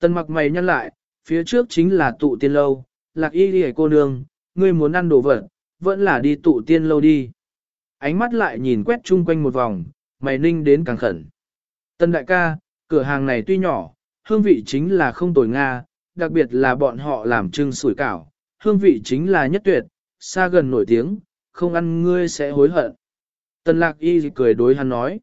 Tần mặc mày nhăn lại, phía trước chính là tụ tiên lâu, lạc y đi cô nương, ngươi muốn ăn đồ vật, vẫn là đi tụ tiên lâu đi. Ánh mắt lại nhìn quét chung quanh một vòng, mày ninh đến càng khẩn. Tần đại ca, cửa hàng này tuy nhỏ, hương vị chính là không tồi Nga, đặc biệt là bọn họ làm trưng sủi cảo, hương vị chính là nhất tuyệt, xa gần nổi tiếng, không ăn ngươi sẽ hối hận. Tần lạc y cười đối hắn nói.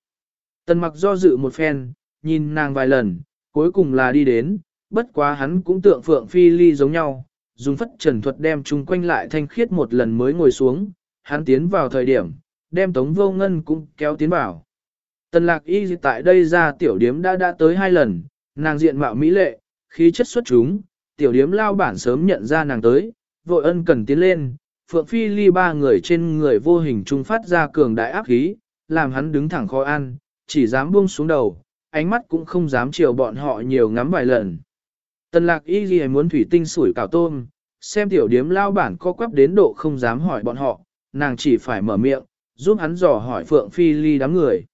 Tần mặc do dự một phen, nhìn nàng vài lần, cuối cùng là đi đến, bất quá hắn cũng tượng phượng phi ly giống nhau, dùng phất trần thuật đem chung quanh lại thanh khiết một lần mới ngồi xuống, hắn tiến vào thời điểm, đem tống vô ngân cũng kéo tiến vào. Tần lạc y tại đây ra tiểu điếm đã đã tới hai lần, nàng diện mạo mỹ lệ, khí chất xuất chúng, tiểu điếm lao bản sớm nhận ra nàng tới, vội ân cần tiến lên, phượng phi ly ba người trên người vô hình trung phát ra cường đại áp khí, làm hắn đứng thẳng khó ăn, chỉ dám buông xuống đầu, ánh mắt cũng không dám chiều bọn họ nhiều ngắm vài lần. Tần lạc y ghi muốn thủy tinh sủi cảo tôm, xem tiểu điếm lao bản co quắp đến độ không dám hỏi bọn họ, nàng chỉ phải mở miệng, giúp hắn dò hỏi Phượng Phi Ly đám người.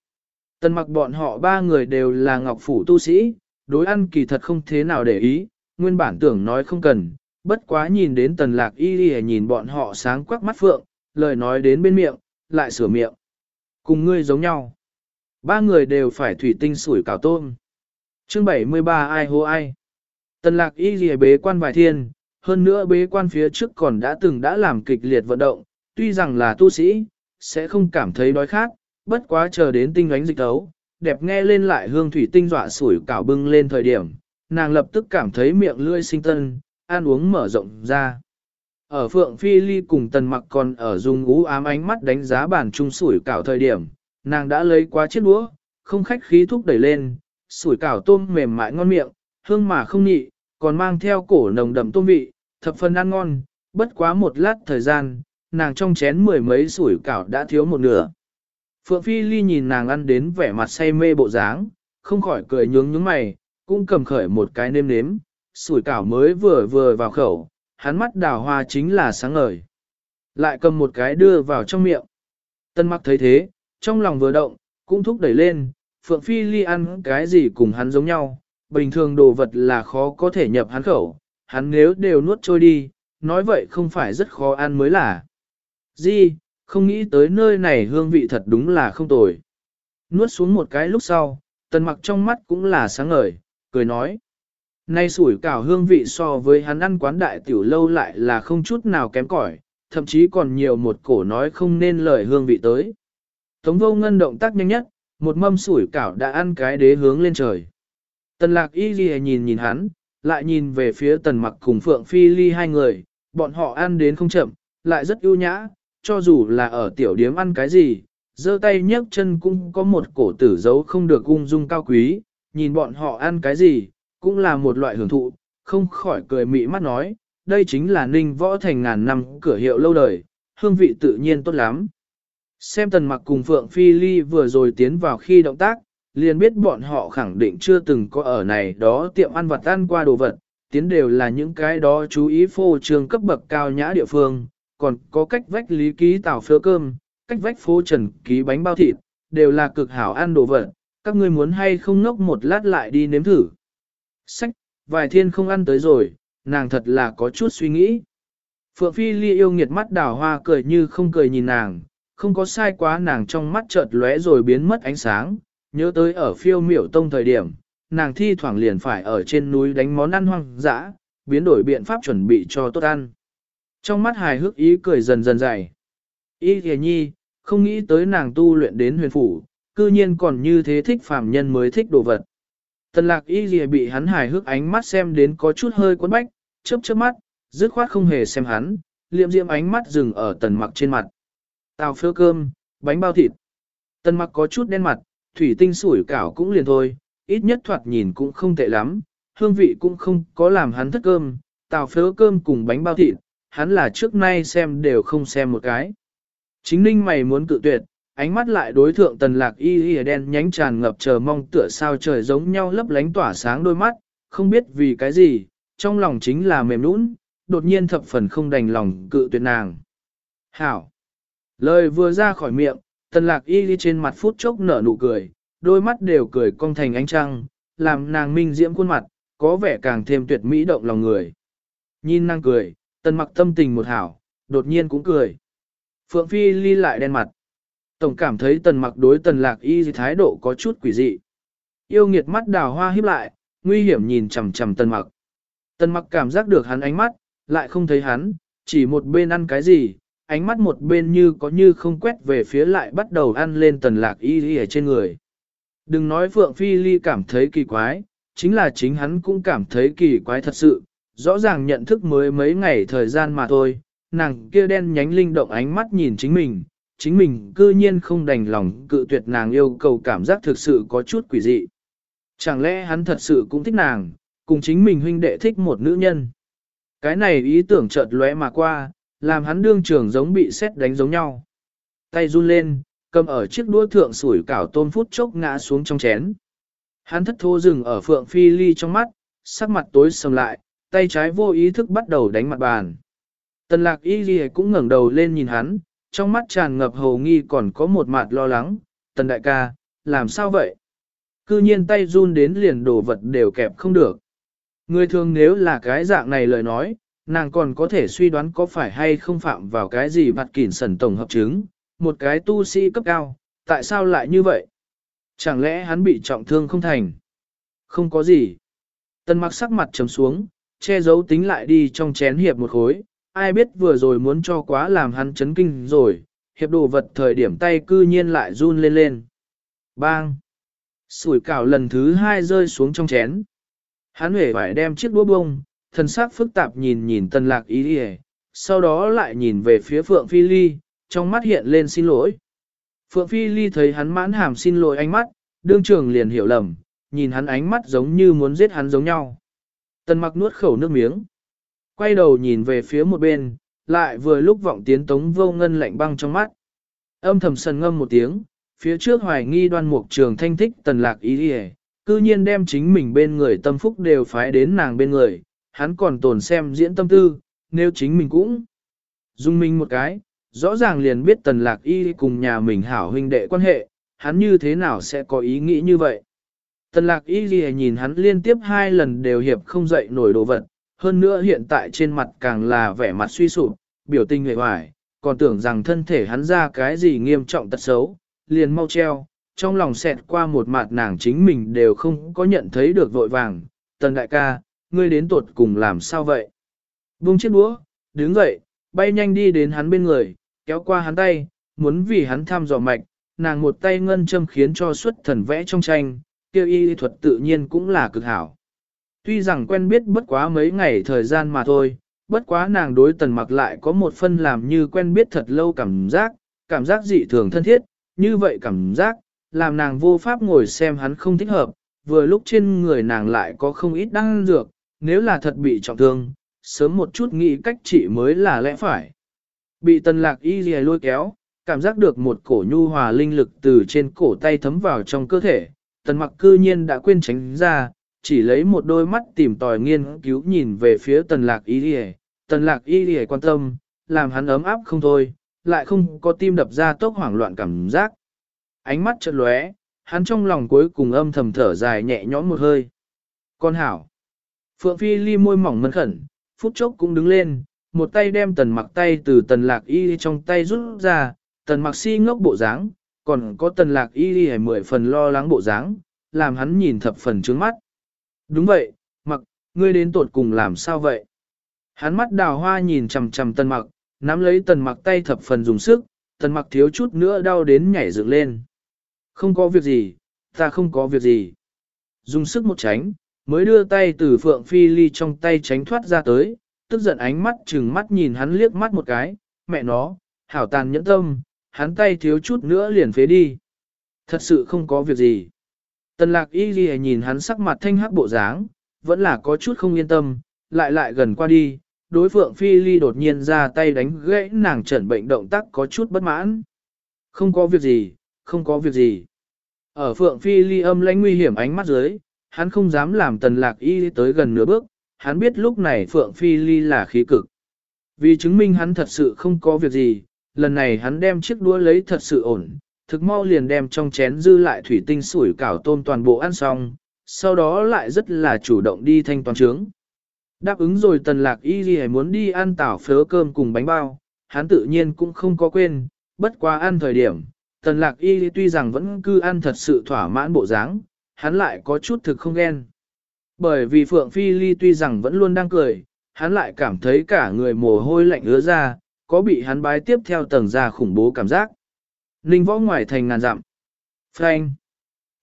Tần mặc bọn họ ba người đều là ngọc phủ tu sĩ, đối ăn kỳ thật không thế nào để ý, nguyên bản tưởng nói không cần, bất quá nhìn đến tần lạc y ghi nhìn bọn họ sáng quắc mắt Phượng, lời nói đến bên miệng, lại sửa miệng. Cùng ngươi giống nhau. Ba người đều phải thủy tinh sủi cảo tôm. Chương 73 ai hô ai. Tần lạc y ghi bế quan vài thiên, hơn nữa bế quan phía trước còn đã từng đã làm kịch liệt vận động, tuy rằng là tu sĩ, sẽ không cảm thấy đói khát, bất quá chờ đến tinh ánh dịch tấu, đẹp nghe lên lại hương thủy tinh dọa sủi cảo bưng lên thời điểm, nàng lập tức cảm thấy miệng lươi sinh tân, ăn uống mở rộng ra. Ở Phượng Phi Ly cùng Tần Mặc còn ở dùng ú ám ánh mắt đánh giá bản trung sủi cảo thời điểm, nàng đã lấy quá chiếc đũa, không khách khí thúc đẩy lên, sủi cảo tôm mềm mại ngon miệng, hương mà không nhị, còn mang theo cổ nồng đậm tôm vị, thập phần ăn ngon, bất quá một lát thời gian, nàng trong chén mười mấy sủi cảo đã thiếu một nửa. Phượng Phi Ly nhìn nàng ăn đến vẻ mặt say mê bộ dáng, không khỏi cười nhướng nhướng mày, cũng cầm khởi một cái nêm nếm, sủi cảo mới vừa vừa vào khẩu, hắn mắt đào hoa chính là sáng ngời. Lại cầm một cái đưa vào trong miệng. Tân mặc thấy thế, trong lòng vừa động, cũng thúc đẩy lên, Phượng Phi Ly ăn cái gì cùng hắn giống nhau, bình thường đồ vật là khó có thể nhập hắn khẩu, hắn nếu đều nuốt trôi đi, nói vậy không phải rất khó ăn mới là. Di, không nghĩ tới nơi này hương vị thật đúng là không tồi. Nuốt xuống một cái lúc sau, tần mặc trong mắt cũng là sáng ngời, cười nói. Nay sủi cảo hương vị so với hắn ăn quán đại tiểu lâu lại là không chút nào kém cỏi, thậm chí còn nhiều một cổ nói không nên lời hương vị tới. Tống vô ngân động tác nhanh nhất, một mâm sủi cảo đã ăn cái đế hướng lên trời. Tần lạc y ghi nhìn nhìn hắn, lại nhìn về phía tần mặc cùng Phượng Phi Ly hai người, bọn họ ăn đến không chậm, lại rất ưu nhã, cho dù là ở tiểu điếm ăn cái gì, giơ tay nhấc chân cũng có một cổ tử giấu không được ung dung cao quý, nhìn bọn họ ăn cái gì, cũng là một loại hưởng thụ, không khỏi cười mị mắt nói, đây chính là ninh võ thành ngàn năm cửa hiệu lâu đời, hương vị tự nhiên tốt lắm. Xem tần mặc cùng Phượng Phi Ly vừa rồi tiến vào khi động tác, liền biết bọn họ khẳng định chưa từng có ở này đó tiệm ăn vặt ăn qua đồ vật, tiến đều là những cái đó chú ý phô trường cấp bậc cao nhã địa phương, còn có cách vách lý ký tảo phớ cơm, cách vách phố trần ký bánh bao thịt, đều là cực hảo ăn đồ vật, các ngươi muốn hay không ngốc một lát lại đi nếm thử. Sách, vài thiên không ăn tới rồi, nàng thật là có chút suy nghĩ. Phượng Phi Ly yêu nghiệt mắt đào hoa cười như không cười nhìn nàng, không có sai quá nàng trong mắt chợt lóe rồi biến mất ánh sáng, nhớ tới ở phiêu miểu tông thời điểm, nàng thi thoảng liền phải ở trên núi đánh món ăn hoang dã, biến đổi biện pháp chuẩn bị cho tốt ăn. Trong mắt hài hước ý cười dần dần dày. Ý thề nhi, không nghĩ tới nàng tu luyện đến huyền phủ, cư nhiên còn như thế thích phàm nhân mới thích đồ vật. Tần lạc y gì bị hắn hài hước ánh mắt xem đến có chút hơi quấn bách, chớp chớp mắt, dứt khoát không hề xem hắn, liệm diệm ánh mắt dừng ở tần mặc trên mặt. Tào phơ cơm, bánh bao thịt. Tần mặc có chút đen mặt, thủy tinh sủi cảo cũng liền thôi, ít nhất thoạt nhìn cũng không tệ lắm, hương vị cũng không có làm hắn thất cơm, tào phớ cơm cùng bánh bao thịt, hắn là trước nay xem đều không xem một cái. Chính ninh mày muốn cự tuyệt, ánh mắt lại đối thượng tần lạc y y đen nhánh tràn ngập chờ mong tựa sao trời giống nhau lấp lánh tỏa sáng đôi mắt, không biết vì cái gì, trong lòng chính là mềm nũng, đột nhiên thập phần không đành lòng cự tuyệt nàng. Hảo! Lời vừa ra khỏi miệng, tần lạc y y trên mặt phút chốc nở nụ cười, đôi mắt đều cười cong thành ánh trăng, làm nàng minh diễm khuôn mặt, có vẻ càng thêm tuyệt mỹ động lòng người. Nhìn nàng cười, tần mặc tâm tình một hảo, đột nhiên cũng cười. Phượng Phi ly lại đen mặt. Tổng cảm thấy tần mặc đối tần lạc y thái độ có chút quỷ dị. Yêu nghiệt mắt đào hoa híp lại, nguy hiểm nhìn chằm chằm tần mặc. Tần mặc cảm giác được hắn ánh mắt, lại không thấy hắn, chỉ một bên ăn cái gì, ánh mắt một bên như có như không quét về phía lại bắt đầu ăn lên tần lạc y y ở trên người. Đừng nói Phượng Phi Ly cảm thấy kỳ quái, chính là chính hắn cũng cảm thấy kỳ quái thật sự, rõ ràng nhận thức mới mấy ngày thời gian mà thôi, nàng kia đen nhánh linh động ánh mắt nhìn chính mình, chính mình cư nhiên không đành lòng cự tuyệt nàng yêu cầu cảm giác thực sự có chút quỷ dị. Chẳng lẽ hắn thật sự cũng thích nàng, cùng chính mình huynh đệ thích một nữ nhân. Cái này ý tưởng chợt lóe mà qua, làm hắn đương trường giống bị xét đánh giống nhau. Tay run lên, cầm ở chiếc đũa thượng sủi cảo tôm phút chốc ngã xuống trong chén. Hắn thất thô dừng ở phượng phi ly trong mắt, sắc mặt tối sầm lại, tay trái vô ý thức bắt đầu đánh mặt bàn. Tần lạc y ghi cũng ngẩng đầu lên nhìn hắn, trong mắt tràn ngập hầu nghi còn có một mặt lo lắng, tần đại ca, làm sao vậy? Cư nhiên tay run đến liền đồ vật đều kẹp không được. Người thường nếu là cái dạng này lời nói, nàng còn có thể suy đoán có phải hay không phạm vào cái gì bạt kỉn sẩn tổng hợp chứng, một cái tu sĩ cấp cao, tại sao lại như vậy? Chẳng lẽ hắn bị trọng thương không thành? Không có gì. Tần mặc sắc mặt trầm xuống, che giấu tính lại đi trong chén hiệp một khối, ai biết vừa rồi muốn cho quá làm hắn chấn kinh rồi, hiệp đồ vật thời điểm tay cư nhiên lại run lên lên. Bang! Sủi cảo lần thứ hai rơi xuống trong chén. Hắn hề phải đem chiếc đũa bông, thần sắc phức tạp nhìn nhìn tần lạc ý đi sau đó lại nhìn về phía Phượng Phi Ly, trong mắt hiện lên xin lỗi. Phượng Phi Ly thấy hắn mãn hàm xin lỗi ánh mắt, đương trường liền hiểu lầm, nhìn hắn ánh mắt giống như muốn giết hắn giống nhau. Tần mặc nuốt khẩu nước miếng. Quay đầu nhìn về phía một bên, lại vừa lúc vọng tiến tống vô ngân lạnh băng trong mắt. Âm thầm sần ngâm một tiếng, phía trước hoài nghi đoan mục trường thanh thích tần lạc ý đi cư nhiên đem chính mình bên người tâm phúc đều phái đến nàng bên người, hắn còn tồn xem diễn tâm tư, nếu chính mình cũng dung minh một cái, rõ ràng liền biết tần lạc y cùng nhà mình hảo huynh đệ quan hệ, hắn như thế nào sẽ có ý nghĩ như vậy. Tần lạc y ghi nhìn hắn liên tiếp hai lần đều hiệp không dậy nổi đồ vật, hơn nữa hiện tại trên mặt càng là vẻ mặt suy sụp, biểu tình hề hoài, còn tưởng rằng thân thể hắn ra cái gì nghiêm trọng tật xấu, liền mau treo, trong lòng xẹt qua một mặt nàng chính mình đều không có nhận thấy được vội vàng, tần đại ca, ngươi đến tuột cùng làm sao vậy? Buông chiếc đũa, đứng dậy, bay nhanh đi đến hắn bên người, kéo qua hắn tay, muốn vì hắn thăm dò mạch, nàng một tay ngân châm khiến cho xuất thần vẽ trong tranh, kêu y thuật tự nhiên cũng là cực hảo. Tuy rằng quen biết bất quá mấy ngày thời gian mà thôi, bất quá nàng đối tần mặc lại có một phân làm như quen biết thật lâu cảm giác, cảm giác dị thường thân thiết, như vậy cảm giác, làm nàng vô pháp ngồi xem hắn không thích hợp, vừa lúc trên người nàng lại có không ít đăng dược, nếu là thật bị trọng thương, sớm một chút nghĩ cách trị mới là lẽ phải. Bị tần lạc y dì lôi kéo, cảm giác được một cổ nhu hòa linh lực từ trên cổ tay thấm vào trong cơ thể, tần mặc cư nhiên đã quên tránh ra, chỉ lấy một đôi mắt tìm tòi nghiên cứu nhìn về phía tần lạc y dì tần lạc y dì quan tâm, làm hắn ấm áp không thôi, lại không có tim đập ra tốc hoảng loạn cảm giác. Ánh mắt chợt lóe, hắn trong lòng cuối cùng âm thầm thở dài nhẹ nhõm một hơi. Con hảo. Phượng Phi ly môi mỏng mân khẩn, phút chốc cũng đứng lên, một tay đem tần mặc tay từ tần lạc y trong tay rút ra, tần mặc si ngốc bộ dáng, còn có tần lạc y hề mười phần lo lắng bộ dáng, làm hắn nhìn thập phần trướng mắt. Đúng vậy, mặc, ngươi đến tột cùng làm sao vậy? Hắn mắt đào hoa nhìn chầm chầm tần mặc, nắm lấy tần mặc tay thập phần dùng sức, tần mặc thiếu chút nữa đau đến nhảy dựng lên. Không có việc gì, ta không có việc gì. Dùng sức một tránh, mới đưa tay từ phượng phi ly trong tay tránh thoát ra tới, tức giận ánh mắt chừng mắt nhìn hắn liếc mắt một cái, mẹ nó, hảo tàn nhẫn tâm, hắn tay thiếu chút nữa liền phế đi. Thật sự không có việc gì. Tần lạc y ghi nhìn hắn sắc mặt thanh hắc bộ dáng, vẫn là có chút không yên tâm, lại lại gần qua đi, đối phượng phi ly đột nhiên ra tay đánh gãy nàng trần bệnh động tác có chút bất mãn. Không có việc gì, không có việc gì. Ở phượng phi ly âm lãnh nguy hiểm ánh mắt dưới, hắn không dám làm tần lạc y tới gần nửa bước, hắn biết lúc này phượng phi ly là khí cực. Vì chứng minh hắn thật sự không có việc gì, lần này hắn đem chiếc đũa lấy thật sự ổn, thực mau liền đem trong chén dư lại thủy tinh sủi cảo tôm toàn bộ ăn xong, sau đó lại rất là chủ động đi thanh toán trướng. Đáp ứng rồi tần lạc y gì muốn đi ăn tảo phớ cơm cùng bánh bao, hắn tự nhiên cũng không có quên, bất quá ăn thời điểm, tần lạc y tuy rằng vẫn cứ ăn thật sự thỏa mãn bộ dáng, hắn lại có chút thực không ghen. Bởi vì Phượng Phi Ly tuy rằng vẫn luôn đang cười, hắn lại cảm thấy cả người mồ hôi lạnh ứa ra, có bị hắn bái tiếp theo tầng ra khủng bố cảm giác. Ninh võ ngoài thành ngàn dặm. Phanh.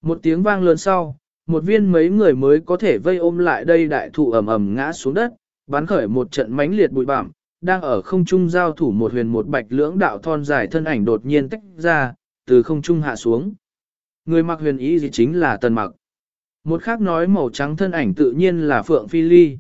Một tiếng vang lớn sau, một viên mấy người mới có thể vây ôm lại đây đại thụ ầm ầm ngã xuống đất, bắn khởi một trận mãnh liệt bụi bặm, đang ở không trung giao thủ một huyền một bạch lưỡng đạo thon dài thân ảnh đột nhiên tách ra, từ không trung hạ xuống. Người mặc huyền ý gì chính là tần mặc. Một khác nói màu trắng thân ảnh tự nhiên là Phượng Phi Ly.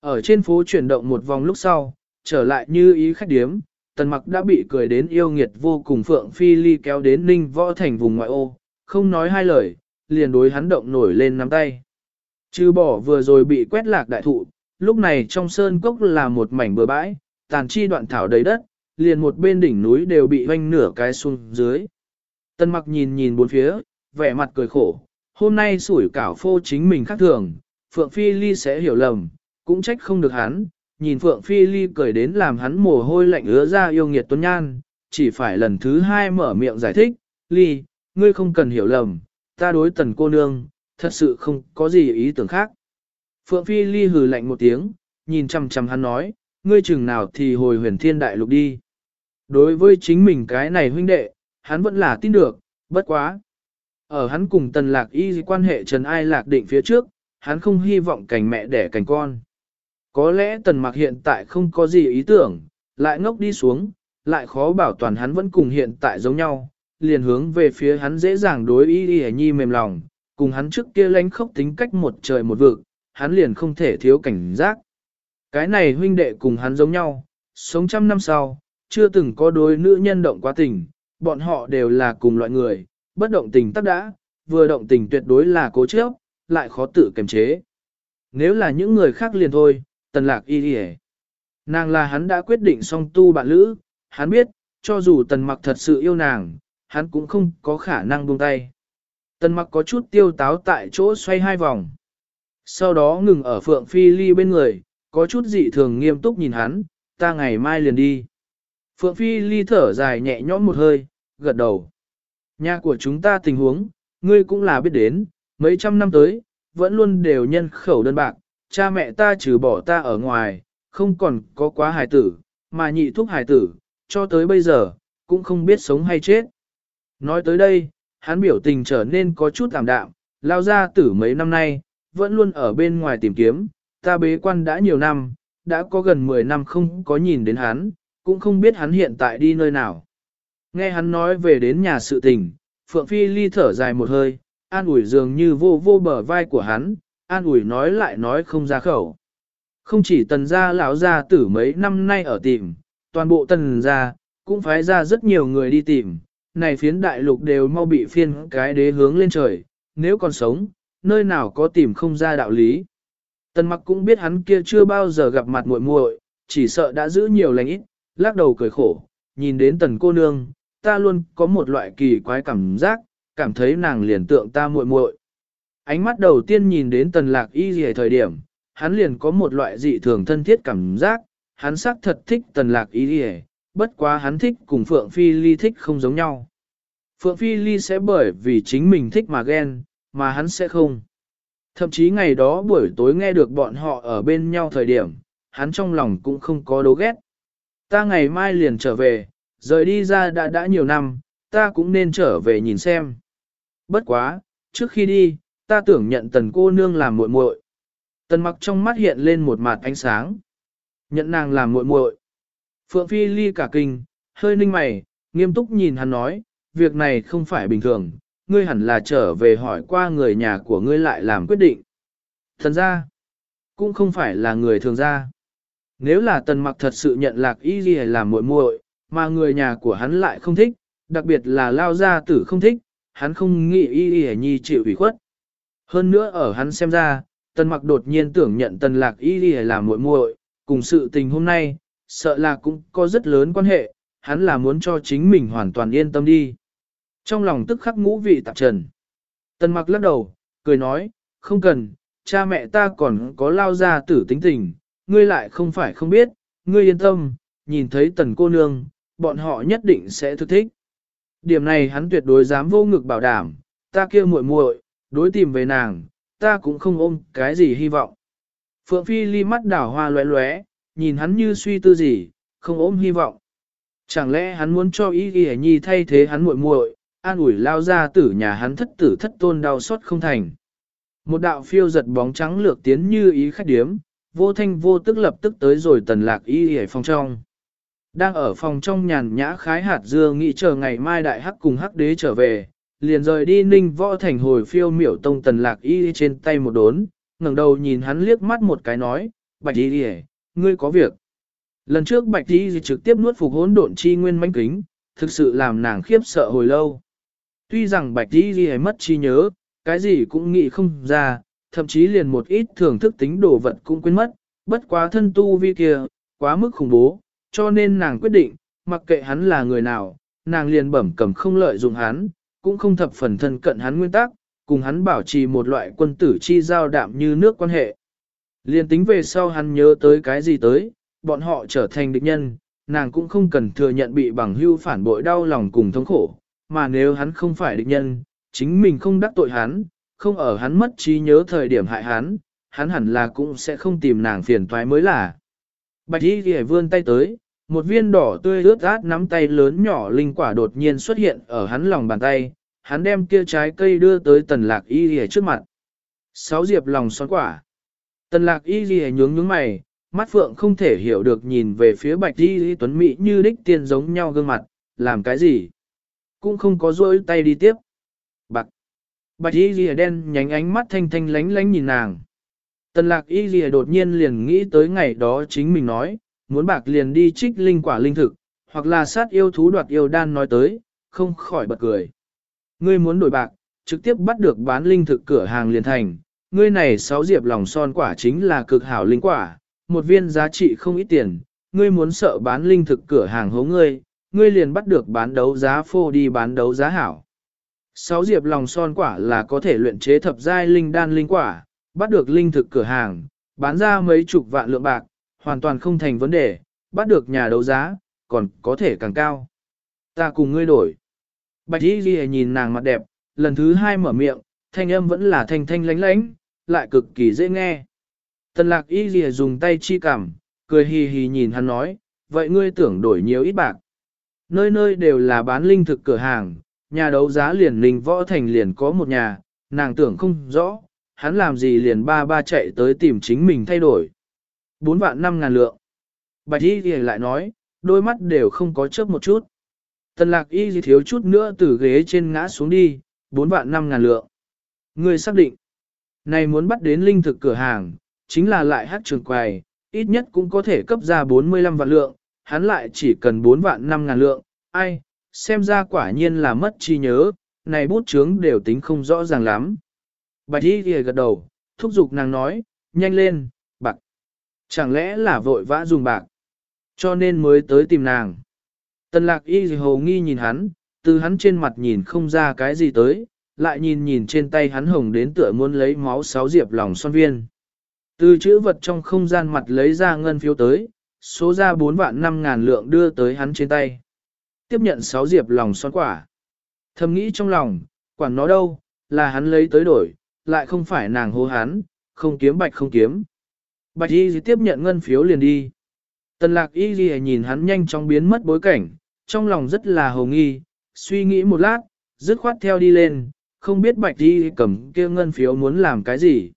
Ở trên phố chuyển động một vòng lúc sau, trở lại như ý khách điếm, tần mặc đã bị cười đến yêu nghiệt vô cùng Phượng Phi Ly kéo đến ninh võ thành vùng ngoại ô, không nói hai lời, liền đối hắn động nổi lên nắm tay. Chứ bỏ vừa rồi bị quét lạc đại thụ, lúc này trong sơn cốc là một mảnh bừa bãi, tàn chi đoạn thảo đầy đất, liền một bên đỉnh núi đều bị vanh nửa cái xuống dưới. Tân mặc nhìn nhìn bốn phía, vẻ mặt cười khổ, hôm nay sủi cảo phô chính mình khác thường, Phượng Phi Ly sẽ hiểu lầm, cũng trách không được hắn, nhìn Phượng Phi Ly cười đến làm hắn mồ hôi lạnh ứa ra yêu nghiệt tuấn nhan, chỉ phải lần thứ hai mở miệng giải thích, Ly, ngươi không cần hiểu lầm, ta đối tần cô nương, thật sự không có gì ý tưởng khác. Phượng Phi Ly hừ lạnh một tiếng, nhìn chăm chăm hắn nói, ngươi chừng nào thì hồi huyền thiên đại lục đi. Đối với chính mình cái này huynh đệ, hắn vẫn là tin được, bất quá. Ở hắn cùng tần lạc y quan hệ trần ai lạc định phía trước, hắn không hy vọng cảnh mẹ đẻ cảnh con. Có lẽ tần mặc hiện tại không có gì ý tưởng, lại ngốc đi xuống, lại khó bảo toàn hắn vẫn cùng hiện tại giống nhau, liền hướng về phía hắn dễ dàng đối ý y nhi mềm lòng, cùng hắn trước kia lánh khốc tính cách một trời một vực, hắn liền không thể thiếu cảnh giác. Cái này huynh đệ cùng hắn giống nhau, sống trăm năm sau, chưa từng có đối nữ nhân động quá tình, bọn họ đều là cùng loại người, bất động tình tắc đã, vừa động tình tuyệt đối là cố chấp, lại khó tự kiềm chế. Nếu là những người khác liền thôi, tần lạc y đi Nàng là hắn đã quyết định song tu bạn lữ, hắn biết, cho dù tần mặc thật sự yêu nàng, hắn cũng không có khả năng buông tay. Tần mặc có chút tiêu táo tại chỗ xoay hai vòng. Sau đó ngừng ở Phượng Phi Ly bên người, có chút dị thường nghiêm túc nhìn hắn, ta ngày mai liền đi. Phượng Phi Ly thở dài nhẹ nhõm một hơi, gật đầu. Nhà của chúng ta tình huống, ngươi cũng là biết đến, mấy trăm năm tới, vẫn luôn đều nhân khẩu đơn bạc, cha mẹ ta trừ bỏ ta ở ngoài, không còn có quá hài tử, mà nhị thúc hài tử, cho tới bây giờ, cũng không biết sống hay chết. Nói tới đây, hắn biểu tình trở nên có chút tạm đạm, lao ra tử mấy năm nay, vẫn luôn ở bên ngoài tìm kiếm, ta bế quan đã nhiều năm, đã có gần 10 năm không có nhìn đến hắn, cũng không biết hắn hiện tại đi nơi nào. Nghe hắn nói về đến nhà sự tình, Phượng Phi ly thở dài một hơi, an ủi dường như vô vô bờ vai của hắn, an ủi nói lại nói không ra khẩu. Không chỉ tần gia lão gia tử mấy năm nay ở tìm, toàn bộ tần gia, cũng phái ra rất nhiều người đi tìm, này phiến đại lục đều mau bị phiên cái đế hướng lên trời, nếu còn sống, nơi nào có tìm không ra đạo lý. Tần mặc cũng biết hắn kia chưa bao giờ gặp mặt muội muội, chỉ sợ đã giữ nhiều lành ít, lắc đầu cười khổ, nhìn đến tần cô nương, ta luôn có một loại kỳ quái cảm giác, cảm thấy nàng liền tượng ta muội muội. Ánh mắt đầu tiên nhìn đến tần lạc y gì thời điểm, hắn liền có một loại dị thường thân thiết cảm giác, hắn xác thật thích tần lạc y gì, bất quá hắn thích cùng Phượng Phi Ly thích không giống nhau. Phượng Phi Ly sẽ bởi vì chính mình thích mà ghen, mà hắn sẽ không. Thậm chí ngày đó buổi tối nghe được bọn họ ở bên nhau thời điểm, hắn trong lòng cũng không có đố ghét. Ta ngày mai liền trở về, rời đi ra đã đã nhiều năm, ta cũng nên trở về nhìn xem. Bất quá, trước khi đi, ta tưởng nhận tần cô nương làm muội muội. Tần mặc trong mắt hiện lên một mặt ánh sáng. Nhận nàng làm muội muội. Phượng Phi ly cả kinh, hơi ninh mày, nghiêm túc nhìn hắn nói, việc này không phải bình thường, ngươi hẳn là trở về hỏi qua người nhà của ngươi lại làm quyết định. Thần ra, cũng không phải là người thường ra. Nếu là tần mặc thật sự nhận lạc y gì làm muội muội, mà người nhà của hắn lại không thích, đặc biệt là lao gia tử không thích, hắn không nghĩ y y nhi chịu ủy khuất. Hơn nữa ở hắn xem ra, tần mặc đột nhiên tưởng nhận tần lạc y y làm muội muội, cùng sự tình hôm nay, sợ là cũng có rất lớn quan hệ, hắn là muốn cho chính mình hoàn toàn yên tâm đi. Trong lòng tức khắc ngũ vị tạp trần. Tần mặc lắc đầu, cười nói, không cần, cha mẹ ta còn có lao gia tử tính tình, ngươi lại không phải không biết, ngươi yên tâm, nhìn thấy tần cô nương, bọn họ nhất định sẽ thức thích. Điểm này hắn tuyệt đối dám vô ngực bảo đảm, ta kia muội muội, đối tìm về nàng, ta cũng không ôm cái gì hy vọng. Phượng Phi ly mắt đảo hoa lóe lóe, nhìn hắn như suy tư gì, không ôm hy vọng. Chẳng lẽ hắn muốn cho ý ghi nhi thay thế hắn muội muội, an ủi lao ra tử nhà hắn thất tử thất tôn đau xót không thành. Một đạo phiêu giật bóng trắng lược tiến như ý khách điếm, vô thanh vô tức lập tức tới rồi tần lạc y hề phong trong. Đang ở phòng trong nhàn nhã khái hạt dưa nghĩ chờ ngày mai đại hắc cùng hắc đế trở về, liền rời đi ninh võ thành hồi phiêu miểu tông tần lạc y trên tay một đốn, ngẩng đầu nhìn hắn liếc mắt một cái nói, bạch y ngươi có việc. Lần trước bạch y trực tiếp nuốt phục hỗn độn chi nguyên mãnh kính, thực sự làm nàng khiếp sợ hồi lâu. Tuy rằng bạch y mất chi nhớ, cái gì cũng nghĩ không ra, thậm chí liền một ít thưởng thức tính đồ vật cũng quên mất, bất quá thân tu vi kia, quá mức khủng bố, cho nên nàng quyết định, mặc kệ hắn là người nào, nàng liền bẩm cầm không lợi dụng hắn, cũng không thập phần thân cận hắn nguyên tắc, cùng hắn bảo trì một loại quân tử chi giao đạm như nước quan hệ. Liền tính về sau hắn nhớ tới cái gì tới, bọn họ trở thành địch nhân, nàng cũng không cần thừa nhận bị bằng hưu phản bội đau lòng cùng thống khổ, mà nếu hắn không phải địch nhân, chính mình không đắc tội hắn, không ở hắn mất trí nhớ thời điểm hại hắn, hắn hẳn là cũng sẽ không tìm nàng phiền toái mới là. Bạch y ghi vươn tay tới, một viên đỏ tươi ướt át nắm tay lớn nhỏ linh quả đột nhiên xuất hiện ở hắn lòng bàn tay, hắn đem kia trái cây đưa tới tần lạc y rìa trước mặt. Sáu diệp lòng xoắn quả. Tần lạc y rìa nhướng nhướng mày, mắt phượng không thể hiểu được nhìn về phía bạch y tuấn mỹ như đích tiên giống nhau gương mặt, làm cái gì? Cũng không có rôi tay đi tiếp. Bạc. Bạch y rìa đen nhánh ánh mắt thanh thanh lánh lánh nhìn nàng. Tần lạc y rìa đột nhiên liền nghĩ tới ngày đó chính mình nói, muốn bạc liền đi trích linh quả linh thực, hoặc là sát yêu thú đoạt yêu đan nói tới, không khỏi bật cười. Ngươi muốn đổi bạc, trực tiếp bắt được bán linh thực cửa hàng liền thành, ngươi này sáu diệp lòng son quả chính là cực hảo linh quả, một viên giá trị không ít tiền, ngươi muốn sợ bán linh thực cửa hàng hố ngươi, ngươi liền bắt được bán đấu giá phô đi bán đấu giá hảo. Sáu diệp lòng son quả là có thể luyện chế thập giai linh đan linh quả, bắt được linh thực cửa hàng, bán ra mấy chục vạn lượng bạc, hoàn toàn không thành vấn đề, bắt được nhà đấu giá, còn có thể càng cao. Ta cùng ngươi đổi. Bạch Y Ghi nhìn nàng mặt đẹp, lần thứ hai mở miệng, thanh âm vẫn là thanh thanh lánh lánh, lại cực kỳ dễ nghe. Tần lạc Y Ghi dùng tay chi cảm, cười hì hì nhìn hắn nói, vậy ngươi tưởng đổi nhiều ít bạc. Nơi nơi đều là bán linh thực cửa hàng, nhà đấu giá liền linh võ thành liền có một nhà, nàng tưởng không rõ, hắn làm gì liền ba ba chạy tới tìm chính mình thay đổi. Bốn vạn năm ngàn lượng. Bạch y thì lại nói, đôi mắt đều không có chớp một chút. Tần lạc y gì thiếu chút nữa từ ghế trên ngã xuống đi, bốn vạn năm ngàn lượng. Người xác định, này muốn bắt đến linh thực cửa hàng, chính là lại hát trường quầy, ít nhất cũng có thể cấp ra 45 vạn lượng, hắn lại chỉ cần 4 vạn 5 ngàn lượng, ai, xem ra quả nhiên là mất chi nhớ, này bút chướng đều tính không rõ ràng lắm. Bạch y thì gật đầu, thúc giục nàng nói, nhanh lên. Chẳng lẽ là vội vã dùng bạc, cho nên mới tới tìm nàng. Tần lạc y hồ nghi nhìn hắn, từ hắn trên mặt nhìn không ra cái gì tới, lại nhìn nhìn trên tay hắn hồng đến tựa muốn lấy máu sáu diệp lòng son viên. Từ chữ vật trong không gian mặt lấy ra ngân phiếu tới, số ra 4 vạn 5 ngàn lượng đưa tới hắn trên tay. Tiếp nhận 6 diệp lòng son quả. Thầm nghĩ trong lòng, quản nó đâu, là hắn lấy tới đổi, lại không phải nàng hô hắn, không kiếm bạch không kiếm. Bạch y tiếp nhận ngân phiếu liền đi. Tần lạc y ghi nhìn hắn nhanh chóng biến mất bối cảnh, trong lòng rất là hồ nghi, suy nghĩ một lát, dứt khoát theo đi lên, không biết bạch y cầm kia ngân phiếu muốn làm cái gì.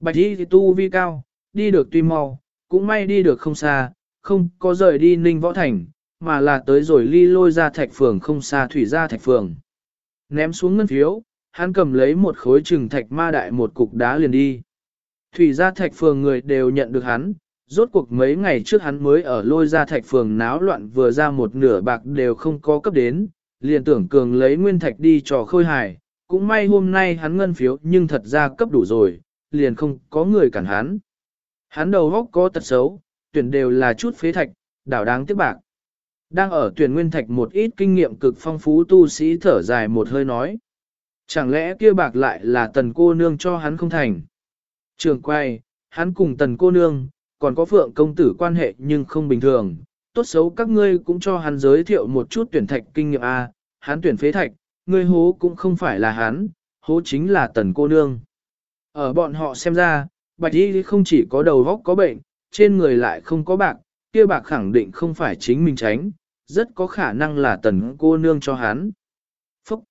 Bạch y tu vi cao, đi được tuy mau, cũng may đi được không xa, không có rời đi ninh võ thành, mà là tới rồi ly lôi ra thạch phường không xa thủy ra thạch phường. Ném xuống ngân phiếu, hắn cầm lấy một khối trừng thạch ma đại một cục đá liền đi. Thủy gia thạch phường người đều nhận được hắn, rốt cuộc mấy ngày trước hắn mới ở lôi gia thạch phường náo loạn vừa ra một nửa bạc đều không có cấp đến, liền tưởng cường lấy nguyên thạch đi trò khôi hài, cũng may hôm nay hắn ngân phiếu nhưng thật ra cấp đủ rồi, liền không có người cản hắn. Hắn đầu góc có tật xấu, tuyển đều là chút phế thạch, đảo đáng tiếc bạc. Đang ở tuyển nguyên thạch một ít kinh nghiệm cực phong phú tu sĩ thở dài một hơi nói. Chẳng lẽ kia bạc lại là tần cô nương cho hắn không thành? Trường quay, hắn cùng tần cô nương, còn có phượng công tử quan hệ nhưng không bình thường. Tốt xấu các ngươi cũng cho hắn giới thiệu một chút tuyển thạch kinh nghiệm A, hắn tuyển phế thạch, ngươi hố cũng không phải là hắn, hố chính là tần cô nương. Ở bọn họ xem ra, bạch y không chỉ có đầu góc có bệnh, trên người lại không có bạc, kia bạc khẳng định không phải chính mình tránh, rất có khả năng là tần cô nương cho hắn. Phúc!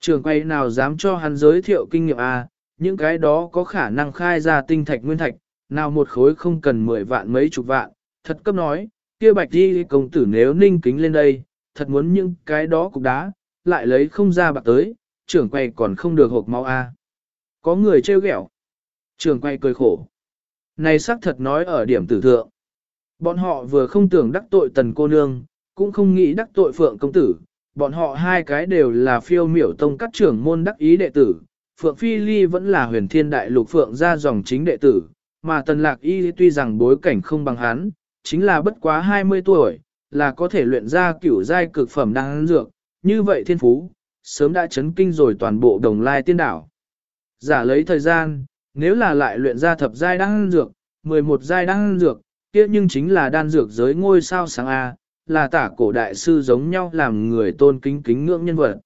Trường quay nào dám cho hắn giới thiệu kinh nghiệm A, những cái đó có khả năng khai ra tinh thạch nguyên thạch, nào một khối không cần 10 vạn mấy chục vạn, thật cấp nói, kia bạch đi công tử nếu ninh kính lên đây, thật muốn những cái đó cục đá, lại lấy không ra bạc tới, trưởng quay còn không được hộp máu A. Có người trêu ghẹo Trưởng quay cười khổ. Này xác thật nói ở điểm tử thượng. Bọn họ vừa không tưởng đắc tội tần cô nương, cũng không nghĩ đắc tội phượng công tử, bọn họ hai cái đều là phiêu miểu tông các trưởng môn đắc ý đệ tử, phượng phi ly vẫn là huyền thiên đại lục phượng ra dòng chính đệ tử, mà tần lạc y tuy rằng bối cảnh không bằng hắn, chính là bất quá 20 tuổi, là có thể luyện ra cửu giai cực phẩm đang dược, như vậy thiên phú, sớm đã chấn kinh rồi toàn bộ đồng lai tiên đảo. Giả lấy thời gian, nếu là lại luyện ra thập giai đan dược, 11 giai đan dược, kia nhưng chính là đan dược giới ngôi sao sáng A, là tả cổ đại sư giống nhau làm người tôn kính kính ngưỡng nhân vật.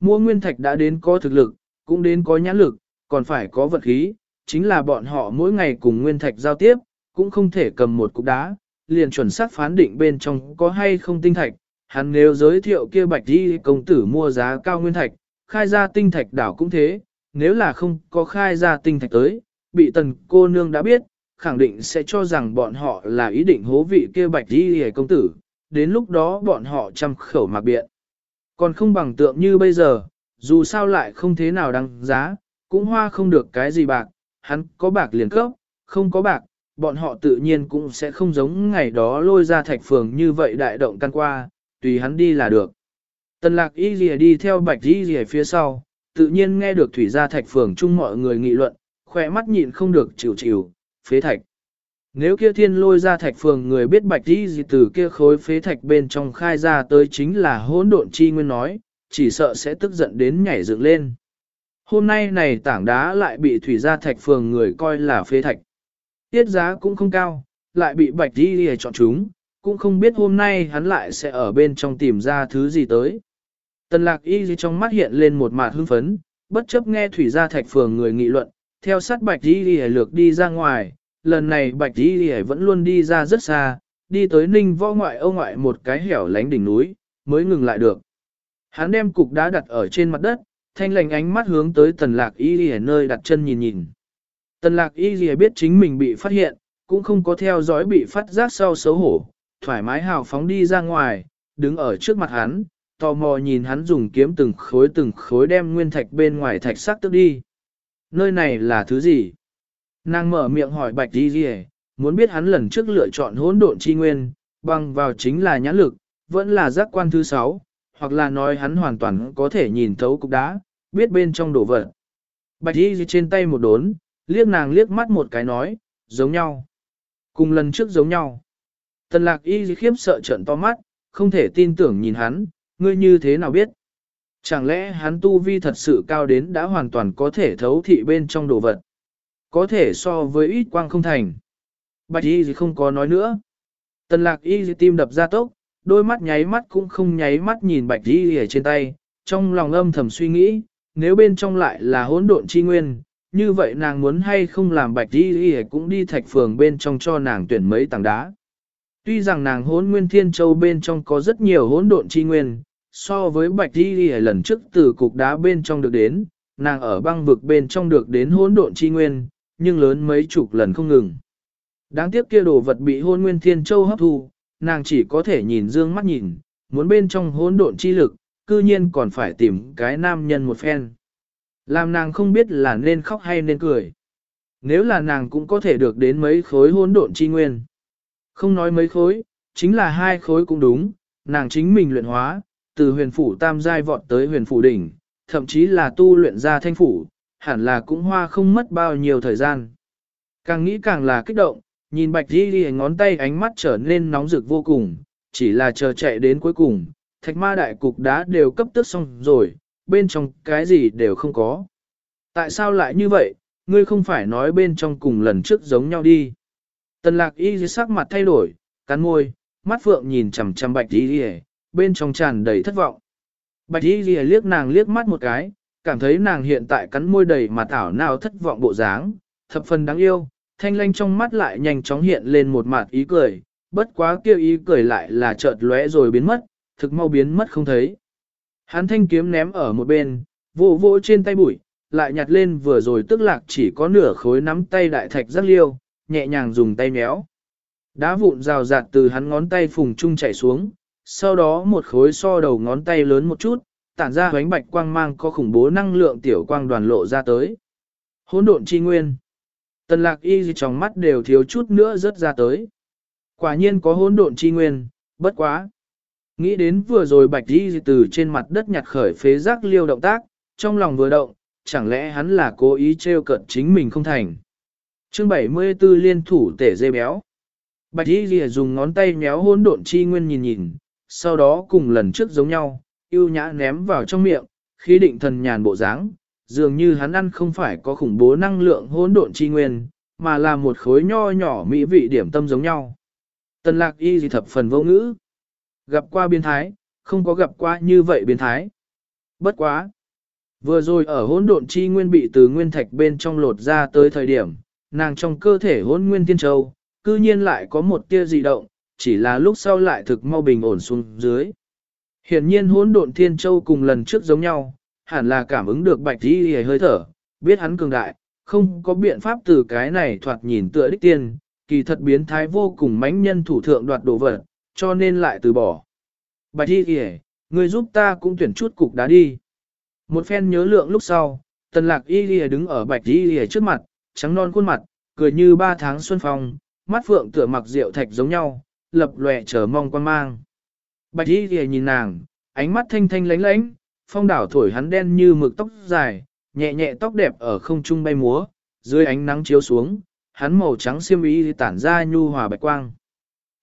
Mua nguyên thạch đã đến có thực lực, cũng đến có nhãn lực, còn phải có vật khí, chính là bọn họ mỗi ngày cùng nguyên thạch giao tiếp, cũng không thể cầm một cục đá, liền chuẩn xác phán định bên trong có hay không tinh thạch. Hắn nếu giới thiệu kia bạch đi công tử mua giá cao nguyên thạch, khai ra tinh thạch đảo cũng thế, nếu là không có khai ra tinh thạch tới, bị tần cô nương đã biết, khẳng định sẽ cho rằng bọn họ là ý định hố vị kia bạch đi hề công tử, đến lúc đó bọn họ chăm khẩu mạc biện. Còn không bằng tượng như bây giờ, dù sao lại không thế nào đăng giá, cũng hoa không được cái gì bạc, hắn có bạc liền cấp, không có bạc, bọn họ tự nhiên cũng sẽ không giống ngày đó lôi ra thạch phường như vậy đại động căn qua, tùy hắn đi là được. Tần lạc y lìa đi theo bạch y lìa phía sau, tự nhiên nghe được thủy gia thạch phường chung mọi người nghị luận, khỏe mắt nhịn không được chịu chịu, phế thạch. Nếu kia thiên lôi ra thạch phường người biết bạch y gì từ kia khối phế thạch bên trong khai ra tới chính là hỗn độn chi nguyên nói, chỉ sợ sẽ tức giận đến nhảy dựng lên. Hôm nay này tảng đá lại bị thủy gia thạch phường người coi là phế thạch. Tiết giá cũng không cao, lại bị bạch đi chọn chúng, cũng không biết hôm nay hắn lại sẽ ở bên trong tìm ra thứ gì tới. Tần lạc y trong mắt hiện lên một mạt hưng phấn, bất chấp nghe thủy gia thạch phường người nghị luận, theo sát bạch đi lược đi ra ngoài, lần này bạch đi vẫn luôn đi ra rất xa, đi tới ninh võ ngoại âu ngoại một cái hẻo lánh đỉnh núi, mới ngừng lại được. Hắn đem cục đá đặt ở trên mặt đất, thanh lành ánh mắt hướng tới tần lạc y ở nơi đặt chân nhìn nhìn. Tần lạc y biết chính mình bị phát hiện, cũng không có theo dõi bị phát giác sau xấu hổ, thoải mái hào phóng đi ra ngoài, đứng ở trước mặt hắn, tò mò nhìn hắn dùng kiếm từng khối từng khối đem nguyên thạch bên ngoài thạch sắc tức đi. Nơi này là thứ gì? Nàng mở miệng hỏi bạch y gì muốn biết hắn lần trước lựa chọn hỗn độn chi nguyên, bằng vào chính là nhãn lực, vẫn là giác quan thứ sáu, hoặc là nói hắn hoàn toàn có thể nhìn thấu cục đá, biết bên trong đồ vật. Bạch đi trên tay một đốn, liếc nàng liếc mắt một cái nói, giống nhau. Cùng lần trước giống nhau. Tần lạc y khiếp sợ trận to mắt, không thể tin tưởng nhìn hắn, ngươi như thế nào biết? Chẳng lẽ hắn tu vi thật sự cao đến đã hoàn toàn có thể thấu thị bên trong đồ vật? Có thể so với ít quang không thành. Bạch y gì không có nói nữa. Tần lạc y gì tim đập ra tốc, đôi mắt nháy mắt cũng không nháy mắt nhìn bạch đi ở trên tay, trong lòng âm thầm suy nghĩ, nếu bên trong lại là hỗn độn chi nguyên, như vậy nàng muốn hay không làm bạch đi y cũng đi thạch phường bên trong cho nàng tuyển mấy tảng đá. Tuy rằng nàng hỗn nguyên thiên châu bên trong có rất nhiều hỗn độn chi nguyên, so với bạch đi y lần trước từ cục đá bên trong được đến, nàng ở băng vực bên trong được đến hỗn độn chi nguyên, nhưng lớn mấy chục lần không ngừng. Đáng tiếc kia đồ vật bị hôn nguyên thiên châu hấp thu, nàng chỉ có thể nhìn dương mắt nhìn, muốn bên trong hỗn độn chi lực, cư nhiên còn phải tìm cái nam nhân một phen. Làm nàng không biết là nên khóc hay nên cười. Nếu là nàng cũng có thể được đến mấy khối hỗn độn chi nguyên. Không nói mấy khối, chính là hai khối cũng đúng, nàng chính mình luyện hóa, từ huyền phủ tam giai vọt tới huyền phủ đỉnh, thậm chí là tu luyện ra thanh phủ, hẳn là cũng hoa không mất bao nhiêu thời gian. Càng nghĩ càng là kích động, nhìn bạch Di đi ngón tay ánh mắt trở nên nóng rực vô cùng, chỉ là chờ chạy đến cuối cùng, thạch ma đại cục đá đều cấp tức xong rồi, bên trong cái gì đều không có. Tại sao lại như vậy, ngươi không phải nói bên trong cùng lần trước giống nhau đi. Tần lạc y dưới sắc mặt thay đổi, cắn môi, mắt phượng nhìn chằm chằm bạch Di dưới, bên trong tràn đầy thất vọng. Bạch y dưới liếc nàng liếc mắt một cái, cảm thấy nàng hiện tại cắn môi đầy mà thảo nào thất vọng bộ dáng, thập phần đáng yêu, thanh lanh trong mắt lại nhanh chóng hiện lên một mặt ý cười, bất quá kêu ý cười lại là chợt lóe rồi biến mất, thực mau biến mất không thấy. Hắn thanh kiếm ném ở một bên, vô vô trên tay bụi, lại nhặt lên vừa rồi tức lạc chỉ có nửa khối nắm tay đại thạch rắc liêu, nhẹ nhàng dùng tay méo. Đá vụn rào rạt từ hắn ngón tay phùng trung chảy xuống, sau đó một khối so đầu ngón tay lớn một chút, tản ra ánh bạch quang mang có khủng bố năng lượng tiểu quang đoàn lộ ra tới. Hỗn độn chi nguyên. Tần lạc y gì trong mắt đều thiếu chút nữa rớt ra tới. Quả nhiên có hỗn độn chi nguyên, bất quá. Nghĩ đến vừa rồi bạch y từ trên mặt đất nhặt khởi phế rác liêu động tác, trong lòng vừa động, chẳng lẽ hắn là cố ý trêu cận chính mình không thành. Chương 74 liên thủ tể dê béo. Bạch y gì dùng ngón tay nhéo hỗn độn chi nguyên nhìn nhìn, sau đó cùng lần trước giống nhau, yêu nhã ném vào trong miệng, khí định thần nhàn bộ dáng, dường như hắn ăn không phải có khủng bố năng lượng hỗn độn chi nguyên, mà là một khối nho nhỏ mỹ vị điểm tâm giống nhau. Tần lạc y gì thập phần vô ngữ. Gặp qua biến thái, không có gặp qua như vậy biến thái. Bất quá. Vừa rồi ở hỗn độn chi nguyên bị từ nguyên thạch bên trong lột ra tới thời điểm, nàng trong cơ thể hỗn nguyên tiên châu, cư nhiên lại có một tia dị động, chỉ là lúc sau lại thực mau bình ổn xuống dưới. Hiển nhiên hỗn độn thiên châu cùng lần trước giống nhau, hẳn là cảm ứng được bạch đi hơi thở, biết hắn cường đại, không có biện pháp từ cái này thoạt nhìn tựa đích tiên, kỳ thật biến thái vô cùng mãnh nhân thủ thượng đoạt đồ vật, cho nên lại từ bỏ. Bạch đi kìa, người giúp ta cũng tuyển chút cục đá đi. Một phen nhớ lượng lúc sau, tần lạc y lìa đứng ở bạch y lìa trước mặt, trắng non khuôn mặt, cười như ba tháng xuân phong, mắt phượng tựa mặc rượu thạch giống nhau, lập lòe chờ mong quan mang. Bạch y lìa nhìn nàng, ánh mắt thanh thanh lánh lánh, phong đảo thổi hắn đen như mực tóc dài, nhẹ nhẹ tóc đẹp ở không trung bay múa, dưới ánh nắng chiếu xuống, hắn màu trắng xiêm y tản ra nhu hòa bạch quang.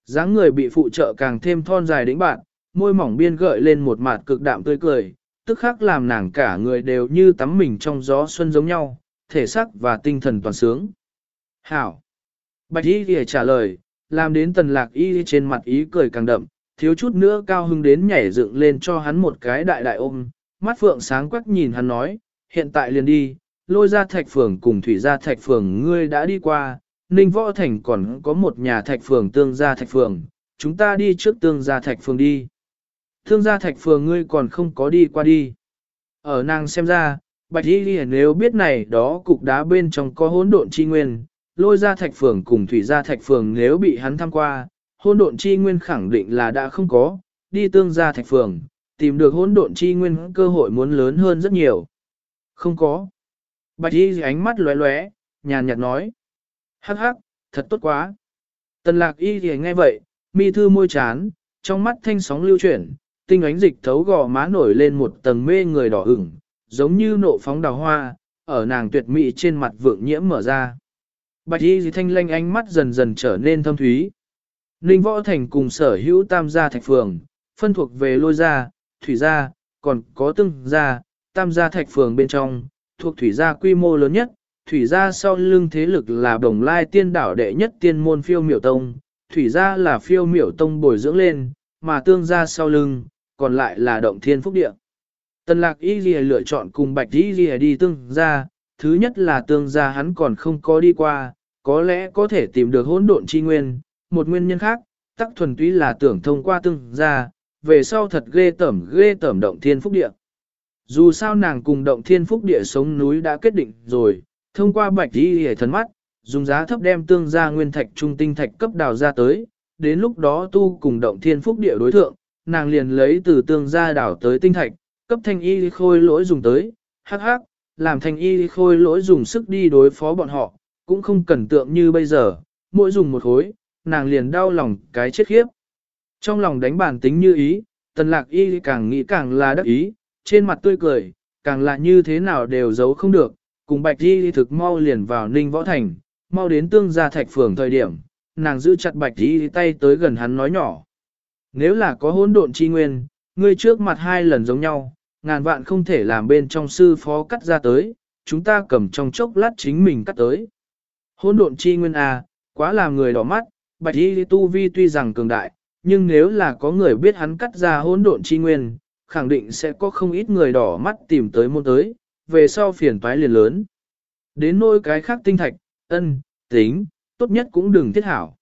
dáng người bị phụ trợ càng thêm thon dài đĩnh bạn, môi mỏng biên gợi lên một mặt cực đạm tươi cười, tức khắc làm nàng cả người đều như tắm mình trong gió xuân giống nhau, thể xác và tinh thần toàn sướng. Hảo! Bạch y thì trả lời, làm đến tần lạc y trên mặt ý cười càng đậm, thiếu chút nữa cao hưng đến nhảy dựng lên cho hắn một cái đại đại ôm, mắt phượng sáng quắc nhìn hắn nói, hiện tại liền đi, lôi ra thạch phường cùng thủy ra thạch phường ngươi đã đi qua, ninh võ thành còn có một nhà thạch phường tương gia thạch phường, chúng ta đi trước tương gia thạch phường đi. Thương gia thạch phường ngươi còn không có đi qua đi. Ở nàng xem ra, bạch y ghi nếu biết này đó cục đá bên trong có hỗn độn chi nguyên, lôi ra thạch phường cùng thủy ra thạch phường nếu bị hắn tham qua, hỗn độn chi nguyên khẳng định là đã không có, đi tương gia thạch phường, tìm được hỗn độn chi nguyên cơ hội muốn lớn hơn rất nhiều. Không có. Bạch y ánh mắt lóe lóe, nhàn nhạt nói. Hắc hắc, thật tốt quá. Tần lạc y thì nghe vậy, mi thư môi chán, trong mắt thanh sóng lưu chuyển, tinh ánh dịch thấu gò má nổi lên một tầng mê người đỏ ửng, giống như nộ phóng đào hoa, ở nàng tuyệt mỹ trên mặt vượng nhiễm mở ra. Bạch y thanh lanh ánh mắt dần dần trở nên thâm thúy. Ninh Võ Thành cùng sở hữu tam gia thạch phường, phân thuộc về lôi gia, thủy gia, còn có tương gia, tam gia thạch phường bên trong, thuộc thủy gia quy mô lớn nhất, thủy gia sau lưng thế lực là đồng lai tiên đảo đệ nhất tiên môn phiêu miểu tông, thủy gia là phiêu miểu tông bồi dưỡng lên, mà tương gia sau lưng, còn lại là động thiên phúc địa. Tần lạc y ghi lựa chọn cùng bạch y ghi đi tương gia, thứ nhất là tương gia hắn còn không có đi qua, có lẽ có thể tìm được hỗn độn chi nguyên, một nguyên nhân khác, tắc thuần túy là tưởng thông qua tương gia, về sau thật ghê tởm ghê tởm động thiên phúc địa. Dù sao nàng cùng động thiên phúc địa sống núi đã kết định rồi, thông qua bạch đi hề thần mắt, dùng giá thấp đem tương gia nguyên thạch trung tinh thạch cấp đào ra tới, đến lúc đó tu cùng động thiên phúc địa đối thượng, nàng liền lấy từ tương gia đảo tới tinh thạch, cấp thanh y khôi lỗi dùng tới, hắc hắc, làm thanh y khôi lỗi dùng sức đi đối phó bọn họ, cũng không cần tượng như bây giờ, mỗi dùng một khối, nàng liền đau lòng cái chết khiếp. Trong lòng đánh bản tính như ý, tần lạc y càng nghĩ càng là đắc ý, trên mặt tươi cười, càng là như thế nào đều giấu không được, cùng bạch y thực mau liền vào ninh võ thành, mau đến tương gia thạch phường thời điểm, nàng giữ chặt bạch y tay tới gần hắn nói nhỏ. Nếu là có hỗn độn chi nguyên, ngươi trước mặt hai lần giống nhau, ngàn vạn không thể làm bên trong sư phó cắt ra tới, chúng ta cầm trong chốc lát chính mình cắt tới. Hỗn độn chi nguyên à quá làm người đỏ mắt, bạch y tu vi tuy rằng cường đại, nhưng nếu là có người biết hắn cắt ra hỗn độn chi nguyên, khẳng định sẽ có không ít người đỏ mắt tìm tới môn tới, về sau phiền toái liền lớn. Đến nôi cái khác tinh thạch, ân, tính, tốt nhất cũng đừng thiết hảo.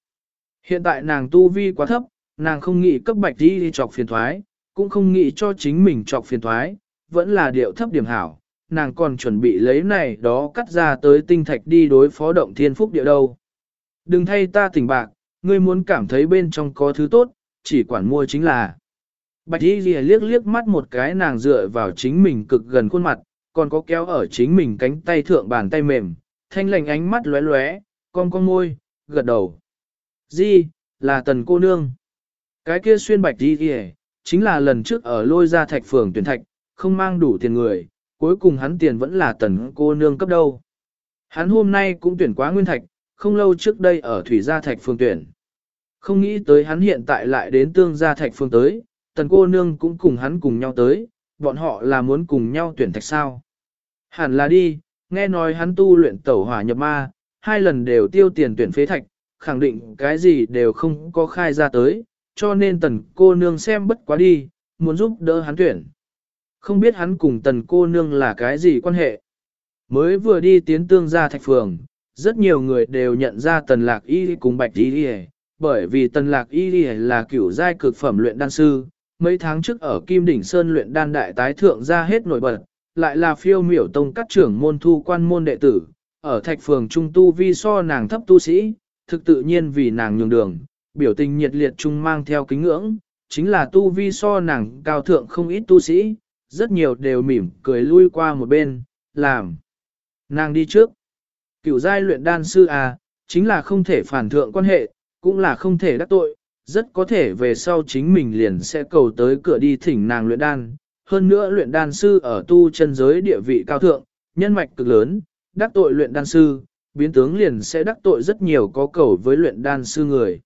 Hiện tại nàng tu vi quá thấp, nàng không nghĩ cấp bạch đi đi chọc phiền thoái, cũng không nghĩ cho chính mình chọc phiền thoái, vẫn là điệu thấp điểm hảo. Nàng còn chuẩn bị lấy này đó cắt ra tới tinh thạch đi đối phó động thiên phúc địa đâu. Đừng thay ta tỉnh bạc, ngươi muốn cảm thấy bên trong có thứ tốt, chỉ quản mua chính là. Bạch y lìa liếc liếc mắt một cái nàng dựa vào chính mình cực gần khuôn mặt, còn có kéo ở chính mình cánh tay thượng bàn tay mềm, thanh lành ánh mắt lóe lóe, con con môi, gật đầu. Di, là tần cô nương. Cái kia xuyên bạch Y Lìa, chính là lần trước ở lôi ra thạch phường tuyển thạch, không mang đủ tiền người, cuối cùng hắn tiền vẫn là tần cô nương cấp đâu. Hắn hôm nay cũng tuyển quá nguyên thạch, không lâu trước đây ở thủy gia thạch Phương tuyển. Không nghĩ tới hắn hiện tại lại đến tương gia thạch Phương tới, tần cô nương cũng cùng hắn cùng nhau tới, bọn họ là muốn cùng nhau tuyển thạch sao. Hẳn là đi, nghe nói hắn tu luyện tẩu hỏa nhập ma, hai lần đều tiêu tiền tuyển phế thạch, khẳng định cái gì đều không có khai ra tới, cho nên tần cô nương xem bất quá đi, muốn giúp đỡ hắn tuyển. Không biết hắn cùng tần cô nương là cái gì quan hệ. Mới vừa đi tiến tương ra thạch phường, rất nhiều người đều nhận ra tần lạc y cùng bạch y bởi vì tần lạc y là kiểu giai cực phẩm luyện đan sư, mấy tháng trước ở Kim Đỉnh Sơn luyện đan đại tái thượng ra hết nổi bật, lại là phiêu miểu tông các trưởng môn thu quan môn đệ tử, ở thạch phường trung tu vi so nàng thấp tu sĩ, thực tự nhiên vì nàng nhường đường, biểu tình nhiệt liệt trung mang theo kính ngưỡng, chính là tu vi so nàng cao thượng không ít tu sĩ, rất nhiều đều mỉm cười lui qua một bên, làm. Nàng đi trước. Cửu giai luyện đan sư à, chính là không thể phản thượng quan hệ, cũng là không thể đắc tội, rất có thể về sau chính mình liền sẽ cầu tới cửa đi thỉnh nàng luyện đan. Hơn nữa luyện đan sư ở tu chân giới địa vị cao thượng, nhân mạch cực lớn, đắc tội luyện đan sư, biến tướng liền sẽ đắc tội rất nhiều có cầu với luyện đan sư người.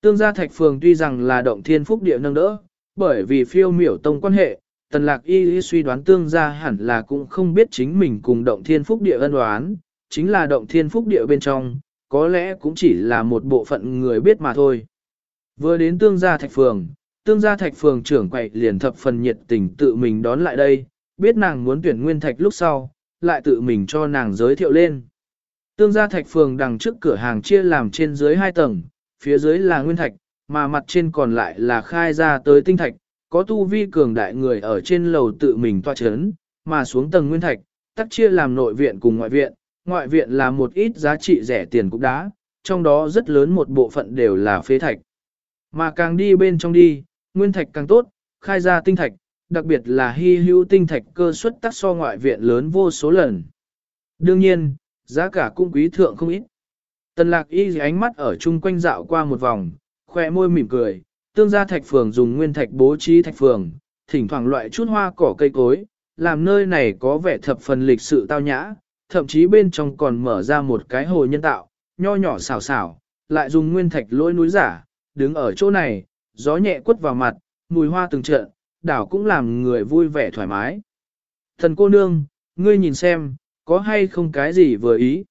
Tương gia thạch phường tuy rằng là động thiên phúc địa nâng đỡ, bởi vì phiêu miểu tông quan hệ, tần lạc y y suy đoán tương gia hẳn là cũng không biết chính mình cùng động thiên phúc địa ân đoán, chính là động thiên phúc địa bên trong, có lẽ cũng chỉ là một bộ phận người biết mà thôi. Vừa đến tương gia thạch phường, tương gia thạch phường trưởng quậy liền thập phần nhiệt tình tự mình đón lại đây, biết nàng muốn tuyển nguyên thạch lúc sau, lại tự mình cho nàng giới thiệu lên. Tương gia thạch phường đằng trước cửa hàng chia làm trên dưới hai tầng, phía dưới là nguyên thạch, mà mặt trên còn lại là khai ra tới tinh thạch, có tu vi cường đại người ở trên lầu tự mình toa chấn, mà xuống tầng nguyên thạch, tắc chia làm nội viện cùng ngoại viện, ngoại viện là một ít giá trị rẻ tiền cục đá, trong đó rất lớn một bộ phận đều là phế thạch. Mà càng đi bên trong đi, nguyên thạch càng tốt, khai ra tinh thạch, đặc biệt là hy hữu tinh thạch cơ suất tắc so ngoại viện lớn vô số lần. Đương nhiên, giá cả cũng quý thượng không ít. Tần lạc y ánh mắt ở chung quanh dạo qua một vòng, khoe môi mỉm cười, tương gia thạch phường dùng nguyên thạch bố trí thạch phường, thỉnh thoảng loại chút hoa cỏ cây cối, làm nơi này có vẻ thập phần lịch sự tao nhã, thậm chí bên trong còn mở ra một cái hồ nhân tạo, nho nhỏ xảo xảo, lại dùng nguyên thạch lỗi núi giả, đứng ở chỗ này, gió nhẹ quất vào mặt, mùi hoa từng trận, đảo cũng làm người vui vẻ thoải mái. Thần cô nương, ngươi nhìn xem, có hay không cái gì vừa ý?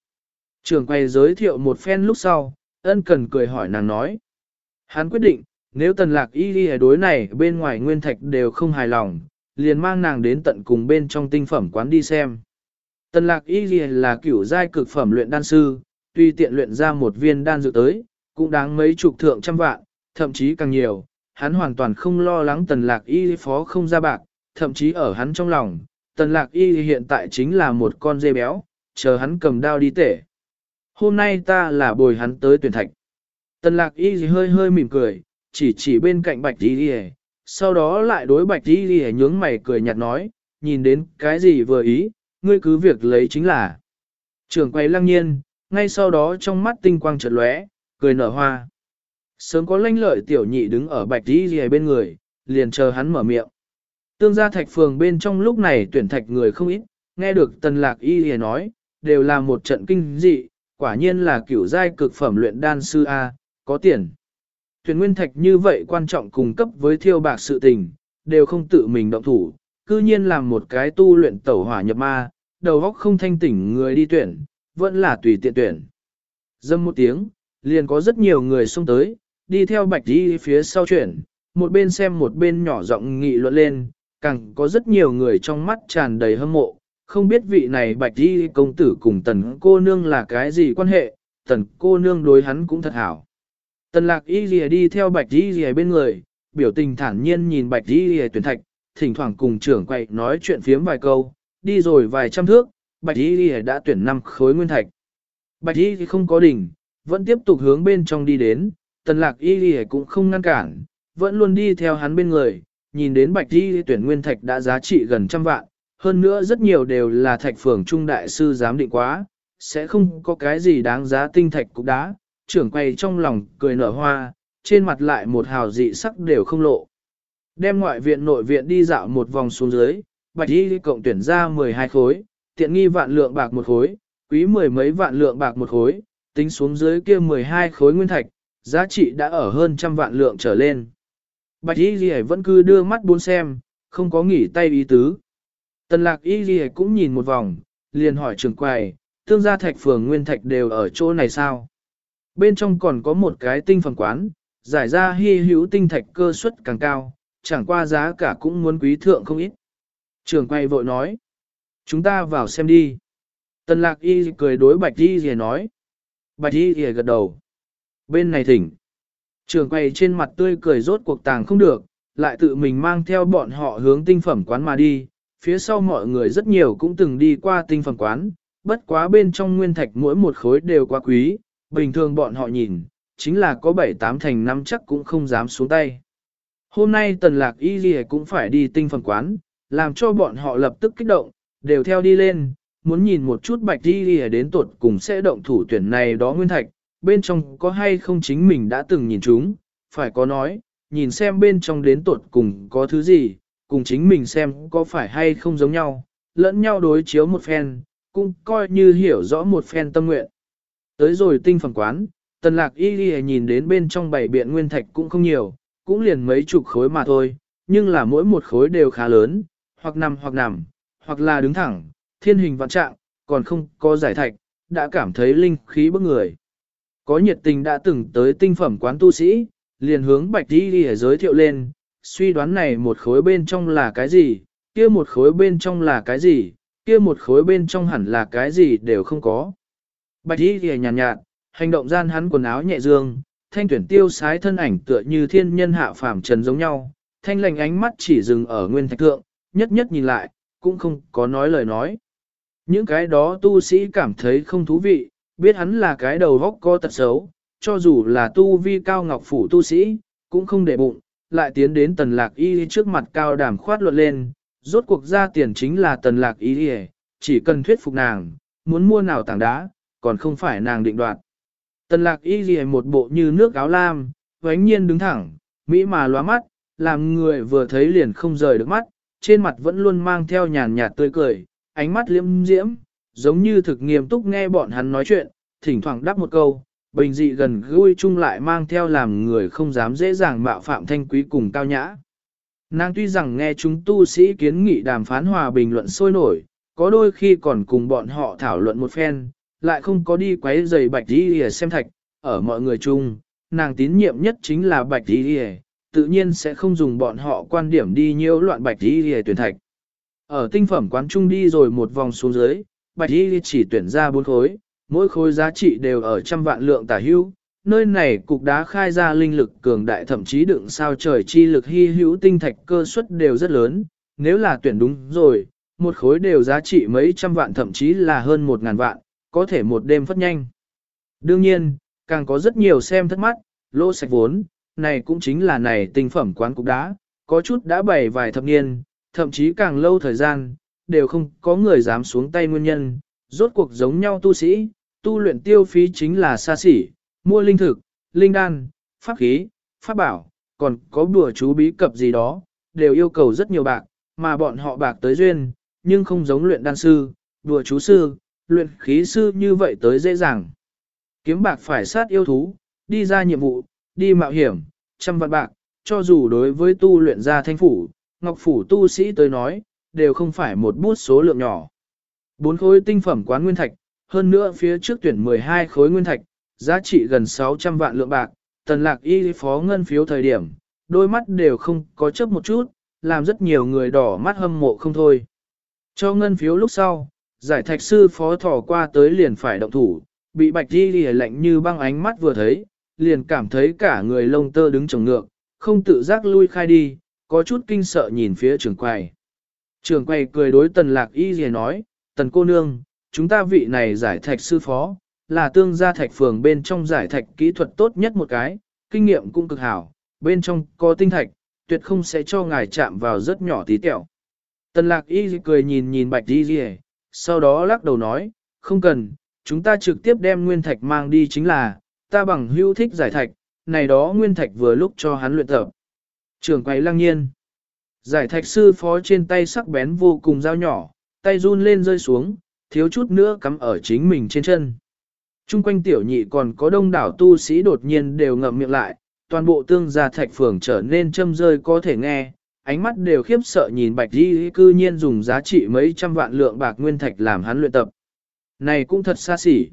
Trường quay giới thiệu một phen lúc sau, ân cần cười hỏi nàng nói. Hắn quyết định, nếu tần lạc y đi đối này bên ngoài nguyên thạch đều không hài lòng, liền mang nàng đến tận cùng bên trong tinh phẩm quán đi xem. Tần lạc y đi là kiểu giai cực phẩm luyện đan sư, tuy tiện luyện ra một viên đan dược tới, cũng đáng mấy chục thượng trăm vạn, thậm chí càng nhiều, hắn hoàn toàn không lo lắng tần lạc y phó không ra bạc, thậm chí ở hắn trong lòng, tần lạc y hiện tại chính là một con dê béo, chờ hắn cầm đao đi tể. Hôm nay ta là bồi hắn tới tuyển thạch. Tần lạc y hơi hơi mỉm cười, chỉ chỉ bên cạnh bạch y sau đó lại đối bạch y nhướng mày cười nhạt nói, nhìn đến cái gì vừa ý, ngươi cứ việc lấy chính là. Trường quay lăng nhiên, ngay sau đó trong mắt tinh quang chợt lóe, cười nở hoa. Sớm có lanh lợi tiểu nhị đứng ở bạch đi gì bên người, liền chờ hắn mở miệng. Tương gia thạch phường bên trong lúc này tuyển thạch người không ít, nghe được tần lạc y gì nói, đều là một trận kinh dị, quả nhiên là kiểu giai cực phẩm luyện đan sư A, có tiền. Tuyển nguyên thạch như vậy quan trọng cùng cấp với thiêu bạc sự tình, đều không tự mình động thủ, cư nhiên làm một cái tu luyện tẩu hỏa nhập ma, đầu óc không thanh tỉnh người đi tuyển, vẫn là tùy tiện tuyển. Dâm một tiếng, liền có rất nhiều người xông tới, đi theo bạch đi phía sau chuyển, một bên xem một bên nhỏ giọng nghị luận lên, càng có rất nhiều người trong mắt tràn đầy hâm mộ, không biết vị này bạch đi công tử cùng tần cô nương là cái gì quan hệ, tần cô nương đối hắn cũng thật hảo. Tần lạc y lìa đi theo bạch y lìa bên người, biểu tình thản nhiên nhìn bạch y lìa tuyển thạch, thỉnh thoảng cùng trưởng quậy nói chuyện phiếm vài câu, đi rồi vài trăm thước, bạch y lìa đã tuyển năm khối nguyên thạch. Bạch y thì không có đỉnh, vẫn tiếp tục hướng bên trong đi đến, tần lạc y lìa cũng không ngăn cản, vẫn luôn đi theo hắn bên người, nhìn đến bạch y tuyển nguyên thạch đã giá trị gần trăm vạn, hơn nữa rất nhiều đều là thạch phường trung đại sư giám định quá, sẽ không có cái gì đáng giá tinh thạch cục đá, trưởng quay trong lòng cười nở hoa, trên mặt lại một hào dị sắc đều không lộ. Đem ngoại viện nội viện đi dạo một vòng xuống dưới, bạch y cộng tuyển ra 12 khối, tiện nghi vạn lượng bạc một khối, quý mười mấy vạn lượng bạc một khối, tính xuống dưới kia 12 khối nguyên thạch, giá trị đã ở hơn trăm vạn lượng trở lên. Bạch y ghi vẫn cứ đưa mắt buôn xem, không có nghỉ tay ý tứ. Tần lạc y ghi cũng nhìn một vòng, liền hỏi trường quầy, tương gia thạch phường nguyên thạch đều ở chỗ này sao? Bên trong còn có một cái tinh phẩm quán, giải ra hy hữu tinh thạch cơ suất càng cao, chẳng qua giá cả cũng muốn quý thượng không ít. Trường quay vội nói, chúng ta vào xem đi. Tần lạc y cười đối bạch y gì nói. Bạch y gì gật đầu. Bên này thỉnh. Trường quay trên mặt tươi cười rốt cuộc tàng không được, lại tự mình mang theo bọn họ hướng tinh phẩm quán mà đi. Phía sau mọi người rất nhiều cũng từng đi qua tinh phẩm quán, bất quá bên trong nguyên thạch mỗi một khối đều quá quý, bình thường bọn họ nhìn, chính là có bảy tám thành năm chắc cũng không dám xuống tay. Hôm nay tần lạc y gì cũng phải đi tinh phần quán, làm cho bọn họ lập tức kích động, đều theo đi lên, muốn nhìn một chút bạch y gì đến tuột cùng sẽ động thủ tuyển này đó nguyên thạch, bên trong có hay không chính mình đã từng nhìn chúng, phải có nói, nhìn xem bên trong đến tuột cùng có thứ gì, cùng chính mình xem có phải hay không giống nhau, lẫn nhau đối chiếu một phen, cũng coi như hiểu rõ một phen tâm nguyện. Tới rồi tinh phẩm quán, tần lạc y ghi nhìn đến bên trong bảy biện nguyên thạch cũng không nhiều, cũng liền mấy chục khối mà thôi, nhưng là mỗi một khối đều khá lớn, hoặc nằm hoặc nằm, hoặc là đứng thẳng, thiên hình vạn trạng, còn không có giải thạch, đã cảm thấy linh khí bức người. Có nhiệt tình đã từng tới tinh phẩm quán tu sĩ, liền hướng bạch đi đi giới thiệu lên, suy đoán này một khối bên trong là cái gì, kia một khối bên trong là cái gì, kia một khối bên trong hẳn là cái gì đều không có. Bạch đi ghề nhàn nhạt, nhạt, hành động gian hắn quần áo nhẹ dương, thanh tuyển tiêu sái thân ảnh tựa như thiên nhân hạ phàm trần giống nhau, thanh lành ánh mắt chỉ dừng ở nguyên thạch thượng, nhất nhất nhìn lại, cũng không có nói lời nói. Những cái đó tu sĩ cảm thấy không thú vị, biết hắn là cái đầu góc có tật xấu, cho dù là tu vi cao ngọc phủ tu sĩ, cũng không để bụng, lại tiến đến tần lạc y trước mặt cao đàm khoát luận lên, rốt cuộc ra tiền chính là tần lạc y chỉ cần thuyết phục nàng, muốn mua nào tảng đá, còn không phải nàng định đoạt. Tần lạc y ghi một bộ như nước áo lam, vánh nhiên đứng thẳng, mỹ mà lóa mắt, làm người vừa thấy liền không rời được mắt, trên mặt vẫn luôn mang theo nhàn nhạt tươi cười, ánh mắt liêm diễm, giống như thực nghiêm túc nghe bọn hắn nói chuyện, thỉnh thoảng đáp một câu, bình dị gần gũi chung lại mang theo làm người không dám dễ dàng mạo phạm thanh quý cùng cao nhã. Nàng tuy rằng nghe chúng tu sĩ kiến nghị đàm phán hòa bình luận sôi nổi, có đôi khi còn cùng bọn họ thảo luận một phen, lại không có đi quấy giày bạch đi hề xem thạch, ở mọi người chung, nàng tín nhiệm nhất chính là bạch đi hề, tự nhiên sẽ không dùng bọn họ quan điểm đi nhiễu loạn bạch đi hề tuyển thạch. Ở tinh phẩm quán trung đi rồi một vòng xuống dưới, bạch đi chỉ tuyển ra bốn khối, mỗi khối giá trị đều ở trăm vạn lượng tả hữu. Nơi này cục đá khai ra linh lực cường đại thậm chí đựng sao trời chi lực hy hữu tinh thạch cơ suất đều rất lớn, nếu là tuyển đúng rồi, một khối đều giá trị mấy trăm vạn thậm chí là hơn một ngàn vạn, có thể một đêm phất nhanh. Đương nhiên, càng có rất nhiều xem thất mắt, lỗ sạch vốn, này cũng chính là này tinh phẩm quán cục đá, có chút đã bày vài thập niên, thậm chí càng lâu thời gian, đều không có người dám xuống tay nguyên nhân, rốt cuộc giống nhau tu sĩ, tu luyện tiêu phí chính là xa xỉ, mua linh thực, linh đan, pháp khí, pháp bảo, còn có đùa chú bí cập gì đó, đều yêu cầu rất nhiều bạc, mà bọn họ bạc tới duyên, nhưng không giống luyện đan sư, đùa chú sư, luyện khí sư như vậy tới dễ dàng. Kiếm bạc phải sát yêu thú, đi ra nhiệm vụ, đi mạo hiểm, trăm vạn bạc, cho dù đối với tu luyện gia thanh phủ, ngọc phủ tu sĩ tới nói, đều không phải một bút số lượng nhỏ. Bốn khối tinh phẩm quán nguyên thạch, hơn nữa phía trước tuyển 12 khối nguyên thạch, giá trị gần 600 vạn lượng bạc, tần lạc y phó ngân phiếu thời điểm, đôi mắt đều không có chấp một chút, làm rất nhiều người đỏ mắt hâm mộ không thôi. Cho ngân phiếu lúc sau, giải thạch sư phó thò qua tới liền phải động thủ, bị bạch đi lìa lạnh như băng ánh mắt vừa thấy, liền cảm thấy cả người lông tơ đứng trồng ngược, không tự giác lui khai đi, có chút kinh sợ nhìn phía trường quầy. Trường quầy cười đối tần lạc y lìa nói, tần cô nương, chúng ta vị này giải thạch sư phó, là tương gia thạch phường bên trong giải thạch kỹ thuật tốt nhất một cái, kinh nghiệm cũng cực hảo, bên trong có tinh thạch, tuyệt không sẽ cho ngài chạm vào rất nhỏ tí tẹo. Tần lạc y cười nhìn nhìn bạch đi gì sau đó lắc đầu nói, không cần, chúng ta trực tiếp đem nguyên thạch mang đi chính là, ta bằng hữu thích giải thạch, này đó nguyên thạch vừa lúc cho hắn luyện tập. Trường quay lăng nhiên. Giải thạch sư phó trên tay sắc bén vô cùng dao nhỏ, tay run lên rơi xuống, thiếu chút nữa cắm ở chính mình trên chân. Trung quanh tiểu nhị còn có đông đảo tu sĩ đột nhiên đều ngậm miệng lại, toàn bộ tương gia thạch phường trở nên châm rơi có thể nghe, ánh mắt đều khiếp sợ nhìn bạch di cư nhiên dùng giá trị mấy trăm vạn lượng bạc nguyên thạch làm hắn luyện tập. Này cũng thật xa xỉ.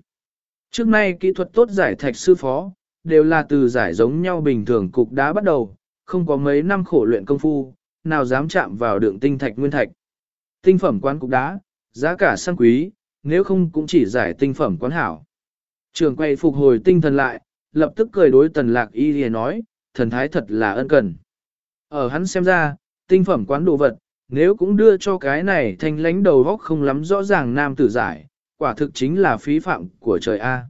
Trước nay kỹ thuật tốt giải thạch sư phó, đều là từ giải giống nhau bình thường cục đá bắt đầu, không có mấy năm khổ luyện công phu, nào dám chạm vào đường tinh thạch nguyên thạch. Tinh phẩm quán cục đá, giá cả sang quý, nếu không cũng chỉ giải tinh phẩm quán hảo. Trường quay phục hồi tinh thần lại, lập tức cười đối tần lạc y thì nói, thần thái thật là ân cần. Ở hắn xem ra, tinh phẩm quán đồ vật, nếu cũng đưa cho cái này thanh lánh đầu góc không lắm rõ ràng nam tử giải, quả thực chính là phí phạm của trời A.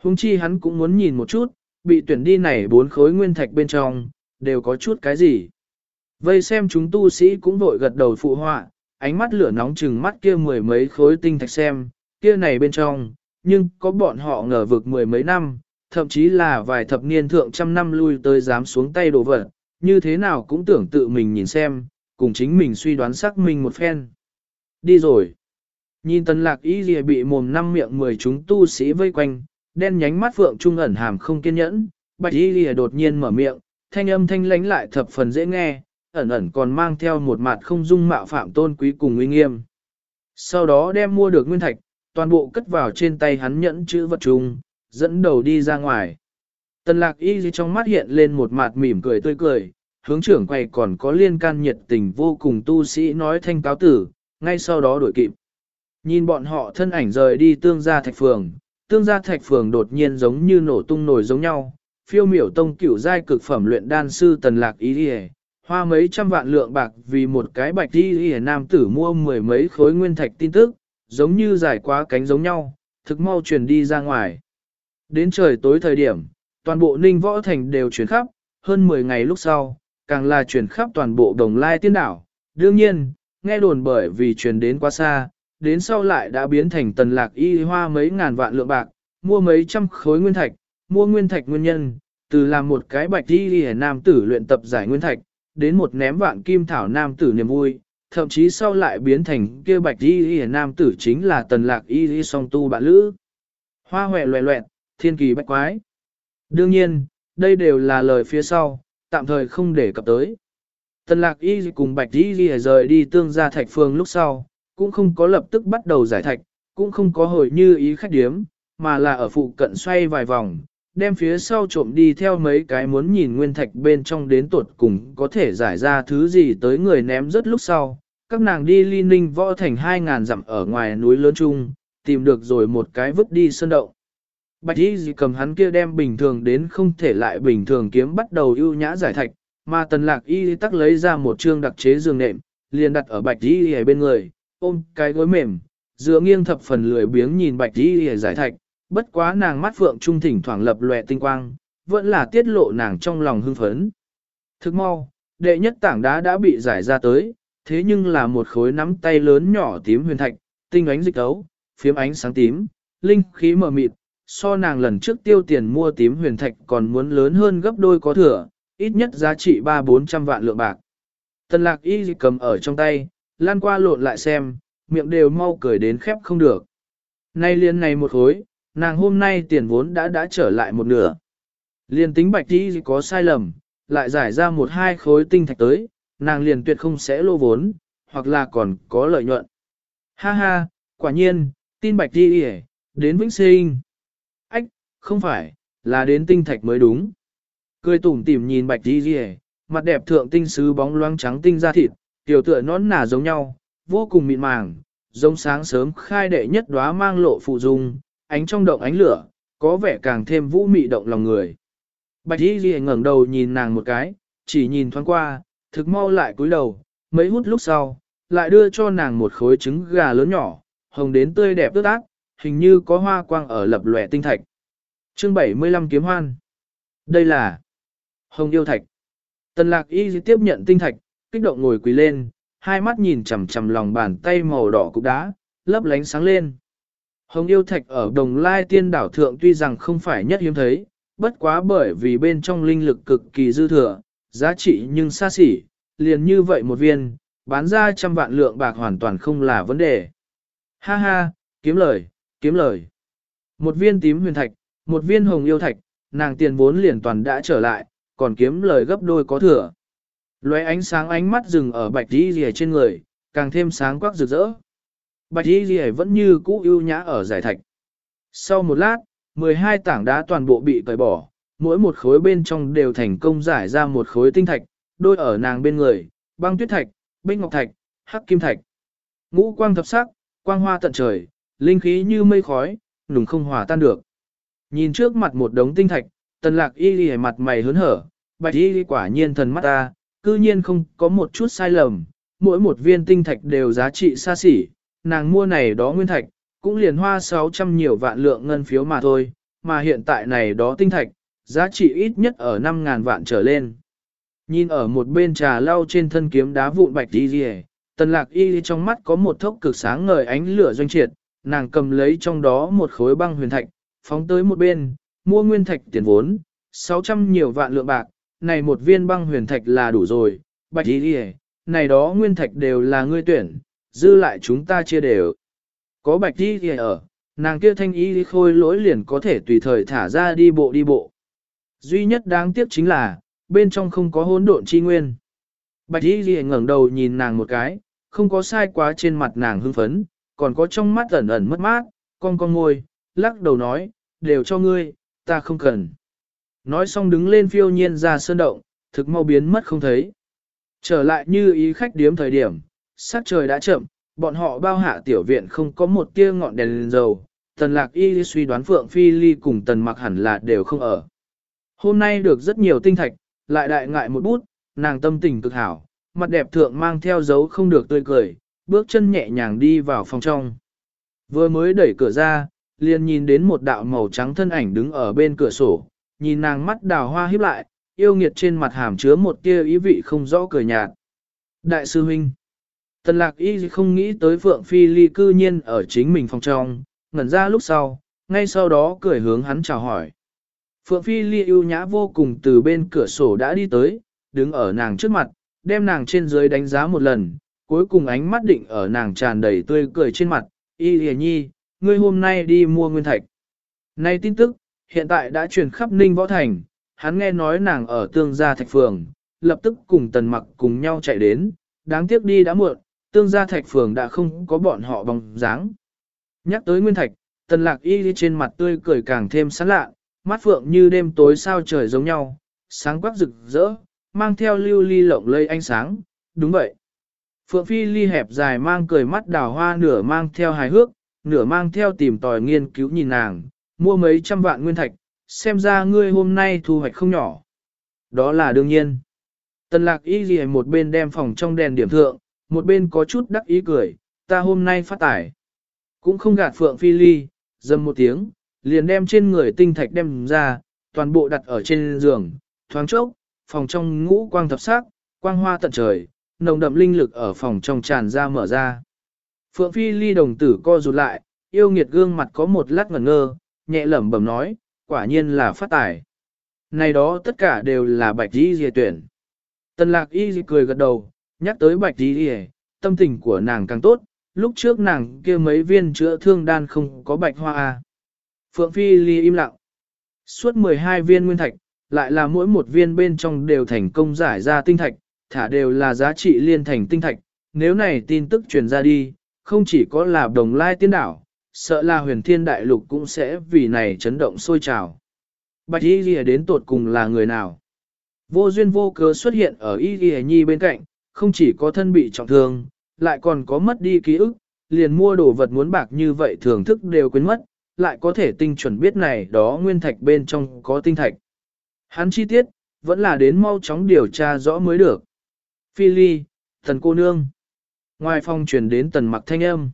Hùng chi hắn cũng muốn nhìn một chút, bị tuyển đi này bốn khối nguyên thạch bên trong, đều có chút cái gì. Vây xem chúng tu sĩ cũng vội gật đầu phụ họa, ánh mắt lửa nóng chừng mắt kia mười mấy khối tinh thạch xem, kia này bên trong, nhưng có bọn họ ngờ vực mười mấy năm, thậm chí là vài thập niên thượng trăm năm lui tới dám xuống tay đồ vật, như thế nào cũng tưởng tự mình nhìn xem, cùng chính mình suy đoán xác minh một phen. Đi rồi. Nhìn tần lạc y gì bị mồm năm miệng mười chúng tu sĩ vây quanh, đen nhánh mắt phượng trung ẩn hàm không kiên nhẫn, bạch y gì đột nhiên mở miệng, thanh âm thanh lánh lại thập phần dễ nghe, ẩn ẩn còn mang theo một mặt không dung mạo phạm tôn quý cùng uy nghiêm. Sau đó đem mua được nguyên thạch, toàn bộ cất vào trên tay hắn nhẫn chữ vật trùng, dẫn đầu đi ra ngoài. Tần lạc y gì trong mắt hiện lên một mặt mỉm cười tươi cười, hướng trưởng quầy còn có liên can nhiệt tình vô cùng tu sĩ nói thanh cáo tử, ngay sau đó đổi kịp. Nhìn bọn họ thân ảnh rời đi tương gia thạch phường, tương gia thạch phường đột nhiên giống như nổ tung nổi giống nhau, phiêu miểu tông cửu giai cực phẩm luyện đan sư tần lạc ý gì, hoa mấy trăm vạn lượng bạc vì một cái bạch y gì nam tử mua mười mấy khối nguyên thạch tin tức, giống như giải quá cánh giống nhau, thực mau truyền đi ra ngoài. Đến trời tối thời điểm, toàn bộ ninh võ thành đều chuyển khắp, hơn 10 ngày lúc sau, càng là chuyển khắp toàn bộ đồng lai tiên đảo. Đương nhiên, nghe đồn bởi vì truyền đến quá xa, đến sau lại đã biến thành tần lạc y hoa mấy ngàn vạn lượng bạc, mua mấy trăm khối nguyên thạch, mua nguyên thạch nguyên nhân, từ làm một cái bạch y nam tử luyện tập giải nguyên thạch, đến một ném vạn kim thảo nam tử niềm vui, thậm chí sau lại biến thành kia bạch y nam tử chính là tần lạc y song tu bạn lữ. Hoa hòe loẹ loẹt, thiên kỳ bách quái. Đương nhiên, đây đều là lời phía sau, tạm thời không để cập tới. Tần lạc y cùng bạch y rời đi tương gia thạch phương lúc sau, cũng không có lập tức bắt đầu giải thạch, cũng không có hồi như ý khách điếm, mà là ở phụ cận xoay vài vòng, đem phía sau trộm đi theo mấy cái muốn nhìn nguyên thạch bên trong đến tuột cùng có thể giải ra thứ gì tới người ném rất lúc sau. Các nàng đi ly ninh võ thành 2.000 dặm ở ngoài núi lớn trung, tìm được rồi một cái vứt đi sơn động. Bạch y gì cầm hắn kia đem bình thường đến không thể lại bình thường kiếm bắt đầu ưu nhã giải thạch, mà tần lạc y tắc lấy ra một chương đặc chế giường nệm, liền đặt ở bạch y ở bên người, ôm cái gối mềm, dựa nghiêng thập phần lười biếng nhìn bạch y giải thạch, bất quá nàng mắt phượng trung thỉnh thoảng lập lòe tinh quang, vẫn là tiết lộ nàng trong lòng hưng phấn. Thức mau, đệ nhất tảng đá đã bị giải ra tới, thế nhưng là một khối nắm tay lớn nhỏ tím huyền thạch, tinh ánh dịch ấu, phiếm ánh sáng tím, linh khí mờ mịt, so nàng lần trước tiêu tiền mua tím huyền thạch còn muốn lớn hơn gấp đôi có thừa, ít nhất giá trị 3-400 vạn lượng bạc. Tần lạc y cầm ở trong tay, lan qua lộn lại xem, miệng đều mau cười đến khép không được. Nay liên này một khối, nàng hôm nay tiền vốn đã đã trở lại một nửa. Liên tính bạch đi có sai lầm, lại giải ra một hai khối tinh thạch tới, nàng liền tuyệt không sẽ lô vốn, hoặc là còn có lợi nhuận. Ha ha, quả nhiên, tin bạch đi đến vĩnh sinh. Không phải, là đến tinh thạch mới đúng. Cười tủm tỉm nhìn bạch đi hề, mặt đẹp thượng tinh sứ bóng loáng trắng tinh da thịt, tiểu tựa nón nà giống nhau, vô cùng mịn màng, giống sáng sớm khai đệ nhất đóa mang lộ phụ dung, ánh trong động ánh lửa, có vẻ càng thêm vũ mị động lòng người. Bạch Y Ghi ngẩng đầu nhìn nàng một cái, chỉ nhìn thoáng qua, thực mau lại cúi đầu, mấy hút lúc sau, lại đưa cho nàng một khối trứng gà lớn nhỏ, hồng đến tươi đẹp tước ác, hình như có hoa quang ở lập lòe tinh thạch. Chương 75 kiếm hoan. Đây là Hồng yêu thạch. Tần lạc y tiếp nhận tinh thạch, kích động ngồi quỳ lên, hai mắt nhìn chằm chằm lòng bàn tay màu đỏ cục đá, lấp lánh sáng lên. Hồng yêu thạch ở đồng lai tiên đảo thượng tuy rằng không phải nhất hiếm thấy, bất quá bởi vì bên trong linh lực cực kỳ dư thừa, giá trị nhưng xa xỉ, liền như vậy một viên, bán ra trăm vạn lượng bạc hoàn toàn không là vấn đề. Ha ha, kiếm lời, kiếm lời. Một viên tím huyền thạch, một viên hồng yêu thạch, nàng tiền vốn liền toàn đã trở lại, còn kiếm lời gấp đôi có thừa. Lóe ánh sáng ánh mắt dừng ở bạch đi rìa trên người, càng thêm sáng quắc rực rỡ. Bạch đi rìa vẫn như cũ ưu nhã ở giải thạch. Sau một lát, 12 tảng đá toàn bộ bị cởi bỏ, mỗi một khối bên trong đều thành công giải ra một khối tinh thạch, đôi ở nàng bên người, băng tuyết thạch, bích ngọc thạch, hắc kim thạch. Ngũ quang thập sắc, quang hoa tận trời, linh khí như mây khói, nùng không hòa tan được. Nhìn trước mặt một đống tinh thạch, tần lạc y ghi mặt mày hớn hở, bạch y quả nhiên thần mắt ta, cư nhiên không có một chút sai lầm, mỗi một viên tinh thạch đều giá trị xa xỉ, nàng mua này đó nguyên thạch, cũng liền hoa 600 nhiều vạn lượng ngân phiếu mà thôi, mà hiện tại này đó tinh thạch, giá trị ít nhất ở 5.000 vạn trở lên. Nhìn ở một bên trà lau trên thân kiếm đá vụn bạch y ghi tần lạc y trong mắt có một thốc cực sáng ngời ánh lửa doanh triệt, nàng cầm lấy trong đó một khối băng huyền thạch, phóng tới một bên, mua nguyên thạch tiền vốn, 600 nhiều vạn lượng bạc, này một viên băng huyền thạch là đủ rồi, bạch ý đi này đó nguyên thạch đều là ngươi tuyển, dư lại chúng ta chia đều. Có bạch ý đi ở, nàng kia thanh ý khôi lỗi liền có thể tùy thời thả ra đi bộ đi bộ. Duy nhất đáng tiếc chính là, bên trong không có hỗn độn chi nguyên. Bạch Y Ghi ngẩng đầu nhìn nàng một cái, không có sai quá trên mặt nàng hưng phấn, còn có trong mắt ẩn ẩn mất mát, con con ngôi, lắc đầu nói, đều cho ngươi, ta không cần. Nói xong đứng lên phiêu nhiên ra sơn động, thực mau biến mất không thấy. Trở lại như ý khách điếm thời điểm, sát trời đã chậm, bọn họ bao hạ tiểu viện không có một tia ngọn đèn lên dầu, tần lạc y suy đoán Phượng Phi Ly cùng tần mặc hẳn là đều không ở. Hôm nay được rất nhiều tinh thạch, lại đại ngại một bút, nàng tâm tình cực hảo, mặt đẹp thượng mang theo dấu không được tươi cười, bước chân nhẹ nhàng đi vào phòng trong. Vừa mới đẩy cửa ra, liền nhìn đến một đạo màu trắng thân ảnh đứng ở bên cửa sổ, nhìn nàng mắt đào hoa híp lại, yêu nghiệt trên mặt hàm chứa một tia ý vị không rõ cười nhạt. Đại sư huynh, tần lạc y không nghĩ tới Phượng Phi Ly cư nhiên ở chính mình phòng trong, ngẩn ra lúc sau, ngay sau đó cười hướng hắn chào hỏi. Phượng Phi Ly yêu nhã vô cùng từ bên cửa sổ đã đi tới, đứng ở nàng trước mặt, đem nàng trên dưới đánh giá một lần, cuối cùng ánh mắt định ở nàng tràn đầy tươi cười trên mặt, y hề nhi, ngươi hôm nay đi mua nguyên thạch. Nay tin tức, hiện tại đã truyền khắp Ninh Võ Thành, hắn nghe nói nàng ở tương gia thạch phường, lập tức cùng tần mặc cùng nhau chạy đến, đáng tiếc đi đã muộn, tương gia thạch phường đã không có bọn họ bóng dáng. Nhắc tới nguyên thạch, tần lạc y trên mặt tươi cười càng thêm sán lạ, mắt phượng như đêm tối sao trời giống nhau, sáng quắc rực rỡ, mang theo lưu ly lộng lây ánh sáng, đúng vậy. Phượng phi ly hẹp dài mang cười mắt đào hoa nửa mang theo hài hước, nửa mang theo tìm tòi nghiên cứu nhìn nàng, mua mấy trăm vạn nguyên thạch, xem ra ngươi hôm nay thu hoạch không nhỏ. Đó là đương nhiên. Tần lạc y gì một bên đem phòng trong đèn điểm thượng, một bên có chút đắc ý cười, ta hôm nay phát tải. Cũng không gạt Phượng Phi Ly, dầm một tiếng, liền đem trên người tinh thạch đem ra, toàn bộ đặt ở trên giường, thoáng chốc, phòng trong ngũ quang thập sắc, quang hoa tận trời, nồng đậm linh lực ở phòng trong tràn ra mở ra. Phượng Phi ly đồng tử co rụt lại, yêu nghiệt gương mặt có một lát ngẩn ngơ, nhẹ lẩm bẩm nói, quả nhiên là phát tài. Này đó tất cả đều là bạch y dì tuyển. Tần lạc y cười gật đầu, nhắc tới bạch y dì tâm tình của nàng càng tốt, lúc trước nàng kia mấy viên chữa thương đan không có bạch hoa à. Phượng Phi Ly im lặng. Suốt 12 viên nguyên thạch, lại là mỗi một viên bên trong đều thành công giải ra tinh thạch, thả đều là giá trị liên thành tinh thạch, nếu này tin tức truyền ra đi, không chỉ có là đồng lai tiên đảo, sợ là huyền thiên đại lục cũng sẽ vì này chấn động sôi trào. Bạch Y Ghi đến tột cùng là người nào? Vô duyên vô cớ xuất hiện ở Y Ghi Nhi bên cạnh, không chỉ có thân bị trọng thương, lại còn có mất đi ký ức, liền mua đồ vật muốn bạc như vậy thưởng thức đều quên mất, lại có thể tinh chuẩn biết này đó nguyên thạch bên trong có tinh thạch. Hắn chi tiết, vẫn là đến mau chóng điều tra rõ mới được. Phi ly, thần cô nương. Ngoài phòng truyền đến tần mặc thanh âm.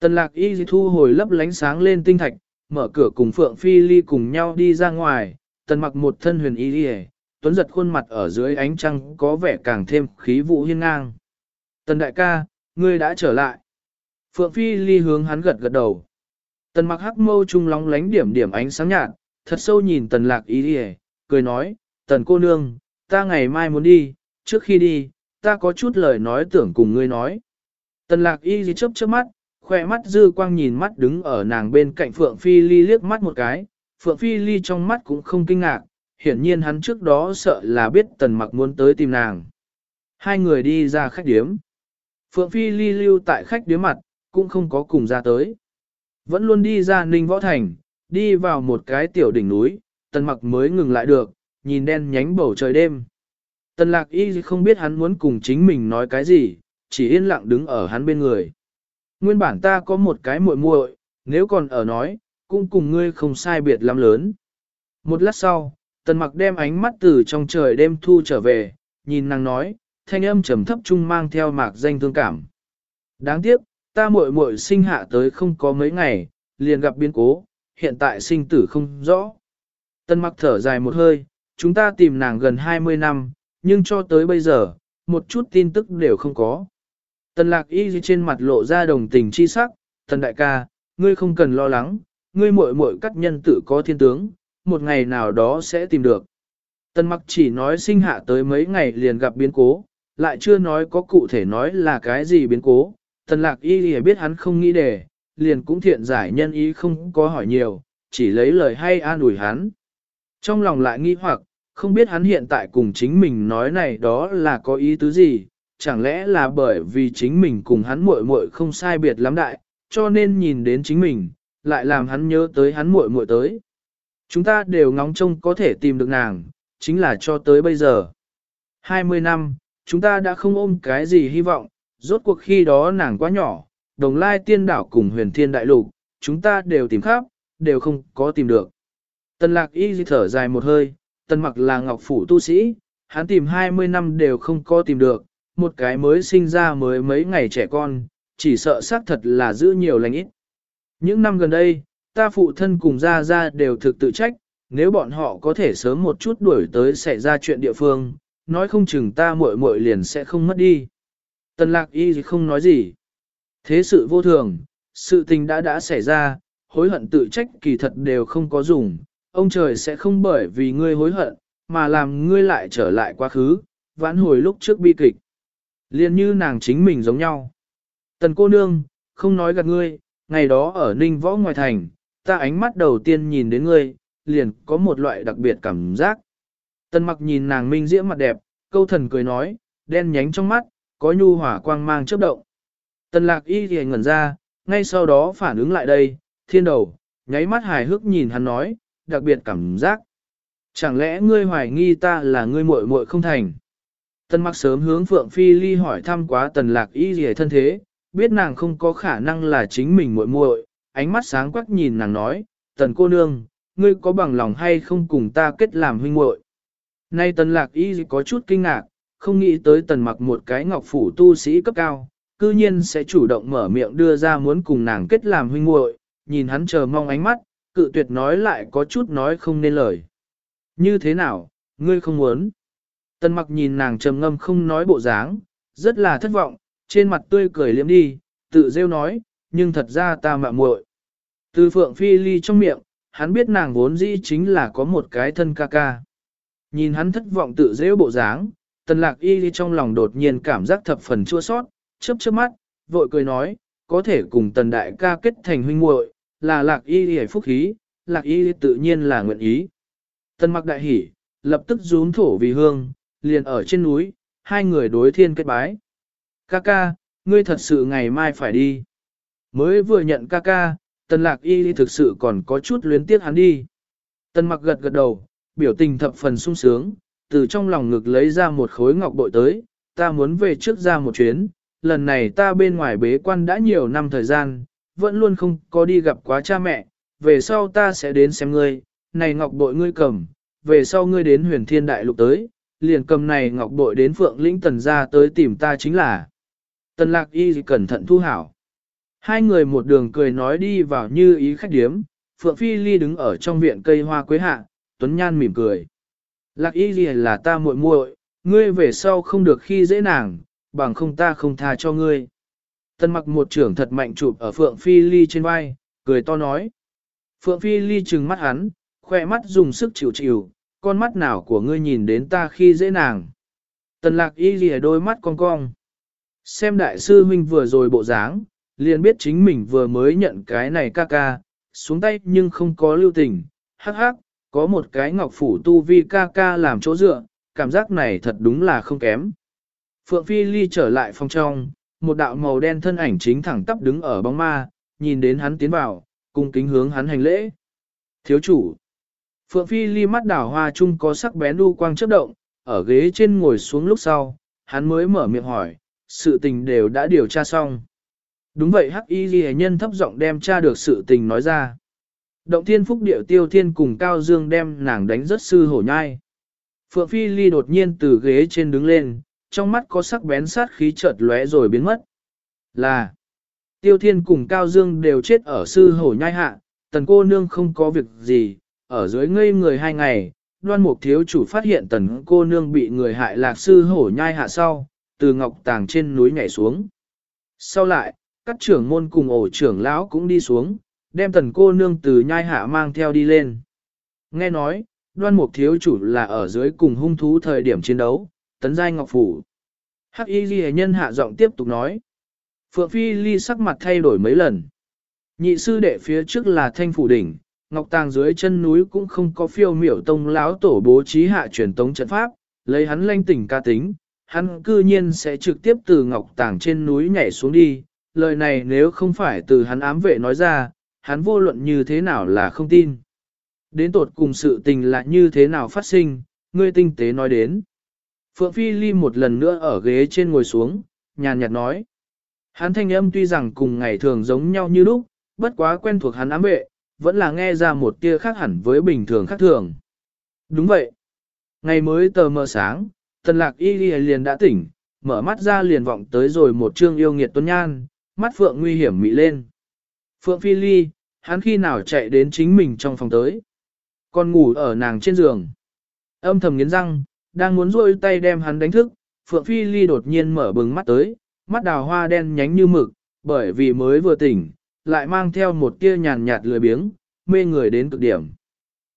Tần lạc y thu hồi lấp lánh sáng lên tinh thạch, mở cửa cùng Phượng Phi ly cùng nhau đi ra ngoài, tần mặc một thân huyền y đi tuấn giật khuôn mặt ở dưới ánh trăng có vẻ càng thêm khí vụ hiên ngang. Tần đại ca, ngươi đã trở lại. Phượng Phi ly hướng hắn gật gật đầu. Tần mặc hắc mâu trung lóng lánh điểm điểm ánh sáng nhạt, thật sâu nhìn tần lạc y đi cười nói, tần cô nương, ta ngày mai muốn đi, trước khi đi, ta có chút lời nói tưởng cùng ngươi nói. Tần lạc y gì chớp chớp mắt, khỏe mắt dư quang nhìn mắt đứng ở nàng bên cạnh Phượng Phi Ly liếc mắt một cái, Phượng Phi Ly trong mắt cũng không kinh ngạc, hiển nhiên hắn trước đó sợ là biết tần mặc muốn tới tìm nàng. Hai người đi ra khách điếm. Phượng Phi Ly lưu tại khách điếm mặt, cũng không có cùng ra tới. Vẫn luôn đi ra Ninh Võ Thành, đi vào một cái tiểu đỉnh núi, tần mặc mới ngừng lại được, nhìn đen nhánh bầu trời đêm. Tần lạc y không biết hắn muốn cùng chính mình nói cái gì, chỉ yên lặng đứng ở hắn bên người. Nguyên bản ta có một cái muội muội, nếu còn ở nói, cũng cùng ngươi không sai biệt lắm lớn. Một lát sau, tần mặc đem ánh mắt từ trong trời đêm thu trở về, nhìn nàng nói, thanh âm trầm thấp trung mang theo mạc danh thương cảm. Đáng tiếc, ta muội muội sinh hạ tới không có mấy ngày, liền gặp biến cố, hiện tại sinh tử không rõ. Tần mặc thở dài một hơi, chúng ta tìm nàng gần 20 năm, nhưng cho tới bây giờ, một chút tin tức đều không có. Tần lạc y trên mặt lộ ra đồng tình chi sắc, tần đại ca, ngươi không cần lo lắng, ngươi muội muội cắt nhân tử có thiên tướng, một ngày nào đó sẽ tìm được. Tần mặc chỉ nói sinh hạ tới mấy ngày liền gặp biến cố, lại chưa nói có cụ thể nói là cái gì biến cố. Tần lạc y thì biết hắn không nghĩ đề, liền cũng thiện giải nhân ý không có hỏi nhiều, chỉ lấy lời hay an ủi hắn. Trong lòng lại nghi hoặc, không biết hắn hiện tại cùng chính mình nói này đó là có ý tứ gì, chẳng lẽ là bởi vì chính mình cùng hắn muội muội không sai biệt lắm đại, cho nên nhìn đến chính mình, lại làm hắn nhớ tới hắn muội muội tới. Chúng ta đều ngóng trông có thể tìm được nàng, chính là cho tới bây giờ. 20 năm, chúng ta đã không ôm cái gì hy vọng, rốt cuộc khi đó nàng quá nhỏ, đồng lai tiên đảo cùng huyền thiên đại lục, chúng ta đều tìm khắp, đều không có tìm được. Tần lạc y thở dài một hơi, tần mặc là ngọc phủ tu sĩ, hắn tìm 20 năm đều không có tìm được, một cái mới sinh ra mới mấy ngày trẻ con, chỉ sợ xác thật là giữ nhiều lành ít. Những năm gần đây, ta phụ thân cùng gia gia đều thực tự trách, nếu bọn họ có thể sớm một chút đuổi tới xảy ra chuyện địa phương, nói không chừng ta muội muội liền sẽ không mất đi. Tần lạc y không nói gì. Thế sự vô thường, sự tình đã đã xảy ra, hối hận tự trách kỳ thật đều không có dùng, ông trời sẽ không bởi vì ngươi hối hận, mà làm ngươi lại trở lại quá khứ, vãn hồi lúc trước bi kịch. Liên như nàng chính mình giống nhau. Tần cô nương, không nói gạt ngươi, ngày đó ở Ninh Võ ngoài thành, ta ánh mắt đầu tiên nhìn đến ngươi, liền có một loại đặc biệt cảm giác. Tần mặc nhìn nàng minh diễm mặt đẹp, câu thần cười nói, đen nhánh trong mắt, có nhu hỏa quang mang chớp động. Tần lạc y thì ngẩn ra, ngay sau đó phản ứng lại đây, thiên đầu, nháy mắt hài hước nhìn hắn nói, đặc biệt cảm giác. Chẳng lẽ ngươi hoài nghi ta là ngươi muội muội không thành? Tần mặc sớm hướng Phượng Phi Ly hỏi thăm quá tần lạc y gì thân thế, biết nàng không có khả năng là chính mình muội muội, ánh mắt sáng quắc nhìn nàng nói, tần cô nương, ngươi có bằng lòng hay không cùng ta kết làm huynh muội? Nay tần lạc y có chút kinh ngạc, không nghĩ tới tần mặc một cái ngọc phủ tu sĩ cấp cao, cư nhiên sẽ chủ động mở miệng đưa ra muốn cùng nàng kết làm huynh muội, nhìn hắn chờ mong ánh mắt, cự tuyệt nói lại có chút nói không nên lời. Như thế nào, ngươi không muốn? Tần mặc nhìn nàng trầm ngâm không nói bộ dáng, rất là thất vọng, trên mặt tươi cười liếm đi, tự rêu nói, nhưng thật ra ta mạ muội. Từ phượng phi ly trong miệng, hắn biết nàng vốn dĩ chính là có một cái thân ca ca. Nhìn hắn thất vọng tự rêu bộ dáng, tần lạc y ly trong lòng đột nhiên cảm giác thập phần chua sót, chớp chớp mắt, vội cười nói, có thể cùng tần đại ca kết thành huynh muội, là lạc y ly phúc khí, lạc y ly tự nhiên là nguyện ý. Tần mặc đại hỉ, lập tức rún thổ vì hương, liền ở trên núi, hai người đối thiên kết bái. Ca ca, ngươi thật sự ngày mai phải đi. Mới vừa nhận ca ca, tần lạc y thực sự còn có chút luyến tiếc hắn đi. Tần mặc gật gật đầu, biểu tình thập phần sung sướng, từ trong lòng ngực lấy ra một khối ngọc bội tới, ta muốn về trước ra một chuyến, lần này ta bên ngoài bế quan đã nhiều năm thời gian, vẫn luôn không có đi gặp quá cha mẹ, về sau ta sẽ đến xem ngươi, này ngọc bội ngươi cầm, về sau ngươi đến huyền thiên đại lục tới, liền cầm này ngọc bội đến phượng lĩnh tần ra tới tìm ta chính là. Tần lạc y cẩn thận thu hảo. Hai người một đường cười nói đi vào như ý khách điếm, Phượng Phi Ly đứng ở trong viện cây hoa quế hạ, Tuấn Nhan mỉm cười. Lạc y là ta muội muội, ngươi về sau không được khi dễ nàng, bằng không ta không tha cho ngươi. tần mặc một trưởng thật mạnh chụp ở Phượng Phi Ly trên vai, cười to nói. Phượng Phi Ly trừng mắt hắn, khoe mắt dùng sức chịu chịu, con mắt nào của ngươi nhìn đến ta khi dễ nàng. Tần lạc y lìa đôi mắt cong cong. Xem đại sư huynh vừa rồi bộ dáng, liền biết chính mình vừa mới nhận cái này ca ca, xuống tay nhưng không có lưu tình, hắc hắc, có một cái ngọc phủ tu vi ca ca làm chỗ dựa, cảm giác này thật đúng là không kém. Phượng Phi Ly trở lại phòng trong, một đạo màu đen thân ảnh chính thẳng tắp đứng ở bóng ma, nhìn đến hắn tiến vào, cung kính hướng hắn hành lễ. Thiếu chủ. Phượng Phi Ly mắt đảo hoa chung có sắc bén đu quang chớp động, ở ghế trên ngồi xuống lúc sau, hắn mới mở miệng hỏi, sự tình đều đã điều tra xong. Đúng vậy Hắc Y Ghi nhân thấp giọng đem tra được sự tình nói ra. Động thiên phúc điệu tiêu thiên cùng Cao Dương đem nàng đánh rất sư hổ nhai. Phượng Phi Ly đột nhiên từ ghế trên đứng lên, trong mắt có sắc bén sát khí chợt lóe rồi biến mất. Là, Tiêu Thiên cùng Cao Dương đều chết ở sư hổ nhai hạ, tần cô nương không có việc gì, ở dưới ngây người hai ngày, đoan mục thiếu chủ phát hiện tần cô nương bị người hại lạc sư hổ nhai hạ sau, từ ngọc tàng trên núi nhảy xuống. Sau lại, các trưởng môn cùng ổ trưởng lão cũng đi xuống, đem tần cô nương từ nhai hạ mang theo đi lên. Nghe nói, đoan mục thiếu chủ là ở dưới cùng hung thú thời điểm chiến đấu, tấn giai ngọc phủ. Hắc y ghi nhân hạ giọng tiếp tục nói. Phượng Phi Ly sắc mặt thay đổi mấy lần. Nhị sư đệ phía trước là thanh phủ đỉnh, ngọc tàng dưới chân núi cũng không có phiêu miểu tông láo tổ bố trí hạ truyền tống trận pháp, lấy hắn lanh tỉnh ca tính, hắn cư nhiên sẽ trực tiếp từ ngọc tàng trên núi nhảy xuống đi. Lời này nếu không phải từ hắn ám vệ nói ra, hắn vô luận như thế nào là không tin. Đến tột cùng sự tình là như thế nào phát sinh, ngươi tinh tế nói đến. Phượng Phi Ly một lần nữa ở ghế trên ngồi xuống, nhàn nhạt nói. Hắn thanh âm tuy rằng cùng ngày thường giống nhau như lúc, bất quá quen thuộc hắn ám vệ, vẫn là nghe ra một tia khác hẳn với bình thường khác thường. Đúng vậy. Ngày mới tờ mờ sáng, tần lạc y liền đã tỉnh, mở mắt ra liền vọng tới rồi một trương yêu nghiệt tuấn nhan, mắt Phượng nguy hiểm mị lên. Phượng Phi Ly, hắn khi nào chạy đến chính mình trong phòng tới. Còn ngủ ở nàng trên giường. Âm thầm nghiến răng, đang muốn rôi tay đem hắn đánh thức, Phượng Phi Ly đột nhiên mở bừng mắt tới, mắt đào hoa đen nhánh như mực, bởi vì mới vừa tỉnh, lại mang theo một tia nhàn nhạt lười biếng, mê người đến cực điểm.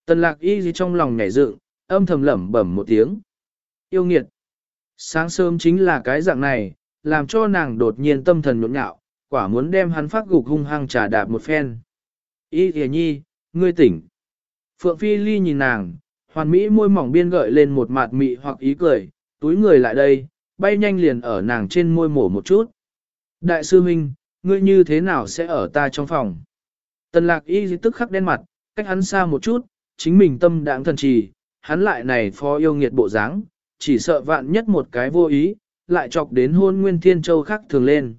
Tần lạc y gì trong lòng nhảy dựng, âm thầm lẩm bẩm một tiếng. Yêu nghiệt. Sáng sớm chính là cái dạng này, làm cho nàng đột nhiên tâm thần nhộn nhạo, quả muốn đem hắn phát gục hung hăng trả đạp một phen. Y gì nhi, ngươi tỉnh. Phượng Phi Ly nhìn nàng, hoàn mỹ môi mỏng biên gợi lên một mặt mị hoặc ý cười, túi người lại đây, bay nhanh liền ở nàng trên môi mổ một chút. Đại sư huynh, ngươi như thế nào sẽ ở ta trong phòng? Tần lạc y tức khắc đen mặt, cách hắn xa một chút, chính mình tâm đãng thần trì, hắn lại này phó yêu nghiệt bộ dáng, chỉ sợ vạn nhất một cái vô ý, lại chọc đến hôn nguyên thiên châu khác thường lên.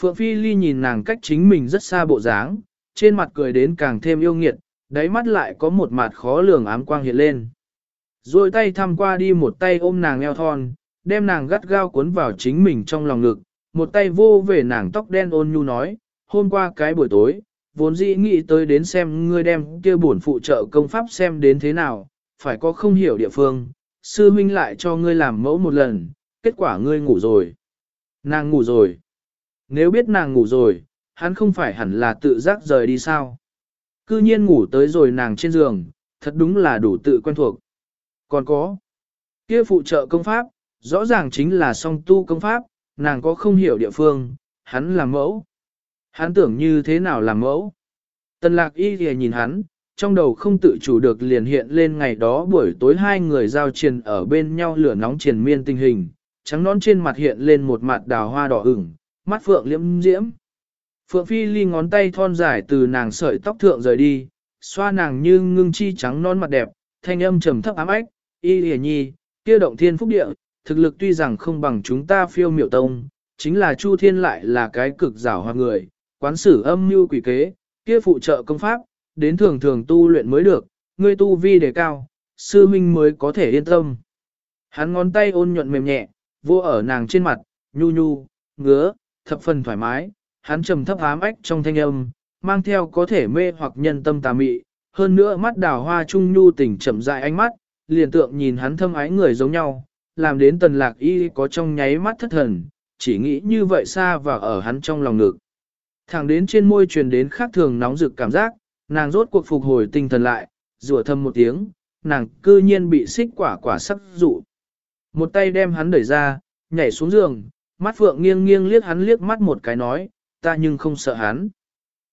Phượng Phi Ly nhìn nàng cách chính mình rất xa bộ dáng, trên mặt cười đến càng thêm yêu nghiệt, đáy mắt lại có một mặt khó lường ám quang hiện lên. Rồi tay thăm qua đi một tay ôm nàng eo thon, đem nàng gắt gao cuốn vào chính mình trong lòng ngực, một tay vô về nàng tóc đen ôn nhu nói, hôm qua cái buổi tối, vốn dĩ nghĩ tới đến xem ngươi đem kia bổn phụ trợ công pháp xem đến thế nào, phải có không hiểu địa phương, sư huynh lại cho ngươi làm mẫu một lần, kết quả ngươi ngủ rồi. Nàng ngủ rồi. Nếu biết nàng ngủ rồi, hắn không phải hẳn là tự giác rời đi sao. Cư nhiên ngủ tới rồi nàng trên giường, thật đúng là đủ tự quen thuộc. Còn có, kia phụ trợ công pháp, rõ ràng chính là song tu công pháp, nàng có không hiểu địa phương, hắn làm mẫu. Hắn tưởng như thế nào làm mẫu. Tần lạc y thì nhìn hắn, trong đầu không tự chủ được liền hiện lên ngày đó buổi tối hai người giao triền ở bên nhau lửa nóng triền miên tình hình, trắng nón trên mặt hiện lên một mặt đào hoa đỏ ửng, mắt phượng liễm diễm. Phượng Phi Ly ngón tay thon dài từ nàng sợi tóc thượng rời đi, xoa nàng như ngưng chi trắng non mặt đẹp, thanh âm trầm thấp ám ách, y lìa nhi, kia động thiên phúc địa, thực lực tuy rằng không bằng chúng ta phiêu miểu tông, chính là Chu Thiên lại là cái cực giảo hoa người, quán xử âm mưu quỷ kế, kia phụ trợ công pháp, đến thường thường tu luyện mới được, ngươi tu vi đề cao, sư minh mới có thể yên tâm. Hắn ngón tay ôn nhuận mềm nhẹ, vô ở nàng trên mặt, nhu nhu, ngứa, thập phần thoải mái, hắn trầm thấp ám ách trong thanh âm, mang theo có thể mê hoặc nhân tâm tà mị, hơn nữa mắt đào hoa trung nhu tỉnh chậm dại ánh mắt, liền tượng nhìn hắn thâm ái người giống nhau, làm đến tần lạc y có trong nháy mắt thất thần, chỉ nghĩ như vậy xa và ở hắn trong lòng ngực. Thẳng đến trên môi truyền đến khác thường nóng rực cảm giác, nàng rốt cuộc phục hồi tinh thần lại, rủa thầm một tiếng, nàng cư nhiên bị xích quả quả sắc dụ. Một tay đem hắn đẩy ra, nhảy xuống giường, mắt phượng nghiêng nghiêng liếc hắn liếc mắt một cái nói, ta nhưng không sợ hắn.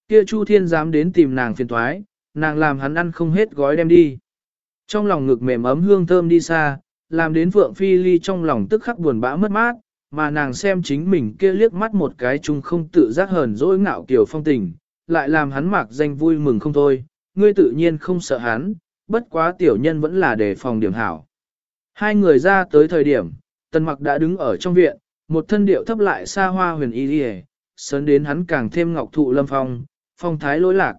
Kia Chu Thiên dám đến tìm nàng phiền thoái, nàng làm hắn ăn không hết gói đem đi. Trong lòng ngực mềm ấm hương thơm đi xa, làm đến Phượng Phi Ly trong lòng tức khắc buồn bã mất mát, mà nàng xem chính mình kia liếc mắt một cái chung không tự giác hờn dỗi ngạo kiểu phong tình, lại làm hắn mạc danh vui mừng không thôi, ngươi tự nhiên không sợ hắn, bất quá tiểu nhân vẫn là đề phòng điểm hảo. Hai người ra tới thời điểm, tần mặc đã đứng ở trong viện, một thân điệu thấp lại xa hoa huyền y đi sớn đến hắn càng thêm ngọc thụ lâm phong, phong thái lối lạc.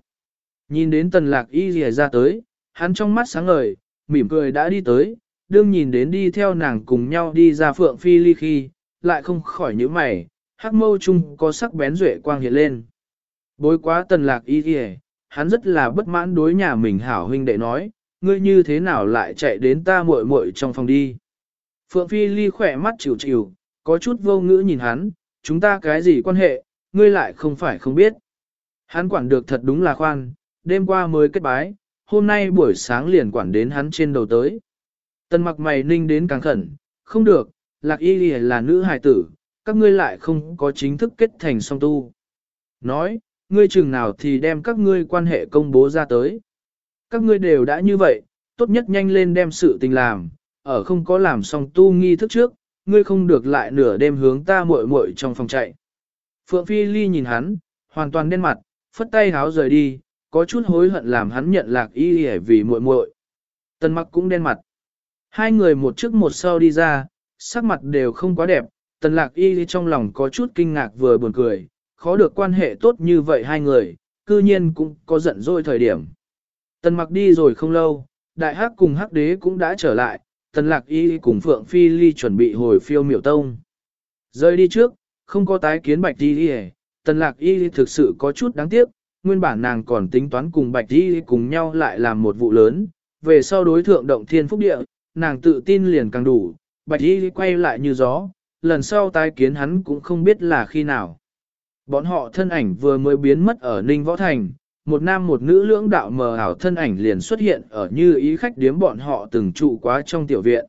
Nhìn đến tần lạc y rìa ra tới, hắn trong mắt sáng ngời, mỉm cười đã đi tới, đương nhìn đến đi theo nàng cùng nhau đi ra phượng phi ly khi, lại không khỏi nhíu mày, hắc mâu chung có sắc bén duệ quang hiện lên. Bối quá tần lạc y kìa, hắn rất là bất mãn đối nhà mình hảo huynh đệ nói, ngươi như thế nào lại chạy đến ta muội muội trong phòng đi. Phượng phi ly khỏe mắt chịu chịu, có chút vô ngữ nhìn hắn, chúng ta cái gì quan hệ, ngươi lại không phải không biết. Hắn quản được thật đúng là khoan, đêm qua mới kết bái, hôm nay buổi sáng liền quản đến hắn trên đầu tới. Tần mặc mày ninh đến càng khẩn, không được, lạc y lì là nữ hài tử, các ngươi lại không có chính thức kết thành song tu. Nói, ngươi chừng nào thì đem các ngươi quan hệ công bố ra tới. Các ngươi đều đã như vậy, tốt nhất nhanh lên đem sự tình làm, ở không có làm song tu nghi thức trước, ngươi không được lại nửa đêm hướng ta muội muội trong phòng chạy. Phượng Phi Ly nhìn hắn, hoàn toàn đen mặt, phất tay háo rời đi, có chút hối hận làm hắn nhận lạc y hề vì muội muội. Tần mặc cũng đen mặt. Hai người một trước một sau đi ra, sắc mặt đều không quá đẹp, tần lạc y trong lòng có chút kinh ngạc vừa buồn cười, khó được quan hệ tốt như vậy hai người, cư nhiên cũng có giận dỗi thời điểm. Tần mặc đi rồi không lâu, đại hắc cùng hắc đế cũng đã trở lại, tần lạc y cùng phượng phi ly chuẩn bị hồi phiêu miểu tông. Rơi đi trước, không có tái kiến bạch y đi tần lạc y thực sự có chút đáng tiếc, nguyên bản nàng còn tính toán cùng bạch y cùng nhau lại làm một vụ lớn, về sau đối thượng động thiên phúc địa, nàng tự tin liền càng đủ, bạch y quay lại như gió, lần sau tái kiến hắn cũng không biết là khi nào. Bọn họ thân ảnh vừa mới biến mất ở Ninh Võ Thành, một nam một nữ lưỡng đạo mờ ảo thân ảnh liền xuất hiện ở như ý khách điếm bọn họ từng trụ quá trong tiểu viện.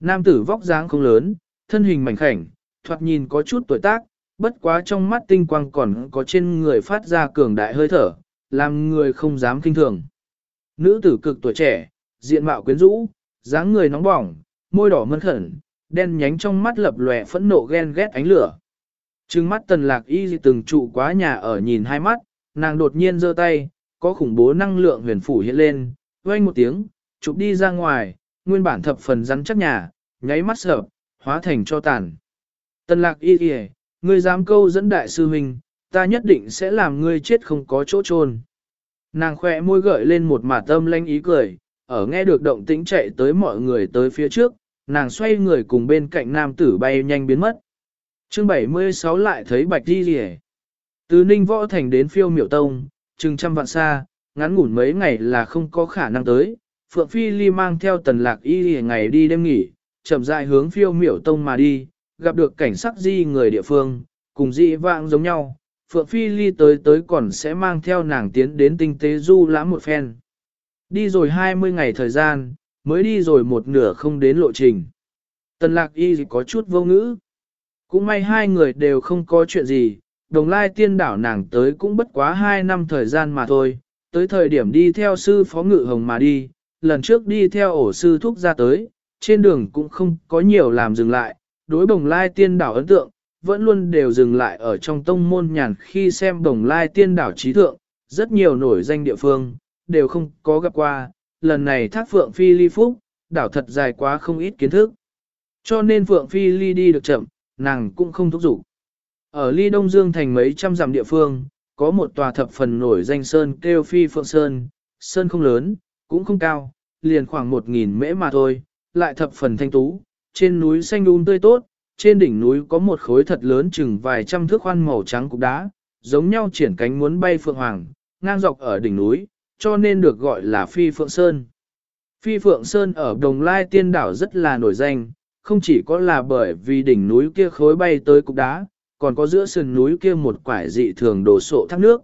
Nam tử vóc dáng không lớn, thân hình mảnh khảnh, thoạt nhìn có chút tuổi tác, bất quá trong mắt tinh quang còn có trên người phát ra cường đại hơi thở, làm người không dám kinh thường. Nữ tử cực tuổi trẻ, diện mạo quyến rũ, dáng người nóng bỏng, môi đỏ mơn khẩn, đen nhánh trong mắt lập lòe phẫn nộ ghen ghét ánh lửa. Trừng mắt tần lạc y từng trụ quá nhà ở nhìn hai mắt, nàng đột nhiên giơ tay, có khủng bố năng lượng huyền phủ hiện lên, vang một tiếng, chụp đi ra ngoài, nguyên bản thập phần rắn chắc nhà, nháy mắt sợ, hóa thành cho tàn. Tần lạc y y, ngươi dám câu dẫn đại sư huynh, ta nhất định sẽ làm ngươi chết không có chỗ chôn. Nàng khỏe môi gợi lên một mả tâm lanh ý cười, ở nghe được động tĩnh chạy tới mọi người tới phía trước, nàng xoay người cùng bên cạnh nam tử bay nhanh biến mất. chương 76 lại thấy bạch đi rỉ. Từ Ninh Võ Thành đến phiêu miểu tông, chừng trăm vạn xa, ngắn ngủn mấy ngày là không có khả năng tới. Phượng Phi Ly mang theo tần lạc y lì ngày đi đêm nghỉ, chậm rãi hướng phiêu miểu tông mà đi, gặp được cảnh sắc di người địa phương, cùng dị vãng giống nhau. Phượng Phi Ly tới tới còn sẽ mang theo nàng tiến đến tinh tế du lãm một phen. Đi rồi 20 ngày thời gian, mới đi rồi một nửa không đến lộ trình. Tần lạc y có chút vô ngữ. Cũng may hai người đều không có chuyện gì, đồng lai tiên đảo nàng tới cũng bất quá 2 năm thời gian mà thôi, tới thời điểm đi theo sư phó ngự hồng mà đi, lần trước đi theo ổ sư thúc ra tới, trên đường cũng không có nhiều làm dừng lại, đối bồng lai tiên đảo ấn tượng, vẫn luôn đều dừng lại ở trong tông môn nhàn khi xem đồng lai tiên đảo trí thượng, rất nhiều nổi danh địa phương, đều không có gặp qua, lần này thác Phượng Phi ly phúc, đảo thật dài quá không ít kiến thức. Cho nên Phượng Phi ly đi được chậm, nàng cũng không thúc giục. Ở ly Đông Dương thành mấy trăm dặm địa phương, có một tòa thập phần nổi danh sơn kêu Phi Phượng Sơn, sơn không lớn, cũng không cao, liền khoảng một nghìn mễ mà thôi, lại thập phần thanh tú, trên núi xanh um tươi tốt, trên đỉnh núi có một khối thật lớn chừng vài trăm thước khoan màu trắng cục đá, giống nhau triển cánh muốn bay phượng hoàng, ngang dọc ở đỉnh núi, cho nên được gọi là Phi Phượng Sơn. Phi Phượng Sơn ở Đồng Lai Tiên Đảo rất là nổi danh, không chỉ có là bởi vì đỉnh núi kia khối bay tới cục đá, còn có giữa sườn núi kia một quải dị thường đổ sộ thác nước.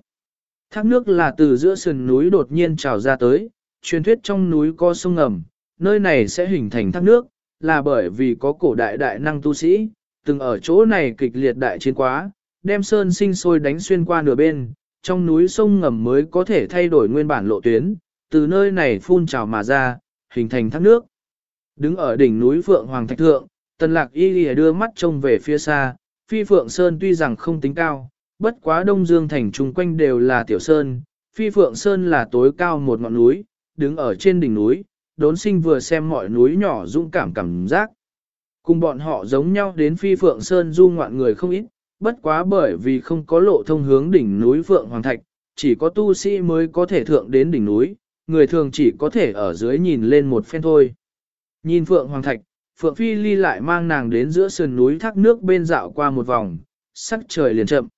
Thác nước là từ giữa sườn núi đột nhiên trào ra tới, truyền thuyết trong núi có sông ngầm, nơi này sẽ hình thành thác nước, là bởi vì có cổ đại đại năng tu sĩ, từng ở chỗ này kịch liệt đại chiến quá, đem sơn sinh sôi đánh xuyên qua nửa bên, trong núi sông ngầm mới có thể thay đổi nguyên bản lộ tuyến, từ nơi này phun trào mà ra, hình thành thác nước. Đứng ở đỉnh núi Phượng Hoàng Thạch Thượng, Tần Lạc Y Lìa đưa mắt trông về phía xa, Phi Phượng Sơn tuy rằng không tính cao, bất quá Đông Dương thành chung quanh đều là tiểu sơn, Phi Phượng Sơn là tối cao một ngọn núi, đứng ở trên đỉnh núi, đốn sinh vừa xem mọi núi nhỏ dũng cảm cảm giác. Cùng bọn họ giống nhau đến Phi Phượng Sơn du ngoạn người không ít, bất quá bởi vì không có lộ thông hướng đỉnh núi Phượng Hoàng Thạch, chỉ có tu sĩ mới có thể thượng đến đỉnh núi, người thường chỉ có thể ở dưới nhìn lên một phen thôi. Nhìn Phượng Hoàng Thạch, Phượng Phi Ly lại mang nàng đến giữa sườn núi thác nước bên dạo qua một vòng, sắc trời liền chậm.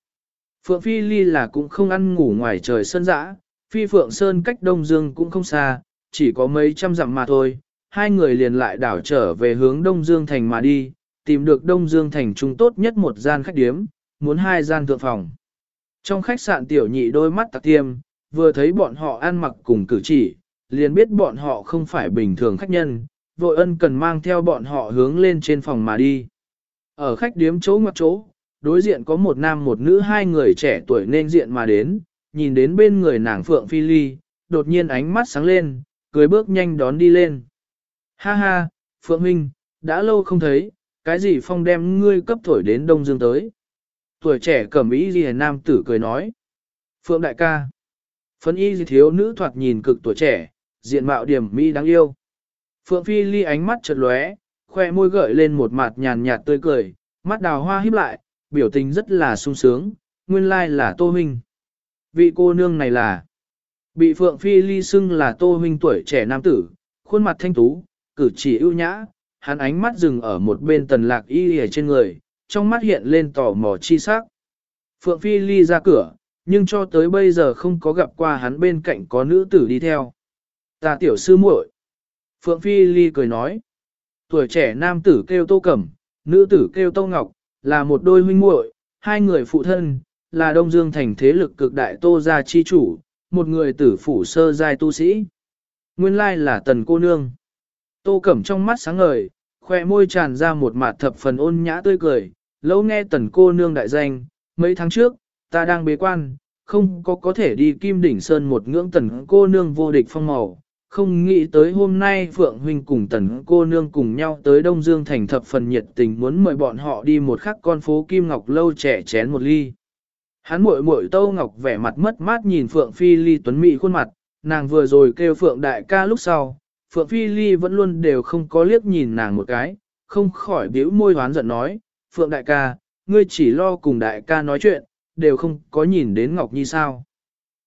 Phượng Phi Ly là cũng không ăn ngủ ngoài trời sơn dã, Phi Phượng Sơn cách Đông Dương cũng không xa, chỉ có mấy trăm dặm mà thôi. Hai người liền lại đảo trở về hướng Đông Dương Thành mà đi, tìm được Đông Dương Thành trung tốt nhất một gian khách điếm, muốn hai gian thượng phòng. Trong khách sạn tiểu nhị đôi mắt tạc tiêm, vừa thấy bọn họ ăn mặc cùng cử chỉ, liền biết bọn họ không phải bình thường khách nhân, vội ân cần mang theo bọn họ hướng lên trên phòng mà đi. Ở khách điếm chỗ ngoặc chỗ, đối diện có một nam một nữ hai người trẻ tuổi nên diện mà đến, nhìn đến bên người nàng Phượng Phi Ly, đột nhiên ánh mắt sáng lên, cười bước nhanh đón đi lên. Ha ha, Phượng Minh, đã lâu không thấy, cái gì phong đem ngươi cấp thổi đến Đông Dương tới. Tuổi trẻ cẩm ý gì nam tử cười nói. Phượng đại ca. Phấn y gì thiếu nữ thoạt nhìn cực tuổi trẻ, diện mạo điểm mỹ đáng yêu. Phượng Phi ly ánh mắt chợt lóe, khoe môi gợi lên một mặt nhàn nhạt tươi cười, mắt đào hoa híp lại, biểu tình rất là sung sướng, nguyên lai là Tô Huynh. Vị cô nương này là, bị Phượng Phi ly xưng là Tô Huynh tuổi trẻ nam tử, khuôn mặt thanh tú, cử chỉ ưu nhã, hắn ánh mắt dừng ở một bên tần lạc y hề trên người, trong mắt hiện lên tò mò chi sắc. Phượng Phi ly ra cửa, nhưng cho tới bây giờ không có gặp qua hắn bên cạnh có nữ tử đi theo. Ta tiểu sư muội. Phượng Phi Ly cười nói, tuổi trẻ nam tử kêu Tô Cẩm, nữ tử kêu Tô Ngọc, là một đôi huynh muội, hai người phụ thân, là Đông Dương thành thế lực cực đại Tô gia chi chủ, một người tử phủ sơ giai tu sĩ. Nguyên lai là tần cô nương. Tô Cẩm trong mắt sáng ngời, khoe môi tràn ra một mặt thập phần ôn nhã tươi cười, lâu nghe tần cô nương đại danh, mấy tháng trước, ta đang bế quan, không có có thể đi Kim Đỉnh Sơn một ngưỡng tần cô nương vô địch phong màu, không nghĩ tới hôm nay Phượng Huynh cùng tần cô nương cùng nhau tới Đông Dương thành thập phần nhiệt tình muốn mời bọn họ đi một khắc con phố Kim Ngọc lâu trẻ chén một ly. Hắn muội muội Tâu Ngọc vẻ mặt mất mát nhìn Phượng Phi Ly tuấn mỹ khuôn mặt, nàng vừa rồi kêu Phượng đại ca lúc sau, Phượng Phi Ly vẫn luôn đều không có liếc nhìn nàng một cái, không khỏi bĩu môi hoán giận nói, Phượng đại ca, ngươi chỉ lo cùng đại ca nói chuyện, đều không có nhìn đến Ngọc Nhi sao.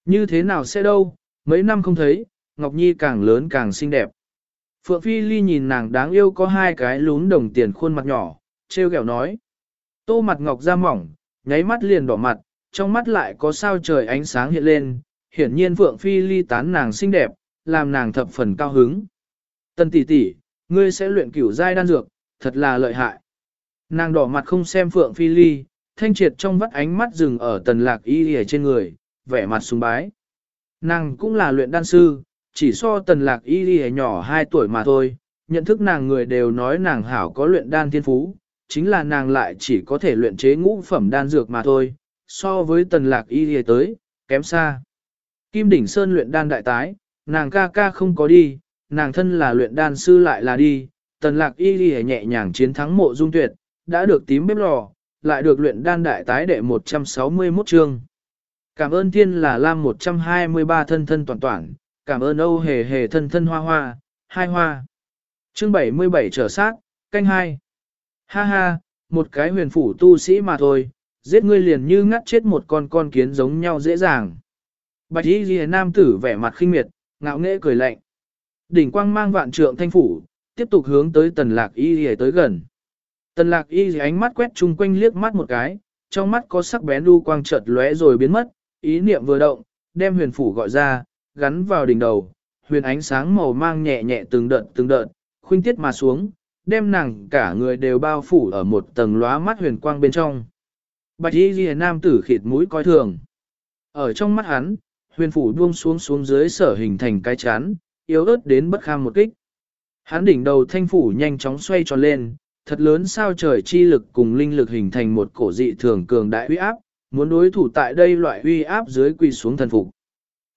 Như thế nào sẽ đâu, mấy năm không thấy, Ngọc Nhi càng lớn càng xinh đẹp. Phượng Phi Ly nhìn nàng đáng yêu có hai cái lún đồng tiền khuôn mặt nhỏ, treo gẹo nói. Tô mặt Ngọc da mỏng, nháy mắt liền đỏ mặt, trong mắt lại có sao trời ánh sáng hiện lên, hiển nhiên Phượng Phi Ly tán nàng xinh đẹp, làm nàng thập phần cao hứng. Tân tỷ tỷ, ngươi sẽ luyện cửu giai đan dược, thật là lợi hại. Nàng đỏ mặt không xem Phượng Phi Ly, thanh triệt trong vắt ánh mắt dừng ở tần lạc y lìa trên người, vẻ mặt sùng bái. Nàng cũng là luyện đan sư, chỉ so tần lạc y lìa nhỏ 2 tuổi mà thôi, nhận thức nàng người đều nói nàng hảo có luyện đan thiên phú, chính là nàng lại chỉ có thể luyện chế ngũ phẩm đan dược mà thôi, so với tần lạc y lìa tới, kém xa. Kim đỉnh sơn luyện đan đại tái, nàng ca ca không có đi, nàng thân là luyện đan sư lại là đi, tần lạc y lìa nhẹ nhàng chiến thắng mộ dung tuyệt, đã được tím bếp lò, lại được luyện đan đại tái đệ 161 chương. Cảm ơn thiên là lam 123 thân thân toàn toàn, cảm ơn âu hề hề thân thân hoa hoa, hai hoa. Chương 77 trở sát, canh hai. Ha ha, một cái huyền phủ tu sĩ mà thôi, giết ngươi liền như ngắt chết một con con kiến giống nhau dễ dàng. Bạch y ghi nam tử vẻ mặt khinh miệt, ngạo nghễ cười lạnh. Đỉnh quang mang vạn trượng thanh phủ, tiếp tục hướng tới tần lạc y ghi tới gần. Tần lạc y ánh mắt quét chung quanh liếc mắt một cái, trong mắt có sắc bén đu quang chợt lóe rồi biến mất, ý niệm vừa động, đem huyền phủ gọi ra, gắn vào đỉnh đầu, huyền ánh sáng màu mang nhẹ nhẹ từng đợt từng đợt, khuynh tiết mà xuống, đem nàng cả người đều bao phủ ở một tầng lóa mắt huyền quang bên trong. Bạch y ghi nam tử khịt mũi coi thường. Ở trong mắt hắn, huyền phủ buông xuống xuống dưới sở hình thành cái chán, yếu ớt đến bất kham một kích. Hắn đỉnh đầu thanh phủ nhanh chóng xoay tròn lên, thật lớn sao trời chi lực cùng linh lực hình thành một cổ dị thường cường đại uy áp, muốn đối thủ tại đây loại uy áp dưới quỳ xuống thần phục.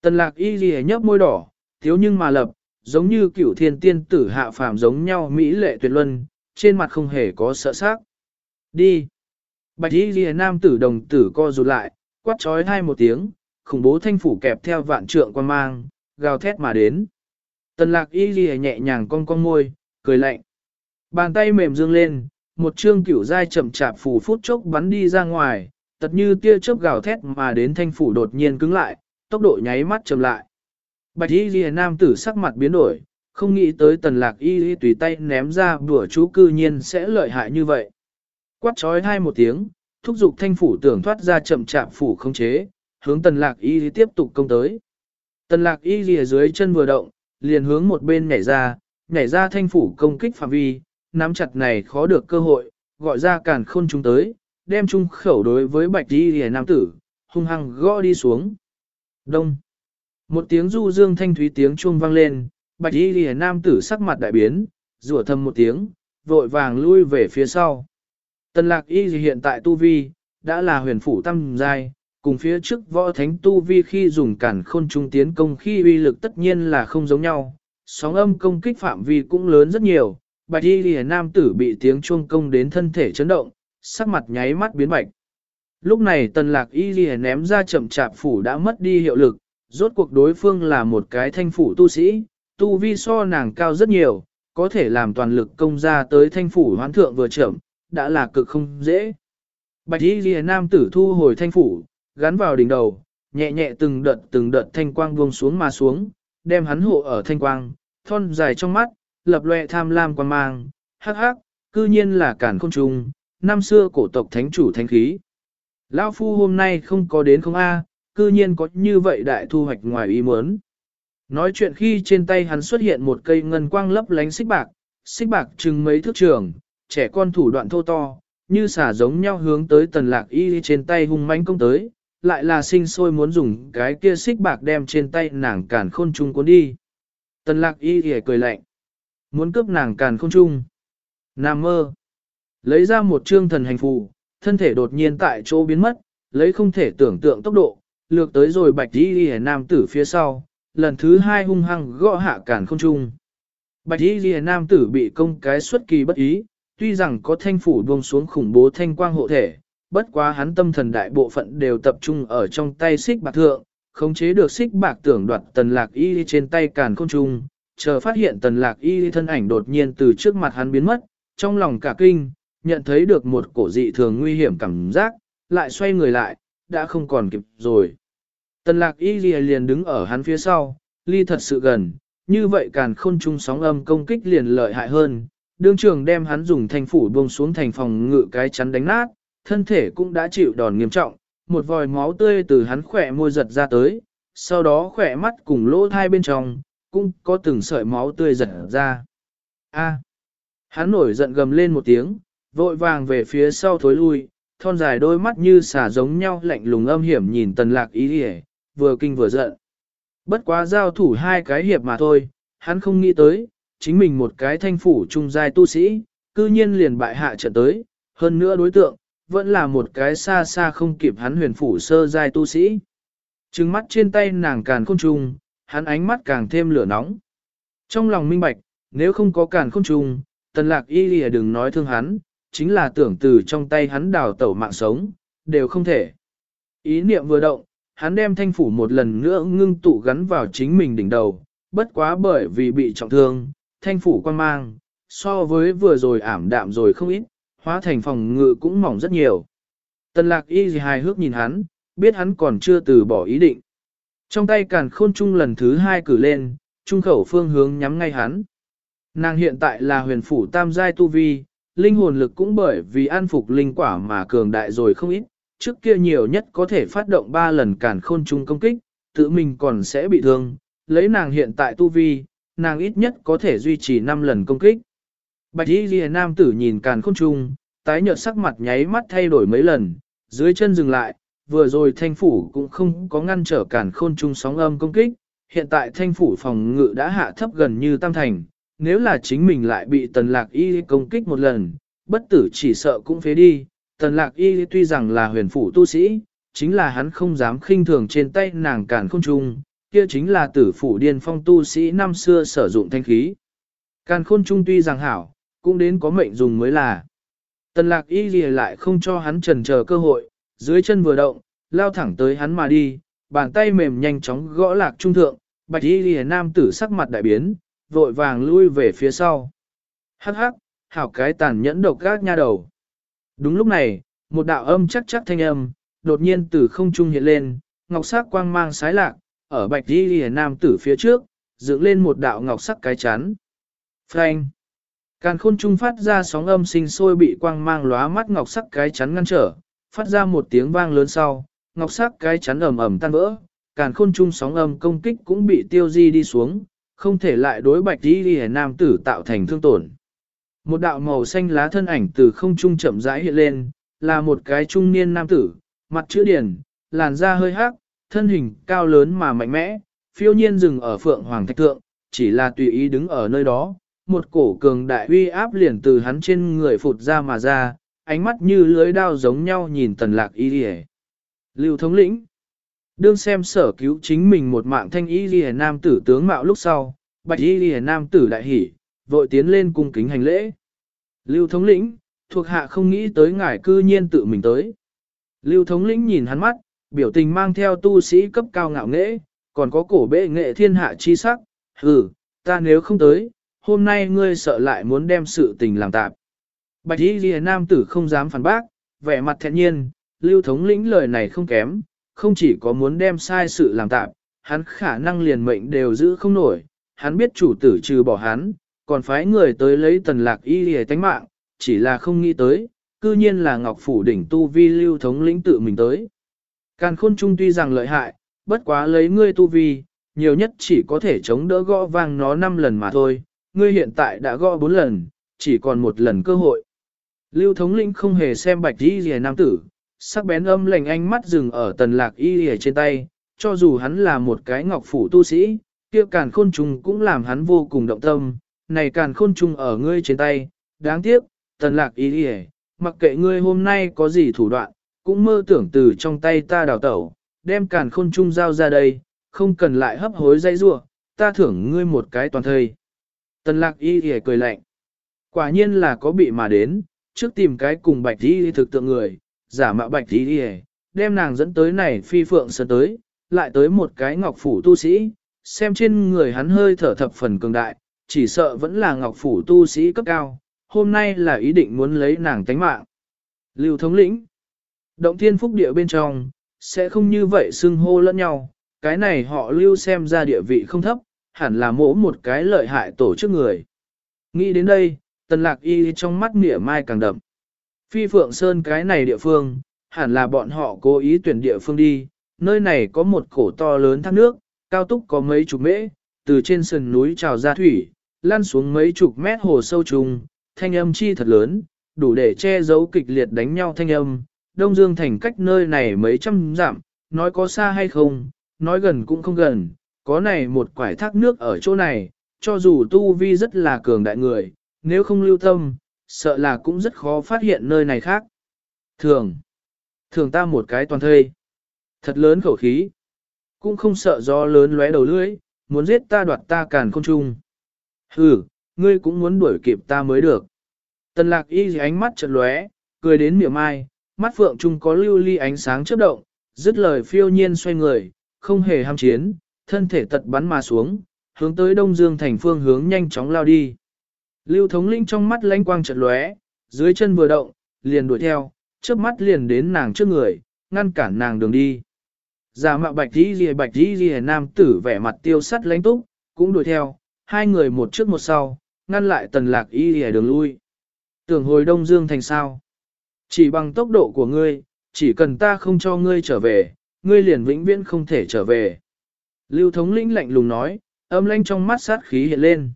Tần lạc y ghi nhấp môi đỏ, thiếu nhưng mà lập, giống như cửu thiên tiên tử hạ phàm giống nhau mỹ lệ tuyệt luân, trên mặt không hề có sợ sắc. Đi! Bạch y ghi nam tử đồng tử co rụt lại, quát trói hai một tiếng, khủng bố thanh phủ kẹp theo vạn trượng quan mang, gào thét mà đến. Tần lạc y ghi nhẹ nhàng cong cong môi, cười lạnh. Bàn tay mềm dương lên, một chương cửu dai chậm chạp phủ phút chốc bắn đi ra ngoài, tật như tia chớp gào thét mà đến thanh phủ đột nhiên cứng lại, tốc độ nháy mắt chậm lại. Bạch y ghi nam tử sắc mặt biến đổi, không nghĩ tới tần lạc y tùy tay ném ra bùa chú cư nhiên sẽ lợi hại như vậy. Quát trói hai một tiếng, thúc giục thanh phủ tưởng thoát ra chậm chạm phủ không chế, hướng tần lạc y tiếp tục công tới. Tần lạc y lìa dưới chân vừa động, liền hướng một bên nhảy ra, nhảy ra thanh phủ công kích phạm vi, nắm chặt này khó được cơ hội, gọi ra cản khôn chúng tới, đem chung khẩu đối với bạch y hề nam tử, hung hăng gõ đi xuống. Đông. Một tiếng du dương thanh thúy tiếng chuông vang lên, bạch y hề nam tử sắc mặt đại biến, rủa thầm một tiếng, vội vàng lui về phía sau. Tần lạc y hiện tại tu vi, đã là huyền phủ tâm giai, cùng phía trước võ thánh tu vi khi dùng cản khôn trung tiến công khi uy lực tất nhiên là không giống nhau, sóng âm công kích phạm vi cũng lớn rất nhiều, bạch y lìa nam tử bị tiếng chuông công đến thân thể chấn động, sắc mặt nháy mắt biến bạch. Lúc này tần lạc y lìa ném ra chậm chạp phủ đã mất đi hiệu lực, rốt cuộc đối phương là một cái thanh phủ tu sĩ, tu vi so nàng cao rất nhiều, có thể làm toàn lực công ra tới thanh phủ hoán thượng vừa chậm, đã là cực không dễ. Bạch y Lìa nam tử thu hồi thanh phủ, gắn vào đỉnh đầu, nhẹ nhẹ từng đợt từng đợt thanh quang buông xuống mà xuống, đem hắn hộ ở thanh quang, thon dài trong mắt, lập loè tham lam quan mang, hắc hắc, cư nhiên là cản khôn trùng, năm xưa cổ tộc thánh chủ thánh khí. Lão phu hôm nay không có đến không a, cư nhiên có như vậy đại thu hoạch ngoài ý muốn. Nói chuyện khi trên tay hắn xuất hiện một cây ngân quang lấp lánh xích bạc, xích bạc chừng mấy thước trường, trẻ con thủ đoạn thô to, như xả giống nhau hướng tới tần lạc y trên tay hung mãnh công tới, lại là sinh sôi muốn dùng cái kia xích bạc đem trên tay nàng cản khôn trùng cuốn đi. Tần lạc y thì cười lạnh, muốn cướp nàng càn không trung. Nam mơ, lấy ra một trương thần hành phù, thân thể đột nhiên tại chỗ biến mất, lấy không thể tưởng tượng tốc độ, lược tới rồi bạch y ghi nam tử phía sau, lần thứ hai hung hăng gõ hạ càn không trung. Bạch y ghi nam tử bị công cái xuất kỳ bất ý, tuy rằng có thanh phủ buông xuống khủng bố thanh quang hộ thể, bất quá hắn tâm thần đại bộ phận đều tập trung ở trong tay xích bạc thượng, khống chế được xích bạc tưởng đoạt tần lạc y trên tay càn không trung, chờ phát hiện tần lạc y thân ảnh đột nhiên từ trước mặt hắn biến mất, trong lòng cả kinh, nhận thấy được một cổ dị thường nguy hiểm cảm giác, lại xoay người lại, đã không còn kịp rồi. Tần lạc y liền đứng ở hắn phía sau, ly thật sự gần, như vậy càn khôn trung sóng âm công kích liền lợi hại hơn. Đương trường đem hắn dùng thanh phủ buông xuống thành phòng ngự cái chắn đánh nát, thân thể cũng đã chịu đòn nghiêm trọng, một vòi máu tươi từ hắn khỏe môi giật ra tới, sau đó khỏe mắt cùng lỗ thai bên trong, cũng có từng sợi máu tươi giật ra. A. Hắn nổi giận gầm lên một tiếng, vội vàng về phía sau thối lui, thon dài đôi mắt như xả giống nhau lạnh lùng âm hiểm nhìn tần lạc ý hề, vừa kinh vừa giận. Bất quá giao thủ hai cái hiệp mà thôi, hắn không nghĩ tới, chính mình một cái thanh phủ trung giai tu sĩ, cư nhiên liền bại hạ trận tới, hơn nữa đối tượng, vẫn là một cái xa xa không kịp hắn huyền phủ sơ giai tu sĩ. Trừng mắt trên tay nàng càn khôn trùng, hắn ánh mắt càng thêm lửa nóng. Trong lòng minh bạch, nếu không có càn khôn trùng, tần lạc y lìa đừng nói thương hắn, chính là tưởng từ trong tay hắn đào tẩu mạng sống, đều không thể. Ý niệm vừa động, hắn đem thanh phủ một lần nữa ngưng tụ gắn vào chính mình đỉnh đầu, bất quá bởi vì bị trọng thương, thanh phủ quan mang, so với vừa rồi ảm đạm rồi không ít, hóa thành phòng ngự cũng mỏng rất nhiều. Tần lạc y gì hài hước nhìn hắn, biết hắn còn chưa từ bỏ ý định. Trong tay càn khôn trung lần thứ hai cử lên, trung khẩu phương hướng nhắm ngay hắn. Nàng hiện tại là huyền phủ tam giai tu vi, linh hồn lực cũng bởi vì an phục linh quả mà cường đại rồi không ít, trước kia nhiều nhất có thể phát động 3 lần càn khôn trung công kích, tự mình còn sẽ bị thương, lấy nàng hiện tại tu vi, nàng ít nhất có thể duy trì 5 lần công kích. Bạch y Liễu nam tử nhìn càn khôn trung, tái nhợt sắc mặt nháy mắt thay đổi mấy lần, dưới chân dừng lại, vừa rồi thanh phủ cũng không có ngăn trở cản khôn trung sóng âm công kích, hiện tại thanh phủ phòng ngự đã hạ thấp gần như tam thành, nếu là chính mình lại bị tần lạc y công kích một lần, bất tử chỉ sợ cũng phế đi, tần lạc y tuy rằng là huyền phủ tu sĩ, chính là hắn không dám khinh thường trên tay nàng cản khôn trung, kia chính là tử phủ điên phong tu sĩ năm xưa sử dụng thanh khí. Càn khôn trung tuy rằng hảo, cũng đến có mệnh dùng mới là. Tần lạc y gì lại không cho hắn trần chờ cơ hội, dưới chân vừa động, lao thẳng tới hắn mà đi, bàn tay mềm nhanh chóng gõ lạc trung thượng, bạch y lìa nam tử sắc mặt đại biến, vội vàng lui về phía sau. Hắc hắc, hảo cái tàn nhẫn độc gác nha đầu. Đúng lúc này, một đạo âm chắc chắc thanh âm, đột nhiên từ không trung hiện lên, ngọc sắc quang mang sái lạc, ở bạch y lìa nam tử phía trước, dựng lên một đạo ngọc sắc cái chắn. Frank! Càn khôn trung phát ra sóng âm sinh sôi bị quang mang lóa mắt ngọc sắc cái chắn ngăn trở, phát ra một tiếng vang lớn sau, ngọc sắc cái chắn ầm ầm tan vỡ, càn khôn trung sóng âm công kích cũng bị tiêu di đi xuống, không thể lại đối bạch đi đi nam tử tạo thành thương tổn. Một đạo màu xanh lá thân ảnh từ không trung chậm rãi hiện lên, là một cái trung niên nam tử, mặt chữ điển, làn da hơi hắc, thân hình cao lớn mà mạnh mẽ, phiêu nhiên dừng ở phượng hoàng thạch thượng, chỉ là tùy ý đứng ở nơi đó, một cổ cường đại uy áp liền từ hắn trên người phụt ra mà ra, ánh mắt như lưới đao giống nhau nhìn tần lạc y lìa. Lưu thống lĩnh, đương xem sở cứu chính mình một mạng thanh y lìa nam tử tướng mạo lúc sau, bạch y lìa nam tử đại hỉ, vội tiến lên cung kính hành lễ. Lưu thống lĩnh, thuộc hạ không nghĩ tới ngài cư nhiên tự mình tới. Lưu thống lĩnh nhìn hắn mắt, biểu tình mang theo tu sĩ cấp cao ngạo nghễ, còn có cổ bệ nghệ thiên hạ chi sắc, hừ, ta nếu không tới, hôm nay ngươi sợ lại muốn đem sự tình làm tạp. Bạch y ghi nam tử không dám phản bác, vẻ mặt thẹn nhiên, lưu thống lĩnh lời này không kém, không chỉ có muốn đem sai sự làm tạm, hắn khả năng liền mệnh đều giữ không nổi, hắn biết chủ tử trừ bỏ hắn, còn phái người tới lấy tần lạc y lìa tánh mạng, chỉ là không nghĩ tới, cư nhiên là Ngọc Phủ đỉnh tu vi lưu thống lĩnh tự mình tới. Càn khôn trung tuy rằng lợi hại, bất quá lấy ngươi tu vi, nhiều nhất chỉ có thể chống đỡ gõ vang nó 5 lần mà thôi, ngươi hiện tại đã gõ 4 lần, chỉ còn một lần cơ hội. Lưu thống lĩnh không hề xem bạch y rìa nam tử, sắc bén âm lệnh ánh mắt dừng ở tần lạc y rìa trên tay, cho dù hắn là một cái ngọc phủ tu sĩ, kia càn khôn trùng cũng làm hắn vô cùng động tâm, này càn khôn trùng ở ngươi trên tay, đáng tiếc, tần lạc y rìa, mặc kệ ngươi hôm nay có gì thủ đoạn, cũng mơ tưởng từ trong tay ta đào tẩu, đem càn khôn trùng giao ra đây, không cần lại hấp hối dây rua, ta thưởng ngươi một cái toàn thời. Tần lạc y rìa cười lạnh. Quả nhiên là có bị mà đến, trước tìm cái cùng bạch y thực tượng người, giả mạo bạch y đem nàng dẫn tới này phi phượng sơn tới, lại tới một cái ngọc phủ tu sĩ, xem trên người hắn hơi thở thập phần cường đại, chỉ sợ vẫn là ngọc phủ tu sĩ cấp cao, hôm nay là ý định muốn lấy nàng tánh mạng. Lưu thống lĩnh, động thiên phúc địa bên trong, sẽ không như vậy xưng hô lẫn nhau, cái này họ lưu xem ra địa vị không thấp, hẳn là mỗ một cái lợi hại tổ chức người. Nghĩ đến đây, tần lạc y trong mắt mỉa mai càng đậm. Phi Phượng Sơn cái này địa phương, hẳn là bọn họ cố ý tuyển địa phương đi, nơi này có một cổ to lớn thác nước, cao túc có mấy chục mễ, từ trên sườn núi trào ra thủy, lăn xuống mấy chục mét hồ sâu trùng, thanh âm chi thật lớn, đủ để che giấu kịch liệt đánh nhau thanh âm. Đông Dương thành cách nơi này mấy trăm dặm, nói có xa hay không, nói gần cũng không gần, có này một quải thác nước ở chỗ này, cho dù tu vi rất là cường đại người, nếu không lưu tâm, sợ là cũng rất khó phát hiện nơi này khác. Thường, thường ta một cái toàn thây, thật lớn khẩu khí, cũng không sợ gió lớn lóe đầu lưỡi, muốn giết ta đoạt ta càn không trung. Hừ, ngươi cũng muốn đuổi kịp ta mới được. Tần lạc y ánh mắt chợt lóe, cười đến miệng mai, mắt phượng trung có lưu ly ánh sáng chớp động, dứt lời phiêu nhiên xoay người, không hề ham chiến, thân thể tật bắn mà xuống, hướng tới Đông Dương thành phương hướng nhanh chóng lao đi. Lưu thống linh trong mắt lánh quang chợt lóe, dưới chân vừa động, liền đuổi theo, trước mắt liền đến nàng trước người, ngăn cản nàng đường đi. Giả mạo bạch đi rìa bạch đi rìa nam tử vẻ mặt tiêu sắt lánh túc, cũng đuổi theo, hai người một trước một sau, ngăn lại tần lạc y rìa đường lui. Tưởng hồi Đông Dương thành sao? Chỉ bằng tốc độ của ngươi, chỉ cần ta không cho ngươi trở về, ngươi liền vĩnh viễn không thể trở về. Lưu thống lĩnh lạnh lùng nói, âm lanh trong mắt sát khí hiện lên.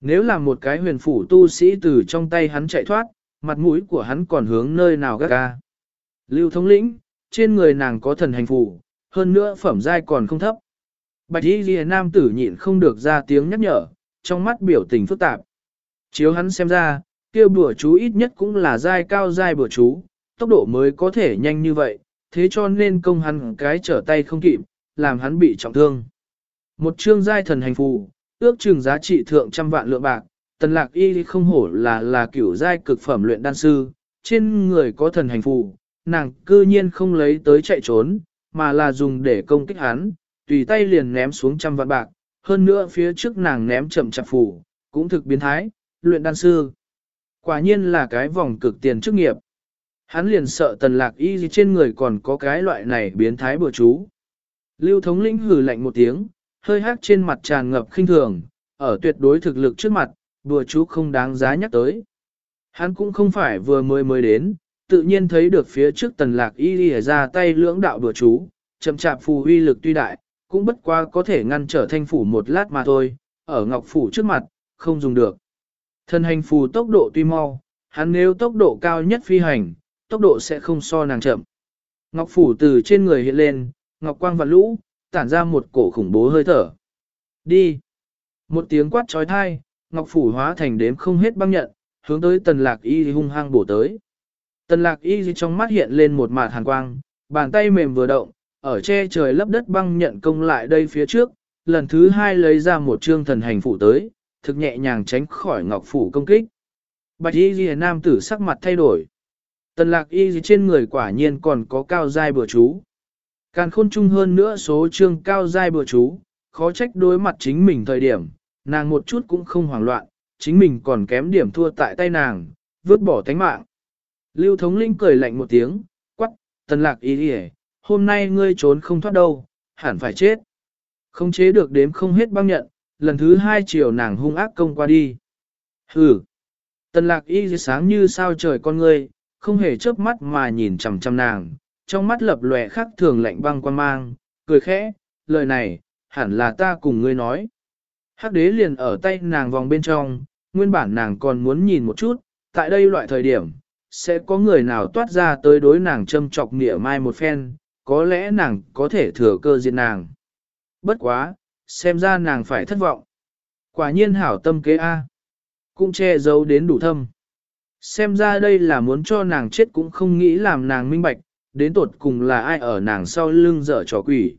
Nếu là một cái huyền phủ tu sĩ từ trong tay hắn chạy thoát, mặt mũi của hắn còn hướng nơi nào gác ca. Lưu thống lĩnh, trên người nàng có thần hành phủ, hơn nữa phẩm giai còn không thấp. Bạch y ghi nam tử nhịn không được ra tiếng nhắc nhở, trong mắt biểu tình phức tạp. Chiếu hắn xem ra, kia bùa chú ít nhất cũng là giai cao giai bùa chú, tốc độ mới có thể nhanh như vậy, thế cho nên công hắn cái trở tay không kịp, làm hắn bị trọng thương. Một chương giai thần hành phù, ước chừng giá trị thượng trăm vạn lượng bạc, tần lạc y không hổ là là kiểu giai cực phẩm luyện đan sư, trên người có thần hành phù, nàng cư nhiên không lấy tới chạy trốn, mà là dùng để công kích hắn, tùy tay liền ném xuống trăm vạn bạc, hơn nữa phía trước nàng ném chậm chạp phù, cũng thực biến thái, luyện đan sư. Quả nhiên là cái vòng cực tiền chức nghiệp. Hắn liền sợ tần lạc y gì trên người còn có cái loại này biến thái bừa chú. Lưu thống lĩnh hử lạnh một tiếng, hơi hát trên mặt tràn ngập khinh thường, ở tuyệt đối thực lực trước mặt, bừa chú không đáng giá nhắc tới. Hắn cũng không phải vừa mới mới đến, tự nhiên thấy được phía trước tần lạc y đi ra tay lưỡng đạo bừa chú, chậm chạp phù uy lực tuy đại, cũng bất qua có thể ngăn trở thanh phủ một lát mà thôi, ở ngọc phủ trước mặt, không dùng được. Thân hành phù tốc độ tuy mau, hắn nếu tốc độ cao nhất phi hành, tốc độ sẽ không so nàng chậm. Ngọc phủ từ trên người hiện lên, ngọc quang và lũ, tản ra một cổ khủng bố hơi thở. Đi! Một tiếng quát trói thai, ngọc phủ hóa thành đếm không hết băng nhận, hướng tới tần lạc y hung hăng bổ tới. Tần lạc y trong mắt hiện lên một mạt hàn quang, bàn tay mềm vừa động, ở che trời lấp đất băng nhận công lại đây phía trước, lần thứ hai lấy ra một trương thần hành phủ tới, thực nhẹ nhàng tránh khỏi ngọc phủ công kích. Bạch y ghi nam tử sắc mặt thay đổi. Tần lạc y trên người quả nhiên còn có cao giai bừa chú càn khôn chung hơn nữa số trương cao giai bừa chú, khó trách đối mặt chính mình thời điểm, nàng một chút cũng không hoảng loạn, chính mình còn kém điểm thua tại tay nàng, vứt bỏ tánh mạng. Lưu thống linh cười lạnh một tiếng, quắc, tần lạc ý hề, hôm nay ngươi trốn không thoát đâu, hẳn phải chết. Không chế được đếm không hết băng nhận, lần thứ hai chiều nàng hung ác công qua đi. Hừ! Tần lạc y sáng như sao trời con ngươi, không hề chớp mắt mà nhìn chằm chằm nàng, trong mắt lập lòe khắc thường lạnh băng quan mang, cười khẽ, lời này, hẳn là ta cùng ngươi nói. Hắc đế liền ở tay nàng vòng bên trong, nguyên bản nàng còn muốn nhìn một chút, tại đây loại thời điểm, sẽ có người nào toát ra tới đối nàng châm chọc nghĩa mai một phen, có lẽ nàng có thể thừa cơ diện nàng. Bất quá, xem ra nàng phải thất vọng. Quả nhiên hảo tâm kế A. Cũng che giấu đến đủ thâm. Xem ra đây là muốn cho nàng chết cũng không nghĩ làm nàng minh bạch, đến tột cùng là ai ở nàng sau lưng dở trò quỷ.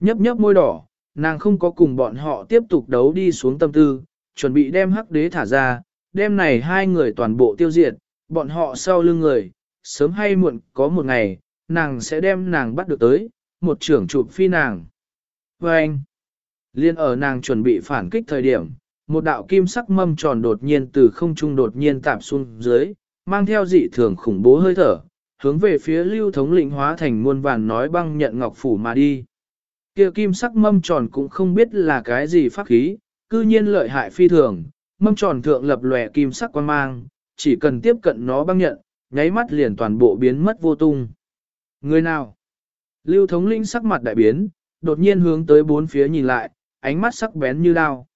Nhấp nhấp môi đỏ, nàng không có cùng bọn họ tiếp tục đấu đi xuống tâm tư, chuẩn bị đem hắc đế thả ra, đem này hai người toàn bộ tiêu diệt, bọn họ sau lưng người, sớm hay muộn có một ngày, nàng sẽ đem nàng bắt được tới, một trưởng chụp phi nàng. Và anh, liên ở nàng chuẩn bị phản kích thời điểm, một đạo kim sắc mâm tròn đột nhiên từ không trung đột nhiên tạp xuống dưới, mang theo dị thường khủng bố hơi thở, hướng về phía lưu thống lĩnh hóa thành muôn vàn nói băng nhận ngọc phủ mà đi. Kia kim sắc mâm tròn cũng không biết là cái gì pháp khí, cư nhiên lợi hại phi thường, mâm tròn thượng lập lòe kim sắc quan mang, chỉ cần tiếp cận nó băng nhận, nháy mắt liền toàn bộ biến mất vô tung. Người nào? Lưu thống lĩnh sắc mặt đại biến, đột nhiên hướng tới bốn phía nhìn lại, ánh mắt sắc bén như đao.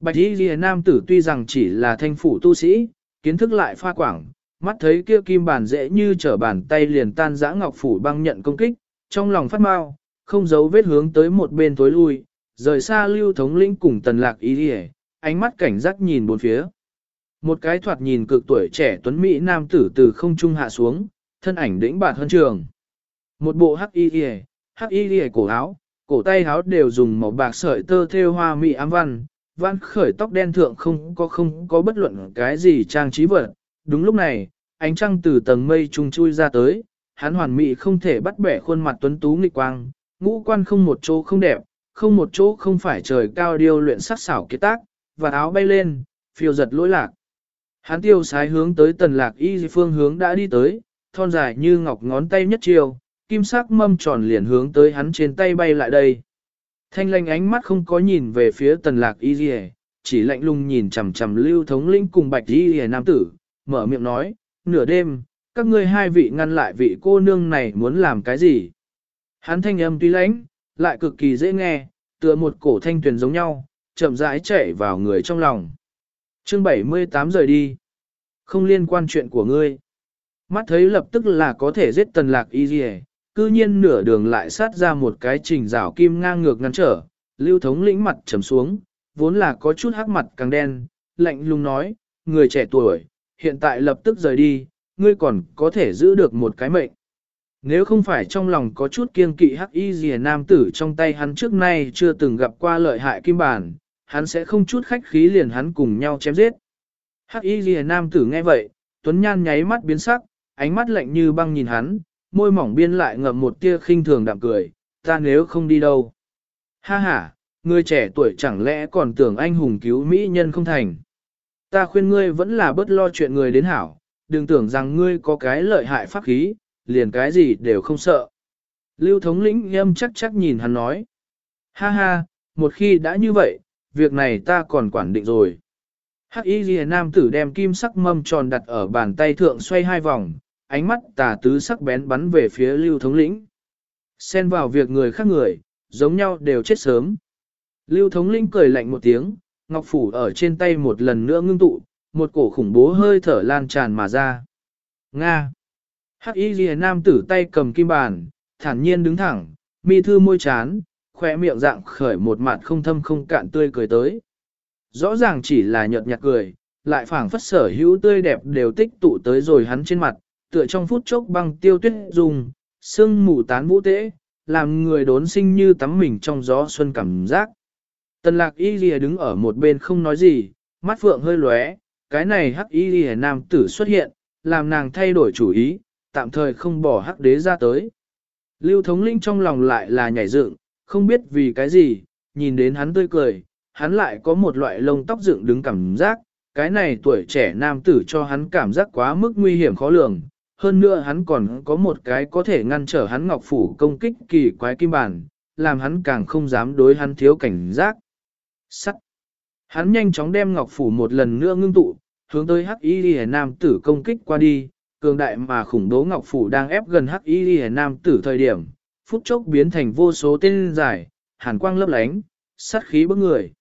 Bạch y ghi nam tử tuy rằng chỉ là thanh phủ tu sĩ, kiến thức lại pha quảng, mắt thấy kia kim bản dễ như trở bàn tay liền tan dã ngọc phủ băng nhận công kích, trong lòng phát mau, không giấu vết hướng tới một bên tối lui, rời xa lưu thống lĩnh cùng tần lạc y ghi ánh mắt cảnh giác nhìn bốn phía. Một cái thoạt nhìn cực tuổi trẻ tuấn Mỹ nam tử từ không trung hạ xuống, thân ảnh đĩnh bạt hơn trường. Một bộ hắc y y, hắc y y cổ áo, cổ tay áo đều dùng màu bạc sợi tơ thêu hoa mỹ ám văn, văn khởi tóc đen thượng không có không có bất luận cái gì trang trí vật, Đúng lúc này, ánh trăng từ tầng mây trùng chui ra tới, hắn hoàn mỹ không thể bắt bẻ khuôn mặt tuấn tú nghịch quang, ngũ quan không một chỗ không đẹp, không một chỗ không phải trời cao điêu luyện sắc xảo kết tác, và áo bay lên, phiêu giật lỗi lạc. Hắn tiêu sái hướng tới tần lạc y phương hướng đã đi tới, thon dài như ngọc ngón tay nhất chiều, kim sắc mâm tròn liền hướng tới hắn trên tay bay lại đây. Thanh lanh ánh mắt không có nhìn về phía tần lạc y dì chỉ lạnh lùng nhìn chằm chằm lưu thống lĩnh cùng bạch y dì nam tử, mở miệng nói, nửa đêm, các ngươi hai vị ngăn lại vị cô nương này muốn làm cái gì. Hắn thanh âm tuy lãnh, lại cực kỳ dễ nghe, tựa một cổ thanh tuyền giống nhau, chậm rãi chảy vào người trong lòng. Chương 78 rời đi. Không liên quan chuyện của ngươi. Mắt thấy lập tức là có thể giết tần lạc y dì cư nhiên nửa đường lại sát ra một cái trình rào kim ngang ngược ngăn trở, lưu thống lĩnh mặt trầm xuống, vốn là có chút hắc mặt càng đen, lạnh lùng nói, người trẻ tuổi, hiện tại lập tức rời đi, ngươi còn có thể giữ được một cái mệnh. Nếu không phải trong lòng có chút kiên kỵ hắc y dìa nam tử trong tay hắn trước nay chưa từng gặp qua lợi hại kim bản, hắn sẽ không chút khách khí liền hắn cùng nhau chém giết. Hắc y dìa nam tử nghe vậy, Tuấn Nhan nháy mắt biến sắc, ánh mắt lạnh như băng nhìn hắn, môi mỏng biên lại ngậm một tia khinh thường đạm cười, ta nếu không đi đâu. Ha ha, người trẻ tuổi chẳng lẽ còn tưởng anh hùng cứu mỹ nhân không thành. Ta khuyên ngươi vẫn là bớt lo chuyện người đến hảo, đừng tưởng rằng ngươi có cái lợi hại pháp khí, liền cái gì đều không sợ. Lưu thống lĩnh nghiêm chắc chắc nhìn hắn nói. Ha ha, một khi đã như vậy, việc này ta còn quản định rồi. Hắc y ghi nam tử đem kim sắc mâm tròn đặt ở bàn tay thượng xoay hai vòng, ánh mắt tà tứ sắc bén bắn về phía lưu thống lĩnh. Xen vào việc người khác người, giống nhau đều chết sớm. Lưu thống lĩnh cười lạnh một tiếng, ngọc phủ ở trên tay một lần nữa ngưng tụ, một cổ khủng bố hơi thở lan tràn mà ra. Nga! Hắc y ghi nam tử tay cầm kim bàn, thản nhiên đứng thẳng, mi thư môi chán, khoe miệng dạng khởi một mặt không thâm không cạn tươi cười tới. Rõ ràng chỉ là nhợt nhạt cười, lại phảng phất sở hữu tươi đẹp đều tích tụ tới rồi hắn trên mặt, tựa trong phút chốc băng tiêu tuyết dùng, sương mù tán vũ tễ, làm người đốn sinh như tắm mình trong gió xuân cảm giác. Tần lạc y ghi đứng ở một bên không nói gì, mắt phượng hơi lóe, cái này hắc y ghi nam tử xuất hiện, làm nàng thay đổi chủ ý, tạm thời không bỏ hắc đế ra tới. Lưu thống linh trong lòng lại là nhảy dựng, không biết vì cái gì, nhìn đến hắn tươi cười, hắn lại có một loại lông tóc dựng đứng cảm giác, cái này tuổi trẻ nam tử cho hắn cảm giác quá mức nguy hiểm khó lường, hơn nữa hắn còn có một cái có thể ngăn trở hắn ngọc phủ công kích kỳ quái kim bản, làm hắn càng không dám đối hắn thiếu cảnh giác. Sắt. Hắn nhanh chóng đem ngọc phủ một lần nữa ngưng tụ, hướng tới hắc y ghi nam tử công kích qua đi, cường đại mà khủng bố ngọc phủ đang ép gần hắc y ghi nam tử thời điểm, phút chốc biến thành vô số tên dài, hàn quang lấp lánh, sát khí bức người.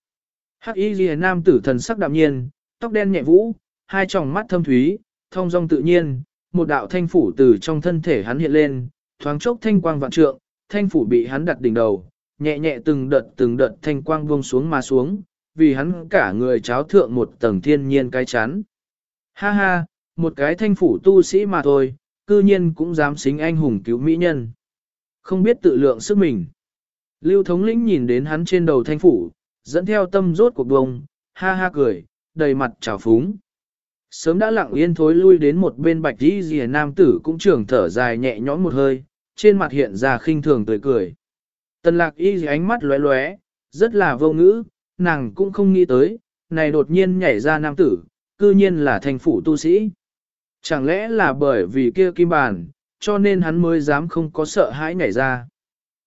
Hắc y ghi nam tử thần sắc đạm nhiên, tóc đen nhẹ vũ, hai tròng mắt thâm thúy, thông dong tự nhiên, một đạo thanh phủ từ trong thân thể hắn hiện lên, thoáng chốc thanh quang vạn trượng, thanh phủ bị hắn đặt đỉnh đầu, nhẹ nhẹ từng đợt từng đợt thanh quang buông xuống mà xuống, vì hắn cả người cháo thượng một tầng thiên nhiên cái chán. Ha ha, một cái thanh phủ tu sĩ mà thôi, cư nhiên cũng dám xính anh hùng cứu mỹ nhân. Không biết tự lượng sức mình. Lưu thống lĩnh nhìn đến hắn trên đầu thanh phủ, dẫn theo tâm rốt cuộc bông, ha ha cười, đầy mặt trào phúng. Sớm đã lặng yên thối lui đến một bên bạch đi rìa nam tử cũng trưởng thở dài nhẹ nhõm một hơi, trên mặt hiện ra khinh thường tươi cười. Tần lạc y ánh mắt lóe lóe, rất là vô ngữ, nàng cũng không nghĩ tới, này đột nhiên nhảy ra nam tử, cư nhiên là thành phủ tu sĩ. Chẳng lẽ là bởi vì kia kim bàn, cho nên hắn mới dám không có sợ hãi nhảy ra.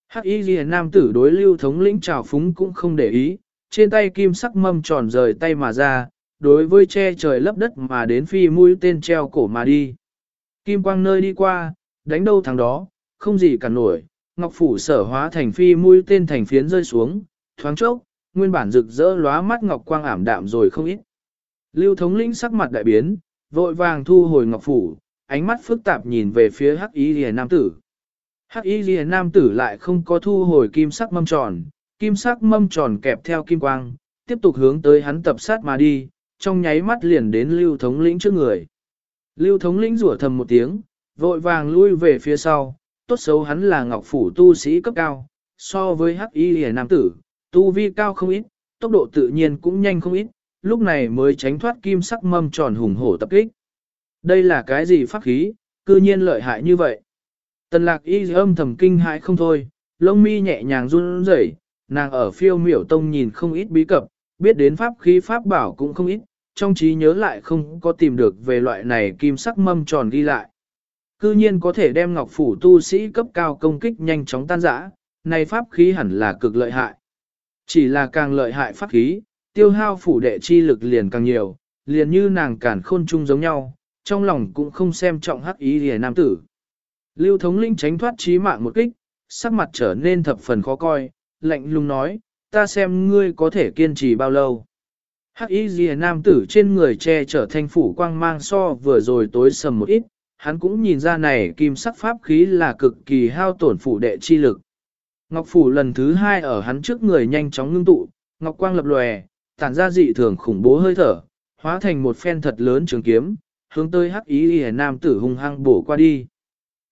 Hắc y ghi nam tử đối lưu thống lĩnh trào phúng cũng không để ý, trên tay kim sắc mâm tròn rời tay mà ra, đối với che trời lấp đất mà đến phi mũi tên treo cổ mà đi. Kim quang nơi đi qua, đánh đâu thằng đó, không gì cả nổi, ngọc phủ sở hóa thành phi mũi tên thành phiến rơi xuống, thoáng chốc, nguyên bản rực rỡ lóa mắt ngọc quang ảm đạm rồi không ít. Lưu thống lĩnh sắc mặt đại biến, vội vàng thu hồi ngọc phủ, ánh mắt phức tạp nhìn về phía hắc y Liễu nam tử. Hắc y Liễu nam tử lại không có thu hồi kim sắc mâm tròn, kim sắc mâm tròn kẹp theo kim quang, tiếp tục hướng tới hắn tập sát mà đi, trong nháy mắt liền đến lưu thống lĩnh trước người. Lưu thống lĩnh rủa thầm một tiếng, vội vàng lui về phía sau, tốt xấu hắn là ngọc phủ tu sĩ cấp cao, so với hắc y hề nam tử, tu vi cao không ít, tốc độ tự nhiên cũng nhanh không ít, lúc này mới tránh thoát kim sắc mâm tròn hùng hổ tập kích. Đây là cái gì pháp khí, cư nhiên lợi hại như vậy. Tần lạc y âm thầm kinh hãi không thôi, lông mi nhẹ nhàng run rẩy, nàng ở phiêu miểu tông nhìn không ít bí cập, biết đến pháp khí pháp bảo cũng không ít, trong trí nhớ lại không có tìm được về loại này kim sắc mâm tròn ghi lại. Cư nhiên có thể đem ngọc phủ tu sĩ cấp cao công kích nhanh chóng tan rã, này pháp khí hẳn là cực lợi hại. Chỉ là càng lợi hại pháp khí, tiêu hao phủ đệ chi lực liền càng nhiều, liền như nàng cản khôn chung giống nhau, trong lòng cũng không xem trọng hắc ý hề nam tử. Lưu thống linh tránh thoát trí mạng một kích, sắc mặt trở nên thập phần khó coi, lạnh lùng nói, ta xem ngươi có thể kiên trì bao lâu. Hắc y ghi nam tử trên người che trở thành phủ quang mang so vừa rồi tối sầm một ít, hắn cũng nhìn ra này kim sắc pháp khí là cực kỳ hao tổn phủ đệ chi lực. Ngọc phủ lần thứ hai ở hắn trước người nhanh chóng ngưng tụ, ngọc quang lập lòe, tản ra dị thường khủng bố hơi thở, hóa thành một phen thật lớn trường kiếm, hướng tới hắc ý rìa nam tử hung hăng bổ qua đi.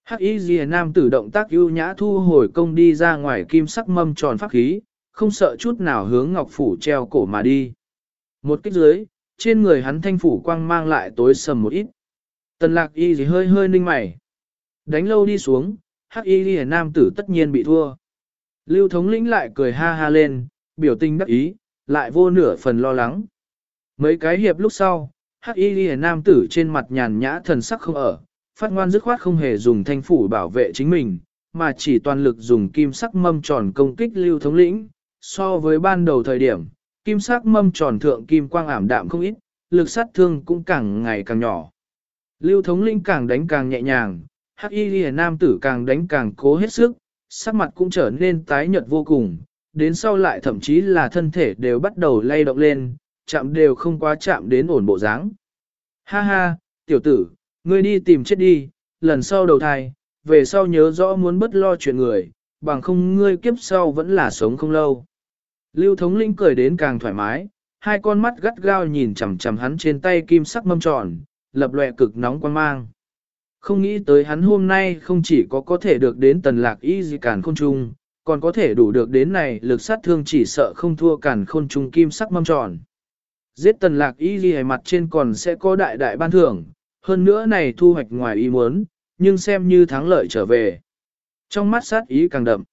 Hắc ý rìa nam tử động tác ưu nhã thu hồi công đi ra ngoài kim sắc mâm tròn pháp khí, không sợ chút nào hướng ngọc phủ treo cổ mà đi. Một kích dưới, trên người hắn thanh phủ quang mang lại tối sầm một ít. Tần lạc y gì hơi hơi ninh mày. Đánh lâu đi xuống, hắc y ghi nam tử tất nhiên bị thua. Lưu thống lĩnh lại cười ha ha lên, biểu tình đắc ý, lại vô nửa phần lo lắng. Mấy cái hiệp lúc sau, hắc y ghi nam tử trên mặt nhàn nhã thần sắc không ở, phát ngoan dứt khoát không hề dùng thanh phủ bảo vệ chính mình, mà chỉ toàn lực dùng kim sắc mâm tròn công kích lưu thống lĩnh. So với ban đầu thời điểm, kim sắc mâm tròn thượng kim quang ảm đạm không ít, lực sát thương cũng càng ngày càng nhỏ. Lưu thống Linh càng đánh càng nhẹ nhàng, hắc y ghi nam tử càng đánh càng cố hết sức, sắc mặt cũng trở nên tái nhợt vô cùng, đến sau lại thậm chí là thân thể đều bắt đầu lay động lên, chạm đều không quá chạm đến ổn bộ dáng. Ha ha, tiểu tử, ngươi đi tìm chết đi, lần sau đầu thai, về sau nhớ rõ muốn bất lo chuyện người, bằng không ngươi kiếp sau vẫn là sống không lâu. Lưu thống linh cười đến càng thoải mái, hai con mắt gắt gao nhìn chằm chằm hắn trên tay kim sắc mâm tròn, lập lòe cực nóng quan mang. Không nghĩ tới hắn hôm nay không chỉ có có thể được đến tần lạc y gì cản khôn trung, còn có thể đủ được đến này lực sát thương chỉ sợ không thua cản khôn trung kim sắc mâm tròn. Giết tần lạc y gì mặt trên còn sẽ có đại đại ban thưởng, hơn nữa này thu hoạch ngoài ý muốn, nhưng xem như thắng lợi trở về. Trong mắt sát ý càng đậm.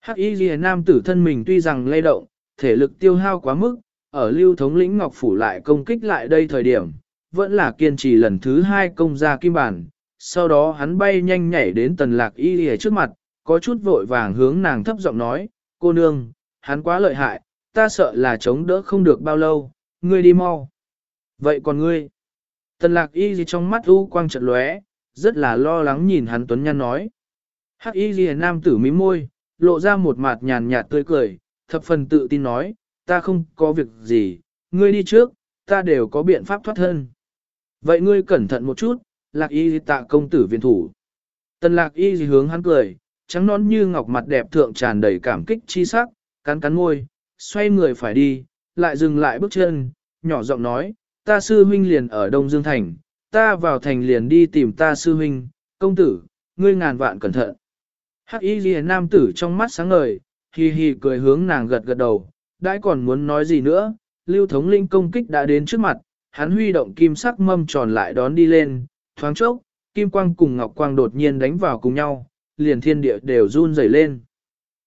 Hắc y ghi nam tử thân mình tuy rằng lay động, thể lực tiêu hao quá mức, ở lưu thống lĩnh Ngọc Phủ lại công kích lại đây thời điểm, vẫn là kiên trì lần thứ hai công ra kim bản. Sau đó hắn bay nhanh nhảy đến tần lạc y ghi trước mặt, có chút vội vàng hướng nàng thấp giọng nói, cô nương, hắn quá lợi hại, ta sợ là chống đỡ không được bao lâu, ngươi đi mau. Vậy còn ngươi? Tần lạc y gì trong mắt u quang trận lóe, rất là lo lắng nhìn hắn Tuấn Nhan nói. Hắc y gì nam tử mím môi, lộ ra một mặt nhàn nhạt tươi cười, thập phần tự tin nói, ta không có việc gì, ngươi đi trước, ta đều có biện pháp thoát thân. Vậy ngươi cẩn thận một chút, lạc y tạ công tử viên thủ. Tần lạc y hướng hắn cười, trắng nón như ngọc mặt đẹp thượng tràn đầy cảm kích chi sắc, cắn cắn môi, xoay người phải đi, lại dừng lại bước chân, nhỏ giọng nói, ta sư huynh liền ở Đông Dương Thành, ta vào thành liền đi tìm ta sư huynh, công tử, ngươi ngàn vạn cẩn thận. Hắc y ghi nam tử trong mắt sáng ngời, hì hì cười hướng nàng gật gật đầu, đãi còn muốn nói gì nữa, lưu thống linh công kích đã đến trước mặt, hắn huy động kim sắc mâm tròn lại đón đi lên, thoáng chốc, kim quang cùng ngọc quang đột nhiên đánh vào cùng nhau, liền thiên địa đều run rẩy lên.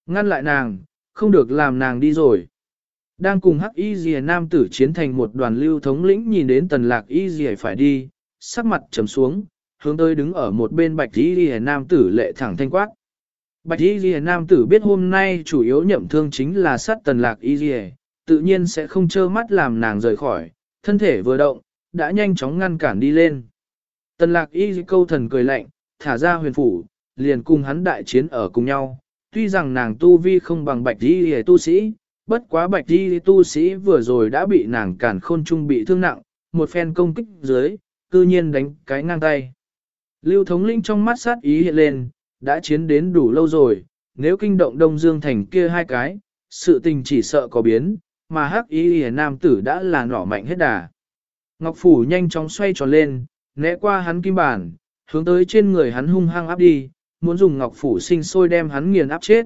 Ngăn lại nàng, không được làm nàng đi rồi. Đang cùng hắc y dìa nam tử chiến thành một đoàn lưu thống lĩnh nhìn đến tần lạc y dìa phải đi, sắc mặt trầm xuống, hướng tới đứng ở một bên bạch y dìa nam tử lệ thẳng thanh quát. Bạch y dìa nam tử biết hôm nay chủ yếu nhậm thương chính là sát tần lạc y dìa, tự nhiên sẽ không trơ mắt làm nàng rời khỏi, thân thể vừa động, đã nhanh chóng ngăn cản đi lên. Tần lạc y câu thần cười lạnh, thả ra huyền phủ, liền cùng hắn đại chiến ở cùng nhau. Tuy rằng nàng tu vi không bằng bạch y hề tu sĩ, bất quá bạch đi tu sĩ vừa rồi đã bị nàng cản khôn trung bị thương nặng, một phen công kích dưới, cư nhiên đánh cái ngang tay. Lưu thống linh trong mắt sát ý hiện lên, đã chiến đến đủ lâu rồi, nếu kinh động Đông Dương thành kia hai cái, sự tình chỉ sợ có biến, mà hắc Y hề nam tử đã là nỏ mạnh hết đà. Ngọc Phủ nhanh chóng xoay tròn lên, né qua hắn kim bản, hướng tới trên người hắn hung hăng áp đi, muốn dùng Ngọc Phủ sinh sôi đem hắn nghiền áp chết.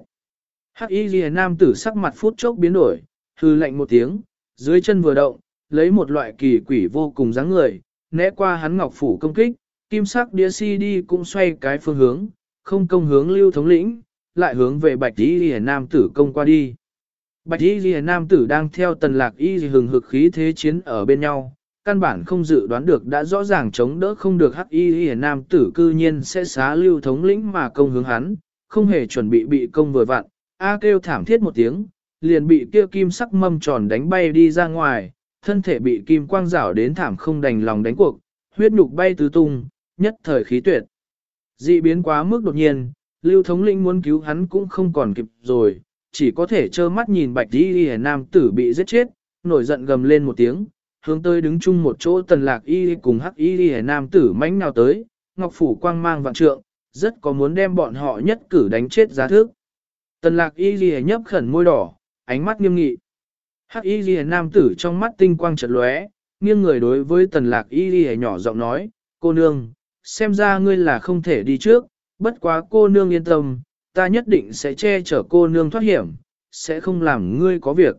Hắc y ghi nam tử sắc mặt phút chốc biến đổi, hư lạnh một tiếng, dưới chân vừa động, lấy một loại kỳ quỷ vô cùng dáng người, né qua hắn ngọc phủ công kích, kim sắc đĩa CD cũng xoay cái phương hướng, không công hướng lưu thống lĩnh, lại hướng về bạch y lìa nam tử công qua đi. Bạch y lìa nam tử đang theo tần lạc y hừng hực khí thế chiến ở bên nhau, căn bản không dự đoán được đã rõ ràng chống đỡ không được hắc y lìa nam tử cư nhiên sẽ xá lưu thống lĩnh mà công hướng hắn, không hề chuẩn bị bị công vừa vặn, A kêu thảm thiết một tiếng, liền bị kia kim sắc mâm tròn đánh bay đi ra ngoài, thân thể bị kim quang rảo đến thảm không đành lòng đánh cuộc, huyết nhục bay tứ tung, nhất thời khí tuyệt. Dị biến quá mức đột nhiên, lưu thống lĩnh muốn cứu hắn cũng không còn kịp rồi, chỉ có thể trơ mắt nhìn bạch y y nam tử bị giết chết, nổi giận gầm lên một tiếng, hướng tới đứng chung một chỗ tần lạc y cùng hắc y y nam tử mãnh nào tới, ngọc phủ quang mang vạn trượng, rất có muốn đem bọn họ nhất cử đánh chết giá thước. Tần lạc y y nhấp khẩn môi đỏ, ánh mắt nghiêm nghị. Hắc y y nam tử trong mắt tinh quang chợt lóe, nghiêng người đối với tần lạc y y nhỏ giọng nói, cô nương, xem ra ngươi là không thể đi trước, bất quá cô nương yên tâm, ta nhất định sẽ che chở cô nương thoát hiểm, sẽ không làm ngươi có việc.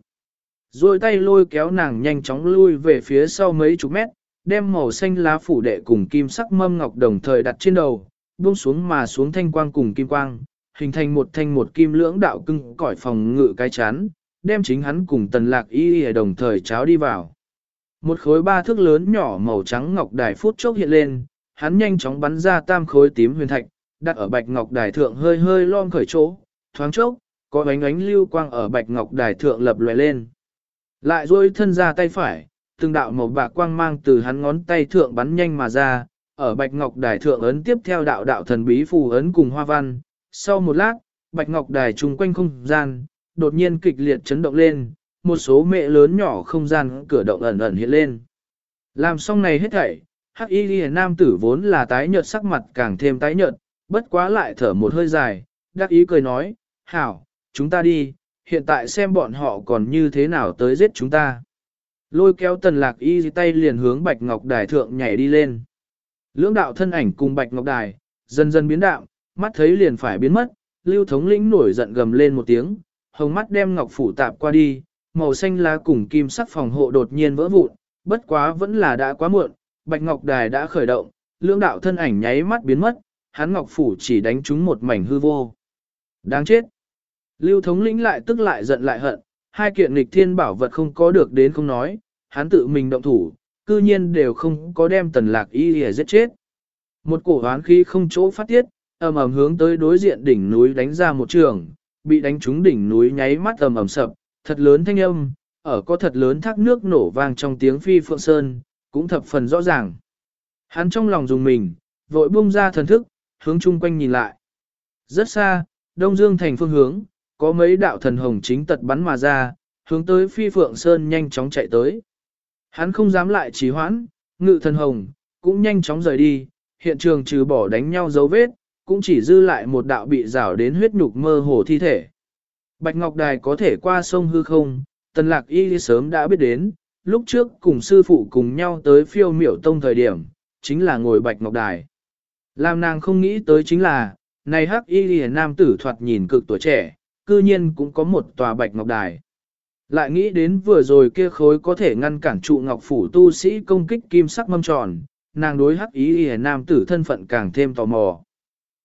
Rồi tay lôi kéo nàng nhanh chóng lui về phía sau mấy chục mét, đem màu xanh lá phủ đệ cùng kim sắc mâm ngọc đồng thời đặt trên đầu, buông xuống mà xuống thanh quang cùng kim quang, hình thành một thanh một kim lưỡng đạo cưng cõi phòng ngự cái chán, đem chính hắn cùng tần lạc y y đồng thời cháo đi vào. Một khối ba thước lớn nhỏ màu trắng ngọc đài phút chốc hiện lên, hắn nhanh chóng bắn ra tam khối tím huyền thạch, đặt ở bạch ngọc đài thượng hơi hơi lom khởi chỗ, thoáng chốc, có ánh ánh lưu quang ở bạch ngọc đài thượng lập lòe lên. Lại duỗi thân ra tay phải, từng đạo màu bạc quang mang từ hắn ngón tay thượng bắn nhanh mà ra, ở bạch ngọc đài thượng ấn tiếp theo đạo đạo thần bí phù ấn cùng hoa văn. Sau một lát, bạch ngọc đài trung quanh không gian, đột nhiên kịch liệt chấn động lên, một số mẹ lớn nhỏ không gian cửa động ẩn ẩn hiện lên. Làm xong này hết thảy, hắc y ghi nam tử vốn là tái nhợt sắc mặt càng thêm tái nhợt, bất quá lại thở một hơi dài, đắc ý cười nói, hảo, chúng ta đi, hiện tại xem bọn họ còn như thế nào tới giết chúng ta. Lôi kéo tần lạc y tay liền hướng bạch ngọc đài thượng nhảy đi lên. Lưỡng đạo thân ảnh cùng bạch ngọc đài, dần dần biến đạo, mắt thấy liền phải biến mất, lưu thống lĩnh nổi giận gầm lên một tiếng, hồng mắt đem ngọc phủ tạp qua đi, màu xanh lá cùng kim sắc phòng hộ đột nhiên vỡ vụn, bất quá vẫn là đã quá muộn, bạch ngọc đài đã khởi động, lưỡng đạo thân ảnh nháy mắt biến mất, hắn ngọc phủ chỉ đánh trúng một mảnh hư vô. Đáng chết! Lưu thống lĩnh lại tức lại giận lại hận, hai kiện nghịch thiên bảo vật không có được đến không nói, hắn tự mình động thủ, cư nhiên đều không có đem tần lạc y để giết chết. Một cổ hoán khí không chỗ phát tiết, ầm ầm hướng tới đối diện đỉnh núi đánh ra một trường, bị đánh trúng đỉnh núi nháy mắt ầm ầm sập, thật lớn thanh âm, ở có thật lớn thác nước nổ vang trong tiếng phi phượng sơn, cũng thập phần rõ ràng. Hắn trong lòng dùng mình, vội buông ra thần thức, hướng chung quanh nhìn lại. Rất xa, Đông Dương thành phương hướng, có mấy đạo thần hồng chính tật bắn mà ra, hướng tới phi phượng sơn nhanh chóng chạy tới. Hắn không dám lại trì hoãn, ngự thần hồng, cũng nhanh chóng rời đi, hiện trường trừ bỏ đánh nhau dấu vết, cũng chỉ dư lại một đạo bị rào đến huyết nhục mơ hồ thi thể. Bạch Ngọc Đài có thể qua sông hư không, tần lạc y sớm đã biết đến, lúc trước cùng sư phụ cùng nhau tới phiêu miểu tông thời điểm, chính là ngồi Bạch Ngọc Đài. Làm nàng không nghĩ tới chính là, này hắc y lìa nam tử thoạt nhìn cực tuổi trẻ, cư nhiên cũng có một tòa bạch ngọc đài. Lại nghĩ đến vừa rồi kia khối có thể ngăn cản trụ ngọc phủ tu sĩ công kích kim sắc mâm tròn, nàng đối hắc ý lìa nam tử thân phận càng thêm tò mò.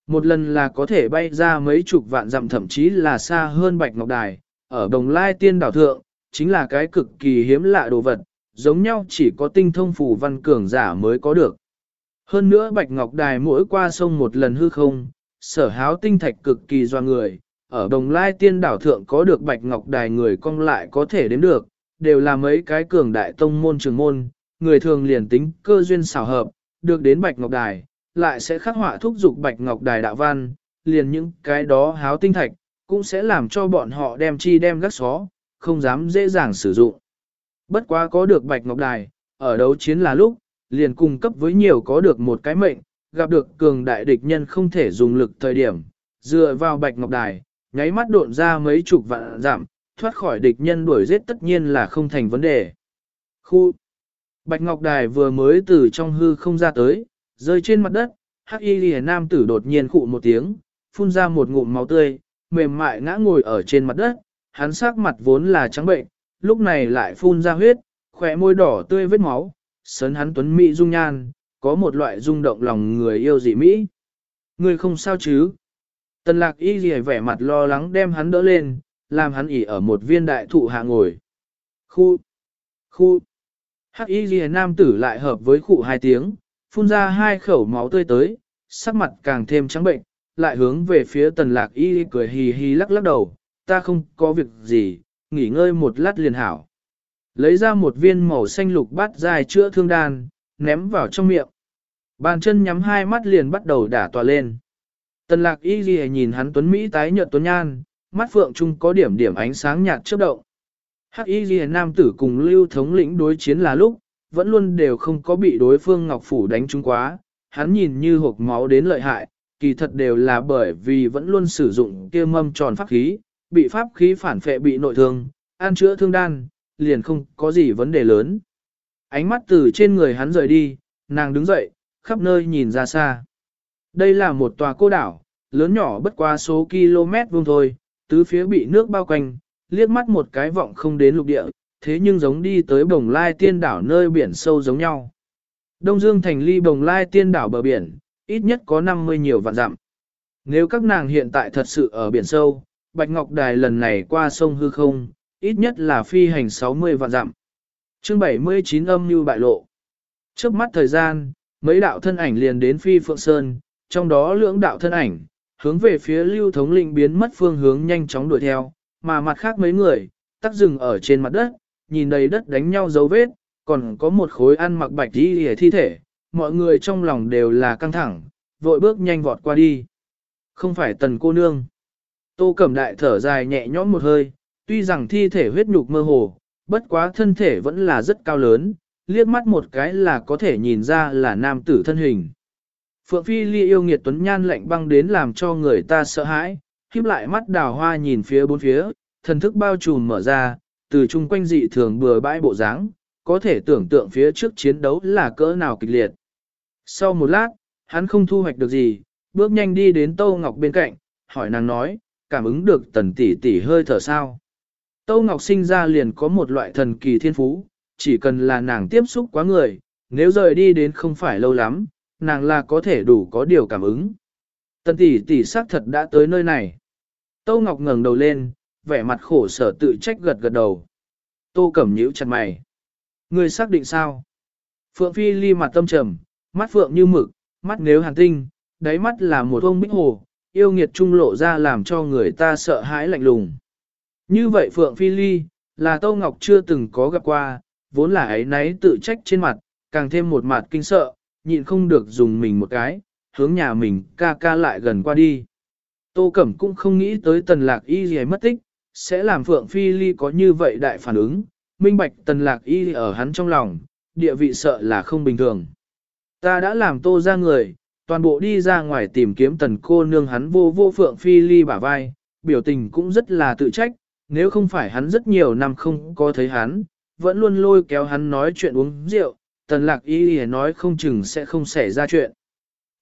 Một lần là có thể bay ra mấy chục vạn dặm thậm chí là xa hơn bạch ngọc đài, ở đồng lai tiên đảo thượng, chính là cái cực kỳ hiếm lạ đồ vật, giống nhau chỉ có tinh thông phù văn cường giả mới có được. Hơn nữa Bạch Ngọc Đài mỗi qua sông một lần hư không, sở háo tinh thạch cực kỳ doa người, ở đồng lai tiên đảo thượng có được Bạch Ngọc Đài người cong lại có thể đến được, đều là mấy cái cường đại tông môn trường môn, người thường liền tính cơ duyên xảo hợp, được đến Bạch Ngọc Đài, lại sẽ khắc họa thúc dục Bạch Ngọc Đài đạo văn, liền những cái đó háo tinh thạch, cũng sẽ làm cho bọn họ đem chi đem gác xó, không dám dễ dàng sử dụng. Bất quá có được Bạch Ngọc Đài, ở đấu chiến là lúc, liền cung cấp với nhiều có được một cái mệnh, gặp được cường đại địch nhân không thể dùng lực thời điểm, dựa vào bạch ngọc đài, nháy mắt độn ra mấy chục vạn giảm, thoát khỏi địch nhân đuổi giết tất nhiên là không thành vấn đề. Khu Bạch Ngọc Đài vừa mới từ trong hư không ra tới, rơi trên mặt đất, Hắc Y Liễu nam tử đột nhiên khụ một tiếng, phun ra một ngụm máu tươi, mềm mại ngã ngồi ở trên mặt đất, hắn sắc mặt vốn là trắng bệnh, lúc này lại phun ra huyết, khỏe môi đỏ tươi vết máu, sấn hắn tuấn mỹ dung nhan, có một loại rung động lòng người yêu dị mỹ. Người không sao chứ? Tần lạc y gì vẻ mặt lo lắng đem hắn đỡ lên, làm hắn ỉ ở một viên đại thụ hạ ngồi. Khu! Khu! Hắc y gì nam tử lại hợp với khụ hai tiếng, phun ra hai khẩu máu tươi tới, sắc mặt càng thêm trắng bệnh, lại hướng về phía tần lạc y cười hì hì lắc lắc đầu, ta không có việc gì, nghỉ ngơi một lát liền hảo. Lấy ra một viên màu xanh lục bát dài chữa thương đan, ném vào trong miệng. Bàn chân nhắm hai mắt liền bắt đầu đả tòa lên. Tần lạc y ghi nhìn hắn tuấn Mỹ tái nhợt tuấn nhan, mắt phượng trung có điểm điểm ánh sáng nhạt chớp động. Hắc y ghi nam tử cùng lưu thống lĩnh đối chiến là lúc, vẫn luôn đều không có bị đối phương ngọc phủ đánh trúng quá, hắn nhìn như hộp máu đến lợi hại, kỳ thật đều là bởi vì vẫn luôn sử dụng kia mâm tròn pháp khí, bị pháp khí phản phệ bị nội thương, an chữa thương đan, liền không có gì vấn đề lớn. Ánh mắt từ trên người hắn rời đi, nàng đứng dậy, khắp nơi nhìn ra xa. Đây là một tòa cô đảo, lớn nhỏ bất qua số km vuông thôi, tứ phía bị nước bao quanh, liếc mắt một cái vọng không đến lục địa, thế nhưng giống đi tới bồng lai tiên đảo nơi biển sâu giống nhau. Đông Dương thành ly bồng lai tiên đảo bờ biển, ít nhất có 50 nhiều vạn dặm. Nếu các nàng hiện tại thật sự ở biển sâu, Bạch Ngọc Đài lần này qua sông hư không, ít nhất là phi hành 60 vạn dặm. Chương 79 âm như bại lộ. Trước mắt thời gian, mấy đạo thân ảnh liền đến phi phượng sơn, trong đó lưỡng đạo thân ảnh, hướng về phía lưu thống lĩnh biến mất phương hướng nhanh chóng đuổi theo, mà mặt khác mấy người, tắt dừng ở trên mặt đất, nhìn đầy đất đánh nhau dấu vết, còn có một khối ăn mặc bạch đi hề thi thể, mọi người trong lòng đều là căng thẳng, vội bước nhanh vọt qua đi. Không phải tần cô nương. Tô Cẩm Đại thở dài nhẹ nhõm một hơi, tuy rằng thi thể huyết nhục mơ hồ, bất quá thân thể vẫn là rất cao lớn, liếc mắt một cái là có thể nhìn ra là nam tử thân hình. Phượng Phi Ly yêu nghiệt tuấn nhan lạnh băng đến làm cho người ta sợ hãi, khiếp lại mắt đào hoa nhìn phía bốn phía, thần thức bao trùm mở ra, từ chung quanh dị thường bừa bãi bộ dáng, có thể tưởng tượng phía trước chiến đấu là cỡ nào kịch liệt. Sau một lát, hắn không thu hoạch được gì, bước nhanh đi đến Tô Ngọc bên cạnh, hỏi nàng nói, cảm ứng được tần tỷ tỷ hơi thở sao. Tâu Ngọc sinh ra liền có một loại thần kỳ thiên phú, chỉ cần là nàng tiếp xúc quá người, nếu rời đi đến không phải lâu lắm, nàng là có thể đủ có điều cảm ứng. Tần tỷ tỷ xác thật đã tới nơi này. Tâu Ngọc ngẩng đầu lên, vẻ mặt khổ sở tự trách gật gật đầu. Tô Cẩm nhíu chặt mày. Ngươi xác định sao? Phượng Phi ly mặt tâm trầm, mắt phượng như mực, mắt nếu hàn tinh, đáy mắt là một ông bích hồ, yêu nghiệt trung lộ ra làm cho người ta sợ hãi lạnh lùng. Như vậy Phượng Phi Ly, là Tâu Ngọc chưa từng có gặp qua, vốn là ấy nấy tự trách trên mặt, càng thêm một mặt kinh sợ, nhịn không được dùng mình một cái, hướng nhà mình ca ca lại gần qua đi. Tô Cẩm cũng không nghĩ tới tần lạc y gì mất tích, sẽ làm Phượng Phi Ly có như vậy đại phản ứng, minh bạch tần lạc y ở hắn trong lòng, địa vị sợ là không bình thường. Ta đã làm tô ra người, toàn bộ đi ra ngoài tìm kiếm tần cô nương hắn vô vô Phượng Phi Ly bả vai, biểu tình cũng rất là tự trách, nếu không phải hắn rất nhiều năm không có thấy hắn, vẫn luôn lôi kéo hắn nói chuyện uống rượu, tần lạc y nói không chừng sẽ không xảy ra chuyện.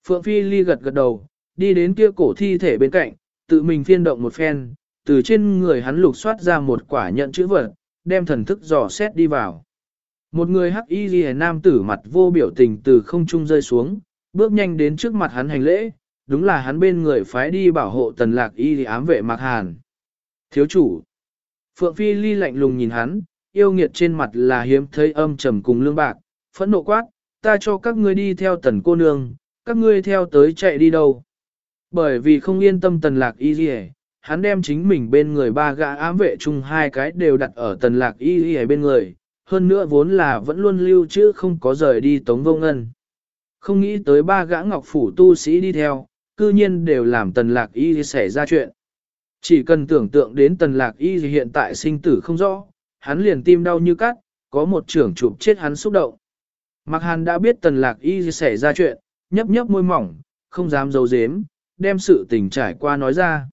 Phượng Phi Ly gật gật đầu, đi đến kia cổ thi thể bên cạnh, tự mình phiên động một phen, từ trên người hắn lục soát ra một quả nhận chữ vật, đem thần thức dò xét đi vào. Một người hắc y ghi nam tử mặt vô biểu tình từ không trung rơi xuống, bước nhanh đến trước mặt hắn hành lễ, đúng là hắn bên người phái đi bảo hộ tần lạc y ám vệ mạc hàn. Thiếu chủ, Phượng Phi Ly lạnh lùng nhìn hắn, yêu nghiệt trên mặt là hiếm thấy âm trầm cùng lương bạc, phẫn nộ quát, ta cho các ngươi đi theo tần cô nương, các ngươi theo tới chạy đi đâu. Bởi vì không yên tâm tần lạc y gì hắn đem chính mình bên người ba gã ám vệ chung hai cái đều đặt ở tần lạc y y bên người, hơn nữa vốn là vẫn luôn lưu chứ không có rời đi tống vô ngân. Không nghĩ tới ba gã ngọc phủ tu sĩ đi theo, cư nhiên đều làm tần lạc y xảy ra chuyện. Chỉ cần tưởng tượng đến tần lạc y hiện tại sinh tử không rõ, hắn liền tim đau như cắt, có một trưởng chụp chết hắn xúc động. Mạc Hàn đã biết tần lạc y xảy ra chuyện, nhấp nhấp môi mỏng, không dám giấu giếm, đem sự tình trải qua nói ra.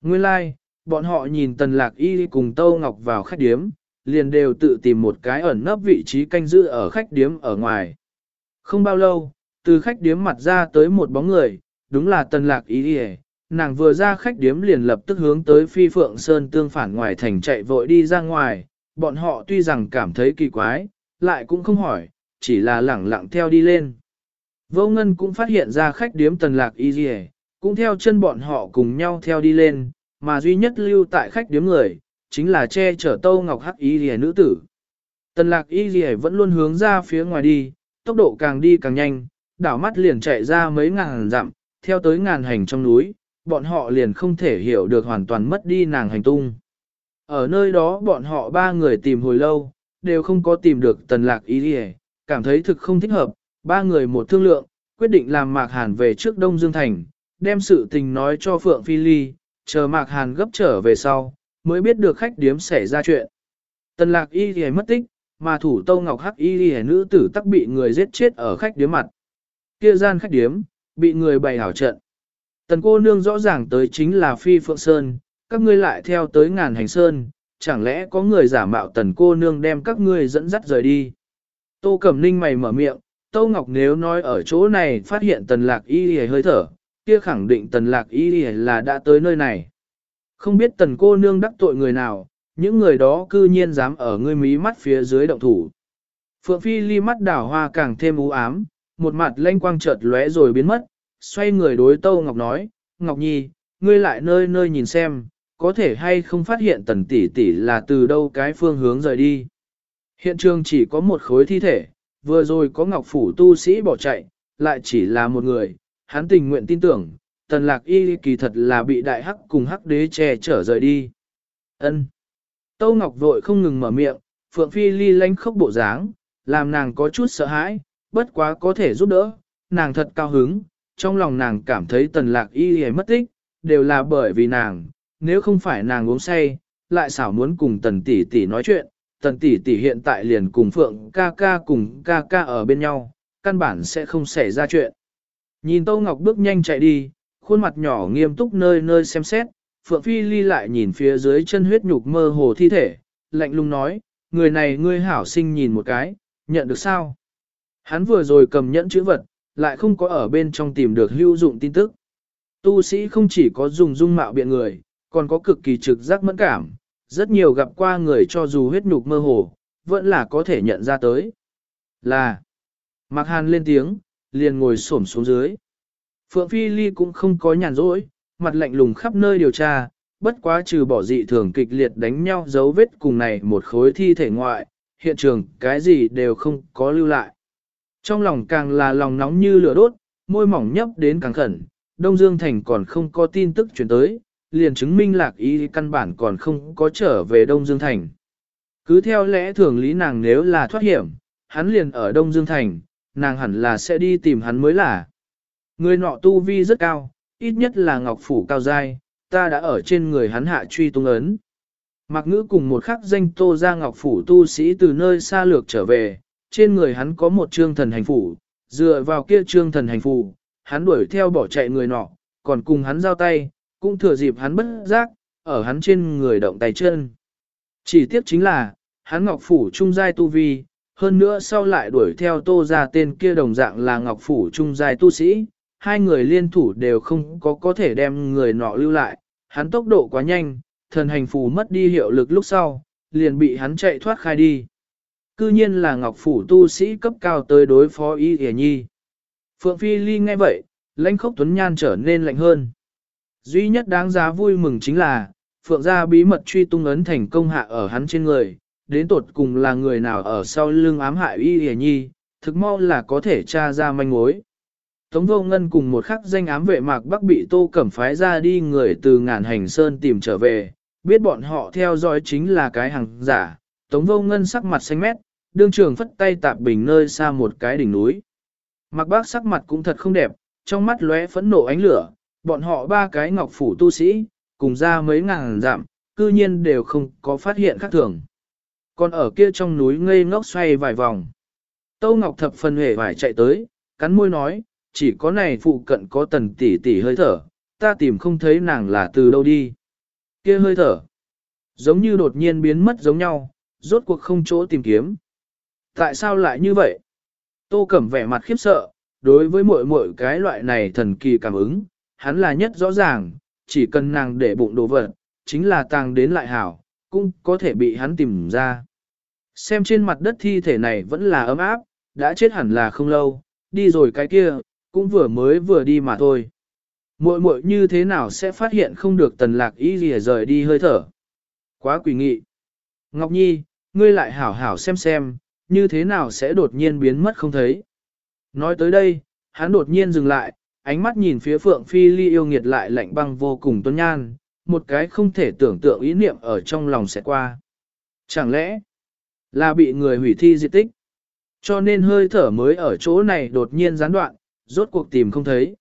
Nguyên lai, like, bọn họ nhìn tần lạc y cùng Tâu Ngọc vào khách điếm, liền đều tự tìm một cái ẩn nấp vị trí canh giữ ở khách điếm ở ngoài. Không bao lâu, từ khách điếm mặt ra tới một bóng người, đúng là tần lạc y đi nàng vừa ra khách điếm liền lập tức hướng tới phi phượng sơn tương phản ngoài thành chạy vội đi ra ngoài, bọn họ tuy rằng cảm thấy kỳ quái, lại cũng không hỏi, chỉ là lẳng lặng theo đi lên. Vô Ngân cũng phát hiện ra khách điếm tần lạc y dì cũng theo chân bọn họ cùng nhau theo đi lên, mà duy nhất lưu tại khách điếm người, chính là che chở Tâu Ngọc Hắc y dì nữ tử. Tần lạc y dì vẫn luôn hướng ra phía ngoài đi, tốc độ càng đi càng nhanh, đảo mắt liền chạy ra mấy ngàn dặm, theo tới ngàn hành trong núi, bọn họ liền không thể hiểu được hoàn toàn mất đi nàng hành tung. Ở nơi đó bọn họ ba người tìm hồi lâu, đều không có tìm được tần lạc y dì cảm thấy thực không thích hợp, ba người một thương lượng, quyết định làm Mạc Hàn về trước Đông Dương Thành, đem sự tình nói cho Phượng Phi Ly, chờ Mạc Hàn gấp trở về sau, mới biết được khách điếm xảy ra chuyện. Tần lạc y thì mất tích, mà thủ Tâu Ngọc Hắc y thì nữ tử tắc bị người giết chết ở khách điếm mặt. Kia gian khách điếm, bị người bày hảo trận. Tần cô nương rõ ràng tới chính là Phi Phượng Sơn, các ngươi lại theo tới ngàn hành sơn, chẳng lẽ có người giả mạo tần cô nương đem các ngươi dẫn dắt rời đi. Tô Cẩm Ninh mày mở miệng, Tô Ngọc nếu nói ở chỗ này phát hiện tần lạc y hề hơi thở, kia khẳng định tần lạc y là đã tới nơi này. Không biết tần cô nương đắc tội người nào, những người đó cư nhiên dám ở ngươi mí mắt phía dưới động thủ. Phượng Phi ly mắt đảo hoa càng thêm u ám, một mặt lanh quang chợt lóe rồi biến mất, xoay người đối Tâu Ngọc nói, Ngọc Nhi, ngươi lại nơi nơi nhìn xem, có thể hay không phát hiện tần tỷ tỷ là từ đâu cái phương hướng rời đi. Hiện trường chỉ có một khối thi thể, vừa rồi có ngọc phủ tu sĩ bỏ chạy, lại chỉ là một người, hắn tình nguyện tin tưởng, tần lạc y kỳ thật là bị đại hắc cùng hắc đế che chở rời đi. ân Tâu Ngọc vội không ngừng mở miệng, Phượng Phi ly lánh khốc bộ dáng, làm nàng có chút sợ hãi, bất quá có thể giúp đỡ, nàng thật cao hứng, trong lòng nàng cảm thấy tần lạc y hề mất tích, đều là bởi vì nàng, nếu không phải nàng uống say, lại xảo muốn cùng tần tỷ tỷ nói chuyện, tần tỷ tỷ hiện tại liền cùng Phượng ca ca cùng ca ca ở bên nhau, căn bản sẽ không xảy ra chuyện. Nhìn Tô Ngọc bước nhanh chạy đi, khuôn mặt nhỏ nghiêm túc nơi nơi xem xét, Phượng Phi Ly lại nhìn phía dưới chân huyết nhục mơ hồ thi thể, lạnh lùng nói, người này ngươi hảo sinh nhìn một cái, nhận được sao? Hắn vừa rồi cầm nhẫn chữ vật, lại không có ở bên trong tìm được hữu dụng tin tức. Tu sĩ không chỉ có dùng dung mạo biện người, còn có cực kỳ trực giác mẫn cảm, rất nhiều gặp qua người cho dù huyết nhục mơ hồ, vẫn là có thể nhận ra tới. Là, Mạc Hàn lên tiếng, liền ngồi xổm xuống dưới. Phượng Phi Ly cũng không có nhàn rỗi, mặt lạnh lùng khắp nơi điều tra, bất quá trừ bỏ dị thường kịch liệt đánh nhau dấu vết cùng này một khối thi thể ngoại, hiện trường cái gì đều không có lưu lại. Trong lòng càng là lòng nóng như lửa đốt, môi mỏng nhấp đến càng khẩn, Đông Dương Thành còn không có tin tức chuyển tới, liền chứng minh lạc ý căn bản còn không có trở về Đông Dương Thành. Cứ theo lẽ thường lý nàng nếu là thoát hiểm, hắn liền ở Đông Dương Thành, nàng hẳn là sẽ đi tìm hắn mới là. Người nọ tu vi rất cao, ít nhất là ngọc phủ cao giai, ta đã ở trên người hắn hạ truy tung ấn. Mạc ngữ cùng một khắc danh tô ra ngọc phủ tu sĩ từ nơi xa lược trở về, trên người hắn có một trương thần hành phủ, dựa vào kia trương thần hành phủ, hắn đuổi theo bỏ chạy người nọ, còn cùng hắn giao tay, cũng thừa dịp hắn bất giác, ở hắn trên người động tay chân. Chỉ tiếc chính là, hắn ngọc phủ trung giai tu vi, hơn nữa sau lại đuổi theo tô ra tên kia đồng dạng là ngọc phủ trung giai tu sĩ, hai người liên thủ đều không có có thể đem người nọ lưu lại, hắn tốc độ quá nhanh, thần hành phù mất đi hiệu lực lúc sau, liền bị hắn chạy thoát khai đi. Cư nhiên là ngọc phủ tu sĩ cấp cao tới đối phó y hề nhi. Phượng Phi Ly nghe vậy, lãnh khốc tuấn nhan trở nên lạnh hơn. Duy nhất đáng giá vui mừng chính là, Phượng gia bí mật truy tung ấn thành công hạ ở hắn trên người, đến tột cùng là người nào ở sau lưng ám hại y hề nhi, thực mau là có thể tra ra manh mối. Tống vô ngân cùng một khắc danh ám vệ mạc bắc bị tô cẩm phái ra đi người từ ngàn hành sơn tìm trở về, biết bọn họ theo dõi chính là cái hàng giả. Tống vô ngân sắc mặt xanh mét, đương trường phất tay tạp bình nơi xa một cái đỉnh núi. Mặc bác sắc mặt cũng thật không đẹp, trong mắt lóe phẫn nộ ánh lửa, bọn họ ba cái ngọc phủ tu sĩ, cùng ra mấy ngàn dặm, cư nhiên đều không có phát hiện khác thường. Còn ở kia trong núi ngây ngốc xoay vài vòng. Tâu Ngọc thập phần hề vải chạy tới, cắn môi nói, chỉ có này phụ cận có tần tỷ tỷ hơi thở, ta tìm không thấy nàng là từ đâu đi. Kia hơi thở, giống như đột nhiên biến mất giống nhau, rốt cuộc không chỗ tìm kiếm. Tại sao lại như vậy? Tô Cẩm vẻ mặt khiếp sợ, đối với mỗi mỗi cái loại này thần kỳ cảm ứng, hắn là nhất rõ ràng, chỉ cần nàng để bụng đồ vật, chính là tàng đến lại hảo, cũng có thể bị hắn tìm ra. Xem trên mặt đất thi thể này vẫn là ấm áp, đã chết hẳn là không lâu, đi rồi cái kia, cũng vừa mới vừa đi mà thôi. Muội muội như thế nào sẽ phát hiện không được tần lạc y gì rời đi hơi thở. Quá quỷ nghị. Ngọc Nhi, ngươi lại hảo hảo xem xem, như thế nào sẽ đột nhiên biến mất không thấy. Nói tới đây, hắn đột nhiên dừng lại, ánh mắt nhìn phía Phượng Phi Ly yêu nghiệt lại lạnh băng vô cùng tuân nhan, một cái không thể tưởng tượng ý niệm ở trong lòng sẽ qua. Chẳng lẽ là bị người hủy thi di tích? Cho nên hơi thở mới ở chỗ này đột nhiên gián đoạn, rốt cuộc tìm không thấy.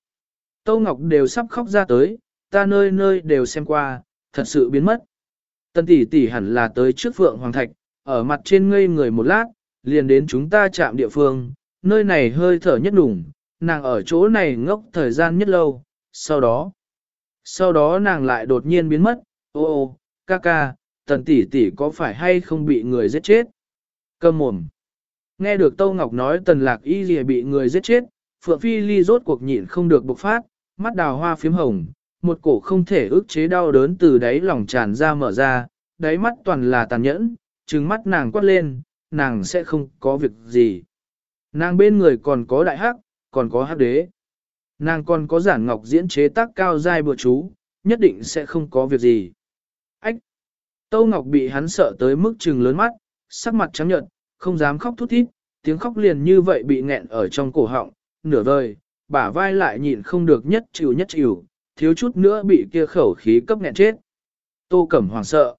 Tâu Ngọc đều sắp khóc ra tới, ta nơi nơi đều xem qua, thật sự biến mất. Tân tỷ tỷ hẳn là tới trước Phượng Hoàng Thạch, ở mặt trên ngây người một lát, liền đến chúng ta chạm địa phương, nơi này hơi thở nhất đủng, nàng ở chỗ này ngốc thời gian nhất lâu, sau đó, sau đó nàng lại đột nhiên biến mất, ô ô, ca ca, tần tỷ tỷ có phải hay không bị người giết chết? Cầm mồm. Nghe được Tâu Ngọc nói tần lạc y gì bị người giết chết, Phượng Phi Ly rốt cuộc nhịn không được bộc phát, mắt đào hoa phím hồng, một cổ không thể ức chế đau đớn từ đáy lòng tràn ra mở ra, đáy mắt toàn là tàn nhẫn, trừng mắt nàng quát lên, nàng sẽ không có việc gì. Nàng bên người còn có đại hắc, còn có hắc đế. Nàng còn có giản ngọc diễn chế tác cao dai bữa chú, nhất định sẽ không có việc gì. Ách! Tâu Ngọc bị hắn sợ tới mức trừng lớn mắt, sắc mặt trắng nhợt, không dám khóc thút thít, tiếng khóc liền như vậy bị nghẹn ở trong cổ họng, nửa vời, bả vai lại nhịn không được nhất chịu nhất chịu, thiếu chút nữa bị kia khẩu khí cấp nghẹn chết. Tô Cẩm hoàng sợ.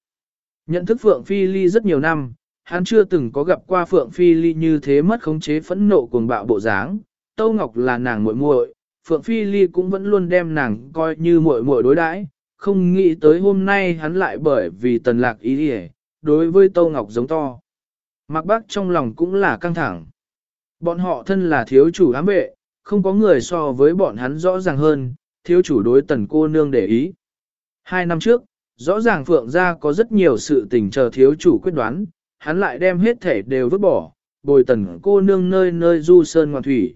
Nhận thức Phượng Phi Ly rất nhiều năm, hắn chưa từng có gặp qua Phượng Phi Ly như thế mất khống chế phẫn nộ cuồng bạo bộ dáng. Tâu Ngọc là nàng muội muội, Phượng Phi Ly cũng vẫn luôn đem nàng coi như muội muội đối đãi, không nghĩ tới hôm nay hắn lại bởi vì tần lạc ý đi đối với Tâu Ngọc giống to. Mạc Bác trong lòng cũng là căng thẳng. Bọn họ thân là thiếu chủ ám vệ, không có người so với bọn hắn rõ ràng hơn, thiếu chủ đối tần cô nương để ý. Hai năm trước, rõ ràng Phượng gia có rất nhiều sự tình chờ thiếu chủ quyết đoán, hắn lại đem hết thể đều vứt bỏ, bồi tần cô nương nơi nơi du sơn ngoan thủy.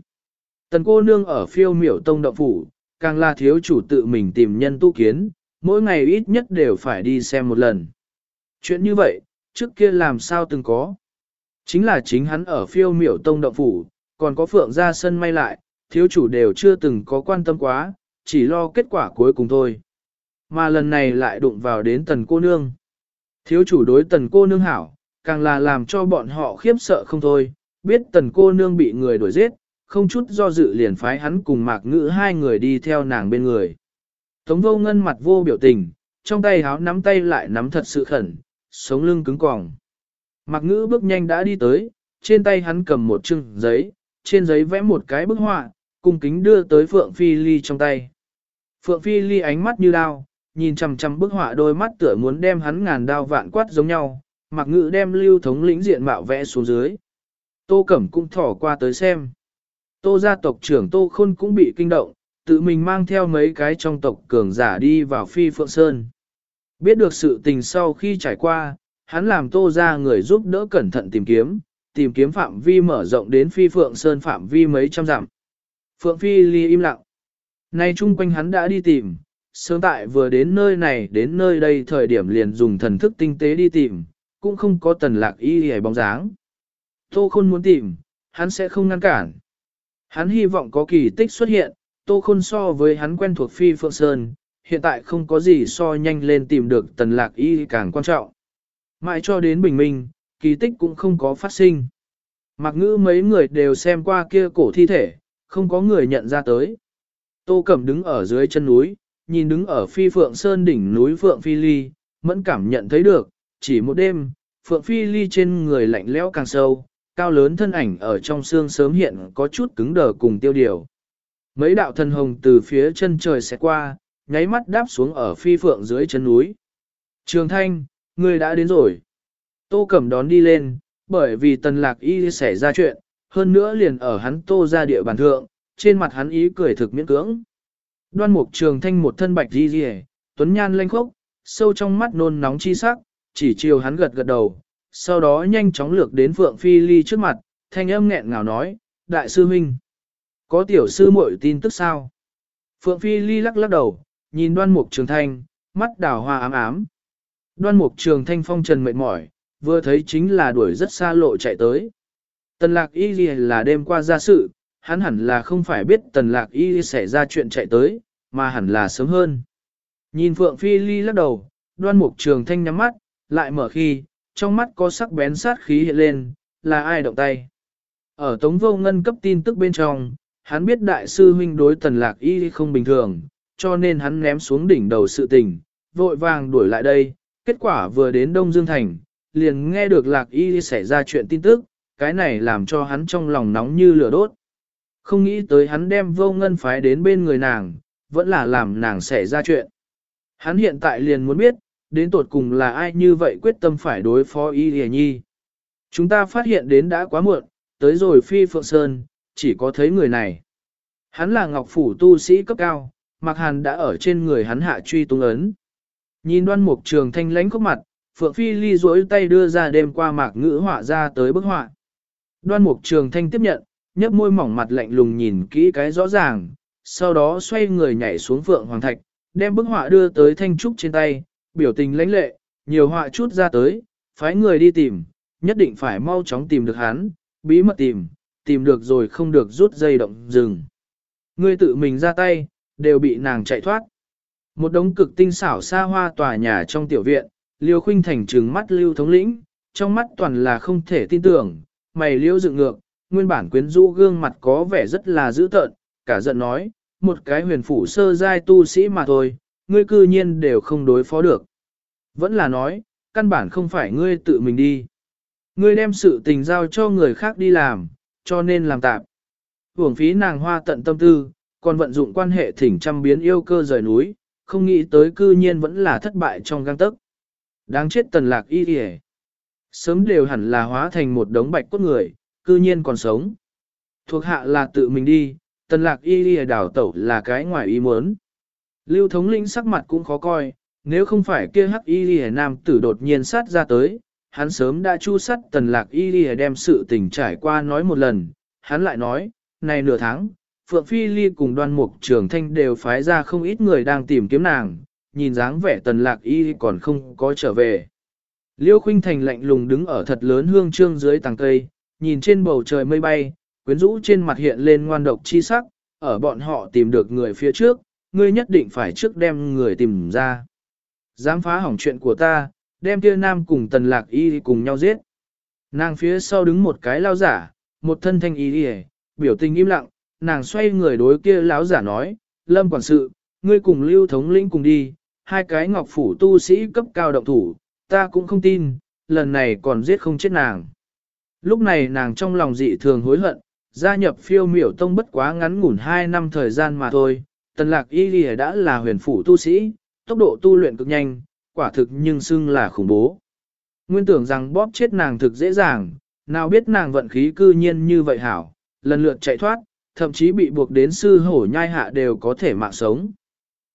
Tần cô nương ở phiêu miểu tông động phủ, càng là thiếu chủ tự mình tìm nhân tu kiến, mỗi ngày ít nhất đều phải đi xem một lần. Chuyện như vậy, trước kia làm sao từng có. Chính là chính hắn ở phiêu miểu tông động phủ, còn có phượng ra sân may lại, thiếu chủ đều chưa từng có quan tâm quá, chỉ lo kết quả cuối cùng thôi. Mà lần này lại đụng vào đến tần cô nương. Thiếu chủ đối tần cô nương hảo, càng là làm cho bọn họ khiếp sợ không thôi, biết tần cô nương bị người đuổi giết, không chút do dự liền phái hắn cùng mạc ngữ hai người đi theo nàng bên người. Tống vô ngân mặt vô biểu tình, trong tay háo nắm tay lại nắm thật sự khẩn, sống lưng cứng còng. Mạc ngữ bước nhanh đã đi tới, trên tay hắn cầm một chưng giấy, trên giấy vẽ một cái bức họa, cung kính đưa tới Phượng Phi Ly trong tay. Phượng Phi Ly ánh mắt như đao, nhìn chằm chằm bức họa đôi mắt tựa muốn đem hắn ngàn đao vạn quát giống nhau, mặc ngự đem lưu thống lĩnh diện mạo vẽ xuống dưới. Tô Cẩm cũng thỏ qua tới xem. Tô gia tộc trưởng Tô Khôn cũng bị kinh động, tự mình mang theo mấy cái trong tộc cường giả đi vào Phi Phượng Sơn. Biết được sự tình sau khi trải qua, hắn làm Tô gia người giúp đỡ cẩn thận tìm kiếm, tìm kiếm phạm vi mở rộng đến Phi Phượng Sơn phạm vi mấy trăm dặm. Phượng Phi Ly im lặng. Nay chung quanh hắn đã đi tìm, sớm tại vừa đến nơi này đến nơi đây thời điểm liền dùng thần thức tinh tế đi tìm, cũng không có tần lạc y hề bóng dáng. Tô Khôn muốn tìm, hắn sẽ không ngăn cản. Hắn hy vọng có kỳ tích xuất hiện, Tô Khôn so với hắn quen thuộc Phi Phượng Sơn, hiện tại không có gì so nhanh lên tìm được tần lạc y càng quan trọng. Mãi cho đến bình minh, kỳ tích cũng không có phát sinh. Mặc ngữ mấy người đều xem qua kia cổ thi thể, không có người nhận ra tới. Tô Cẩm đứng ở dưới chân núi, nhìn đứng ở phi phượng sơn đỉnh núi Phượng Phi Ly, mẫn cảm nhận thấy được, chỉ một đêm, Phượng Phi Ly trên người lạnh lẽo càng sâu, cao lớn thân ảnh ở trong xương sớm hiện có chút cứng đờ cùng tiêu điều. Mấy đạo thần hồng từ phía chân trời sẽ qua, nháy mắt đáp xuống ở phi phượng dưới chân núi. Trường Thanh, người đã đến rồi. Tô Cẩm đón đi lên, bởi vì tần lạc y xảy ra chuyện, hơn nữa liền ở hắn tô ra địa bàn thượng, trên mặt hắn ý cười thực miễn cưỡng. Đoan mục trường thanh một thân bạch di di, tuấn nhan lanh khốc, sâu trong mắt nôn nóng chi sắc, chỉ chiều hắn gật gật đầu, sau đó nhanh chóng lược đến Phượng Phi Ly trước mặt, thanh âm nghẹn ngào nói, đại sư huynh, có tiểu sư muội tin tức sao? Phượng Phi Ly lắc lắc đầu, nhìn đoan mục trường thanh, mắt đào hoa ám ám. Đoan mục trường thanh phong trần mệt mỏi, vừa thấy chính là đuổi rất xa lộ chạy tới. Tần lạc y là đêm qua ra sự, hắn hẳn là không phải biết tần lạc y xảy ra chuyện chạy tới, mà hẳn là sớm hơn. Nhìn Phượng Phi Ly lắc đầu, đoan mục trường thanh nhắm mắt, lại mở khi, trong mắt có sắc bén sát khí hiện lên, là ai động tay. Ở Tống Vô Ngân cấp tin tức bên trong, hắn biết đại sư huynh đối tần lạc y không bình thường, cho nên hắn ném xuống đỉnh đầu sự tình, vội vàng đuổi lại đây, kết quả vừa đến Đông Dương Thành, liền nghe được lạc y xảy ra chuyện tin tức, cái này làm cho hắn trong lòng nóng như lửa đốt. Không nghĩ tới hắn đem vô ngân phái đến bên người nàng, vẫn là làm nàng xảy ra chuyện. Hắn hiện tại liền muốn biết, đến tột cùng là ai như vậy quyết tâm phải đối phó y Lìa nhi. Chúng ta phát hiện đến đã quá muộn, tới rồi phi phượng sơn, chỉ có thấy người này. Hắn là ngọc phủ tu sĩ cấp cao, mạc hàn đã ở trên người hắn hạ truy tung ấn. Nhìn đoan mục trường thanh lánh khóc mặt, phượng phi ly duỗi tay đưa ra đêm qua mạc ngữ họa ra tới bức họa. Đoan mục trường thanh tiếp nhận, nhấp môi mỏng mặt lạnh lùng nhìn kỹ cái rõ ràng, sau đó xoay người nhảy xuống phượng hoàng thạch, đem bức họa đưa tới thanh trúc trên tay, biểu tình lãnh lệ, nhiều họa chút ra tới, phái người đi tìm, nhất định phải mau chóng tìm được hắn, bí mật tìm, tìm được rồi không được rút dây động dừng. Ngươi tự mình ra tay, đều bị nàng chạy thoát. Một đống cực tinh xảo xa hoa tòa nhà trong tiểu viện, Liêu Khuynh Thành trừng mắt Lưu Thống lĩnh, trong mắt toàn là không thể tin tưởng, mày liêu dựng ngược, nguyên bản quyến rũ gương mặt có vẻ rất là dữ tợn, cả giận nói, một cái huyền phủ sơ giai tu sĩ mà thôi, ngươi cư nhiên đều không đối phó được. Vẫn là nói, căn bản không phải ngươi tự mình đi. Ngươi đem sự tình giao cho người khác đi làm, cho nên làm tạm. Hưởng phí nàng hoa tận tâm tư, còn vận dụng quan hệ thỉnh trăm biến yêu cơ rời núi, không nghĩ tới cư nhiên vẫn là thất bại trong găng tấc. Đáng chết tần lạc y kìa. Sớm đều hẳn là hóa thành một đống bạch cốt người, cư nhiên còn sống. Thuộc hạ là tự mình đi, tần lạc y kìa đảo tẩu là cái ngoài ý muốn. Lưu thống lĩnh sắc mặt cũng khó coi, nếu không phải kia hắc y kìa nam tử đột nhiên sát ra tới, hắn sớm đã chu sắt tần lạc y kìa đem sự tình trải qua nói một lần, hắn lại nói, này nửa tháng, Phượng Phi Ly cùng đoan mục trường thanh đều phái ra không ít người đang tìm kiếm nàng, nhìn dáng vẻ tần lạc y còn không có trở về. Liêu Khuynh Thành lạnh lùng đứng ở thật lớn hương trương dưới tàng cây, nhìn trên bầu trời mây bay, quyến rũ trên mặt hiện lên ngoan độc chi sắc, ở bọn họ tìm được người phía trước, ngươi nhất định phải trước đem người tìm ra. Dám phá hỏng chuyện của ta, đem kia nam cùng tần lạc y cùng nhau giết. Nàng phía sau đứng một cái lao giả, một thân thanh y đi biểu tình im lặng, nàng xoay người đối kia lão giả nói, lâm quản sự, ngươi cùng lưu thống lĩnh cùng đi, hai cái ngọc phủ tu sĩ cấp cao động thủ, ta cũng không tin, lần này còn giết không chết nàng. Lúc này nàng trong lòng dị thường hối hận, gia nhập phiêu miểu tông bất quá ngắn ngủn hai năm thời gian mà thôi, tần lạc y lìa đã là huyền phủ tu sĩ, tốc độ tu luyện cực nhanh, quả thực nhưng xưng là khủng bố. Nguyên tưởng rằng bóp chết nàng thực dễ dàng, nào biết nàng vận khí cư nhiên như vậy hảo, lần lượt chạy thoát, thậm chí bị buộc đến sư hổ nhai hạ đều có thể mạng sống.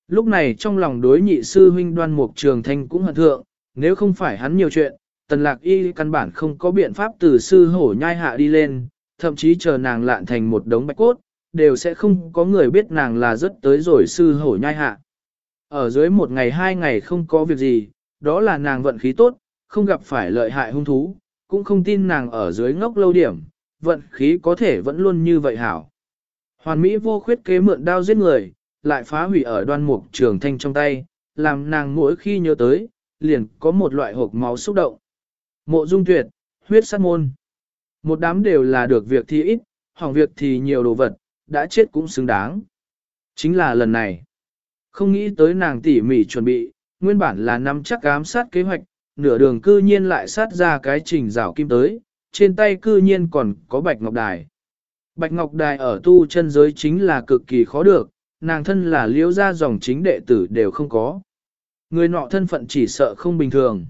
Lúc này trong lòng đối nhị sư huynh đoan mục trường thanh cũng hận thượng, nếu không phải hắn nhiều chuyện, tần lạc y căn bản không có biện pháp từ sư hổ nhai hạ đi lên, thậm chí chờ nàng lạn thành một đống bạch cốt, đều sẽ không có người biết nàng là rất tới rồi sư hổ nhai hạ. Ở dưới một ngày hai ngày không có việc gì, đó là nàng vận khí tốt, không gặp phải lợi hại hung thú, cũng không tin nàng ở dưới ngốc lâu điểm, vận khí có thể vẫn luôn như vậy hảo. Hoàn Mỹ vô khuyết kế mượn đao giết người, lại phá hủy ở đoan mục trường thanh trong tay, làm nàng mỗi khi nhớ tới, liền có một loại hộp máu xúc động. Mộ dung tuyệt, huyết sát môn. Một đám đều là được việc thì ít, hỏng việc thì nhiều đồ vật, đã chết cũng xứng đáng. Chính là lần này. Không nghĩ tới nàng tỉ mỉ chuẩn bị, nguyên bản là nắm chắc ám sát kế hoạch, nửa đường cư nhiên lại sát ra cái trình rào kim tới, trên tay cư nhiên còn có bạch ngọc đài. Bạch ngọc đài ở tu chân giới chính là cực kỳ khó được, nàng thân là liễu gia dòng chính đệ tử đều không có. Người nọ thân phận chỉ sợ không bình thường.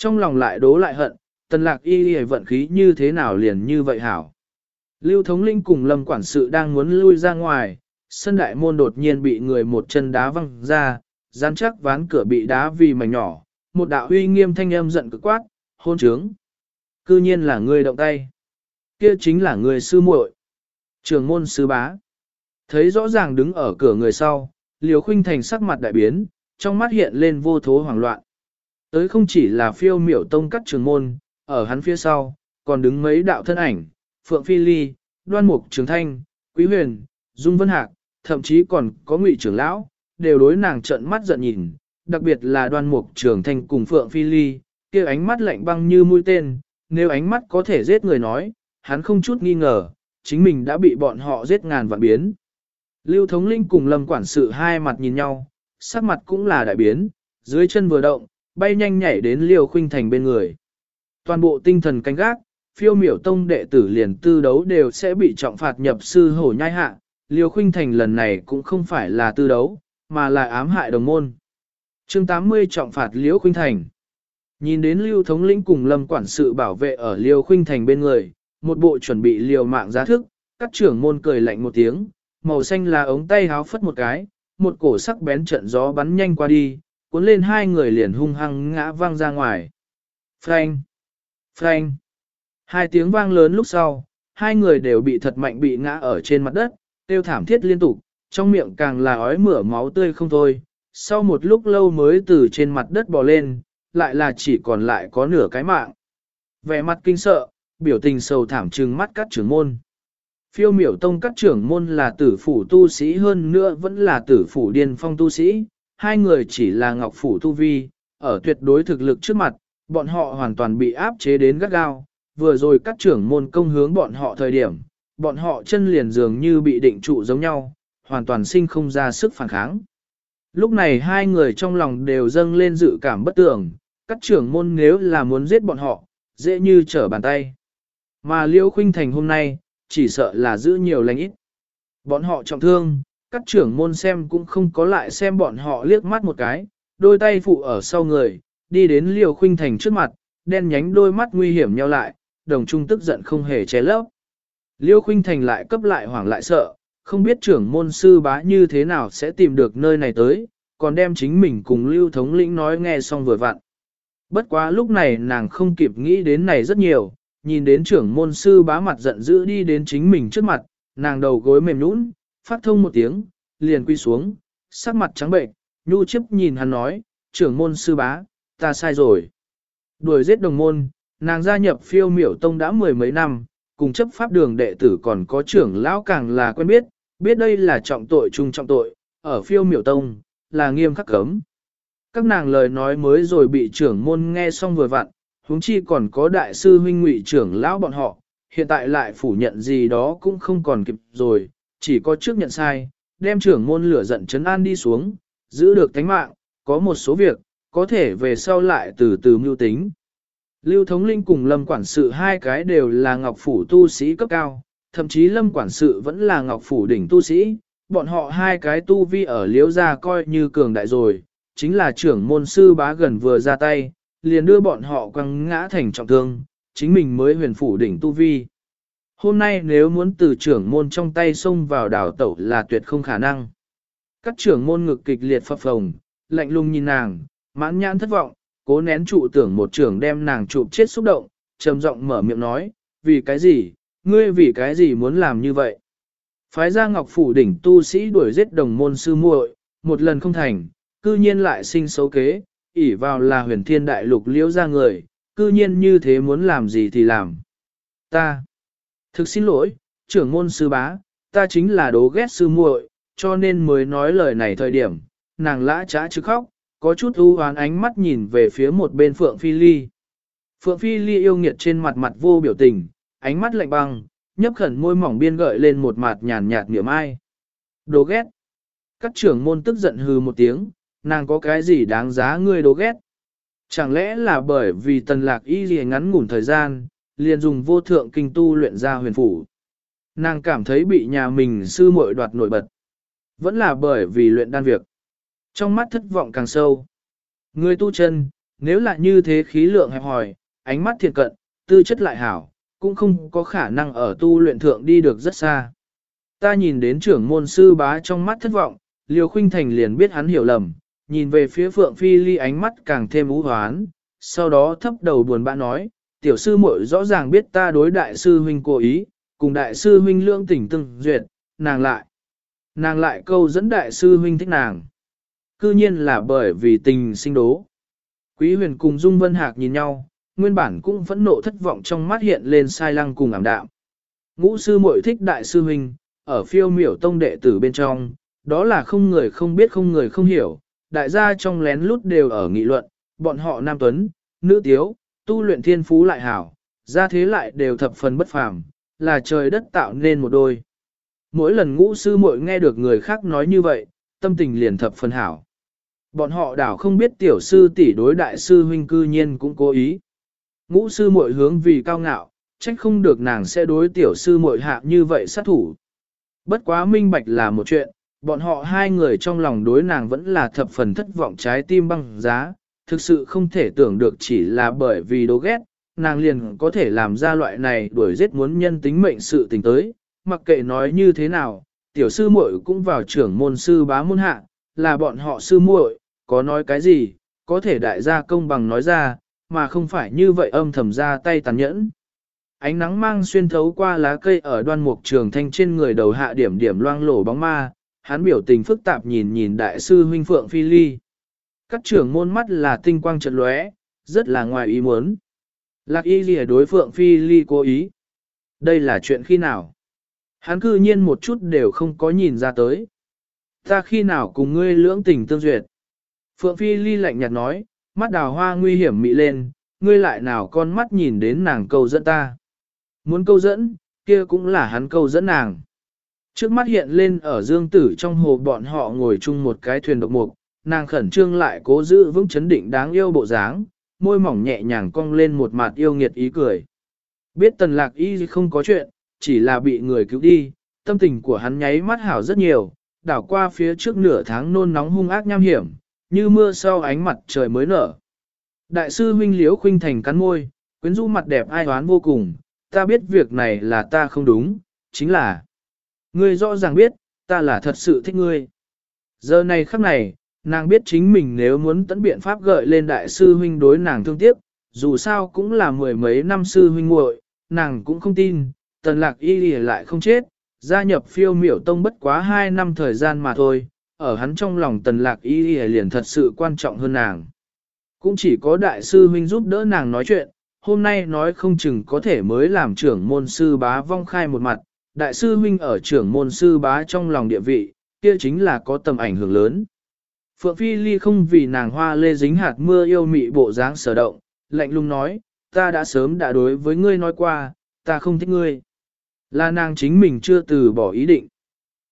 Trong lòng lại đố lại hận, tần lạc y y vận khí như thế nào liền như vậy hảo. Lưu thống linh cùng lâm quản sự đang muốn lui ra ngoài, sân đại môn đột nhiên bị người một chân đá văng ra, gian chắc ván cửa bị đá vì mảnh nhỏ, một đạo uy nghiêm thanh âm giận cực quát, hôn trướng. Cư nhiên là người động tay. Kia chính là người sư muội, Trường môn sư bá. Thấy rõ ràng đứng ở cửa người sau, liều khuynh thành sắc mặt đại biến, trong mắt hiện lên vô thố hoảng loạn. Tới không chỉ là phiêu miểu tông cắt trường môn, ở hắn phía sau, còn đứng mấy đạo thân ảnh, Phượng Phi Ly, Đoan Mục Trường Thanh, Quý Huyền, Dung Vân Hạc, thậm chí còn có Ngụy trưởng lão, đều đối nàng trợn mắt giận nhìn, đặc biệt là Đoan Mục Trường Thanh cùng Phượng Phi Ly, kia ánh mắt lạnh băng như mũi tên, nếu ánh mắt có thể giết người nói, hắn không chút nghi ngờ, chính mình đã bị bọn họ giết ngàn vạn biến. Lưu Thống Linh cùng Lâm Quản sự hai mặt nhìn nhau, sắc mặt cũng là đại biến, dưới chân vừa động, bay nhanh nhảy đến Liêu Khuynh Thành bên người. Toàn bộ tinh thần canh gác, phiêu miểu tông đệ tử liền tư đấu đều sẽ bị trọng phạt nhập sư hổ nhai hạ. Liêu Khuynh Thành lần này cũng không phải là tư đấu, mà là ám hại đồng môn. chương 80 trọng phạt Liêu Khuynh Thành. Nhìn đến Lưu Thống lĩnh cùng Lâm quản sự bảo vệ ở Liêu Khuynh Thành bên người, một bộ chuẩn bị liều mạng giá thức, các trưởng môn cười lạnh một tiếng, màu xanh là ống tay háo phất một cái, một cổ sắc bén trận gió bắn nhanh qua đi, cuốn lên hai người liền hung hăng ngã văng ra ngoài. Frank! Frank! Hai tiếng vang lớn lúc sau, hai người đều bị thật mạnh bị ngã ở trên mặt đất, tiêu thảm thiết liên tục, trong miệng càng là ói mửa máu tươi không thôi. Sau một lúc lâu mới từ trên mặt đất bò lên, lại là chỉ còn lại có nửa cái mạng. Vẻ mặt kinh sợ, biểu tình sầu thảm trừng mắt các trưởng môn. Phiêu miểu tông các trưởng môn là tử phủ tu sĩ hơn nữa vẫn là tử phủ điên phong tu sĩ, hai người chỉ là ngọc phủ tu vi, ở tuyệt đối thực lực trước mặt, bọn họ hoàn toàn bị áp chế đến gắt gao, vừa rồi các trưởng môn công hướng bọn họ thời điểm, bọn họ chân liền dường như bị định trụ giống nhau, hoàn toàn sinh không ra sức phản kháng. Lúc này hai người trong lòng đều dâng lên dự cảm bất tưởng, các trưởng môn nếu là muốn giết bọn họ, dễ như trở bàn tay. Mà Liễu Khuynh Thành hôm nay, chỉ sợ là giữ nhiều lành ít. Bọn họ trọng thương, các trưởng môn xem cũng không có lại xem bọn họ liếc mắt một cái, đôi tay phụ ở sau người, đi đến liều Khuynh Thành trước mặt, đen nhánh đôi mắt nguy hiểm nhau lại, đồng trung tức giận không hề che lấp. Liêu Khuynh Thành lại cấp lại hoảng lại sợ, không biết trưởng môn sư bá như thế nào sẽ tìm được nơi này tới, còn đem chính mình cùng Lưu Thống lĩnh nói nghe xong vừa vặn. Bất quá lúc này nàng không kịp nghĩ đến này rất nhiều, nhìn đến trưởng môn sư bá mặt giận dữ đi đến chính mình trước mặt, nàng đầu gối mềm nũng, phát thông một tiếng, liền quy xuống, sắc mặt trắng bệnh, nhu chấp nhìn hắn nói, trưởng môn sư bá, ta sai rồi. Đuổi giết đồng môn, nàng gia nhập phiêu miểu tông đã mười mấy năm, cùng chấp pháp đường đệ tử còn có trưởng lão càng là quen biết, biết đây là trọng tội chung trọng tội, ở phiêu miểu tông, là nghiêm khắc cấm. Các nàng lời nói mới rồi bị trưởng môn nghe xong vừa vặn, huống chi còn có đại sư huynh ngụy trưởng lão bọn họ, hiện tại lại phủ nhận gì đó cũng không còn kịp rồi, chỉ có trước nhận sai, đem trưởng môn lửa giận chấn an đi xuống, giữ được tánh mạng, có một số việc, có thể về sau lại từ từ mưu tính. Lưu Thống Linh cùng Lâm Quản sự hai cái đều là Ngọc Phủ tu sĩ cấp cao, thậm chí Lâm Quản sự vẫn là Ngọc Phủ đỉnh tu sĩ, bọn họ hai cái tu vi ở liếu gia coi như cường đại rồi, chính là trưởng môn sư bá gần vừa ra tay, liền đưa bọn họ quăng ngã thành trọng thương, chính mình mới huyền phủ đỉnh tu vi. Hôm nay nếu muốn từ trưởng môn trong tay xông vào đảo tẩu là tuyệt không khả năng. Các trưởng môn ngực kịch liệt phập phồng, lạnh lùng nhìn nàng, mãn nhãn thất vọng, cố nén trụ tưởng một trưởng đem nàng chụp chết xúc động, trầm giọng mở miệng nói, vì cái gì, ngươi vì cái gì muốn làm như vậy. Phái ra ngọc phủ đỉnh tu sĩ đuổi giết đồng môn sư muội, một lần không thành, cư nhiên lại sinh xấu kế, ỷ vào là huyền thiên đại lục liễu ra người, cư nhiên như thế muốn làm gì thì làm. Ta, thực xin lỗi, trưởng môn sư bá, ta chính là đố ghét sư muội, cho nên mới nói lời này thời điểm, nàng lã trá chứ khóc, có chút u hoán ánh mắt nhìn về phía một bên Phượng Phi Ly. Phượng Phi Ly yêu nghiệt trên mặt mặt vô biểu tình, ánh mắt lạnh băng, nhấp khẩn môi mỏng biên gợi lên một mặt nhàn nhạt niệm ai. đố ghét. Các trưởng môn tức giận hừ một tiếng, nàng có cái gì đáng giá ngươi đố ghét. Chẳng lẽ là bởi vì tần lạc y gì ngắn ngủn thời gian, liền dùng vô thượng kinh tu luyện ra huyền phủ. Nàng cảm thấy bị nhà mình sư muội đoạt nổi bật. Vẫn là bởi vì luyện đan việc. Trong mắt thất vọng càng sâu. Người tu chân, nếu là như thế khí lượng hẹp hòi, ánh mắt thiệt cận, tư chất lại hảo, cũng không có khả năng ở tu luyện thượng đi được rất xa. Ta nhìn đến trưởng môn sư bá trong mắt thất vọng, Liêu Khuynh Thành liền biết hắn hiểu lầm, nhìn về phía Phượng Phi Ly ánh mắt càng thêm ú hoán, sau đó thấp đầu buồn bã nói, tiểu sư muội rõ ràng biết ta đối đại sư huynh cố ý, cùng đại sư huynh lương tỉnh từng duyệt, nàng lại. Nàng lại câu dẫn đại sư huynh thích nàng. Cư nhiên là bởi vì tình sinh đố. Quý huyền cùng Dung Vân Hạc nhìn nhau, nguyên bản cũng phẫn nộ thất vọng trong mắt hiện lên sai lăng cùng ảm đạm. ngũ sư muội thích đại sư huynh, ở phiêu miểu tông đệ tử bên trong, đó là không người không biết không người không hiểu, đại gia trong lén lút đều ở nghị luận, bọn họ nam tuấn, nữ tiếu, tu luyện thiên phú lại hảo, ra thế lại đều thập phần bất phàm, là trời đất tạo nên một đôi. Mỗi lần ngũ sư muội nghe được người khác nói như vậy, tâm tình liền thập phần hảo. Bọn họ đảo không biết tiểu sư tỷ đối đại sư huynh cư nhiên cũng cố ý. Ngũ sư muội hướng vì cao ngạo, trách không được nàng sẽ đối tiểu sư muội hạ như vậy sát thủ. Bất quá minh bạch là một chuyện, bọn họ hai người trong lòng đối nàng vẫn là thập phần thất vọng trái tim băng giá, thực sự không thể tưởng được chỉ là bởi vì đố ghét, nàng liền có thể làm ra loại này đuổi giết muốn nhân tính mệnh sự tình tới, mặc kệ nói như thế nào, tiểu sư muội cũng vào trưởng môn sư bá môn hạ, là bọn họ sư muội, có nói cái gì, có thể đại gia công bằng nói ra, mà không phải như vậy âm thầm ra tay tàn nhẫn. Ánh nắng mang xuyên thấu qua lá cây ở đoan mục trường thanh trên người đầu hạ điểm điểm loang lổ bóng ma, hắn biểu tình phức tạp nhìn nhìn đại sư huynh Phượng Phi Ly. Các trưởng môn mắt là tinh quang trận lóe, rất là ngoài ý muốn. Lạc y lìa đối Phượng Phi Ly cố ý. Đây là chuyện khi nào? Hắn cư nhiên một chút đều không có nhìn ra tới. Ta khi nào cùng ngươi lưỡng tình tương duyệt? Phượng Phi Ly lạnh nhạt nói, mắt đào hoa nguy hiểm mị lên, ngươi lại nào con mắt nhìn đến nàng câu dẫn ta. Muốn câu dẫn, kia cũng là hắn câu dẫn nàng. Trước mắt hiện lên ở dương tử trong hồ bọn họ ngồi chung một cái thuyền độc mục, nàng khẩn trương lại cố giữ vững chấn định đáng yêu bộ dáng, môi mỏng nhẹ nhàng cong lên một mặt yêu nghiệt ý cười. Biết tần lạc y không có chuyện, chỉ là bị người cứu đi, tâm tình của hắn nháy mắt hảo rất nhiều, đảo qua phía trước nửa tháng nôn nóng hung ác nham hiểm, như mưa sau ánh mặt trời mới nở. Đại sư huynh liễu khuynh thành cắn môi, quyến rũ mặt đẹp ai hoán vô cùng, ta biết việc này là ta không đúng, chính là Ngươi rõ ràng biết, ta là thật sự thích ngươi. Giờ này khắc này, nàng biết chính mình nếu muốn tấn biện pháp gợi lên đại sư huynh đối nàng thương tiếc, dù sao cũng là mười mấy năm sư huynh muội, nàng cũng không tin, tần lạc y lì lại không chết, gia nhập phiêu miểu tông bất quá hai năm thời gian mà thôi, ở hắn trong lòng tần lạc y lì liền thật sự quan trọng hơn nàng. Cũng chỉ có đại sư huynh giúp đỡ nàng nói chuyện, hôm nay nói không chừng có thể mới làm trưởng môn sư bá vong khai một mặt, đại sư huynh ở trưởng môn sư bá trong lòng địa vị, kia chính là có tầm ảnh hưởng lớn. Phượng Phi Ly không vì nàng hoa lê dính hạt mưa yêu mị bộ dáng sở động, lạnh lùng nói, ta đã sớm đã đối với ngươi nói qua, ta không thích ngươi. Là nàng chính mình chưa từ bỏ ý định.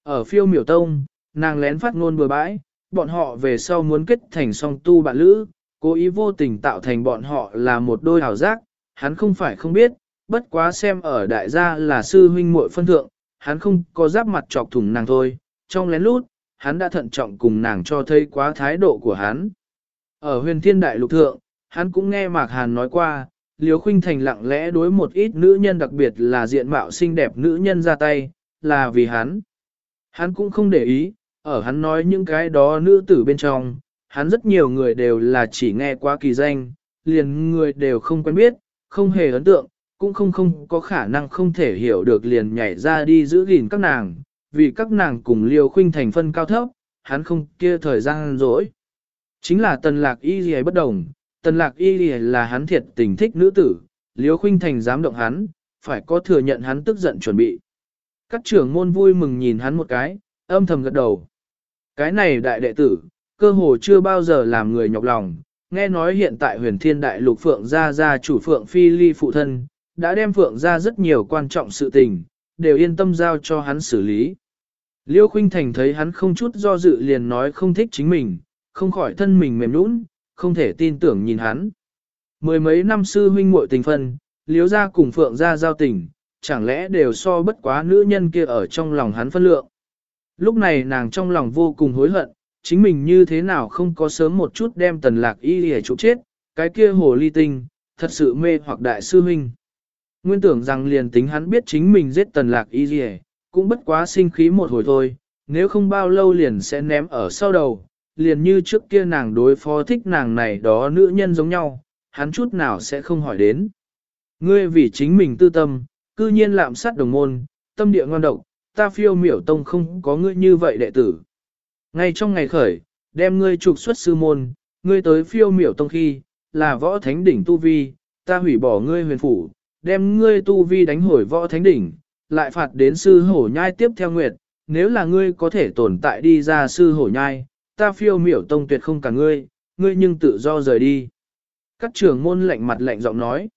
Ở phiêu miểu tông, nàng lén phát ngôn bừa bãi, bọn họ về sau muốn kết thành song tu bạn lữ, cố ý vô tình tạo thành bọn họ là một đôi hảo giác, hắn không phải không biết, bất quá xem ở đại gia là sư huynh muội phân thượng, hắn không có giáp mặt chọc thủng nàng thôi, trong lén lút, hắn đã thận trọng cùng nàng cho thấy quá thái độ của hắn. Ở huyền thiên đại lục thượng, hắn cũng nghe Mạc Hàn nói qua, Liêu Khuynh Thành lặng lẽ đối một ít nữ nhân đặc biệt là diện mạo xinh đẹp nữ nhân ra tay, là vì hắn. Hắn cũng không để ý, ở hắn nói những cái đó nữ tử bên trong, hắn rất nhiều người đều là chỉ nghe qua kỳ danh, liền người đều không quen biết, không hề ấn tượng, cũng không không có khả năng không thể hiểu được liền nhảy ra đi giữ gìn các nàng, vì các nàng cùng liều khuynh thành phân cao thấp, hắn không kia thời gian rỗi. Chính là tần lạc y gì bất đồng, tần lạc y gì là hắn thiệt tình thích nữ tử, liều khuynh thành dám động hắn, phải có thừa nhận hắn tức giận chuẩn bị. Các trưởng môn vui mừng nhìn hắn một cái, âm thầm gật đầu. Cái này đại đệ tử, cơ hồ chưa bao giờ làm người nhọc lòng, nghe nói hiện tại huyền thiên đại lục phượng gia gia chủ phượng phi ly phụ thân, đã đem Phượng gia rất nhiều quan trọng sự tình, đều yên tâm giao cho hắn xử lý. Liêu Khuynh Thành thấy hắn không chút do dự liền nói không thích chính mình, không khỏi thân mình mềm nũng, không thể tin tưởng nhìn hắn. Mười mấy năm sư huynh muội tình phân, Liêu Gia cùng Phượng Gia giao tình, chẳng lẽ đều so bất quá nữ nhân kia ở trong lòng hắn phân lượng. Lúc này nàng trong lòng vô cùng hối hận, chính mình như thế nào không có sớm một chút đem tần lạc y để trụ chết, cái kia hồ ly tinh, thật sự mê hoặc đại sư huynh. Nguyên tưởng rằng liền tính hắn biết chính mình giết tần lạc y gì cũng bất quá sinh khí một hồi thôi, nếu không bao lâu liền sẽ ném ở sau đầu, liền như trước kia nàng đối phó thích nàng này đó nữ nhân giống nhau, hắn chút nào sẽ không hỏi đến. Ngươi vì chính mình tư tâm, cư nhiên lạm sát đồng môn, tâm địa ngoan độc, ta phiêu miểu tông không có ngươi như vậy đệ tử. Ngay trong ngày khởi, đem ngươi trục xuất sư môn, ngươi tới phiêu miểu tông khi, là võ thánh đỉnh tu vi, ta hủy bỏ ngươi huyền phủ, đem ngươi tu vi đánh hồi võ thánh đỉnh, lại phạt đến sư hổ nhai tiếp theo nguyệt, nếu là ngươi có thể tồn tại đi ra sư hổ nhai, ta phiêu miểu tông tuyệt không cả ngươi, ngươi nhưng tự do rời đi. Các trưởng môn lạnh mặt lạnh giọng nói.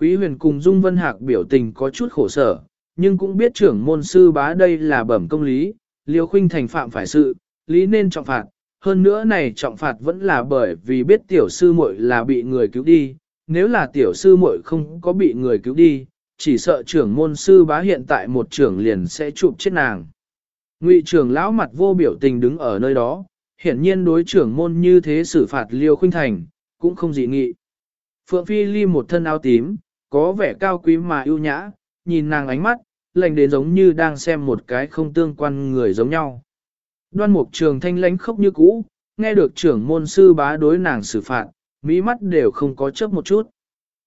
Quý huyền cùng Dung Vân Hạc biểu tình có chút khổ sở, nhưng cũng biết trưởng môn sư bá đây là bẩm công lý, liêu khuynh thành phạm phải sự, lý nên trọng phạt. Hơn nữa này trọng phạt vẫn là bởi vì biết tiểu sư muội là bị người cứu đi, nếu là tiểu sư muội không có bị người cứu đi, chỉ sợ trưởng môn sư bá hiện tại một trưởng liền sẽ chụp chết nàng. Ngụy trưởng lão mặt vô biểu tình đứng ở nơi đó, hiển nhiên đối trưởng môn như thế xử phạt liêu khuynh thành, cũng không dị nghị. Phượng Phi Ly một thân áo tím, có vẻ cao quý mà ưu nhã, nhìn nàng ánh mắt, lạnh đến giống như đang xem một cái không tương quan người giống nhau. Đoan mục trường thanh lãnh khốc như cũ, nghe được trưởng môn sư bá đối nàng xử phạt, mỹ mắt đều không có chớp một chút.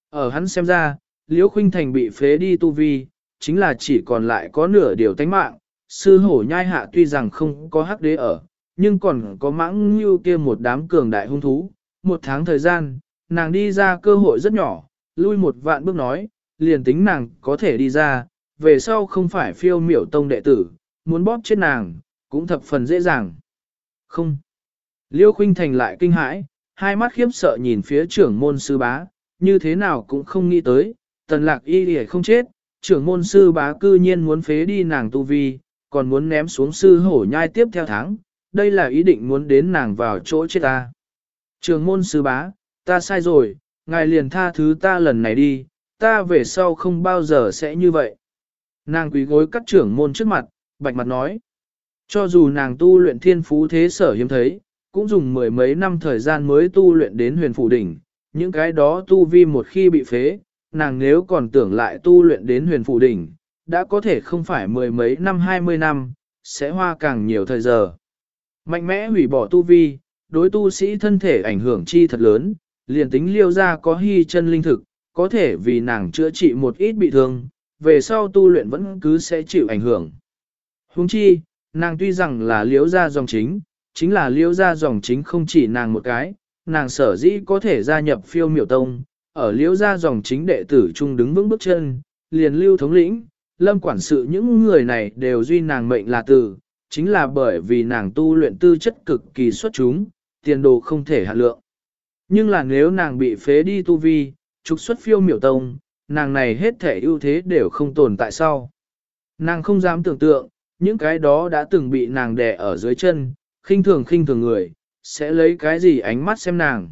Ở hắn xem ra, Liễu Khuynh Thành bị phế đi tu vi, chính là chỉ còn lại có nửa điều tánh mạng, sư hổ nhai hạ tuy rằng không có hắc đế ở, nhưng còn có mãng như kia một đám cường đại hung thú. Một tháng thời gian, nàng đi ra cơ hội rất nhỏ, lui một vạn bước nói, liền tính nàng có thể đi ra, về sau không phải phiêu miểu tông đệ tử, muốn bóp chết nàng, cũng thập phần dễ dàng. Không. Liêu Khuynh Thành lại kinh hãi, hai mắt khiếp sợ nhìn phía trưởng môn sư bá, như thế nào cũng không nghĩ tới, tần lạc y lì không chết, trưởng môn sư bá cư nhiên muốn phế đi nàng tu vi, còn muốn ném xuống sư hổ nhai tiếp theo tháng, đây là ý định muốn đến nàng vào chỗ chết ta. Trưởng môn sư bá, ta sai rồi, ngài liền tha thứ ta lần này đi, ta về sau không bao giờ sẽ như vậy. Nàng quý gối các trưởng môn trước mặt, bạch mặt nói. Cho dù nàng tu luyện thiên phú thế sở hiếm thấy, cũng dùng mười mấy năm thời gian mới tu luyện đến huyền phủ đỉnh, những cái đó tu vi một khi bị phế, nàng nếu còn tưởng lại tu luyện đến huyền phủ đỉnh, đã có thể không phải mười mấy năm hai mươi năm, sẽ hoa càng nhiều thời giờ. Mạnh mẽ hủy bỏ tu vi, đối tu sĩ thân thể ảnh hưởng chi thật lớn, liền tính liêu ra có hy chân linh thực, có thể vì nàng chữa trị một ít bị thương, về sau tu luyện vẫn cứ sẽ chịu ảnh hưởng. Huống chi, nàng tuy rằng là liễu gia dòng chính, chính là liễu gia dòng chính không chỉ nàng một cái, nàng sở dĩ có thể gia nhập phiêu miểu tông, ở liễu gia dòng chính đệ tử chung đứng vững bước chân, liền lưu thống lĩnh, lâm quản sự những người này đều duy nàng mệnh là tử, chính là bởi vì nàng tu luyện tư chất cực kỳ xuất chúng, tiền đồ không thể hạ lượng. Nhưng là nếu nàng bị phế đi tu vi, trục xuất phiêu miểu tông, nàng này hết thể ưu thế đều không tồn tại sau. Nàng không dám tưởng tượng, những cái đó đã từng bị nàng đè ở dưới chân, khinh thường khinh thường người, sẽ lấy cái gì ánh mắt xem nàng.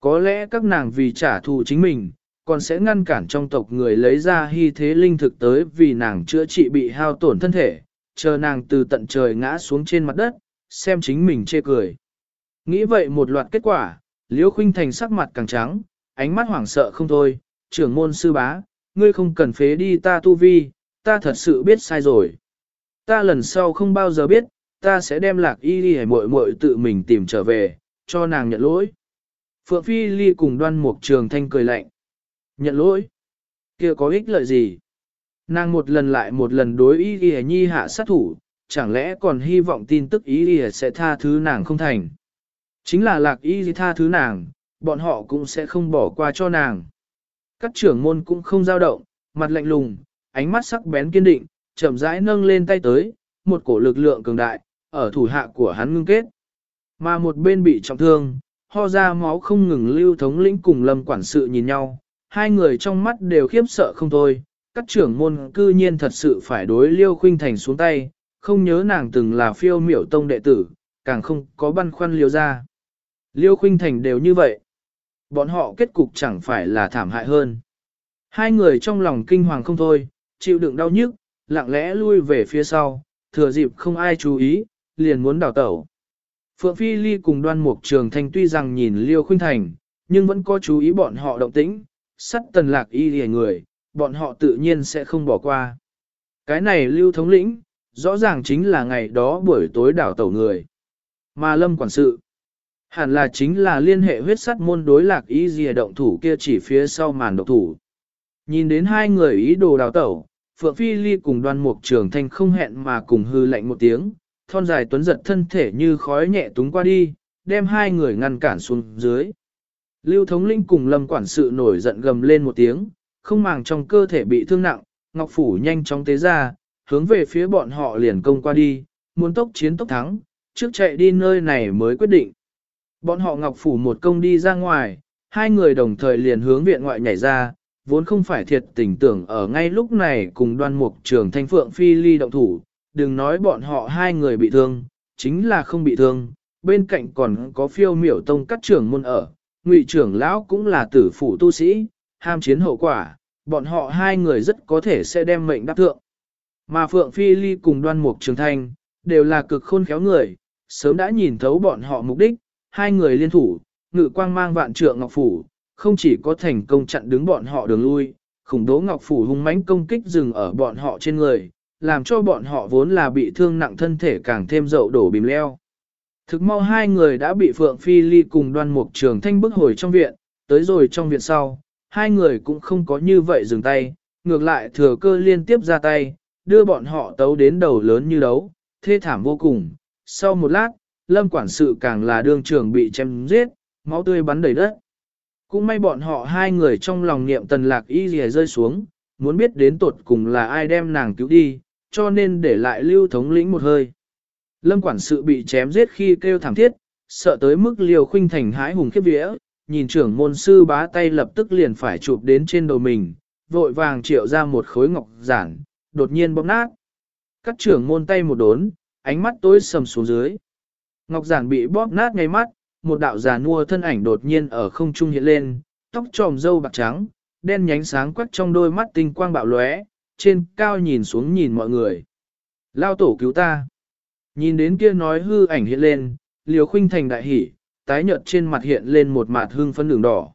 Có lẽ các nàng vì trả thù chính mình, còn sẽ ngăn cản trong tộc người lấy ra hy thế linh thực tới vì nàng chữa trị bị hao tổn thân thể, chờ nàng từ tận trời ngã xuống trên mặt đất, xem chính mình chê cười. Nghĩ vậy một loạt kết quả, Liễu Khuynh Thành sắc mặt càng trắng, ánh mắt hoảng sợ không thôi, trưởng môn sư bá, ngươi không cần phế đi ta tu vi, ta thật sự biết sai rồi. Ta lần sau không bao giờ biết, ta sẽ đem lạc y đi hay muội muội tự mình tìm trở về, cho nàng nhận lỗi. Phượng Phi Ly cùng đoan mục trường thanh cười lạnh. Nhận lỗi? kia có ích lợi gì? Nàng một lần lại một lần đối y đi nhi hạ sát thủ, chẳng lẽ còn hy vọng tin tức y đi sẽ tha thứ nàng không thành? Chính là lạc y tha thứ nàng, bọn họ cũng sẽ không bỏ qua cho nàng. Các trưởng môn cũng không dao động, mặt lạnh lùng, ánh mắt sắc bén kiên định, chậm rãi nâng lên tay tới, một cổ lực lượng cường đại, ở thủ hạ của hắn ngưng kết. Mà một bên bị trọng thương, ho ra máu không ngừng lưu thống lĩnh cùng lâm quản sự nhìn nhau, hai người trong mắt đều khiếp sợ không thôi, các trưởng môn cư nhiên thật sự phải đối liêu khuynh thành xuống tay, không nhớ nàng từng là phiêu miểu tông đệ tử, càng không có băn khoăn liêu ra. Liêu khuynh thành đều như vậy. Bọn họ kết cục chẳng phải là thảm hại hơn. Hai người trong lòng kinh hoàng không thôi, chịu đựng đau nhức, lặng lẽ lui về phía sau, thừa dịp không ai chú ý, liền muốn đào tẩu. Phượng Phi Ly cùng đoan mục trường thanh tuy rằng nhìn Liêu Khuynh Thành, nhưng vẫn có chú ý bọn họ động tĩnh, sắt tần lạc y hề người, bọn họ tự nhiên sẽ không bỏ qua. Cái này Lưu Thống lĩnh, rõ ràng chính là ngày đó buổi tối đảo tẩu người. Mà Lâm Quản sự, hẳn là chính là liên hệ huyết sắt môn đối lạc y dìa động thủ kia chỉ phía sau màn độc thủ. Nhìn đến hai người ý đồ đào tẩu, Phượng Phi Ly cùng đoan mục trường thanh không hẹn mà cùng hư lạnh một tiếng, thon dài tuấn giật thân thể như khói nhẹ túng qua đi, đem hai người ngăn cản xuống dưới. Lưu thống linh cùng lâm quản sự nổi giận gầm lên một tiếng, không màng trong cơ thể bị thương nặng, Ngọc Phủ nhanh chóng tế ra, hướng về phía bọn họ liền công qua đi, muốn tốc chiến tốc thắng, trước chạy đi nơi này mới quyết định. Bọn họ Ngọc Phủ một công đi ra ngoài, hai người đồng thời liền hướng viện ngoại nhảy ra, vốn không phải thiệt tình tưởng ở ngay lúc này cùng đoan mục trường thanh phượng phi ly động thủ, đừng nói bọn họ hai người bị thương, chính là không bị thương, bên cạnh còn có phiêu miểu tông các trưởng môn ở, ngụy trưởng lão cũng là tử phủ tu sĩ, ham chiến hậu quả, bọn họ hai người rất có thể sẽ đem mệnh đáp thượng. Mà Phượng Phi Ly cùng đoan mục trường thanh, đều là cực khôn khéo người, sớm đã nhìn thấu bọn họ mục đích, hai người liên thủ, ngự quang mang vạn trượng ngọc phủ, không chỉ có thành công chặn đứng bọn họ đường lui, khủng đố ngọc phủ hung mãnh công kích dừng ở bọn họ trên người, làm cho bọn họ vốn là bị thương nặng thân thể càng thêm dậu đổ bìm leo. Thực mau hai người đã bị Phượng Phi Ly cùng đoan mục trường thanh bức hồi trong viện, tới rồi trong viện sau, hai người cũng không có như vậy dừng tay, ngược lại thừa cơ liên tiếp ra tay, đưa bọn họ tấu đến đầu lớn như đấu, thê thảm vô cùng. Sau một lát, lâm quản sự càng là đương trường bị chém giết, máu tươi bắn đầy đất. Cũng may bọn họ hai người trong lòng niệm tần lạc y rìa rơi xuống, muốn biết đến tột cùng là ai đem nàng cứu đi, cho nên để lại lưu thống lĩnh một hơi. Lâm quản sự bị chém giết khi kêu thảm thiết, sợ tới mức liều khuynh thành hái hùng khiếp vía, nhìn trưởng môn sư bá tay lập tức liền phải chụp đến trên đầu mình, vội vàng triệu ra một khối ngọc giản, đột nhiên bóp nát. Các trưởng môn tay một đốn, ánh mắt tối sầm xuống dưới. Ngọc giản bị bóp nát ngay mắt, một đạo giàn nua thân ảnh đột nhiên ở không trung hiện lên, tóc tròm dâu bạc trắng, đen nhánh sáng quắc trong đôi mắt tinh quang bạo lóe, trên cao nhìn xuống nhìn mọi người. Lao tổ cứu ta. Nhìn đến kia nói hư ảnh hiện lên, liều khuynh thành đại hỉ, tái nhợt trên mặt hiện lên một mặt hương phấn đường đỏ.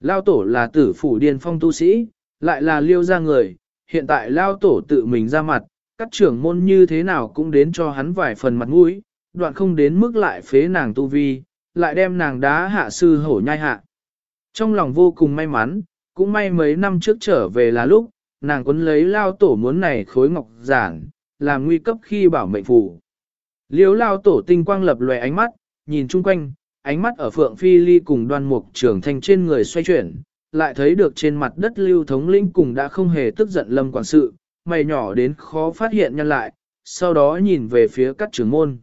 Lao tổ là tử phủ điên phong tu sĩ, lại là liêu ra người, hiện tại Lao tổ tự mình ra mặt, các trưởng môn như thế nào cũng đến cho hắn vài phần mặt mũi, đoạn không đến mức lại phế nàng tu vi, lại đem nàng đá hạ sư hổ nhai hạ. Trong lòng vô cùng may mắn, cũng may mấy năm trước trở về là lúc, nàng quấn lấy lao tổ muốn này khối ngọc giản, làm nguy cấp khi bảo mệnh phù. Liếu lao tổ tinh quang lập lòe ánh mắt, nhìn chung quanh, ánh mắt ở phượng phi ly cùng đoan mục trường thanh trên người xoay chuyển, lại thấy được trên mặt đất lưu thống lĩnh cùng đã không hề tức giận lâm quản sự, mày nhỏ đến khó phát hiện nhân lại, sau đó nhìn về phía các trưởng môn.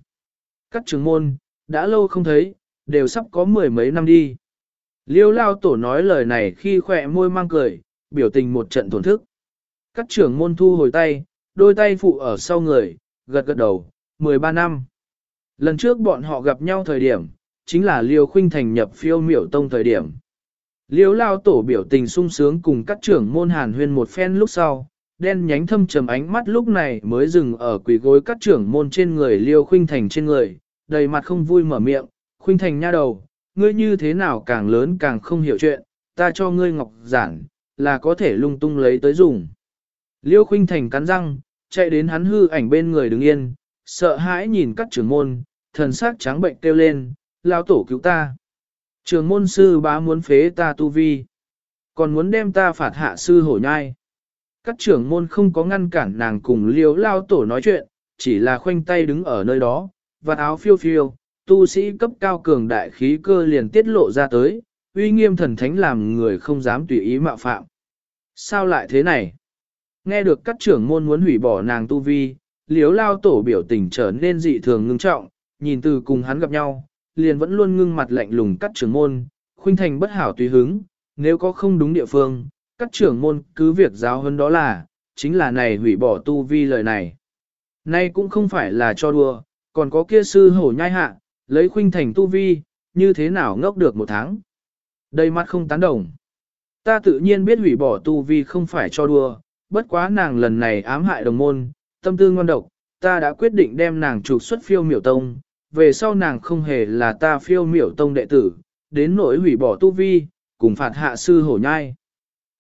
Các trưởng môn, đã lâu không thấy, đều sắp có mười mấy năm đi. Liêu lao tổ nói lời này khi khỏe môi mang cười, biểu tình một trận thổn thức. Các trưởng môn thu hồi tay, đôi tay phụ ở sau người, gật gật đầu, 13 năm. Lần trước bọn họ gặp nhau thời điểm, chính là Liêu Khuynh thành nhập phiêu miểu tông thời điểm. Liêu lao tổ biểu tình sung sướng cùng các trưởng môn hàn huyên một phen lúc sau, đen nhánh thâm trầm ánh mắt lúc này mới dừng ở quỷ gối các trưởng môn trên người Liêu Khuynh thành trên người, đầy mặt không vui mở miệng, Khuynh thành nha đầu, ngươi như thế nào càng lớn càng không hiểu chuyện, ta cho ngươi ngọc giản, là có thể lung tung lấy tới dùng. Liêu Khuynh thành cắn răng, chạy đến hắn hư ảnh bên người đứng yên, sợ hãi nhìn các trưởng môn, thần sắc trắng bệnh kêu lên, lao tổ cứu ta. Trường môn sư bá muốn phế ta tu vi, còn muốn đem ta phạt hạ sư hổ nhai. Các trưởng môn không có ngăn cản nàng cùng Liêu lao tổ nói chuyện, chỉ là khoanh tay đứng ở nơi đó, và áo phiêu phiêu, tu sĩ cấp cao cường đại khí cơ liền tiết lộ ra tới, uy nghiêm thần thánh làm người không dám tùy ý mạo phạm. Sao lại thế này? Nghe được các trưởng môn muốn hủy bỏ nàng tu vi, liếu lao tổ biểu tình trở nên dị thường ngưng trọng, nhìn từ cùng hắn gặp nhau, liền vẫn luôn ngưng mặt lạnh lùng các trưởng môn, khuynh thành bất hảo tùy hứng, nếu có không đúng địa phương, các trưởng môn cứ việc giáo hơn đó là, chính là này hủy bỏ tu vi lời này. Nay cũng không phải là cho đùa, còn có kia sư hổ nhai hạ, lấy khuynh thành tu vi, như thế nào ngốc được một tháng. Đây mắt không tán đồng. Ta tự nhiên biết hủy bỏ tu vi không phải cho đùa, bất quá nàng lần này ám hại đồng môn, tâm tư ngon độc, ta đã quyết định đem nàng trục xuất phiêu miểu tông, về sau nàng không hề là ta phiêu miểu tông đệ tử, đến nỗi hủy bỏ tu vi, cùng phạt hạ sư hổ nhai.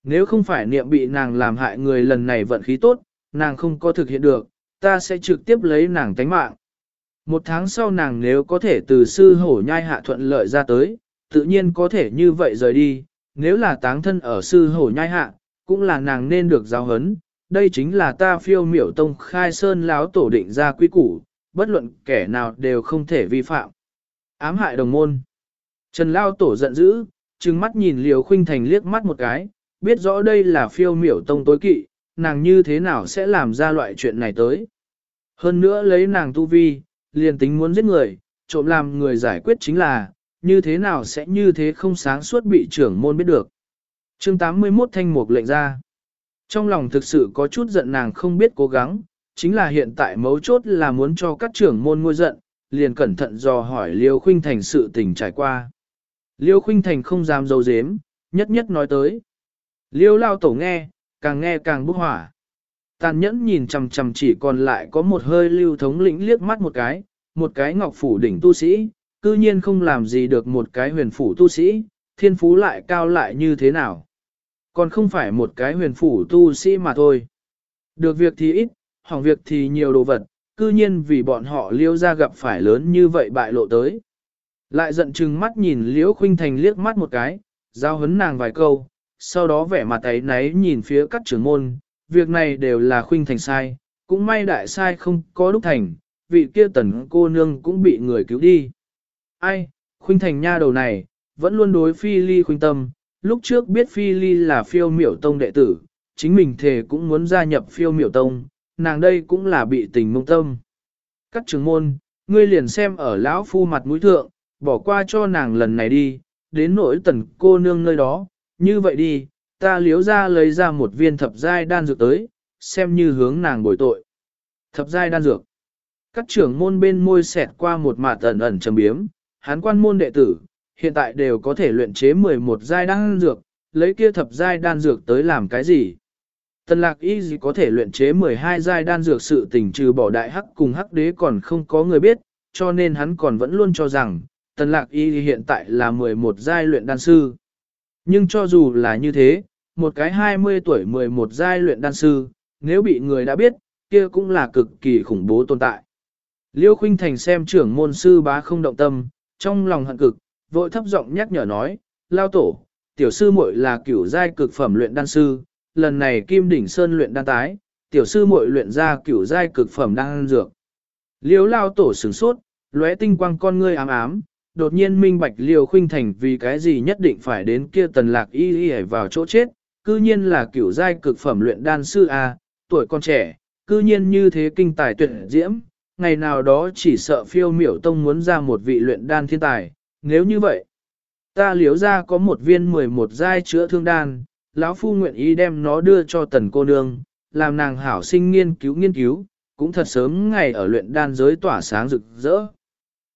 Nếu không phải niệm bị nàng làm hại người lần này vận khí tốt, nàng không có thực hiện được, ta sẽ trực tiếp lấy nàng tánh mạng. Một tháng sau nàng nếu có thể từ sư hổ nhai hạ thuận lợi ra tới, tự nhiên có thể như vậy rời đi, nếu là táng thân ở sư hổ nhai hạ, cũng là nàng nên được giáo hấn. Đây chính là ta phiêu miểu tông khai sơn láo tổ định ra quy củ, bất luận kẻ nào đều không thể vi phạm. Ám hại đồng môn. Trần Lao tổ giận dữ, trừng mắt nhìn Liều Khuynh Thành liếc mắt một cái, biết rõ đây là phiêu miểu tông tối kỵ, nàng như thế nào sẽ làm ra loại chuyện này tới. Hơn nữa lấy nàng tu vi, liền tính muốn giết người, trộm làm người giải quyết chính là, như thế nào sẽ như thế không sáng suốt bị trưởng môn biết được chương 81 thanh mục lệnh ra. Trong lòng thực sự có chút giận nàng không biết cố gắng, chính là hiện tại mấu chốt là muốn cho các trưởng môn ngôi giận, liền cẩn thận dò hỏi Liêu Khuynh Thành sự tình trải qua. Liêu Khuynh Thành không dám dấu dếm, nhất nhất nói tới. Liêu lao tổ nghe, càng nghe càng bốc hỏa. Tàn nhẫn nhìn chằm chằm chỉ còn lại có một hơi lưu thống lĩnh liếc mắt một cái, một cái ngọc phủ đỉnh tu sĩ, cư nhiên không làm gì được một cái huyền phủ tu sĩ, thiên phú lại cao lại như thế nào. Còn không phải một cái huyền phủ tu sĩ mà thôi. Được việc thì ít, hỏng việc thì nhiều đồ vật, cư nhiên vì bọn họ liêu ra gặp phải lớn như vậy bại lộ tới. Lại giận chừng mắt nhìn liễu khuynh thành liếc mắt một cái, giao hấn nàng vài câu, sau đó vẻ mặt ấy náy nhìn phía các trưởng môn, việc này đều là khuynh thành sai, cũng may đại sai không có đúc thành, vị kia tần cô nương cũng bị người cứu đi. Ai, khuynh thành nha đầu này, vẫn luôn đối phi ly khuynh tâm, lúc trước biết phi ly là phiêu miểu tông đệ tử, chính mình thề cũng muốn gia nhập phiêu miểu tông, nàng đây cũng là bị tình mông tâm. Các trưởng môn, ngươi liền xem ở lão phu mặt mũi thượng, bỏ qua cho nàng lần này đi, đến nỗi tần cô nương nơi đó, như vậy đi, ta liếu ra lấy ra một viên thập giai đan dược tới, xem như hướng nàng bồi tội. Thập giai đan dược. Các trưởng môn bên môi xẹt qua một mạt ẩn ẩn trầm biếm, hán quan môn đệ tử, hiện tại đều có thể luyện chế 11 giai đan dược, lấy kia thập giai đan dược tới làm cái gì? Tần lạc y gì có thể luyện chế 12 giai đan dược sự tình trừ bỏ đại hắc cùng hắc đế còn không có người biết, cho nên hắn còn vẫn luôn cho rằng, tần lạc y hiện tại là 11 giai luyện đan sư. Nhưng cho dù là như thế, một cái 20 tuổi 11 giai luyện đan sư, nếu bị người đã biết, kia cũng là cực kỳ khủng bố tồn tại. Liêu Khuynh Thành xem trưởng môn sư bá không động tâm, trong lòng hận cực, vội thấp giọng nhắc nhở nói, lao tổ, tiểu sư muội là cửu giai cực phẩm luyện đan sư, lần này Kim Đỉnh Sơn luyện đan tái, tiểu sư muội luyện ra cửu giai cực phẩm đan dược. Liêu lao tổ sửng sốt, lóe tinh quang con ngươi ám ám, đột nhiên minh bạch Liêu Khuynh Thành vì cái gì nhất định phải đến kia tần lạc y y vào chỗ chết, cư nhiên là cửu giai cực phẩm luyện đan sư A, tuổi con trẻ, cư nhiên như thế kinh tài tuyệt diễm, ngày nào đó chỉ sợ phiêu miểu tông muốn ra một vị luyện đan thiên tài, nếu như vậy, ta liếu ra có một viên 11 giai chữa thương đan, lão phu nguyện ý đem nó đưa cho tần cô nương, làm nàng hảo sinh nghiên cứu nghiên cứu, cũng thật sớm ngày ở luyện đan giới tỏa sáng rực rỡ.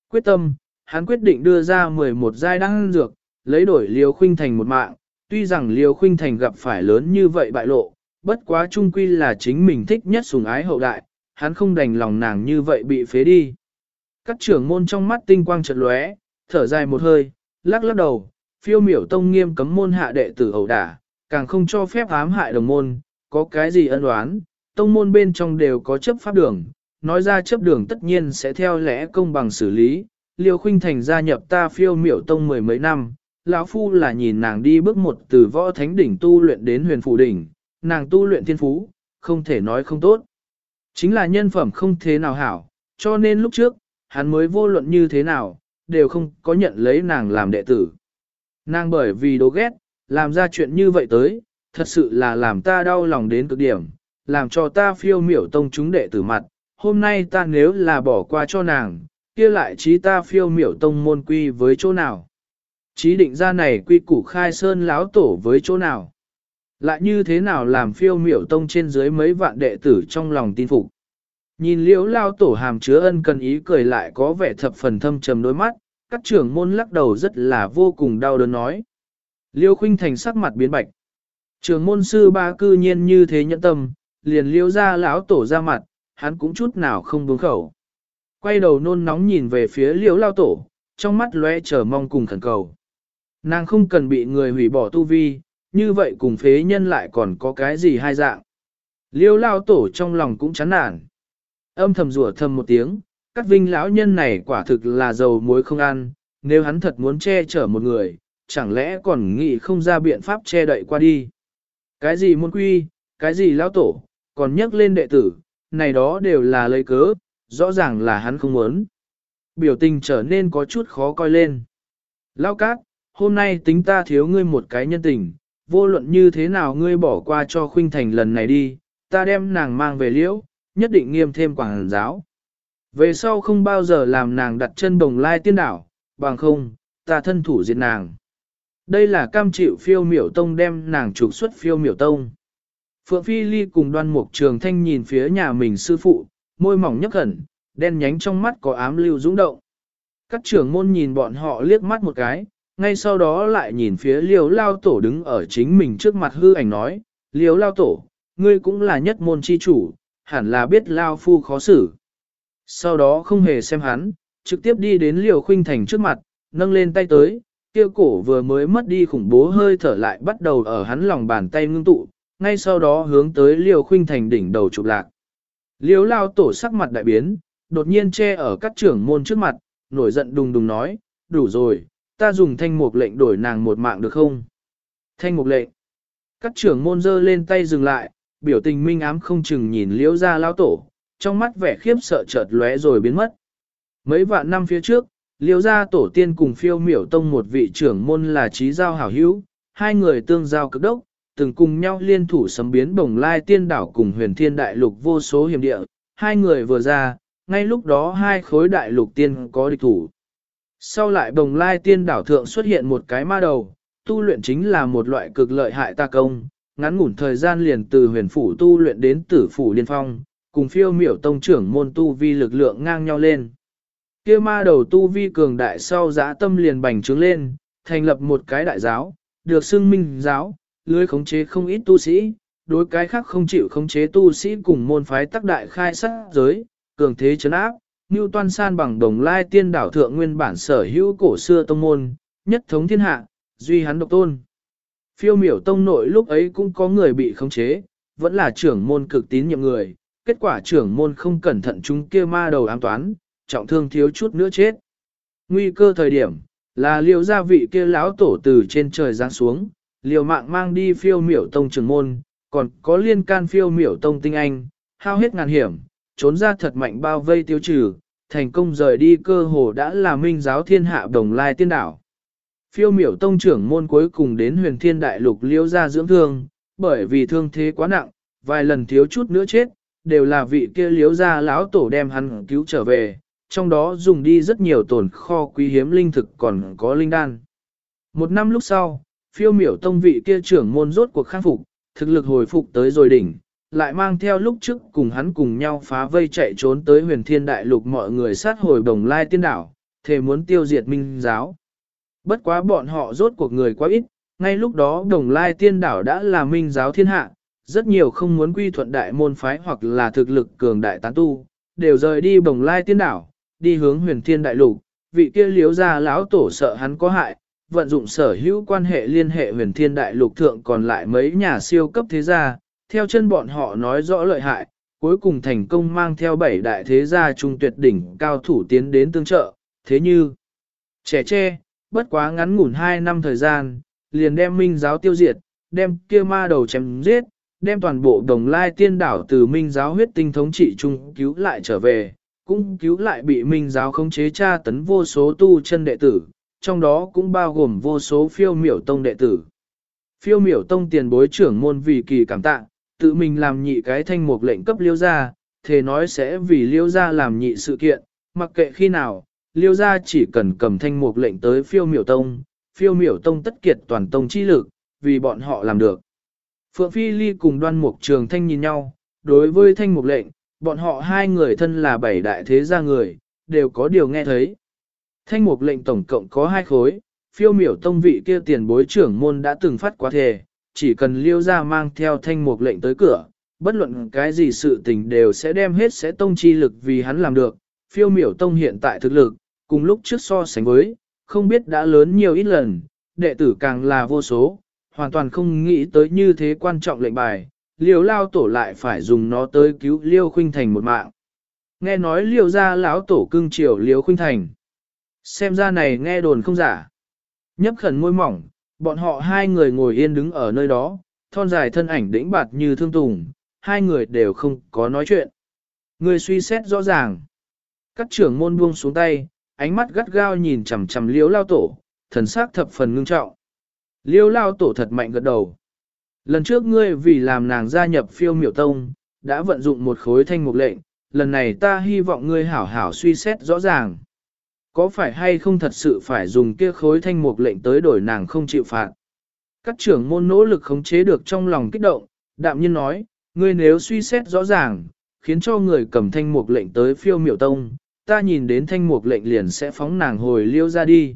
Quyết tâm, hắn quyết định đưa ra 11 giai đan dược, lấy đổi liều khuynh thành một mạng, tuy rằng liều khuynh thành gặp phải lớn như vậy bại lộ, bất quá trung quy là chính mình thích nhất sùng ái hậu đại, hắn không đành lòng nàng như vậy bị phế đi. Các trưởng môn trong mắt tinh quang chợt lóe, thở dài một hơi, lắc lắc đầu, phiêu miểu tông nghiêm cấm môn hạ đệ tử ẩu đả, càng không cho phép ám hại đồng môn, có cái gì ân oán, tông môn bên trong đều có chấp pháp đường, nói ra chấp đường tất nhiên sẽ theo lẽ công bằng xử lý, liêu khuynh thành gia nhập ta phiêu miểu tông mười mấy năm, lão phu là nhìn nàng đi bước một từ võ thánh đỉnh tu luyện đến huyền phủ đỉnh, nàng tu luyện thiên phú, không thể nói không tốt. Chính là nhân phẩm không thế nào hảo, cho nên lúc trước, hắn mới vô luận như thế nào, đều không có nhận lấy nàng làm đệ tử. Nàng bởi vì đố ghét, làm ra chuyện như vậy tới, thật sự là làm ta đau lòng đến cực điểm, làm cho ta phiêu miểu tông chúng đệ tử mặt. Hôm nay ta nếu là bỏ qua cho nàng, kia lại trí ta phiêu miểu tông môn quy với chỗ nào. Chí định ra này quy củ khai sơn láo tổ với chỗ nào. Lại như thế nào làm phiêu miểu tông trên dưới mấy vạn đệ tử trong lòng tin phục. Nhìn liễu lao tổ hàm chứa ân cần ý cười lại có vẻ thập phần thâm trầm đôi mắt, các trưởng môn lắc đầu rất là vô cùng đau đớn nói. Liêu khuynh thành sắc mặt biến bạch. Trường môn sư ba cư nhiên như thế nhẫn tâm, liền liêu ra lão tổ ra mặt, hắn cũng chút nào không buông khẩu. Quay đầu nôn nóng nhìn về phía liễu lao tổ, trong mắt lóe chờ mong cùng khẩn cầu. Nàng không cần bị người hủy bỏ tu vi, như vậy cùng phế nhân lại còn có cái gì hai dạng. Liêu lao tổ trong lòng cũng chán nản. Âm thầm rủa thầm một tiếng, các vinh lão nhân này quả thực là dầu muối không ăn, nếu hắn thật muốn che chở một người, chẳng lẽ còn nghĩ không ra biện pháp che đậy qua đi. Cái gì môn quy, cái gì lão tổ, còn nhắc lên đệ tử, này đó đều là lấy cớ, rõ ràng là hắn không muốn. Biểu tình trở nên có chút khó coi lên. Lão cát, hôm nay tính ta thiếu ngươi một cái nhân tình, vô luận như thế nào ngươi bỏ qua cho khuynh thành lần này đi, ta đem nàng mang về liễu, nhất định nghiêm thêm quảng giáo. Về sau không bao giờ làm nàng đặt chân đồng lai tiên đảo, bằng không, ta thân thủ diệt nàng. Đây là cam chịu phiêu miểu tông đem nàng trục xuất phiêu miểu tông. Phượng Phi Ly cùng đoan mục trường thanh nhìn phía nhà mình sư phụ, môi mỏng nhấc hẳn, đen nhánh trong mắt có ám lưu dũng động. Các trưởng môn nhìn bọn họ liếc mắt một cái, ngay sau đó lại nhìn phía liều lao tổ đứng ở chính mình trước mặt hư ảnh nói, liều lao tổ, ngươi cũng là nhất môn chi chủ, hẳn là biết lao phu khó xử. Sau đó không hề xem hắn, trực tiếp đi đến liều khuynh thành trước mặt, nâng lên tay tới, kia cổ vừa mới mất đi khủng bố hơi thở lại bắt đầu ở hắn lòng bàn tay ngưng tụ, ngay sau đó hướng tới liều khuynh thành đỉnh đầu chụp lạc. Liều lao tổ sắc mặt đại biến, đột nhiên che ở các trưởng môn trước mặt, nổi giận đùng đùng nói, đủ rồi, ta dùng thanh mục lệnh đổi nàng một mạng được không? Thanh mục lệnh. Các trưởng môn dơ lên tay dừng lại, biểu tình minh ám không chừng nhìn liễu ra lao tổ, trong mắt vẻ khiếp sợ chợt lóe rồi biến mất. Mấy vạn năm phía trước, liễu ra tổ tiên cùng phiêu miểu tông một vị trưởng môn là trí giao hảo hữu, hai người tương giao cực đốc, từng cùng nhau liên thủ sấm biến bồng lai tiên đảo cùng huyền thiên đại lục vô số hiểm địa, hai người vừa ra, ngay lúc đó hai khối đại lục tiên có địch thủ. Sau lại bồng lai tiên đảo thượng xuất hiện một cái ma đầu, tu luyện chính là một loại cực lợi hại ta công, ngắn ngủn thời gian liền từ huyền phủ tu luyện đến tử phủ liên phong, cùng phiêu miểu tông trưởng môn tu vi lực lượng ngang nhau lên. kia ma đầu tu vi cường đại sau giã tâm liền bành trướng lên, thành lập một cái đại giáo, được xưng minh giáo, lưới khống chế không ít tu sĩ, đối cái khác không chịu khống chế tu sĩ cùng môn phái tác đại khai sát giới, cường thế chấn áp, như Toan San bằng đồng lai tiên đảo thượng nguyên bản sở hữu cổ xưa tông môn, nhất thống thiên hạ, duy hắn độc tôn. Phiêu miểu tông nội lúc ấy cũng có người bị khống chế, vẫn là trưởng môn cực tín nhiệm người, kết quả trưởng môn không cẩn thận chúng kia ma đầu ám toán, trọng thương thiếu chút nữa chết. Nguy cơ thời điểm, là liều gia vị kia lão tổ từ trên trời giáng xuống, liều mạng mang đi phiêu miểu tông trưởng môn, còn có liên can phiêu miểu tông tinh anh, hao hết ngàn hiểm, trốn ra thật mạnh bao vây tiêu trừ, thành công rời đi cơ hồ đã là minh giáo thiên hạ đồng lai tiên đảo. Phiêu miểu tông trưởng môn cuối cùng đến huyền thiên đại lục liêu ra dưỡng thương, bởi vì thương thế quá nặng, vài lần thiếu chút nữa chết, đều là vị kia liếu ra lão tổ đem hắn cứu trở về, trong đó dùng đi rất nhiều tổn kho quý hiếm linh thực còn có linh đan. Một năm lúc sau, phiêu miểu tông vị kia trưởng môn rốt cuộc khang phục, thực lực hồi phục tới rồi đỉnh, lại mang theo lúc trước cùng hắn cùng nhau phá vây chạy trốn tới huyền thiên đại lục mọi người sát hồi đồng lai tiên đảo, thề muốn tiêu diệt minh giáo. Bất quá bọn họ rốt cuộc người quá ít, ngay lúc đó đồng lai tiên đảo đã là minh giáo thiên hạ, rất nhiều không muốn quy thuận đại môn phái hoặc là thực lực cường đại tán tu, đều rời đi đồng lai tiên đảo, đi hướng huyền thiên đại lục, vị kia liếu ra lão tổ sợ hắn có hại, vận dụng sở hữu quan hệ liên hệ huyền thiên đại lục thượng còn lại mấy nhà siêu cấp thế gia, theo chân bọn họ nói rõ lợi hại, cuối cùng thành công mang theo bảy đại thế gia trung tuyệt đỉnh cao thủ tiến đến tương trợ, thế như trẻ tre, bất quá ngắn ngủn hai năm thời gian, liền đem minh giáo tiêu diệt, đem kia ma đầu chém giết, đem toàn bộ đồng lai tiên đảo từ minh giáo huyết tinh thống trị trung cứu lại trở về, cũng cứu lại bị minh giáo khống chế tra tấn vô số tu chân đệ tử, trong đó cũng bao gồm vô số phiêu miểu tông đệ tử. Phiêu miểu tông tiền bối trưởng môn vì kỳ cảm tạ, tự mình làm nhị cái thanh mục lệnh cấp liêu ra, thề nói sẽ vì liêu ra làm nhị sự kiện, mặc kệ khi nào, liêu ra chỉ cần cầm thanh mục lệnh tới phiêu miểu tông, phiêu miểu tông tất kiệt toàn tông chi lực, vì bọn họ làm được. Phượng Phi Ly cùng đoan mục trường thanh nhìn nhau, đối với thanh mục lệnh, bọn họ hai người thân là bảy đại thế gia người, đều có điều nghe thấy. Thanh mục lệnh tổng cộng có hai khối, phiêu miểu tông vị kia tiền bối trưởng môn đã từng phát quá thề, chỉ cần liêu ra mang theo thanh mục lệnh tới cửa, bất luận cái gì sự tình đều sẽ đem hết sẽ tông chi lực vì hắn làm được. Phiêu miểu tông hiện tại thực lực, cùng lúc trước so sánh với, không biết đã lớn nhiều ít lần, đệ tử càng là vô số, hoàn toàn không nghĩ tới như thế quan trọng lệnh bài, liều lao tổ lại phải dùng nó tới cứu liêu khuynh thành một mạng. Nghe nói liêu ra lão tổ cưng chiều liêu khuynh thành. Xem ra này nghe đồn không giả. Nhấp khẩn môi mỏng, Bọn họ hai người ngồi yên đứng ở nơi đó, thon dài thân ảnh đĩnh bạt như thương tùng, hai người đều không có nói chuyện. Người suy xét rõ ràng. Các trưởng môn buông xuống tay, ánh mắt gắt gao nhìn chằm chằm liếu lao tổ, thần sắc thập phần ngưng trọng. Liêu lao tổ thật mạnh gật đầu. Lần trước ngươi vì làm nàng gia nhập phiêu miểu tông, đã vận dụng một khối thanh mục lệnh, lần này ta hy vọng ngươi hảo hảo suy xét rõ ràng. Có phải hay không thật sự phải dùng kia khối thanh mục lệnh tới đổi nàng không chịu phạt? Các trưởng môn nỗ lực khống chế được trong lòng kích động, đạm nhiên nói, ngươi nếu suy xét rõ ràng, khiến cho người cầm thanh mục lệnh tới phiêu miểu tông, ta nhìn đến thanh mục lệnh liền sẽ phóng nàng hồi liêu ra đi.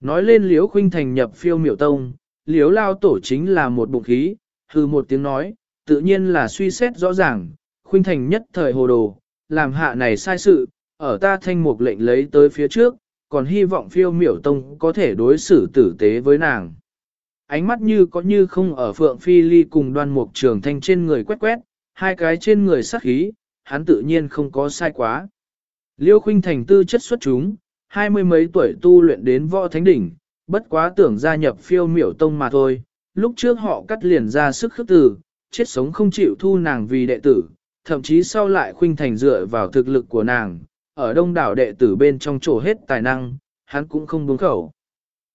Nói lên liếu khuynh thành nhập phiêu miểu tông, liếu lao tổ chính là một bụng khí, hư một tiếng nói, tự nhiên là suy xét rõ ràng, khuynh thành nhất thời hồ đồ, làm hạ này sai sự, ở ta thanh mục lệnh lấy tới phía trước, còn hy vọng phiêu miểu tông có thể đối xử tử tế với nàng. Ánh mắt như có như không ở phượng phi ly cùng đoan mục trường thanh trên người quét quét, hai cái trên người sắc khí, hắn tự nhiên không có sai quá. Liêu khuynh thành tư chất xuất chúng, hai mươi mấy tuổi tu luyện đến võ thánh đỉnh, bất quá tưởng gia nhập phiêu miểu tông mà thôi. Lúc trước họ cắt liền ra sức khước từ, chết sống không chịu thu nàng vì đệ tử, thậm chí sau lại khuynh thành dựa vào thực lực của nàng, ở đông đảo đệ tử bên trong chỗ hết tài năng, hắn cũng không buông khẩu.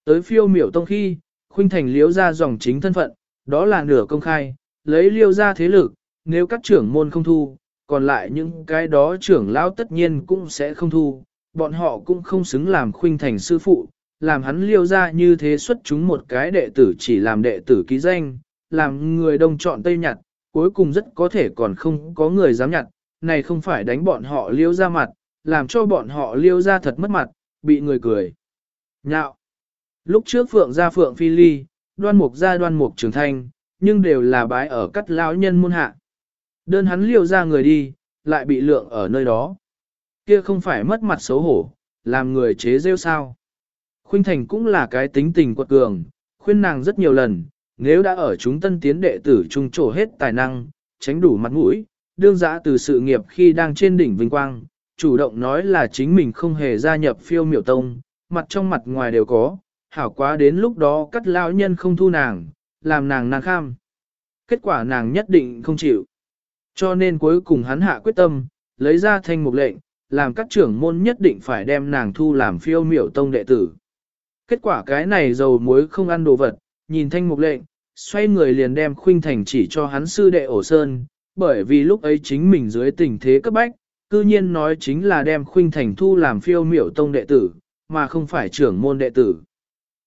Tới phiêu miểu tông khi, khuynh thành liếu ra dòng chính thân phận, đó là nửa công khai, lấy liêu ra thế lực, nếu các trưởng môn không thu, còn lại những cái đó trưởng lão tất nhiên cũng sẽ không thu, bọn họ cũng không xứng làm khuynh thành sư phụ, làm hắn liêu ra như thế xuất chúng một cái đệ tử chỉ làm đệ tử ký danh, làm người đông chọn tây nhặt, cuối cùng rất có thể còn không có người dám nhặt, này không phải đánh bọn họ liêu ra mặt, làm cho bọn họ liêu ra thật mất mặt, bị người cười. Nhạo! Lúc trước Phượng ra Phượng Phi Ly, đoan mục ra đoan mục trường thanh, nhưng đều là bái ở cắt lão nhân môn hạ. Đơn hắn liều ra người đi, lại bị lượng ở nơi đó. Kia không phải mất mặt xấu hổ, làm người chế rêu sao. Khuynh Thành cũng là cái tính tình quật cường, khuyên nàng rất nhiều lần, nếu đã ở chúng tân tiến đệ tử trung trổ hết tài năng, tránh đủ mặt mũi, đương giã từ sự nghiệp khi đang trên đỉnh vinh quang, chủ động nói là chính mình không hề gia nhập phiêu miểu tông, mặt trong mặt ngoài đều có, hảo quá đến lúc đó cắt lão nhân không thu nàng, làm nàng nàng kham. Kết quả nàng nhất định không chịu. Cho nên cuối cùng hắn hạ quyết tâm, lấy ra thanh mục lệnh, làm các trưởng môn nhất định phải đem nàng thu làm phiêu miểu tông đệ tử. Kết quả cái này dầu muối không ăn đồ vật, nhìn thanh mục lệnh, xoay người liền đem khuynh thành chỉ cho hắn sư đệ ổ sơn, bởi vì lúc ấy chính mình dưới tình thế cấp bách, cư nhiên nói chính là đem khuynh thành thu làm phiêu miểu tông đệ tử, mà không phải trưởng môn đệ tử.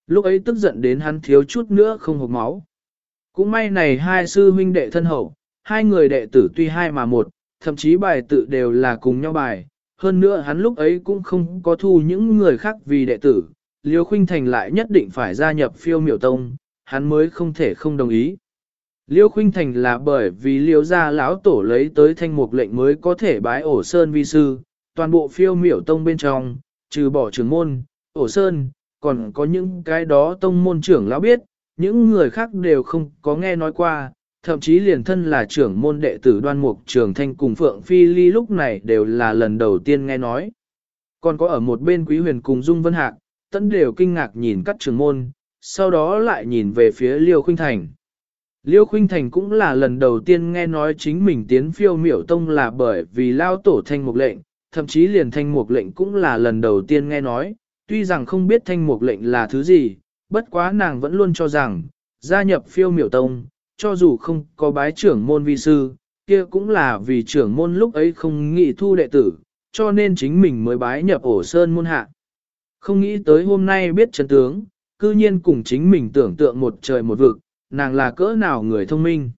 Lúc ấy tức giận đến hắn thiếu chút nữa không hộp máu. Cũng may này hai sư huynh đệ thân hậu, hai người đệ tử tuy hai mà một, thậm chí bài tự đều là cùng nhau bài, hơn nữa hắn lúc ấy cũng không có thu những người khác vì đệ tử, Liêu Khuynh Thành lại nhất định phải gia nhập phiêu miểu tông, hắn mới không thể không đồng ý. Liêu Khuynh Thành là bởi vì Liêu gia lão tổ lấy tới thanh mục lệnh mới có thể bái ổ sơn vi sư, toàn bộ phiêu miểu tông bên trong, trừ bỏ trưởng môn, ổ sơn, còn có những cái đó tông môn trưởng lão biết, những người khác đều không có nghe nói qua, thậm chí liền thân là trưởng môn đệ tử đoan mục trường thanh cùng Phượng Phi Ly lúc này đều là lần đầu tiên nghe nói. Còn có ở một bên quý huyền cùng Dung Vân Hạc, tẫn đều kinh ngạc nhìn các trưởng môn, sau đó lại nhìn về phía Liêu Khuynh Thành. Liêu Khuynh Thành cũng là lần đầu tiên nghe nói chính mình tiến phiêu miểu tông là bởi vì lao tổ thanh mục lệnh, thậm chí liền thanh mục lệnh cũng là lần đầu tiên nghe nói, tuy rằng không biết thanh mục lệnh là thứ gì, bất quá nàng vẫn luôn cho rằng, gia nhập phiêu miểu tông, cho dù không có bái trưởng môn vi sư, kia cũng là vì trưởng môn lúc ấy không nghĩ thu đệ tử, cho nên chính mình mới bái nhập ổ sơn môn hạ. Không nghĩ tới hôm nay biết chân tướng, cư nhiên cùng chính mình tưởng tượng một trời một vực, nàng là cỡ nào người thông minh.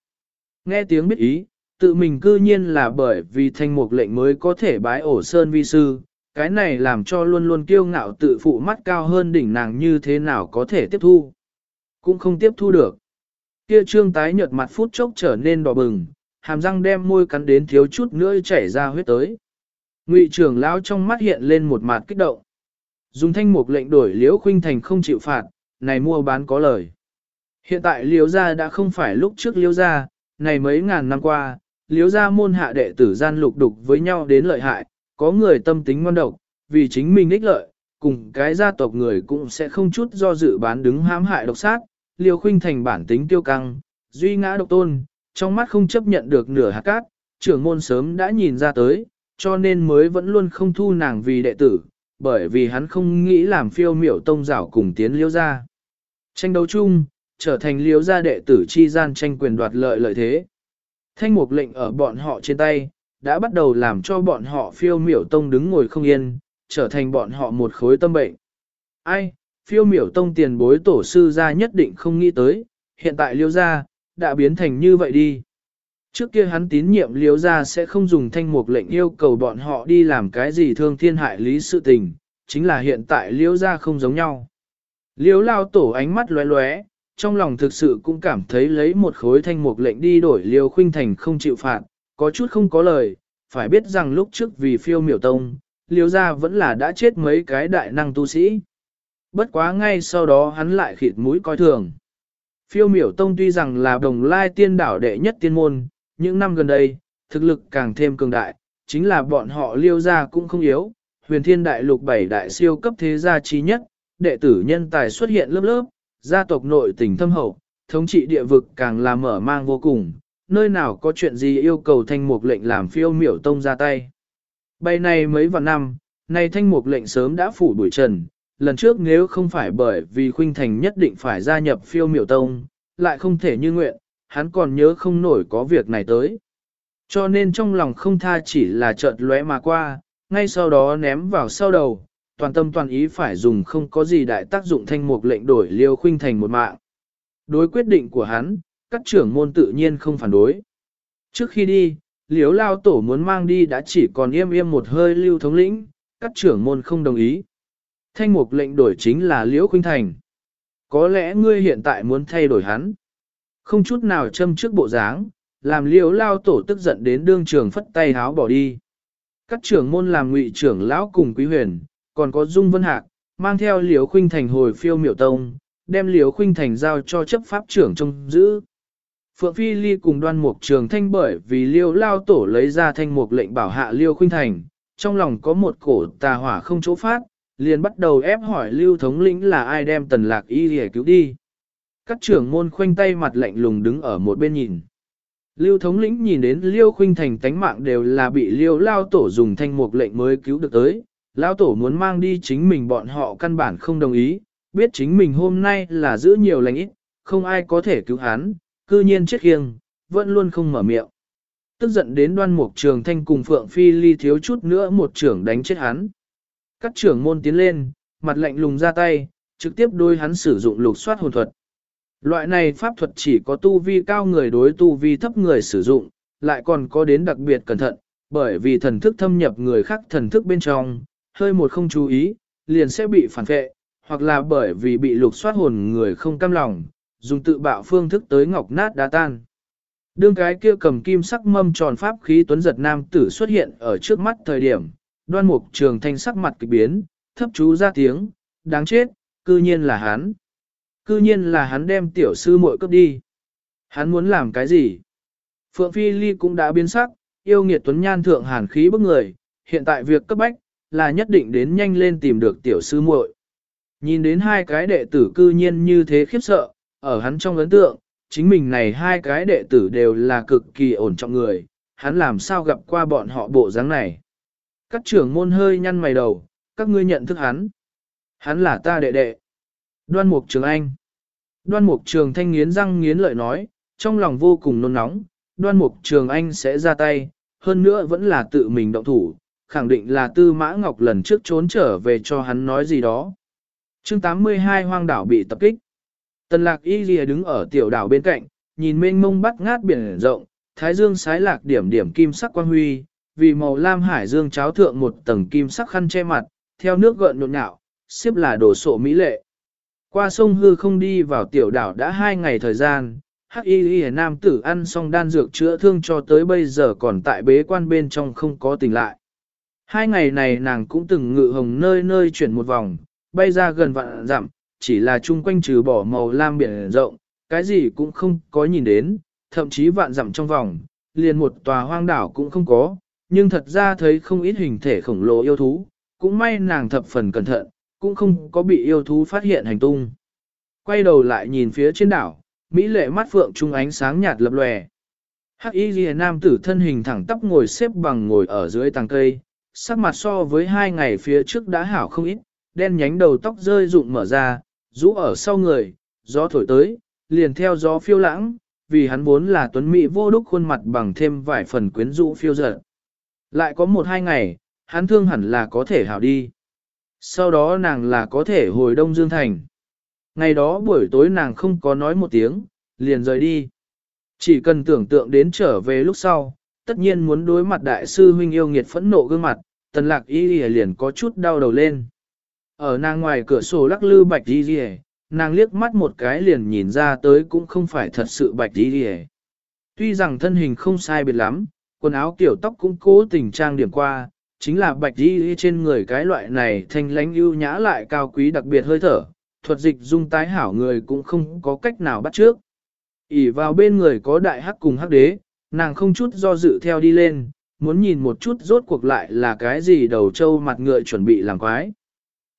Nghe tiếng biết ý, tự mình cư nhiên là bởi vì thanh mục lệnh mới có thể bái ổ sơn vi sư, cái này làm cho luôn luôn kiêu ngạo tự phụ mắt cao hơn đỉnh nàng như thế nào có thể tiếp thu. Cũng không tiếp thu được. Kia trương tái nhợt mặt phút chốc trở nên đỏ bừng, hàm răng đem môi cắn đến thiếu chút nữa chảy ra huyết tới. Ngụy trưởng lão trong mắt hiện lên một mặt kích động. Dùng thanh mục lệnh đổi liễu khuynh thành không chịu phạt, này mua bán có lời. Hiện tại liễu gia đã không phải lúc trước liễu gia, này mấy ngàn năm qua, liễu gia môn hạ đệ tử gian lục đục với nhau đến lợi hại, có người tâm tính ngoan độc, vì chính mình ích lợi, cùng cái gia tộc người cũng sẽ không chút do dự bán đứng hãm hại độc sát, Liêu khuynh thành bản tính tiêu căng, duy ngã độc tôn, trong mắt không chấp nhận được nửa hạt cát, trưởng môn sớm đã nhìn ra tới, cho nên mới vẫn luôn không thu nàng vì đệ tử, bởi vì hắn không nghĩ làm phiêu miểu tông rảo cùng tiến Liêu ra. Tranh đấu chung, trở thành Liêu gia đệ tử chi gian tranh quyền đoạt lợi lợi thế. Thanh mục lệnh ở bọn họ trên tay, đã bắt đầu làm cho bọn họ phiêu miểu tông đứng ngồi không yên, trở thành bọn họ một khối tâm bệnh. Ai, phiêu miểu tông tiền bối tổ sư ra nhất định không nghĩ tới, hiện tại liêu gia đã biến thành như vậy đi. Trước kia hắn tín nhiệm liêu gia sẽ không dùng thanh mục lệnh yêu cầu bọn họ đi làm cái gì thương thiên hại lý sự tình, chính là hiện tại liêu gia không giống nhau. Liêu lao tổ ánh mắt lóe lóe, trong lòng thực sự cũng cảm thấy lấy một khối thanh mục lệnh đi đổi liêu khuynh thành không chịu phạt, có chút không có lời, phải biết rằng lúc trước vì phiêu miểu tông, liêu gia vẫn là đã chết mấy cái đại năng tu sĩ. Bất quá ngay sau đó hắn lại khịt mũi coi thường. Phiêu miểu tông tuy rằng là đồng lai tiên đảo đệ nhất tiên môn, những năm gần đây, thực lực càng thêm cường đại, chính là bọn họ liêu gia cũng không yếu, huyền thiên đại lục bảy đại siêu cấp thế gia trí nhất, đệ tử nhân tài xuất hiện lớp lớp, gia tộc nội tình thâm hậu, thống trị địa vực càng là mở mang vô cùng, nơi nào có chuyện gì yêu cầu thanh mục lệnh làm phiêu miểu tông ra tay. Bây này mấy vạn năm, nay thanh mục lệnh sớm đã phủ đuổi trần, lần trước nếu không phải bởi vì Khuynh Thành nhất định phải gia nhập phiêu miểu tông, lại không thể như nguyện, hắn còn nhớ không nổi có việc này tới. Cho nên trong lòng không tha chỉ là chợt lóe mà qua, ngay sau đó ném vào sau đầu, toàn tâm toàn ý phải dùng không có gì đại tác dụng thanh mục lệnh đổi liêu khuynh thành một mạng. Đối quyết định của hắn, các trưởng môn tự nhiên không phản đối. Trước khi đi, liếu lao tổ muốn mang đi đã chỉ còn im im một hơi lưu thống lĩnh, các trưởng môn không đồng ý. Thanh mục lệnh đổi chính là liễu khuynh thành. Có lẽ ngươi hiện tại muốn thay đổi hắn. Không chút nào châm trước bộ dáng, làm liễu lao tổ tức giận đến đương trường phất tay háo bỏ đi. Các trưởng môn làm ngụy trưởng lão cùng quý huyền, còn có Dung Vân Hạc, mang theo Liễu Khuynh Thành hồi phiêu miểu tông, đem Liễu Khuynh Thành giao cho chấp pháp trưởng trông giữ. Phượng Phi Ly cùng đoan mục trường thanh bởi vì Liêu Lao Tổ lấy ra thanh mục lệnh bảo hạ Liêu Khuynh Thành, trong lòng có một cổ tà hỏa không chỗ phát, liền bắt đầu ép hỏi Lưu Thống lĩnh là ai đem tần lạc y để cứu đi. Các trưởng môn khoanh tay mặt lạnh lùng đứng ở một bên nhìn. Lưu thống lĩnh nhìn đến Liêu Khuynh Thành tánh mạng đều là bị Liêu Lao Tổ dùng thanh mục lệnh mới cứu được tới, Lao tổ muốn mang đi chính mình bọn họ căn bản không đồng ý, biết chính mình hôm nay là giữ nhiều lành ít, không ai có thể cứu hắn, cư nhiên chết khiêng, vẫn luôn không mở miệng. Tức giận đến đoan mục trường thanh cùng Phượng Phi Ly thiếu chút nữa một trưởng đánh chết hắn. Các trưởng môn tiến lên, mặt lạnh lùng ra tay, trực tiếp đôi hắn sử dụng lục soát hồn thuật. Loại này pháp thuật chỉ có tu vi cao người đối tu vi thấp người sử dụng, lại còn có đến đặc biệt cẩn thận, bởi vì thần thức thâm nhập người khác thần thức bên trong, hơi một không chú ý, liền sẽ bị phản vệ, hoặc là bởi vì bị lục soát hồn người không cam lòng, dùng tự bạo phương thức tới ngọc nát đá tan. Đương cái kia cầm kim sắc mâm tròn pháp khí tuấn giật nam tử xuất hiện ở trước mắt thời điểm, đoan mục trường thanh sắc mặt kịch biến, thấp chú ra tiếng, đáng chết, cư nhiên là hắn. Cư nhiên là hắn đem tiểu sư muội cấp đi. Hắn muốn làm cái gì? Phượng Phi Ly cũng đã biến sắc, yêu nghiệt tuấn nhan thượng hàn khí bức người, hiện tại việc cấp bách, là nhất định đến nhanh lên tìm được tiểu sư muội. Nhìn đến hai cái đệ tử cư nhiên như thế khiếp sợ, ở hắn trong ấn tượng, chính mình này hai cái đệ tử đều là cực kỳ ổn trọng người, hắn làm sao gặp qua bọn họ bộ dáng này. Các trưởng môn hơi nhăn mày đầu, các ngươi nhận thức hắn. Hắn là ta đệ đệ. Đoan mục trường anh. Đoan mục trường thanh nghiến răng nghiến lợi nói, trong lòng vô cùng nôn nóng, đoan mục trường anh sẽ ra tay, hơn nữa vẫn là tự mình động thủ, khẳng định là Tư Mã Ngọc lần trước trốn trở về cho hắn nói gì đó. chương 82 hoang đảo bị tập kích. Tần lạc y ghi đứng ở tiểu đảo bên cạnh, nhìn mênh mông bắt ngát biển rộng, thái dương sái lạc điểm điểm kim sắc quang huy, vì màu lam hải dương cháo thượng một tầng kim sắc khăn che mặt, theo nước gợn nhộn nhạo, xếp là đồ sộ mỹ lệ. Qua sông hư không đi vào tiểu đảo đã hai ngày thời gian, hắc y y nam tử ăn xong đan dược chữa thương cho tới bây giờ còn tại bế quan bên trong không có tỉnh lại. Hai ngày này nàng cũng từng ngự hồng nơi nơi chuyển một vòng, bay ra gần vạn dặm, chỉ là chung quanh trừ bỏ màu lam biển rộng, cái gì cũng không có nhìn đến, thậm chí vạn dặm trong vòng, liền một tòa hoang đảo cũng không có, nhưng thật ra thấy không ít hình thể khổng lồ yêu thú, cũng may nàng thập phần cẩn thận, cũng không có bị yêu thú phát hiện hành tung. Quay đầu lại nhìn phía trên đảo, Mỹ lệ mắt phượng trung ánh sáng nhạt lập lòe. Hắc y ghi nam tử thân hình thẳng tắp ngồi xếp bằng ngồi ở dưới tàng cây, sắc mặt so với hai ngày phía trước đã hảo không ít, đen nhánh đầu tóc rơi rụng mở ra, rũ ở sau người, gió thổi tới, liền theo gió phiêu lãng, vì hắn vốn là tuấn mỹ vô đúc khuôn mặt bằng thêm vài phần quyến rũ phiêu dở. Lại có một hai ngày, hắn thương hẳn là có thể hảo đi. Sau đó nàng là có thể hồi Đông Dương Thành. Ngày đó buổi tối nàng không có nói một tiếng, liền rời đi. Chỉ cần tưởng tượng đến trở về lúc sau, tất nhiên muốn đối mặt đại sư huynh yêu nghiệt phẫn nộ gương mặt, tần lạc y liền có chút đau đầu lên. Ở nàng ngoài cửa sổ lắc lư bạch y nàng liếc mắt một cái liền nhìn ra tới cũng không phải thật sự bạch y Tuy rằng thân hình không sai biệt lắm, quần áo kiểu tóc cũng cố tình trang điểm qua, chính là bạch y trên người cái loại này thanh lãnh ưu nhã lại cao quý đặc biệt hơi thở, thuật dịch dung tái hảo người cũng không có cách nào bắt trước. ỉ vào bên người có đại hắc cùng hắc đế, nàng không chút do dự theo đi lên, muốn nhìn một chút rốt cuộc lại là cái gì đầu trâu mặt ngựa chuẩn bị làm quái.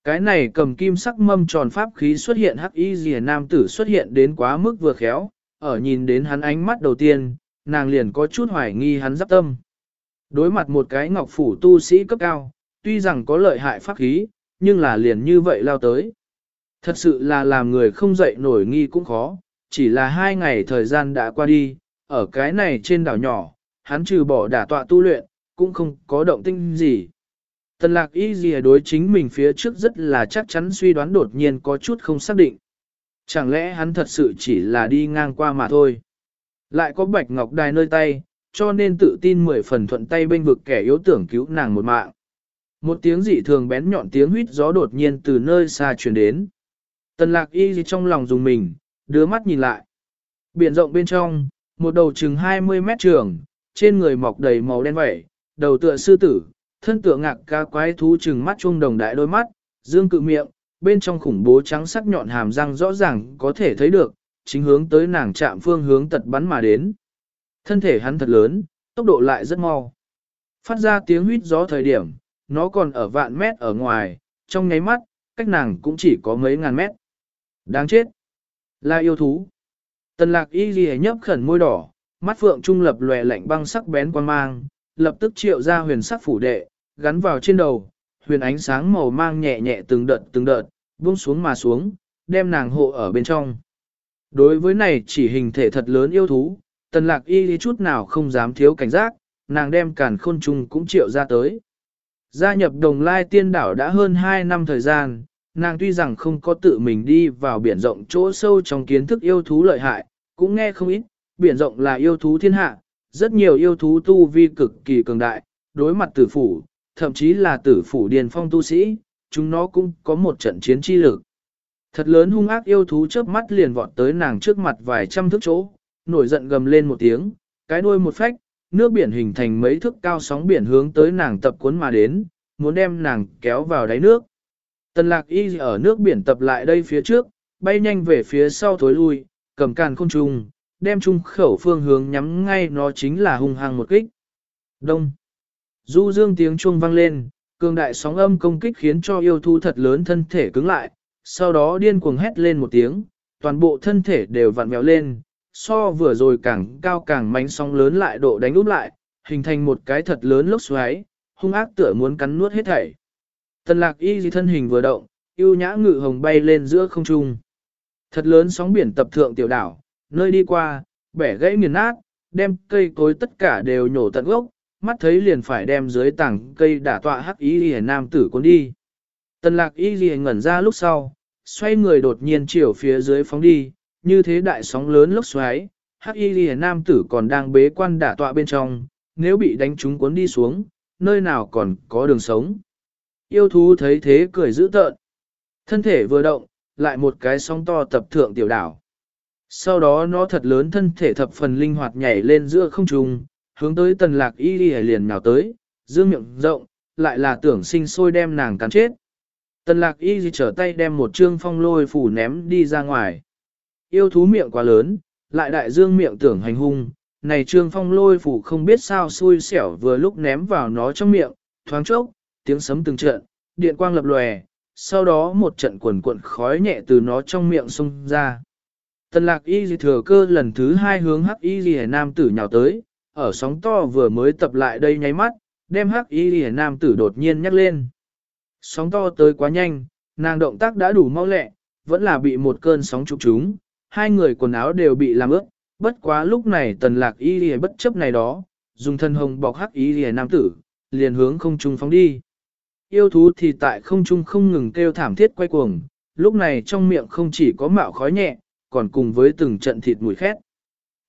Cái này cầm kim sắc mâm tròn pháp khí xuất hiện hắc y rìa nam tử xuất hiện đến quá mức vừa khéo, ở nhìn đến hắn ánh mắt đầu tiên, nàng liền có chút hoài nghi hắn giáp tâm. Đối mặt một cái ngọc phủ tu sĩ cấp cao, tuy rằng có lợi hại pháp khí, nhưng là liền như vậy lao tới. Thật sự là làm người không dậy nổi nghi cũng khó, chỉ là hai ngày thời gian đã qua đi, ở cái này trên đảo nhỏ, hắn trừ bỏ đả tọa tu luyện, cũng không có động tinh gì. Tần lạc y gì đối chính mình phía trước rất là chắc chắn suy đoán đột nhiên có chút không xác định. Chẳng lẽ hắn thật sự chỉ là đi ngang qua mà thôi. Lại có bạch ngọc đài nơi tay, cho nên tự tin mười phần thuận tay bên vực kẻ yếu tưởng cứu nàng một mạng. Một tiếng dị thường bén nhọn tiếng huýt gió đột nhiên từ nơi xa truyền đến. Tần lạc y gì trong lòng dùng mình, đưa mắt nhìn lại. Biển rộng bên trong, một đầu chừng 20 mét trường, trên người mọc đầy màu đen vẩy, đầu tựa sư tử, thân tựa ngạc ca quái thú chừng mắt trung đồng đại đôi mắt, dương cự miệng, bên trong khủng bố trắng sắc nhọn hàm răng rõ ràng có thể thấy được, chính hướng tới nàng chạm phương hướng tật bắn mà đến. Thân thể hắn thật lớn, tốc độ lại rất mau. Phát ra tiếng huýt gió thời điểm, nó còn ở vạn mét ở ngoài, trong nháy mắt, cách nàng cũng chỉ có mấy ngàn mét. Đáng chết! Là yêu thú. Tần lạc y ghi nhấp khẩn môi đỏ, mắt phượng trung lập lòe lạnh băng sắc bén quan mang, lập tức triệu ra huyền sắc phủ đệ, gắn vào trên đầu, huyền ánh sáng màu mang nhẹ nhẹ từng đợt từng đợt, buông xuống mà xuống, đem nàng hộ ở bên trong. Đối với này chỉ hình thể thật lớn yêu thú, tần lạc y lý chút nào không dám thiếu cảnh giác, nàng đem càn khôn trùng cũng triệu ra tới. Gia nhập đồng lai tiên đảo đã hơn 2 năm thời gian, nàng tuy rằng không có tự mình đi vào biển rộng chỗ sâu trong kiến thức yêu thú lợi hại, cũng nghe không ít, biển rộng là yêu thú thiên hạ, rất nhiều yêu thú tu vi cực kỳ cường đại, đối mặt tử phủ, thậm chí là tử phủ điền phong tu sĩ, chúng nó cũng có một trận chiến chi lực. Thật lớn hung ác yêu thú chớp mắt liền vọt tới nàng trước mặt vài trăm thước chỗ, nổi giận gầm lên một tiếng, cái đuôi một phách, nước biển hình thành mấy thước cao sóng biển hướng tới nàng tập cuốn mà đến, muốn đem nàng kéo vào đáy nước. Tần lạc y ở nước biển tập lại đây phía trước, bay nhanh về phía sau thối lui, cầm càn khôn trùng, đem trung khẩu phương hướng nhắm ngay nó chính là hung hăng một kích. Đông. Du dương tiếng chuông vang lên, cường đại sóng âm công kích khiến cho yêu thú thật lớn thân thể cứng lại, sau đó điên cuồng hét lên một tiếng, toàn bộ thân thể đều vặn mèo lên, so vừa rồi càng cao càng mánh sóng lớn lại độ đánh úp lại, hình thành một cái thật lớn lốc xoáy, hung ác tựa muốn cắn nuốt hết thảy. Tần lạc y dì thân hình vừa động, yêu nhã ngự hồng bay lên giữa không trung. Thật lớn sóng biển tập thượng tiểu đảo, nơi đi qua, bẻ gãy nghiền nát, đem cây cối tất cả đều nhổ tận gốc, mắt thấy liền phải đem dưới tảng cây đả tọa hắc ý hề nam tử cuốn đi. Tần lạc y gì ngẩn ra lúc sau, xoay người đột nhiên chiều phía dưới phóng đi, như thế đại sóng lớn lốc xoáy, hắc y hề nam tử còn đang bế quan đả tọa bên trong, nếu bị đánh trúng cuốn đi xuống, nơi nào còn có đường sống. Yêu thú thấy thế cười dữ tợn. Thân thể vừa động, lại một cái sóng to tập thượng tiểu đảo. Sau đó nó thật lớn thân thể thập phần linh hoạt nhảy lên giữa không trung, hướng tới tần lạc y đi liền nào tới, dương miệng rộng, lại là tưởng sinh sôi đem nàng cắn chết. Tần lạc y gì trở tay đem một trương phong lôi phủ ném đi ra ngoài. Yêu thú miệng quá lớn, lại đại dương miệng tưởng hành hung, này trương phong lôi phủ không biết sao xui xẻo vừa lúc ném vào nó trong miệng, thoáng chốc, tiếng sấm từng trận, điện quang lập lòe, sau đó một trận quần cuộn khói nhẹ từ nó trong miệng xông ra. Tần lạc y dì thừa cơ lần thứ hai hướng hắc y dì nam tử nhào tới, ở sóng to vừa mới tập lại đây nháy mắt, đem hắc y dì nam tử đột nhiên nhắc lên. Sóng to tới quá nhanh, nàng động tác đã đủ mau lẹ, vẫn là bị một cơn sóng trục chúng, hai người quần áo đều bị làm ướt, Bất quá lúc này tần lạc y lìa bất chấp này đó, dùng thân hồng bọc hắc y lìa nam tử, liền hướng không trung phóng đi. Yêu thú thì tại không trung không ngừng kêu thảm thiết quay cuồng, lúc này trong miệng không chỉ có mạo khói nhẹ, còn cùng với từng trận thịt mùi khét.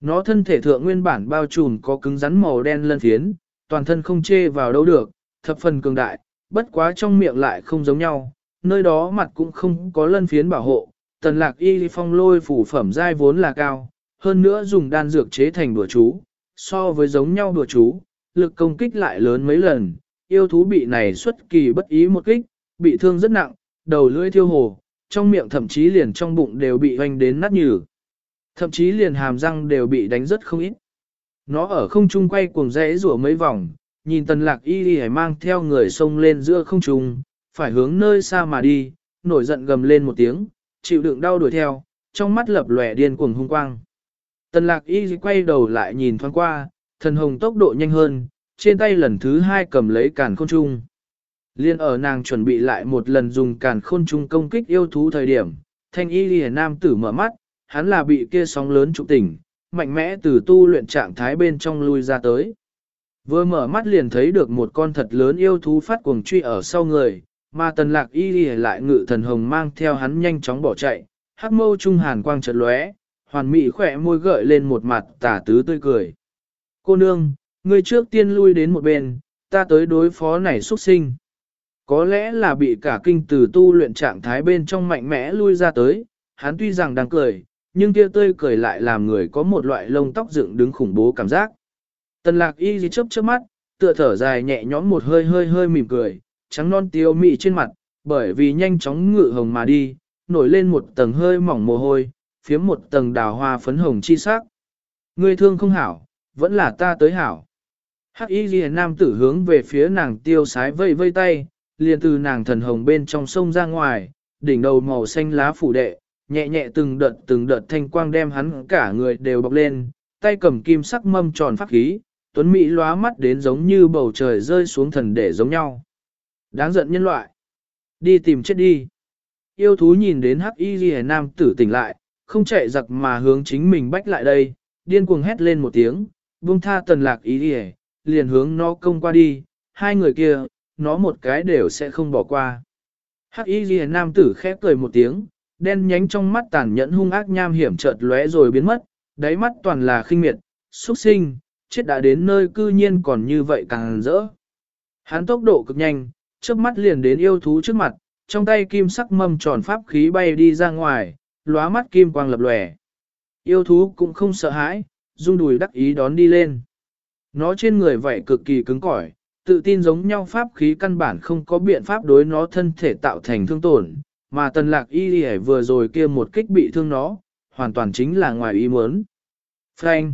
Nó thân thể thượng nguyên bản bao trùm có cứng rắn màu đen lân phiến, toàn thân không chê vào đâu được, thập phần cường đại, bất quá trong miệng lại không giống nhau, nơi đó mặt cũng không có lân phiến bảo hộ. Tần lạc y phong lôi phủ phẩm dai vốn là cao, hơn nữa dùng đan dược chế thành đùa chú, so với giống nhau đùa chú, lực công kích lại lớn mấy lần, yêu thú bị này xuất kỳ bất ý một kích, bị thương rất nặng, đầu lưỡi thiêu hồ, trong miệng thậm chí liền trong bụng đều bị hoành đến nát nhừ. Thậm chí liền hàm răng đều bị đánh rất không ít. Nó ở không trung quay cuồng rẽ rủa mấy vòng, nhìn tần lạc y đi mang theo người sông lên giữa không trùng phải hướng nơi xa mà đi, nổi giận gầm lên một tiếng, chịu đựng đau đuổi theo, trong mắt lập lòe điên cuồng hung quang. Tần lạc y quay đầu lại nhìn thoáng qua, thần hồng tốc độ nhanh hơn, trên tay lần thứ hai cầm lấy càn khôn trung. Liên ở nàng chuẩn bị lại một lần dùng càn khôn trung công kích yêu thú thời điểm, thanh y lìa nam tử mở mắt, hắn là bị kia sóng lớn trụ tỉnh, mạnh mẽ từ tu luyện trạng thái bên trong lui ra tới. Vừa mở mắt liền thấy được một con thật lớn yêu thú phát cuồng truy ở sau người, mà tần lạc y đi lại ngự thần hồng mang theo hắn nhanh chóng bỏ chạy, hắc mâu trung hàn quang chợt lóe, hoàn mỹ khỏe môi gợi lên một mặt tả tứ tươi cười. Cô nương, ngươi trước tiên lui đến một bên, ta tới đối phó này xuất sinh. Có lẽ là bị cả kinh từ tu luyện trạng thái bên trong mạnh mẽ lui ra tới, hắn tuy rằng đang cười, nhưng kia tươi cười lại làm người có một loại lông tóc dựng đứng khủng bố cảm giác. Tần lạc y gì chớp chớp mắt, tựa thở dài nhẹ nhõm một hơi hơi hơi mỉm cười, trắng non tiêu mị trên mặt, bởi vì nhanh chóng ngự hồng mà đi, nổi lên một tầng hơi mỏng mồ hôi, phía một tầng đào hoa phấn hồng chi sắc. Ngươi thương không hảo, vẫn là ta tới hảo. Hắc y ghi nam tử hướng về phía nàng tiêu sái vây vây tay, liền từ nàng thần hồng bên trong sông ra ngoài, đỉnh đầu màu xanh lá phủ đệ, nhẹ nhẹ từng đợt từng đợt thanh quang đem hắn cả người đều bọc lên, tay cầm kim sắc mâm tròn pháp khí, tuấn mỹ lóa mắt đến giống như bầu trời rơi xuống thần để giống nhau. Đáng giận nhân loại. Đi tìm chết đi. Yêu thú nhìn đến hắc y ghi nam tử tỉnh lại, không chạy giặc mà hướng chính mình bách lại đây, điên cuồng hét lên một tiếng, buông tha tần lạc ý ghi liền hướng nó công qua đi, hai người kia, nó một cái đều sẽ không bỏ qua. Hắc y ghi nam tử khép cười một tiếng, đen nhánh trong mắt tàn nhẫn hung ác nham hiểm chợt lóe rồi biến mất, đáy mắt toàn là khinh miệt, xuất sinh, chết đã đến nơi cư nhiên còn như vậy càng rỡ. Hắn tốc độ cực nhanh, trước mắt liền đến yêu thú trước mặt, trong tay kim sắc mâm tròn pháp khí bay đi ra ngoài, lóa mắt kim quang lập lòe. Yêu thú cũng không sợ hãi, rung đùi đắc ý đón đi lên. Nó trên người vậy cực kỳ cứng cỏi, tự tin giống nhau pháp khí căn bản không có biện pháp đối nó thân thể tạo thành thương tổn, mà tần lạc y y vừa rồi kia một kích bị thương nó, hoàn toàn chính là ngoài ý muốn. Frank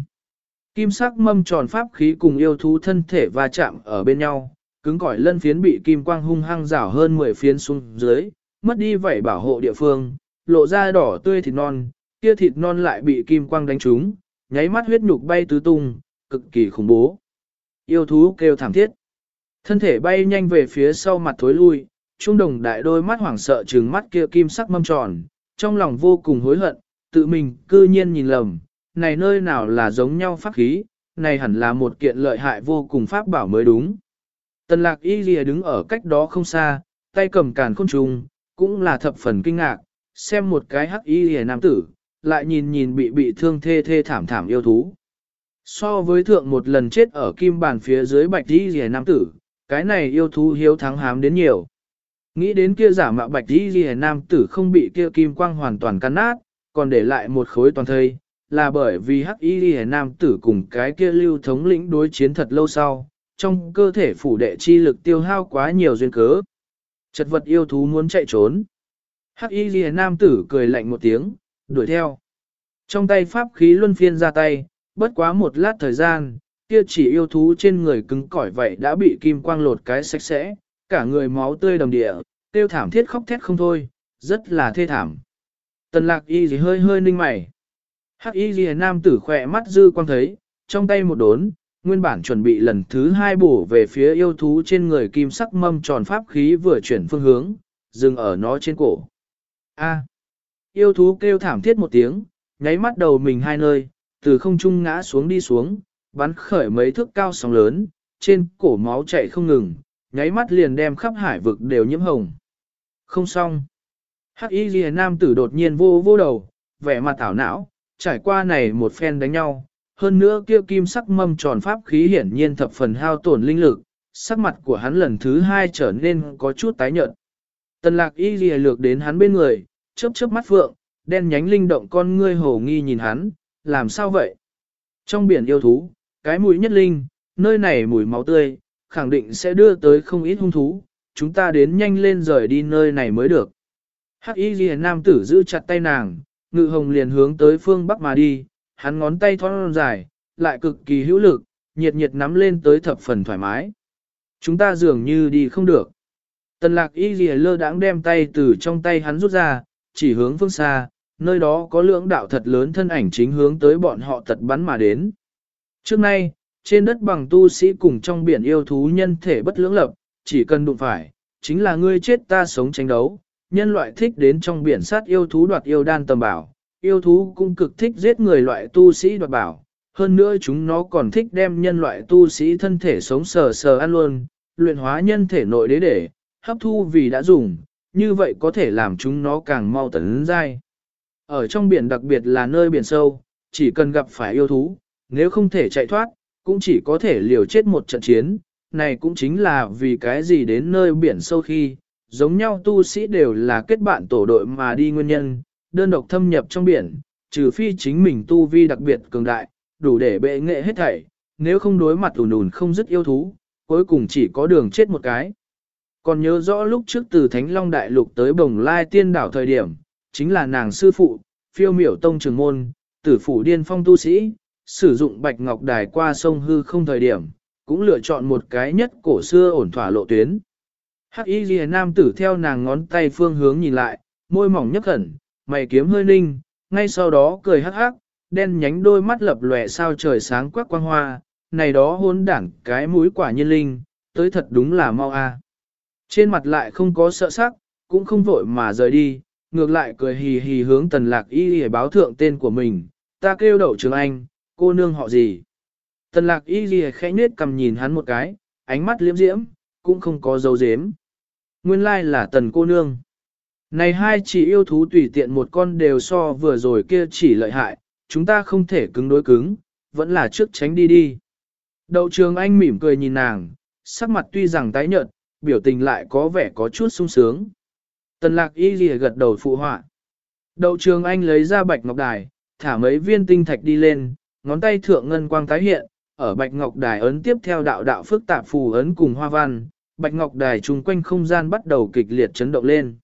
Kim sắc mâm tròn pháp khí cùng yêu thú thân thể va chạm ở bên nhau, cứng cỏi lân phiến bị kim quang hung hăng rảo hơn 10 phiến xuống dưới, mất đi vảy bảo hộ địa phương, lộ ra đỏ tươi thịt non, kia thịt non lại bị kim quang đánh trúng, nháy mắt huyết nhục bay tứ tung, cực kỳ khủng bố. Yêu thú kêu thảm thiết. Thân thể bay nhanh về phía sau mặt thối lui, trung đồng đại đôi mắt hoảng sợ trừng mắt kia kim sắc mâm tròn, trong lòng vô cùng hối hận, tự mình cư nhiên nhìn lầm, này nơi nào là giống nhau pháp khí, này hẳn là một kiện lợi hại vô cùng pháp bảo mới đúng. Tần lạc y lìa đứng ở cách đó không xa, tay cầm càn khôn trùng, cũng là thập phần kinh ngạc, xem một cái hắc y lìa nam tử, lại nhìn nhìn bị bị thương thê thê thảm thảm yêu thú. So với thượng một lần chết ở kim bàn phía dưới bạch y lìa nam tử, cái này yêu thú hiếu thắng hám đến nhiều. Nghĩ đến kia giả mạo bạch y lìa nam tử không bị kia kim quang hoàn toàn cắn nát, còn để lại một khối toàn thây, là bởi vì hắc y lìa nam tử cùng cái kia lưu thống lĩnh đối chiến thật lâu sau, trong cơ thể phủ đệ chi lực tiêu hao quá nhiều duyên cớ. Chật vật yêu thú muốn chạy trốn. Hắc y ghi nam tử cười lạnh một tiếng, đuổi theo. Trong tay pháp khí luân phiên ra tay, bất quá một lát thời gian, kia chỉ yêu thú trên người cứng cỏi vậy đã bị kim quang lột cái sạch sẽ, cả người máu tươi đầm địa, tiêu thảm thiết khóc thét không thôi, rất là thê thảm. Tần lạc y gì hơi hơi ninh mày. Hắc y ghi nam tử khỏe mắt dư quang thấy, trong tay một đốn, nguyên bản chuẩn bị lần thứ hai bổ về phía yêu thú trên người kim sắc mâm tròn pháp khí vừa chuyển phương hướng, dừng ở nó trên cổ. A. yêu thú kêu thảm thiết một tiếng, nháy mắt đầu mình hai nơi, từ không trung ngã xuống đi xuống, bắn khởi mấy thước cao sóng lớn, trên cổ máu chảy không ngừng, nháy mắt liền đem khắp hải vực đều nhiễm hồng. Không xong. Hắc y ghi nam tử đột nhiên vô vô đầu, vẻ mặt thảo não, trải qua này một phen đánh nhau. Hơn nữa kia kim sắc mâm tròn pháp khí hiển nhiên thập phần hao tổn linh lực, sắc mặt của hắn lần thứ hai trở nên có chút tái nhợt. Tần lạc y ghi lược đến hắn bên người, chớp chớp mắt phượng, đen nhánh linh động con ngươi hồ nghi nhìn hắn, làm sao vậy? Trong biển yêu thú, cái mùi nhất linh, nơi này mùi máu tươi, khẳng định sẽ đưa tới không ít hung thú, chúng ta đến nhanh lên rời đi nơi này mới được. Hắc y ghi nam tử giữ chặt tay nàng, ngự hồng liền hướng tới phương bắc mà đi, hắn ngón tay thon dài, lại cực kỳ hữu lực, nhiệt nhiệt nắm lên tới thập phần thoải mái. Chúng ta dường như đi không được. Tần lạc y ghi lơ đãng đem tay từ trong tay hắn rút ra, chỉ hướng phương xa, nơi đó có lưỡng đạo thật lớn thân ảnh chính hướng tới bọn họ tật bắn mà đến. Trước nay, trên đất bằng tu sĩ cùng trong biển yêu thú nhân thể bất lưỡng lập, chỉ cần đụng phải, chính là ngươi chết ta sống tranh đấu. Nhân loại thích đến trong biển sát yêu thú đoạt yêu đan tầm bảo, yêu thú cũng cực thích giết người loại tu sĩ đoạt bảo. Hơn nữa chúng nó còn thích đem nhân loại tu sĩ thân thể sống sờ sờ ăn luôn, luyện hóa nhân thể nội đế để, hấp thu vì đã dùng, như vậy có thể làm chúng nó càng mau tấn dai. Ở trong biển đặc biệt là nơi biển sâu, chỉ cần gặp phải yêu thú, nếu không thể chạy thoát, cũng chỉ có thể liều chết một trận chiến, này cũng chính là vì cái gì đến nơi biển sâu khi, giống nhau tu sĩ đều là kết bạn tổ đội mà đi nguyên nhân, đơn độc thâm nhập trong biển, trừ phi chính mình tu vi đặc biệt cường đại, đủ để bệ nghệ hết thảy, nếu không đối mặt ủn ủn không dứt yêu thú, cuối cùng chỉ có đường chết một cái. Còn nhớ rõ lúc trước từ Thánh Long Đại Lục tới Bồng Lai Tiên Đảo thời điểm, chính là nàng sư phụ, phiêu miểu tông trường môn, tử phủ điên phong tu sĩ, sử dụng bạch ngọc đài qua sông hư không thời điểm, cũng lựa chọn một cái nhất cổ xưa ổn thỏa lộ tuyến. Hắc y ghi nam tử theo nàng ngón tay phương hướng nhìn lại, môi mỏng nhấp khẩn, mày kiếm hơi ninh, ngay sau đó cười hắc hắc, đen nhánh đôi mắt lập lòe sao trời sáng quắc quang hoa, này đó hôn đảng cái mũi quả nhiên linh, tới thật đúng là mau a. Trên mặt lại không có sợ sắc, cũng không vội mà rời đi, ngược lại cười hì hì hướng tần lạc y để báo thượng tên của mình, ta kêu đậu trường anh, cô nương họ gì. Tần lạc y ghi khẽ nết cầm nhìn hắn một cái, ánh mắt liếm diễm, cũng không có dấu dếm. Nguyên lai là tần cô nương. Này hai chỉ yêu thú tùy tiện một con đều so vừa rồi kia chỉ lợi hại, chúng ta không thể cứng đối cứng, vẫn là trước tránh đi đi. Đậu trường anh mỉm cười nhìn nàng, sắc mặt tuy rằng tái nhợt, biểu tình lại có vẻ có chút sung sướng. Tần lạc y ghi gật đầu phụ họa. Đậu trường anh lấy ra bạch ngọc đài, thả mấy viên tinh thạch đi lên, ngón tay thượng ngân quang tái hiện, ở bạch ngọc đài ấn tiếp theo đạo đạo phức tạp phù ấn cùng hoa văn, bạch ngọc đài chung quanh không gian bắt đầu kịch liệt chấn động lên.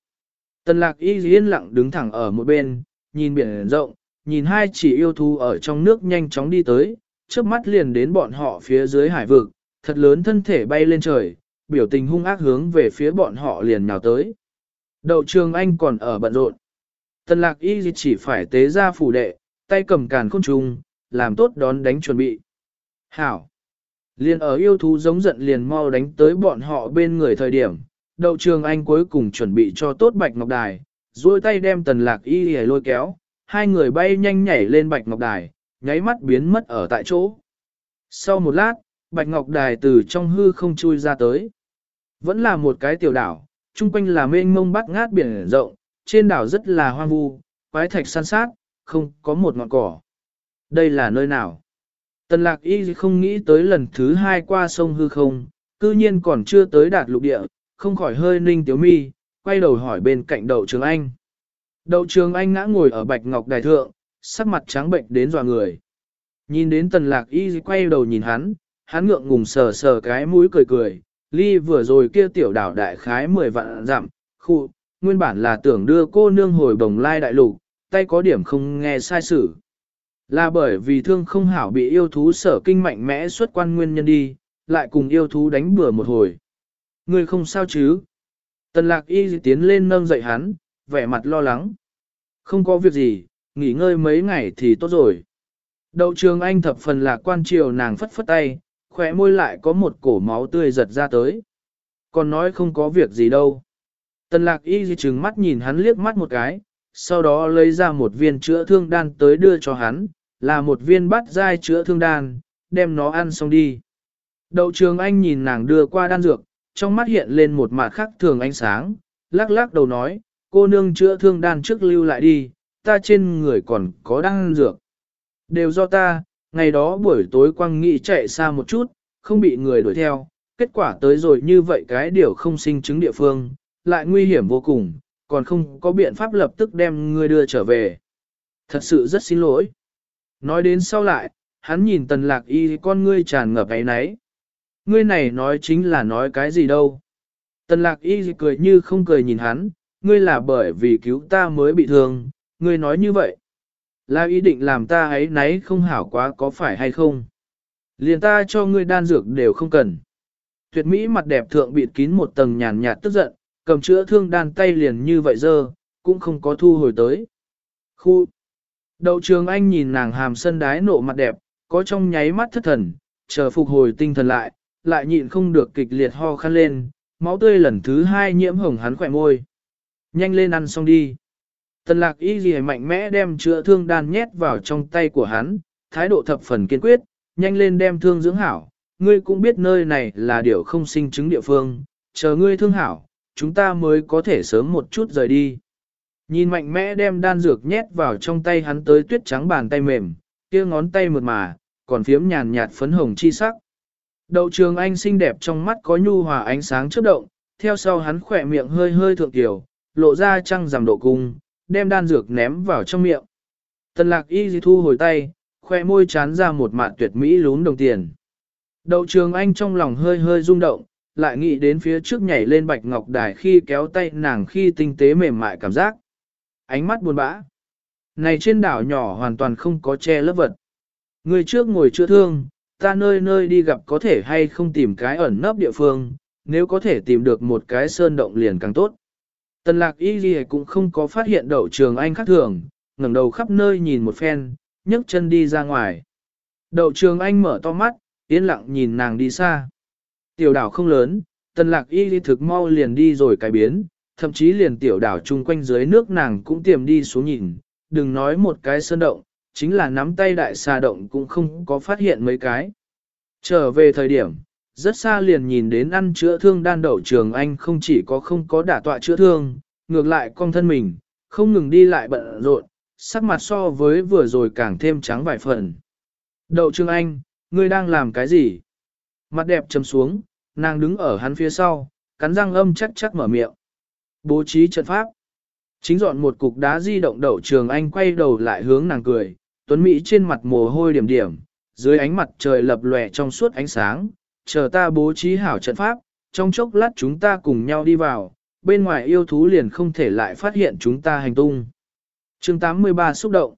Tần lạc y yên lặng đứng thẳng ở một bên, nhìn biển rộng, nhìn hai chỉ yêu thú ở trong nước nhanh chóng đi tới, trước mắt liền đến bọn họ phía dưới hải vực, thật lớn thân thể bay lên trời, biểu tình hung ác hướng về phía bọn họ liền nhào tới. Đậu trường anh còn ở bận rộn. Tần lạc y chỉ phải tế ra phủ đệ, tay cầm càn khôn trùng, làm tốt đón đánh chuẩn bị. Hảo! Liền ở yêu thú giống giận liền mau đánh tới bọn họ bên người thời điểm, đậu trường anh cuối cùng chuẩn bị cho tốt bạch ngọc đài, duỗi tay đem tần lạc y lôi kéo, hai người bay nhanh nhảy lên bạch ngọc đài, nháy mắt biến mất ở tại chỗ. Sau một lát, bạch ngọc đài từ trong hư không chui ra tới. Vẫn là một cái tiểu đảo, chung quanh là mênh mông bắt ngát biển rộng, trên đảo rất là hoang vu, quái thạch san sát, không có một ngọn cỏ. Đây là nơi nào? Tần lạc y không nghĩ tới lần thứ hai qua sông hư không, cư nhiên còn chưa tới đạt lục địa, không khỏi hơi ninh tiếu mi, quay đầu hỏi bên cạnh đậu trường anh. Đậu trường anh ngã ngồi ở bạch ngọc đài thượng, sắc mặt trắng bệnh đến dò người. Nhìn đến tần lạc y quay đầu nhìn hắn, hắn ngượng ngùng sờ sờ cái mũi cười cười, ly vừa rồi kia tiểu đảo đại khái 10 vạn dặm, khu, nguyên bản là tưởng đưa cô nương hồi bồng lai đại lục, tay có điểm không nghe sai sự. Là bởi vì thương không hảo bị yêu thú sở kinh mạnh mẽ xuất quan nguyên nhân đi, lại cùng yêu thú đánh bừa một hồi. Người không sao chứ? Tần lạc y tiến lên nâng dậy hắn, vẻ mặt lo lắng. Không có việc gì, nghỉ ngơi mấy ngày thì tốt rồi. Đậu trường anh thập phần lạc quan triều nàng phất phất tay, khỏe môi lại có một cổ máu tươi giật ra tới. Còn nói không có việc gì đâu. Tần lạc y trừng mắt nhìn hắn liếc mắt một cái, sau đó lấy ra một viên chữa thương đan tới đưa cho hắn, là một viên bát dai chữa thương đan, đem nó ăn xong đi. Đậu trường anh nhìn nàng đưa qua đan dược, trong mắt hiện lên một mặt khắc thường ánh sáng, lắc lắc đầu nói, cô nương chữa thương đan trước lưu lại đi, ta trên người còn có đan dược. Đều do ta, ngày đó buổi tối quang nghị chạy xa một chút, không bị người đuổi theo, kết quả tới rồi như vậy cái điều không sinh chứng địa phương, lại nguy hiểm vô cùng, còn không có biện pháp lập tức đem ngươi đưa trở về. Thật sự rất xin lỗi. Nói đến sau lại, hắn nhìn tần lạc y con ngươi tràn ngập ấy nấy. Ngươi này nói chính là nói cái gì đâu. Tần lạc y cười như không cười nhìn hắn, ngươi là bởi vì cứu ta mới bị thương, ngươi nói như vậy. Là ý định làm ta ấy nấy không hảo quá có phải hay không? Liền ta cho ngươi đan dược đều không cần. Tuyệt mỹ mặt đẹp thượng bịt kín một tầng nhàn nhạt tức giận, cầm chữa thương đan tay liền như vậy dơ, cũng không có thu hồi tới. Khu! Đậu trường anh nhìn nàng hàm sân đái nộ mặt đẹp, có trong nháy mắt thất thần, chờ phục hồi tinh thần lại, lại nhịn không được kịch liệt ho khăn lên, máu tươi lần thứ hai nhiễm hồng hắn khỏe môi. Nhanh lên ăn xong đi. Tần lạc y gì mạnh mẽ đem chữa thương đan nhét vào trong tay của hắn, thái độ thập phần kiên quyết, nhanh lên đem thương dưỡng hảo. Ngươi cũng biết nơi này là điều không sinh chứng địa phương, chờ ngươi thương hảo, chúng ta mới có thể sớm một chút rời đi. Nhìn mạnh mẽ đem đan dược nhét vào trong tay hắn tới tuyết trắng bàn tay mềm, kia ngón tay mượt mà, còn phiếm nhàn nhạt phấn hồng chi sắc. Đậu trường anh xinh đẹp trong mắt có nhu hòa ánh sáng chớp động, theo sau hắn khỏe miệng hơi hơi thượng tiểu, lộ ra trăng giảm độ cung, đem đan dược ném vào trong miệng. Tần lạc y dì thu hồi tay, khoe môi chán ra một mạn tuyệt mỹ lún đồng tiền. Đậu trường anh trong lòng hơi hơi rung động, lại nghĩ đến phía trước nhảy lên bạch ngọc đài khi kéo tay nàng khi tinh tế mềm mại cảm giác. Ánh mắt buồn bã. Này trên đảo nhỏ hoàn toàn không có che lớp vật. Người trước ngồi chữa thương, ta nơi nơi đi gặp có thể hay không tìm cái ẩn nấp địa phương, nếu có thể tìm được một cái sơn động liền càng tốt. Tần lạc y ghi cũng không có phát hiện đậu trường anh khác thường, ngẩng đầu khắp nơi nhìn một phen, nhấc chân đi ra ngoài. Đậu trường anh mở to mắt, yên lặng nhìn nàng đi xa. Tiểu đảo không lớn, tần lạc y ghi thực mau liền đi rồi cái biến, thậm chí liền tiểu đảo chung quanh dưới nước nàng cũng tiềm đi xuống nhìn, đừng nói một cái sơn động, chính là nắm tay đại xà động cũng không có phát hiện mấy cái. Trở về thời điểm, rất xa liền nhìn đến ăn chữa thương đan đậu trường anh không chỉ có không có đả tọa chữa thương, ngược lại con thân mình, không ngừng đi lại bận rộn, sắc mặt so với vừa rồi càng thêm trắng vài phần. Đậu trường anh, ngươi đang làm cái gì? Mặt đẹp chấm xuống, nàng đứng ở hắn phía sau, cắn răng âm chắc chắc mở miệng. Bố trí trận pháp. Chính dọn một cục đá di động đậu trường anh quay đầu lại hướng nàng cười, tuấn Mỹ trên mặt mồ hôi điểm điểm, dưới ánh mặt trời lập lòe trong suốt ánh sáng, chờ ta bố trí hảo trận pháp, trong chốc lát chúng ta cùng nhau đi vào, bên ngoài yêu thú liền không thể lại phát hiện chúng ta hành tung. chương 83 xúc động.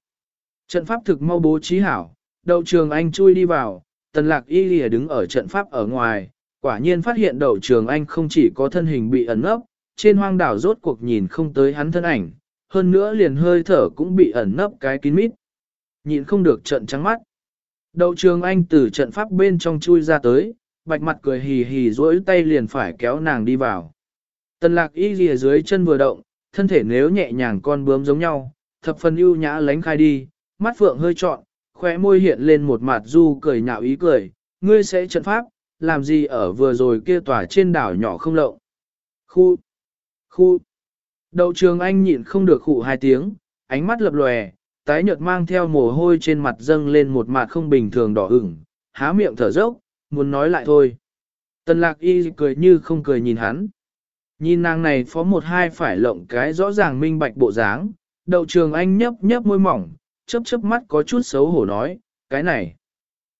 Trận pháp thực mau bố trí hảo, đậu trường anh chui đi vào, tần lạc y lìa đứng ở trận pháp ở ngoài, quả nhiên phát hiện đậu trường anh không chỉ có thân hình bị ẩn nấp, trên hoang đảo rốt cuộc nhìn không tới hắn thân ảnh, hơn nữa liền hơi thở cũng bị ẩn nấp cái kín mít. Nhìn không được trận trắng mắt. Đậu trường anh từ trận pháp bên trong chui ra tới, bạch mặt cười hì hì duỗi tay liền phải kéo nàng đi vào. Tần lạc y lìa dưới chân vừa động, thân thể nếu nhẹ nhàng con bướm giống nhau, thập phần ưu nhã lánh khai đi, mắt phượng hơi trọn, khóe môi hiện lên một mặt du cười nhạo ý cười, ngươi sẽ trận pháp, làm gì ở vừa rồi kia tỏa trên đảo nhỏ không lộng. Khu, khu, đậu trường anh nhịn không được khụ hai tiếng, ánh mắt lập lòe, tái nhợt mang theo mồ hôi trên mặt dâng lên một mặt không bình thường đỏ ửng, há miệng thở dốc, muốn nói lại thôi. Tần lạc y cười như không cười nhìn hắn. Nhìn nàng này phó một hai phải lộng cái rõ ràng minh bạch bộ dáng, đậu trường anh nhấp nhấp môi mỏng, chớp chớp mắt có chút xấu hổ nói, cái này.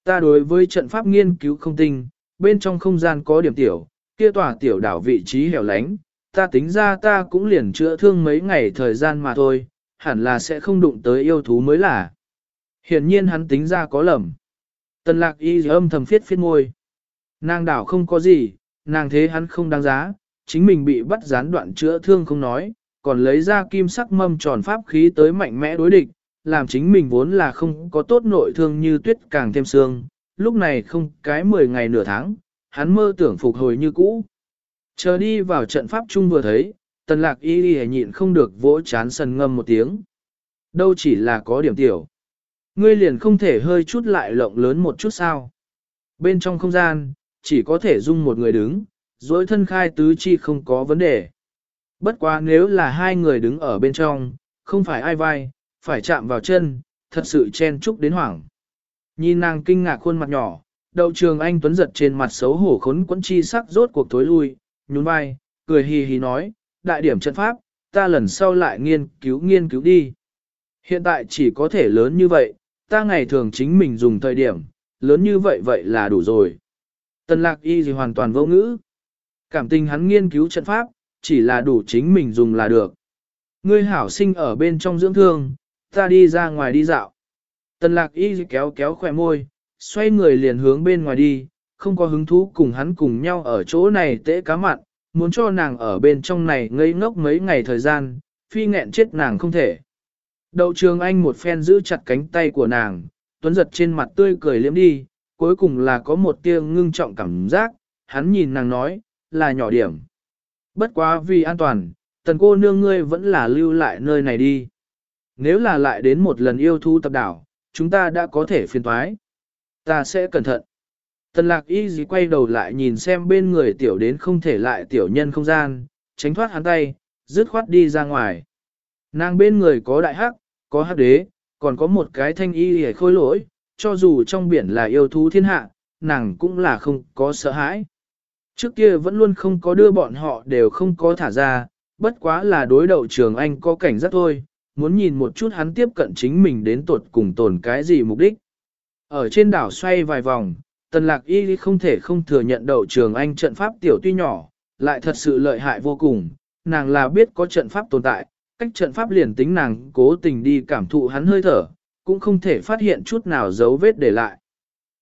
Ta đối với trận pháp nghiên cứu không tinh, bên trong không gian có điểm tiểu, kia tòa tiểu đảo vị trí hẻo lánh, ta tính ra ta cũng liền chữa thương mấy ngày thời gian mà thôi, hẳn là sẽ không đụng tới yêu thú mới là. Hiển nhiên hắn tính ra có lầm. Tần lạc y âm thầm phiết phiết ngôi. Nàng đảo không có gì, nàng thế hắn không đáng giá, chính mình bị bắt gián đoạn chữa thương không nói, còn lấy ra kim sắc mâm tròn pháp khí tới mạnh mẽ đối địch, làm chính mình vốn là không có tốt nội thương như tuyết càng thêm xương, lúc này không cái 10 ngày nửa tháng, hắn mơ tưởng phục hồi như cũ. Chờ đi vào trận pháp chung vừa thấy, tần lạc y đi nhịn không được vỗ chán sần ngâm một tiếng. Đâu chỉ là có điểm tiểu. Ngươi liền không thể hơi chút lại lộng lớn một chút sao. Bên trong không gian, chỉ có thể dung một người đứng, dối thân khai tứ chi không có vấn đề. Bất quá nếu là hai người đứng ở bên trong, không phải ai vai, phải chạm vào chân, thật sự chen chúc đến hoảng. Nhìn nàng kinh ngạc khuôn mặt nhỏ, đậu trường anh tuấn giật trên mặt xấu hổ khốn quẫn chi sắc rốt cuộc tối lui, nhún vai, cười hì hì nói, đại điểm trận pháp, ta lần sau lại nghiên cứu nghiên cứu đi. Hiện tại chỉ có thể lớn như vậy, ta ngày thường chính mình dùng thời điểm, lớn như vậy vậy là đủ rồi. Tần lạc y gì hoàn toàn vô ngữ. Cảm tình hắn nghiên cứu trận pháp, chỉ là đủ chính mình dùng là được. Ngươi hảo sinh ở bên trong dưỡng thương, ta đi ra ngoài đi dạo. Tần lạc y kéo kéo khỏe môi, xoay người liền hướng bên ngoài đi, không có hứng thú cùng hắn cùng nhau ở chỗ này tễ cá mặn, muốn cho nàng ở bên trong này ngây ngốc mấy ngày thời gian, phi nghẹn chết nàng không thể. Đậu trường anh một phen giữ chặt cánh tay của nàng, tuấn giật trên mặt tươi cười liếm đi, cuối cùng là có một tia ngưng trọng cảm giác, hắn nhìn nàng nói, là nhỏ điểm. Bất quá vì an toàn, tần cô nương ngươi vẫn là lưu lại nơi này đi. Nếu là lại đến một lần yêu thú tập đảo, chúng ta đã có thể phiền thoái. Ta sẽ cẩn thận. Tần lạc y dì quay đầu lại nhìn xem bên người tiểu đến không thể lại tiểu nhân không gian, tránh thoát hắn tay, dứt khoát đi ra ngoài. Nàng bên người có đại hắc, có hắc đế, còn có một cái thanh y hề khôi lỗi, cho dù trong biển là yêu thú thiên hạ, nàng cũng là không có sợ hãi. Trước kia vẫn luôn không có đưa bọn họ đều không có thả ra, bất quá là đối đầu trường anh có cảnh giác thôi, muốn nhìn một chút hắn tiếp cận chính mình đến tuột cùng tồn cái gì mục đích. Ở trên đảo xoay vài vòng, tần lạc y không thể không thừa nhận đậu trường anh trận pháp tiểu tuy nhỏ, lại thật sự lợi hại vô cùng, nàng là biết có trận pháp tồn tại, cách trận pháp liền tính nàng cố tình đi cảm thụ hắn hơi thở, cũng không thể phát hiện chút nào dấu vết để lại.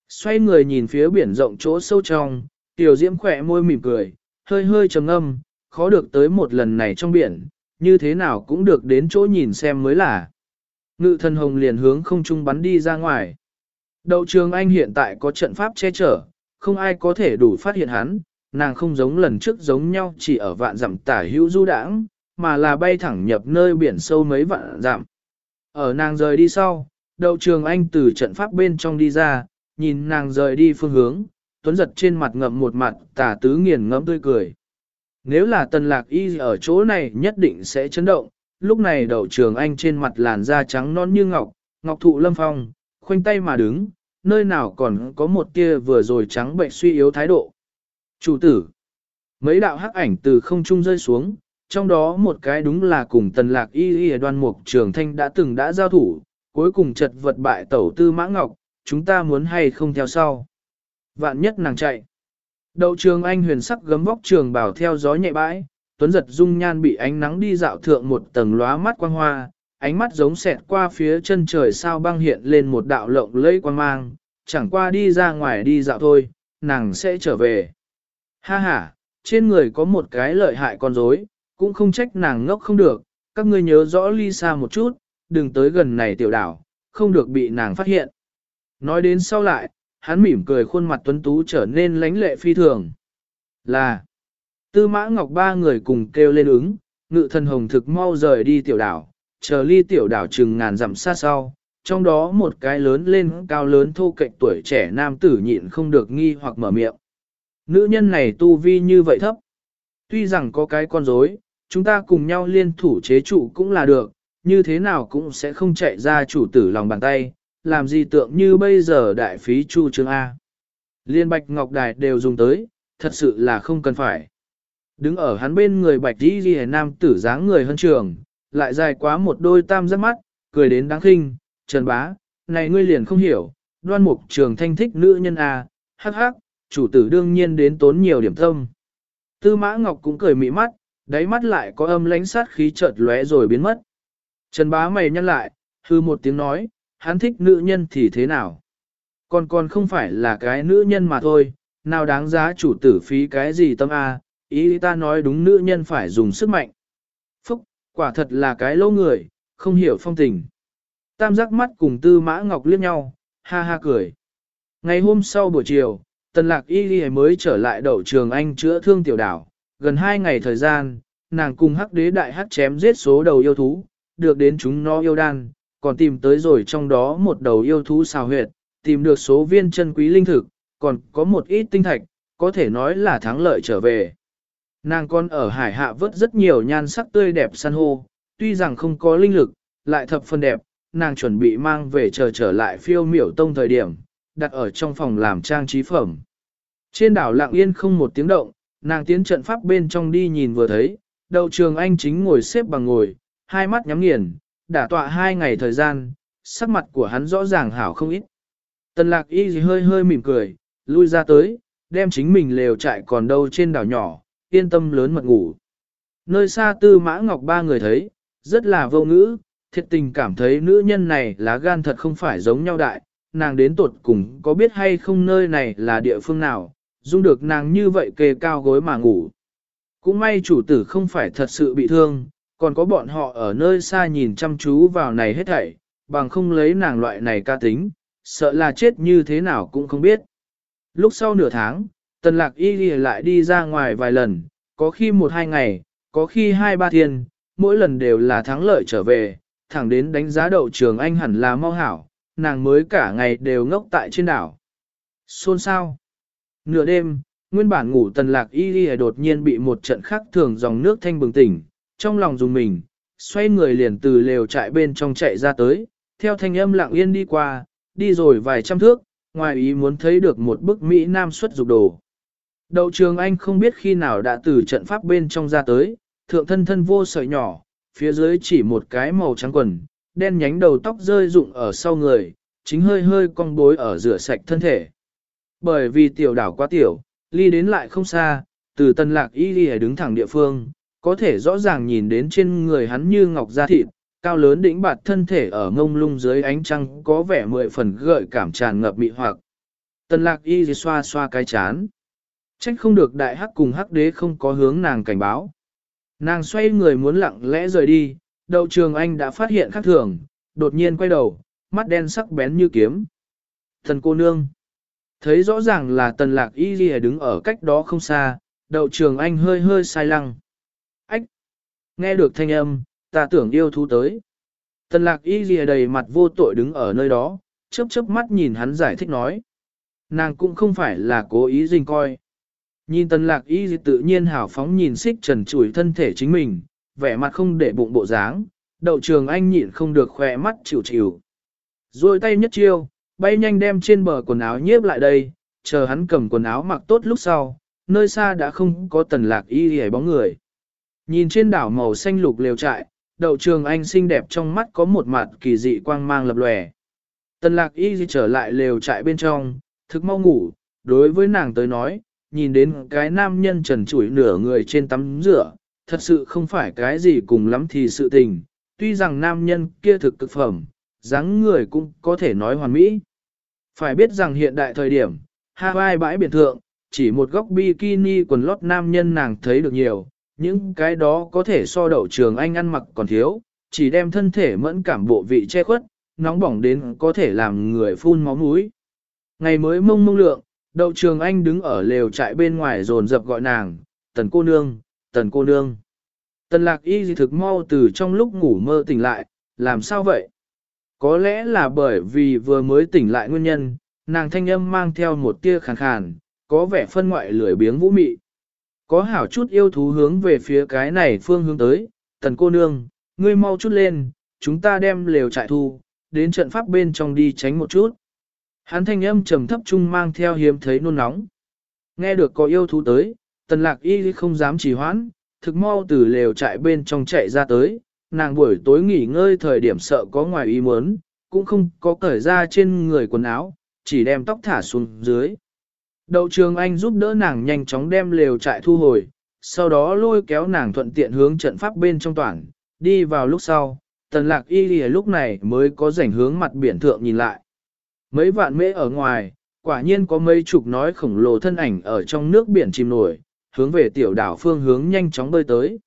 Xoay người nhìn phía biển rộng chỗ sâu trong, tiểu diễm khỏe môi mỉm cười, hơi hơi trầm âm, khó được tới một lần này trong biển, như thế nào cũng được đến chỗ nhìn xem mới là. Ngự thần hồng liền hướng không trung bắn đi ra ngoài. Đậu trường anh hiện tại có trận pháp che chở, không ai có thể đủ phát hiện hắn, nàng không giống lần trước giống nhau chỉ ở vạn dặm tả hữu du đãng, mà là bay thẳng nhập nơi biển sâu mấy vạn dặm. Ở nàng rời đi sau, đậu trường anh từ trận pháp bên trong đi ra, nhìn nàng rời đi phương hướng, tuấn giật trên mặt ngậm một mặt tả tứ nghiền ngẫm tươi cười. Nếu là tần lạc y ở chỗ này nhất định sẽ chấn động, lúc này đậu trường anh trên mặt làn da trắng non như ngọc, ngọc thụ lâm phong, khoanh tay mà đứng, nơi nào còn có một tia vừa rồi trắng bệnh suy yếu thái độ. Chủ tử, mấy đạo hắc ảnh từ không trung rơi xuống, trong đó một cái đúng là cùng tần lạc y y đoan mục trường thanh đã từng đã giao thủ, cuối cùng chật vật bại tẩu tư mã ngọc, chúng ta muốn hay không theo sau. Vạn nhất nàng chạy. Đậu trường anh huyền sắc gấm vóc trường bảo theo gió nhẹ bãi, tuấn giật dung nhan bị ánh nắng đi dạo thượng một tầng lóa mắt quang hoa, ánh mắt giống xẹt qua phía chân trời sao băng hiện lên một đạo lộng lẫy quan mang, chẳng qua đi ra ngoài đi dạo thôi, nàng sẽ trở về. Ha ha, trên người có một cái lợi hại con rối, cũng không trách nàng ngốc không được, các ngươi nhớ rõ ly xa một chút, đừng tới gần này tiểu đảo, không được bị nàng phát hiện. Nói đến sau lại, hắn mỉm cười khuôn mặt tuấn tú trở nên lánh lệ phi thường. Là, tư mã ngọc ba người cùng kêu lên ứng, ngự thần hồng thực mau rời đi tiểu đảo, chờ ly tiểu đảo chừng ngàn dặm xa sau, trong đó một cái lớn lên cao lớn thô cạnh tuổi trẻ nam tử nhịn không được nghi hoặc mở miệng. Nữ nhân này tu vi như vậy thấp. Tuy rằng có cái con rối, chúng ta cùng nhau liên thủ chế trụ cũng là được, như thế nào cũng sẽ không chạy ra chủ tử lòng bàn tay, làm gì tượng như bây giờ đại phí chu trương A. Liên bạch ngọc đài đều dùng tới, thật sự là không cần phải. Đứng ở hắn bên người bạch đi ghi nam tử dáng người hơn trường, lại dài quá một đôi tam giác mắt, cười đến đáng khinh, trần bá, này ngươi liền không hiểu, đoan mục trường thanh thích nữ nhân à hắc hắc, chủ tử đương nhiên đến tốn nhiều điểm tâm. Tư mã ngọc cũng cười mị mắt, đáy mắt lại có âm lánh sát khí chợt lóe rồi biến mất. Trần bá mày nhăn lại, hư một tiếng nói, hắn thích nữ nhân thì thế nào? Còn còn không phải là cái nữ nhân mà thôi, nào đáng giá chủ tử phí cái gì tâm A, ý ta nói đúng nữ nhân phải dùng sức mạnh. Phúc, quả thật là cái lâu người, không hiểu phong tình. Tam giác mắt cùng tư mã ngọc liếc nhau, ha ha cười. Ngày hôm sau buổi chiều, tần lạc y ghi mới trở lại đậu trường anh chữa thương tiểu đảo. Gần hai ngày thời gian, nàng cùng hắc đế đại hắc chém giết số đầu yêu thú, được đến chúng nó yêu đan, còn tìm tới rồi trong đó một đầu yêu thú xào huyệt, tìm được số viên chân quý linh thực, còn có một ít tinh thạch, có thể nói là thắng lợi trở về. Nàng con ở hải hạ vớt rất nhiều nhan sắc tươi đẹp san hô, tuy rằng không có linh lực, lại thập phần đẹp, nàng chuẩn bị mang về chờ trở lại phiêu miểu tông thời điểm, đặt ở trong phòng làm trang trí phẩm. Trên đảo lặng yên không một tiếng động, nàng tiến trận pháp bên trong đi nhìn vừa thấy, đầu trường anh chính ngồi xếp bằng ngồi, hai mắt nhắm nghiền, đã tọa hai ngày thời gian, sắc mặt của hắn rõ ràng hảo không ít. Tần lạc y gì hơi hơi mỉm cười, lui ra tới, đem chính mình lều trại còn đâu trên đảo nhỏ, yên tâm lớn mật ngủ. Nơi xa tư mã ngọc ba người thấy, rất là vô ngữ, thiệt tình cảm thấy nữ nhân này lá gan thật không phải giống nhau đại, nàng đến tột cùng có biết hay không nơi này là địa phương nào, dung được nàng như vậy kề cao gối mà ngủ. Cũng may chủ tử không phải thật sự bị thương, còn có bọn họ ở nơi xa nhìn chăm chú vào này hết thảy, bằng không lấy nàng loại này ca tính, sợ là chết như thế nào cũng không biết. Lúc sau nửa tháng, tần lạc y ghi lại đi ra ngoài vài lần, có khi một hai ngày, có khi hai ba thiên, mỗi lần đều là thắng lợi trở về, thẳng đến đánh giá đậu trường anh hẳn là mau hảo, nàng mới cả ngày đều ngốc tại trên đảo. Xôn sao? Nửa đêm, nguyên bản ngủ tần lạc y ghi đột nhiên bị một trận khắc thường dòng nước thanh bừng tỉnh, trong lòng dùng mình, xoay người liền từ lều trại bên trong chạy ra tới, theo thanh âm lặng yên đi qua, đi rồi vài trăm thước, ngoài ý muốn thấy được một bức Mỹ Nam xuất dục đồ. Đậu trường anh không biết khi nào đã từ trận pháp bên trong ra tới, thượng thân thân vô sợi nhỏ, phía dưới chỉ một cái màu trắng quần, đen nhánh đầu tóc rơi rụng ở sau người, chính hơi hơi cong bối ở rửa sạch thân thể. Bởi vì tiểu đảo quá tiểu, ly đến lại không xa, từ tân lạc y ly đứng thẳng địa phương, có thể rõ ràng nhìn đến trên người hắn như ngọc da thịt, cao lớn đỉnh bạt thân thể ở ngông lung dưới ánh trăng có vẻ mười phần gợi cảm tràn ngập mị hoặc. Tân lạc y xoa xoa cái chán. Trách không được đại hắc cùng hắc đế không có hướng nàng cảnh báo. Nàng xoay người muốn lặng lẽ rời đi, đậu trường anh đã phát hiện khác thường, đột nhiên quay đầu, mắt đen sắc bén như kiếm. Thần cô nương. Thấy rõ ràng là tần lạc y ghi đứng ở cách đó không xa, đậu trường anh hơi hơi sai lăng. Ách! Nghe được thanh âm, ta tưởng yêu thú tới. Tần lạc y ghi đầy mặt vô tội đứng ở nơi đó, chớp chớp mắt nhìn hắn giải thích nói. Nàng cũng không phải là cố ý dình coi. Nhìn tần lạc y tự nhiên hào phóng nhìn xích trần chủi thân thể chính mình, vẻ mặt không để bụng bộ dáng, đậu trường anh nhịn không được khỏe mắt chịu chịu. Rồi tay nhất chiêu, bay nhanh đem trên bờ quần áo nhiếp lại đây, chờ hắn cầm quần áo mặc tốt lúc sau, nơi xa đã không có tần lạc y hề bóng người. Nhìn trên đảo màu xanh lục liều trại, đậu trường anh xinh đẹp trong mắt có một mặt kỳ dị quang mang lập lòe. Tần lạc y trở lại lều trại bên trong, thực mau ngủ, đối với nàng tới nói, nhìn đến cái nam nhân trần trụi nửa người trên tắm rửa, thật sự không phải cái gì cùng lắm thì sự tình, tuy rằng nam nhân kia thực cực phẩm, dáng người cũng có thể nói hoàn mỹ. Phải biết rằng hiện đại thời điểm, Hawaii bãi biển thượng, chỉ một góc bikini quần lót nam nhân nàng thấy được nhiều, những cái đó có thể so đậu trường anh ăn mặc còn thiếu, chỉ đem thân thể mẫn cảm bộ vị che khuất, nóng bỏng đến có thể làm người phun máu mũi. Ngày mới mông mông lượng, đậu trường anh đứng ở lều trại bên ngoài rồn dập gọi nàng, tần cô nương, tần cô nương. Tần lạc y gì thực mau từ trong lúc ngủ mơ tỉnh lại, làm sao vậy? Có lẽ là bởi vì vừa mới tỉnh lại nguyên nhân, nàng thanh âm mang theo một tia khàn khàn, có vẻ phân ngoại lười biếng vũ mị. Có hảo chút yêu thú hướng về phía cái này phương hướng tới, tần cô nương, ngươi mau chút lên, chúng ta đem lều trại thu, đến trận pháp bên trong đi tránh một chút. Hắn thanh âm trầm thấp trung mang theo hiếm thấy nôn nóng. Nghe được có yêu thú tới, tần lạc y không dám trì hoãn, thực mau từ lều trại bên trong chạy ra tới, nàng buổi tối nghỉ ngơi thời điểm sợ có ngoài ý muốn, cũng không có cởi ra trên người quần áo, chỉ đem tóc thả xuống dưới. Đậu trường anh giúp đỡ nàng nhanh chóng đem lều trại thu hồi, sau đó lôi kéo nàng thuận tiện hướng trận pháp bên trong toàn, đi vào lúc sau, tần lạc y lìa lúc này mới có rảnh hướng mặt biển thượng nhìn lại. Mấy vạn mễ ở ngoài, quả nhiên có mấy chục nói khổng lồ thân ảnh ở trong nước biển chìm nổi, hướng về tiểu đảo phương hướng nhanh chóng bơi tới.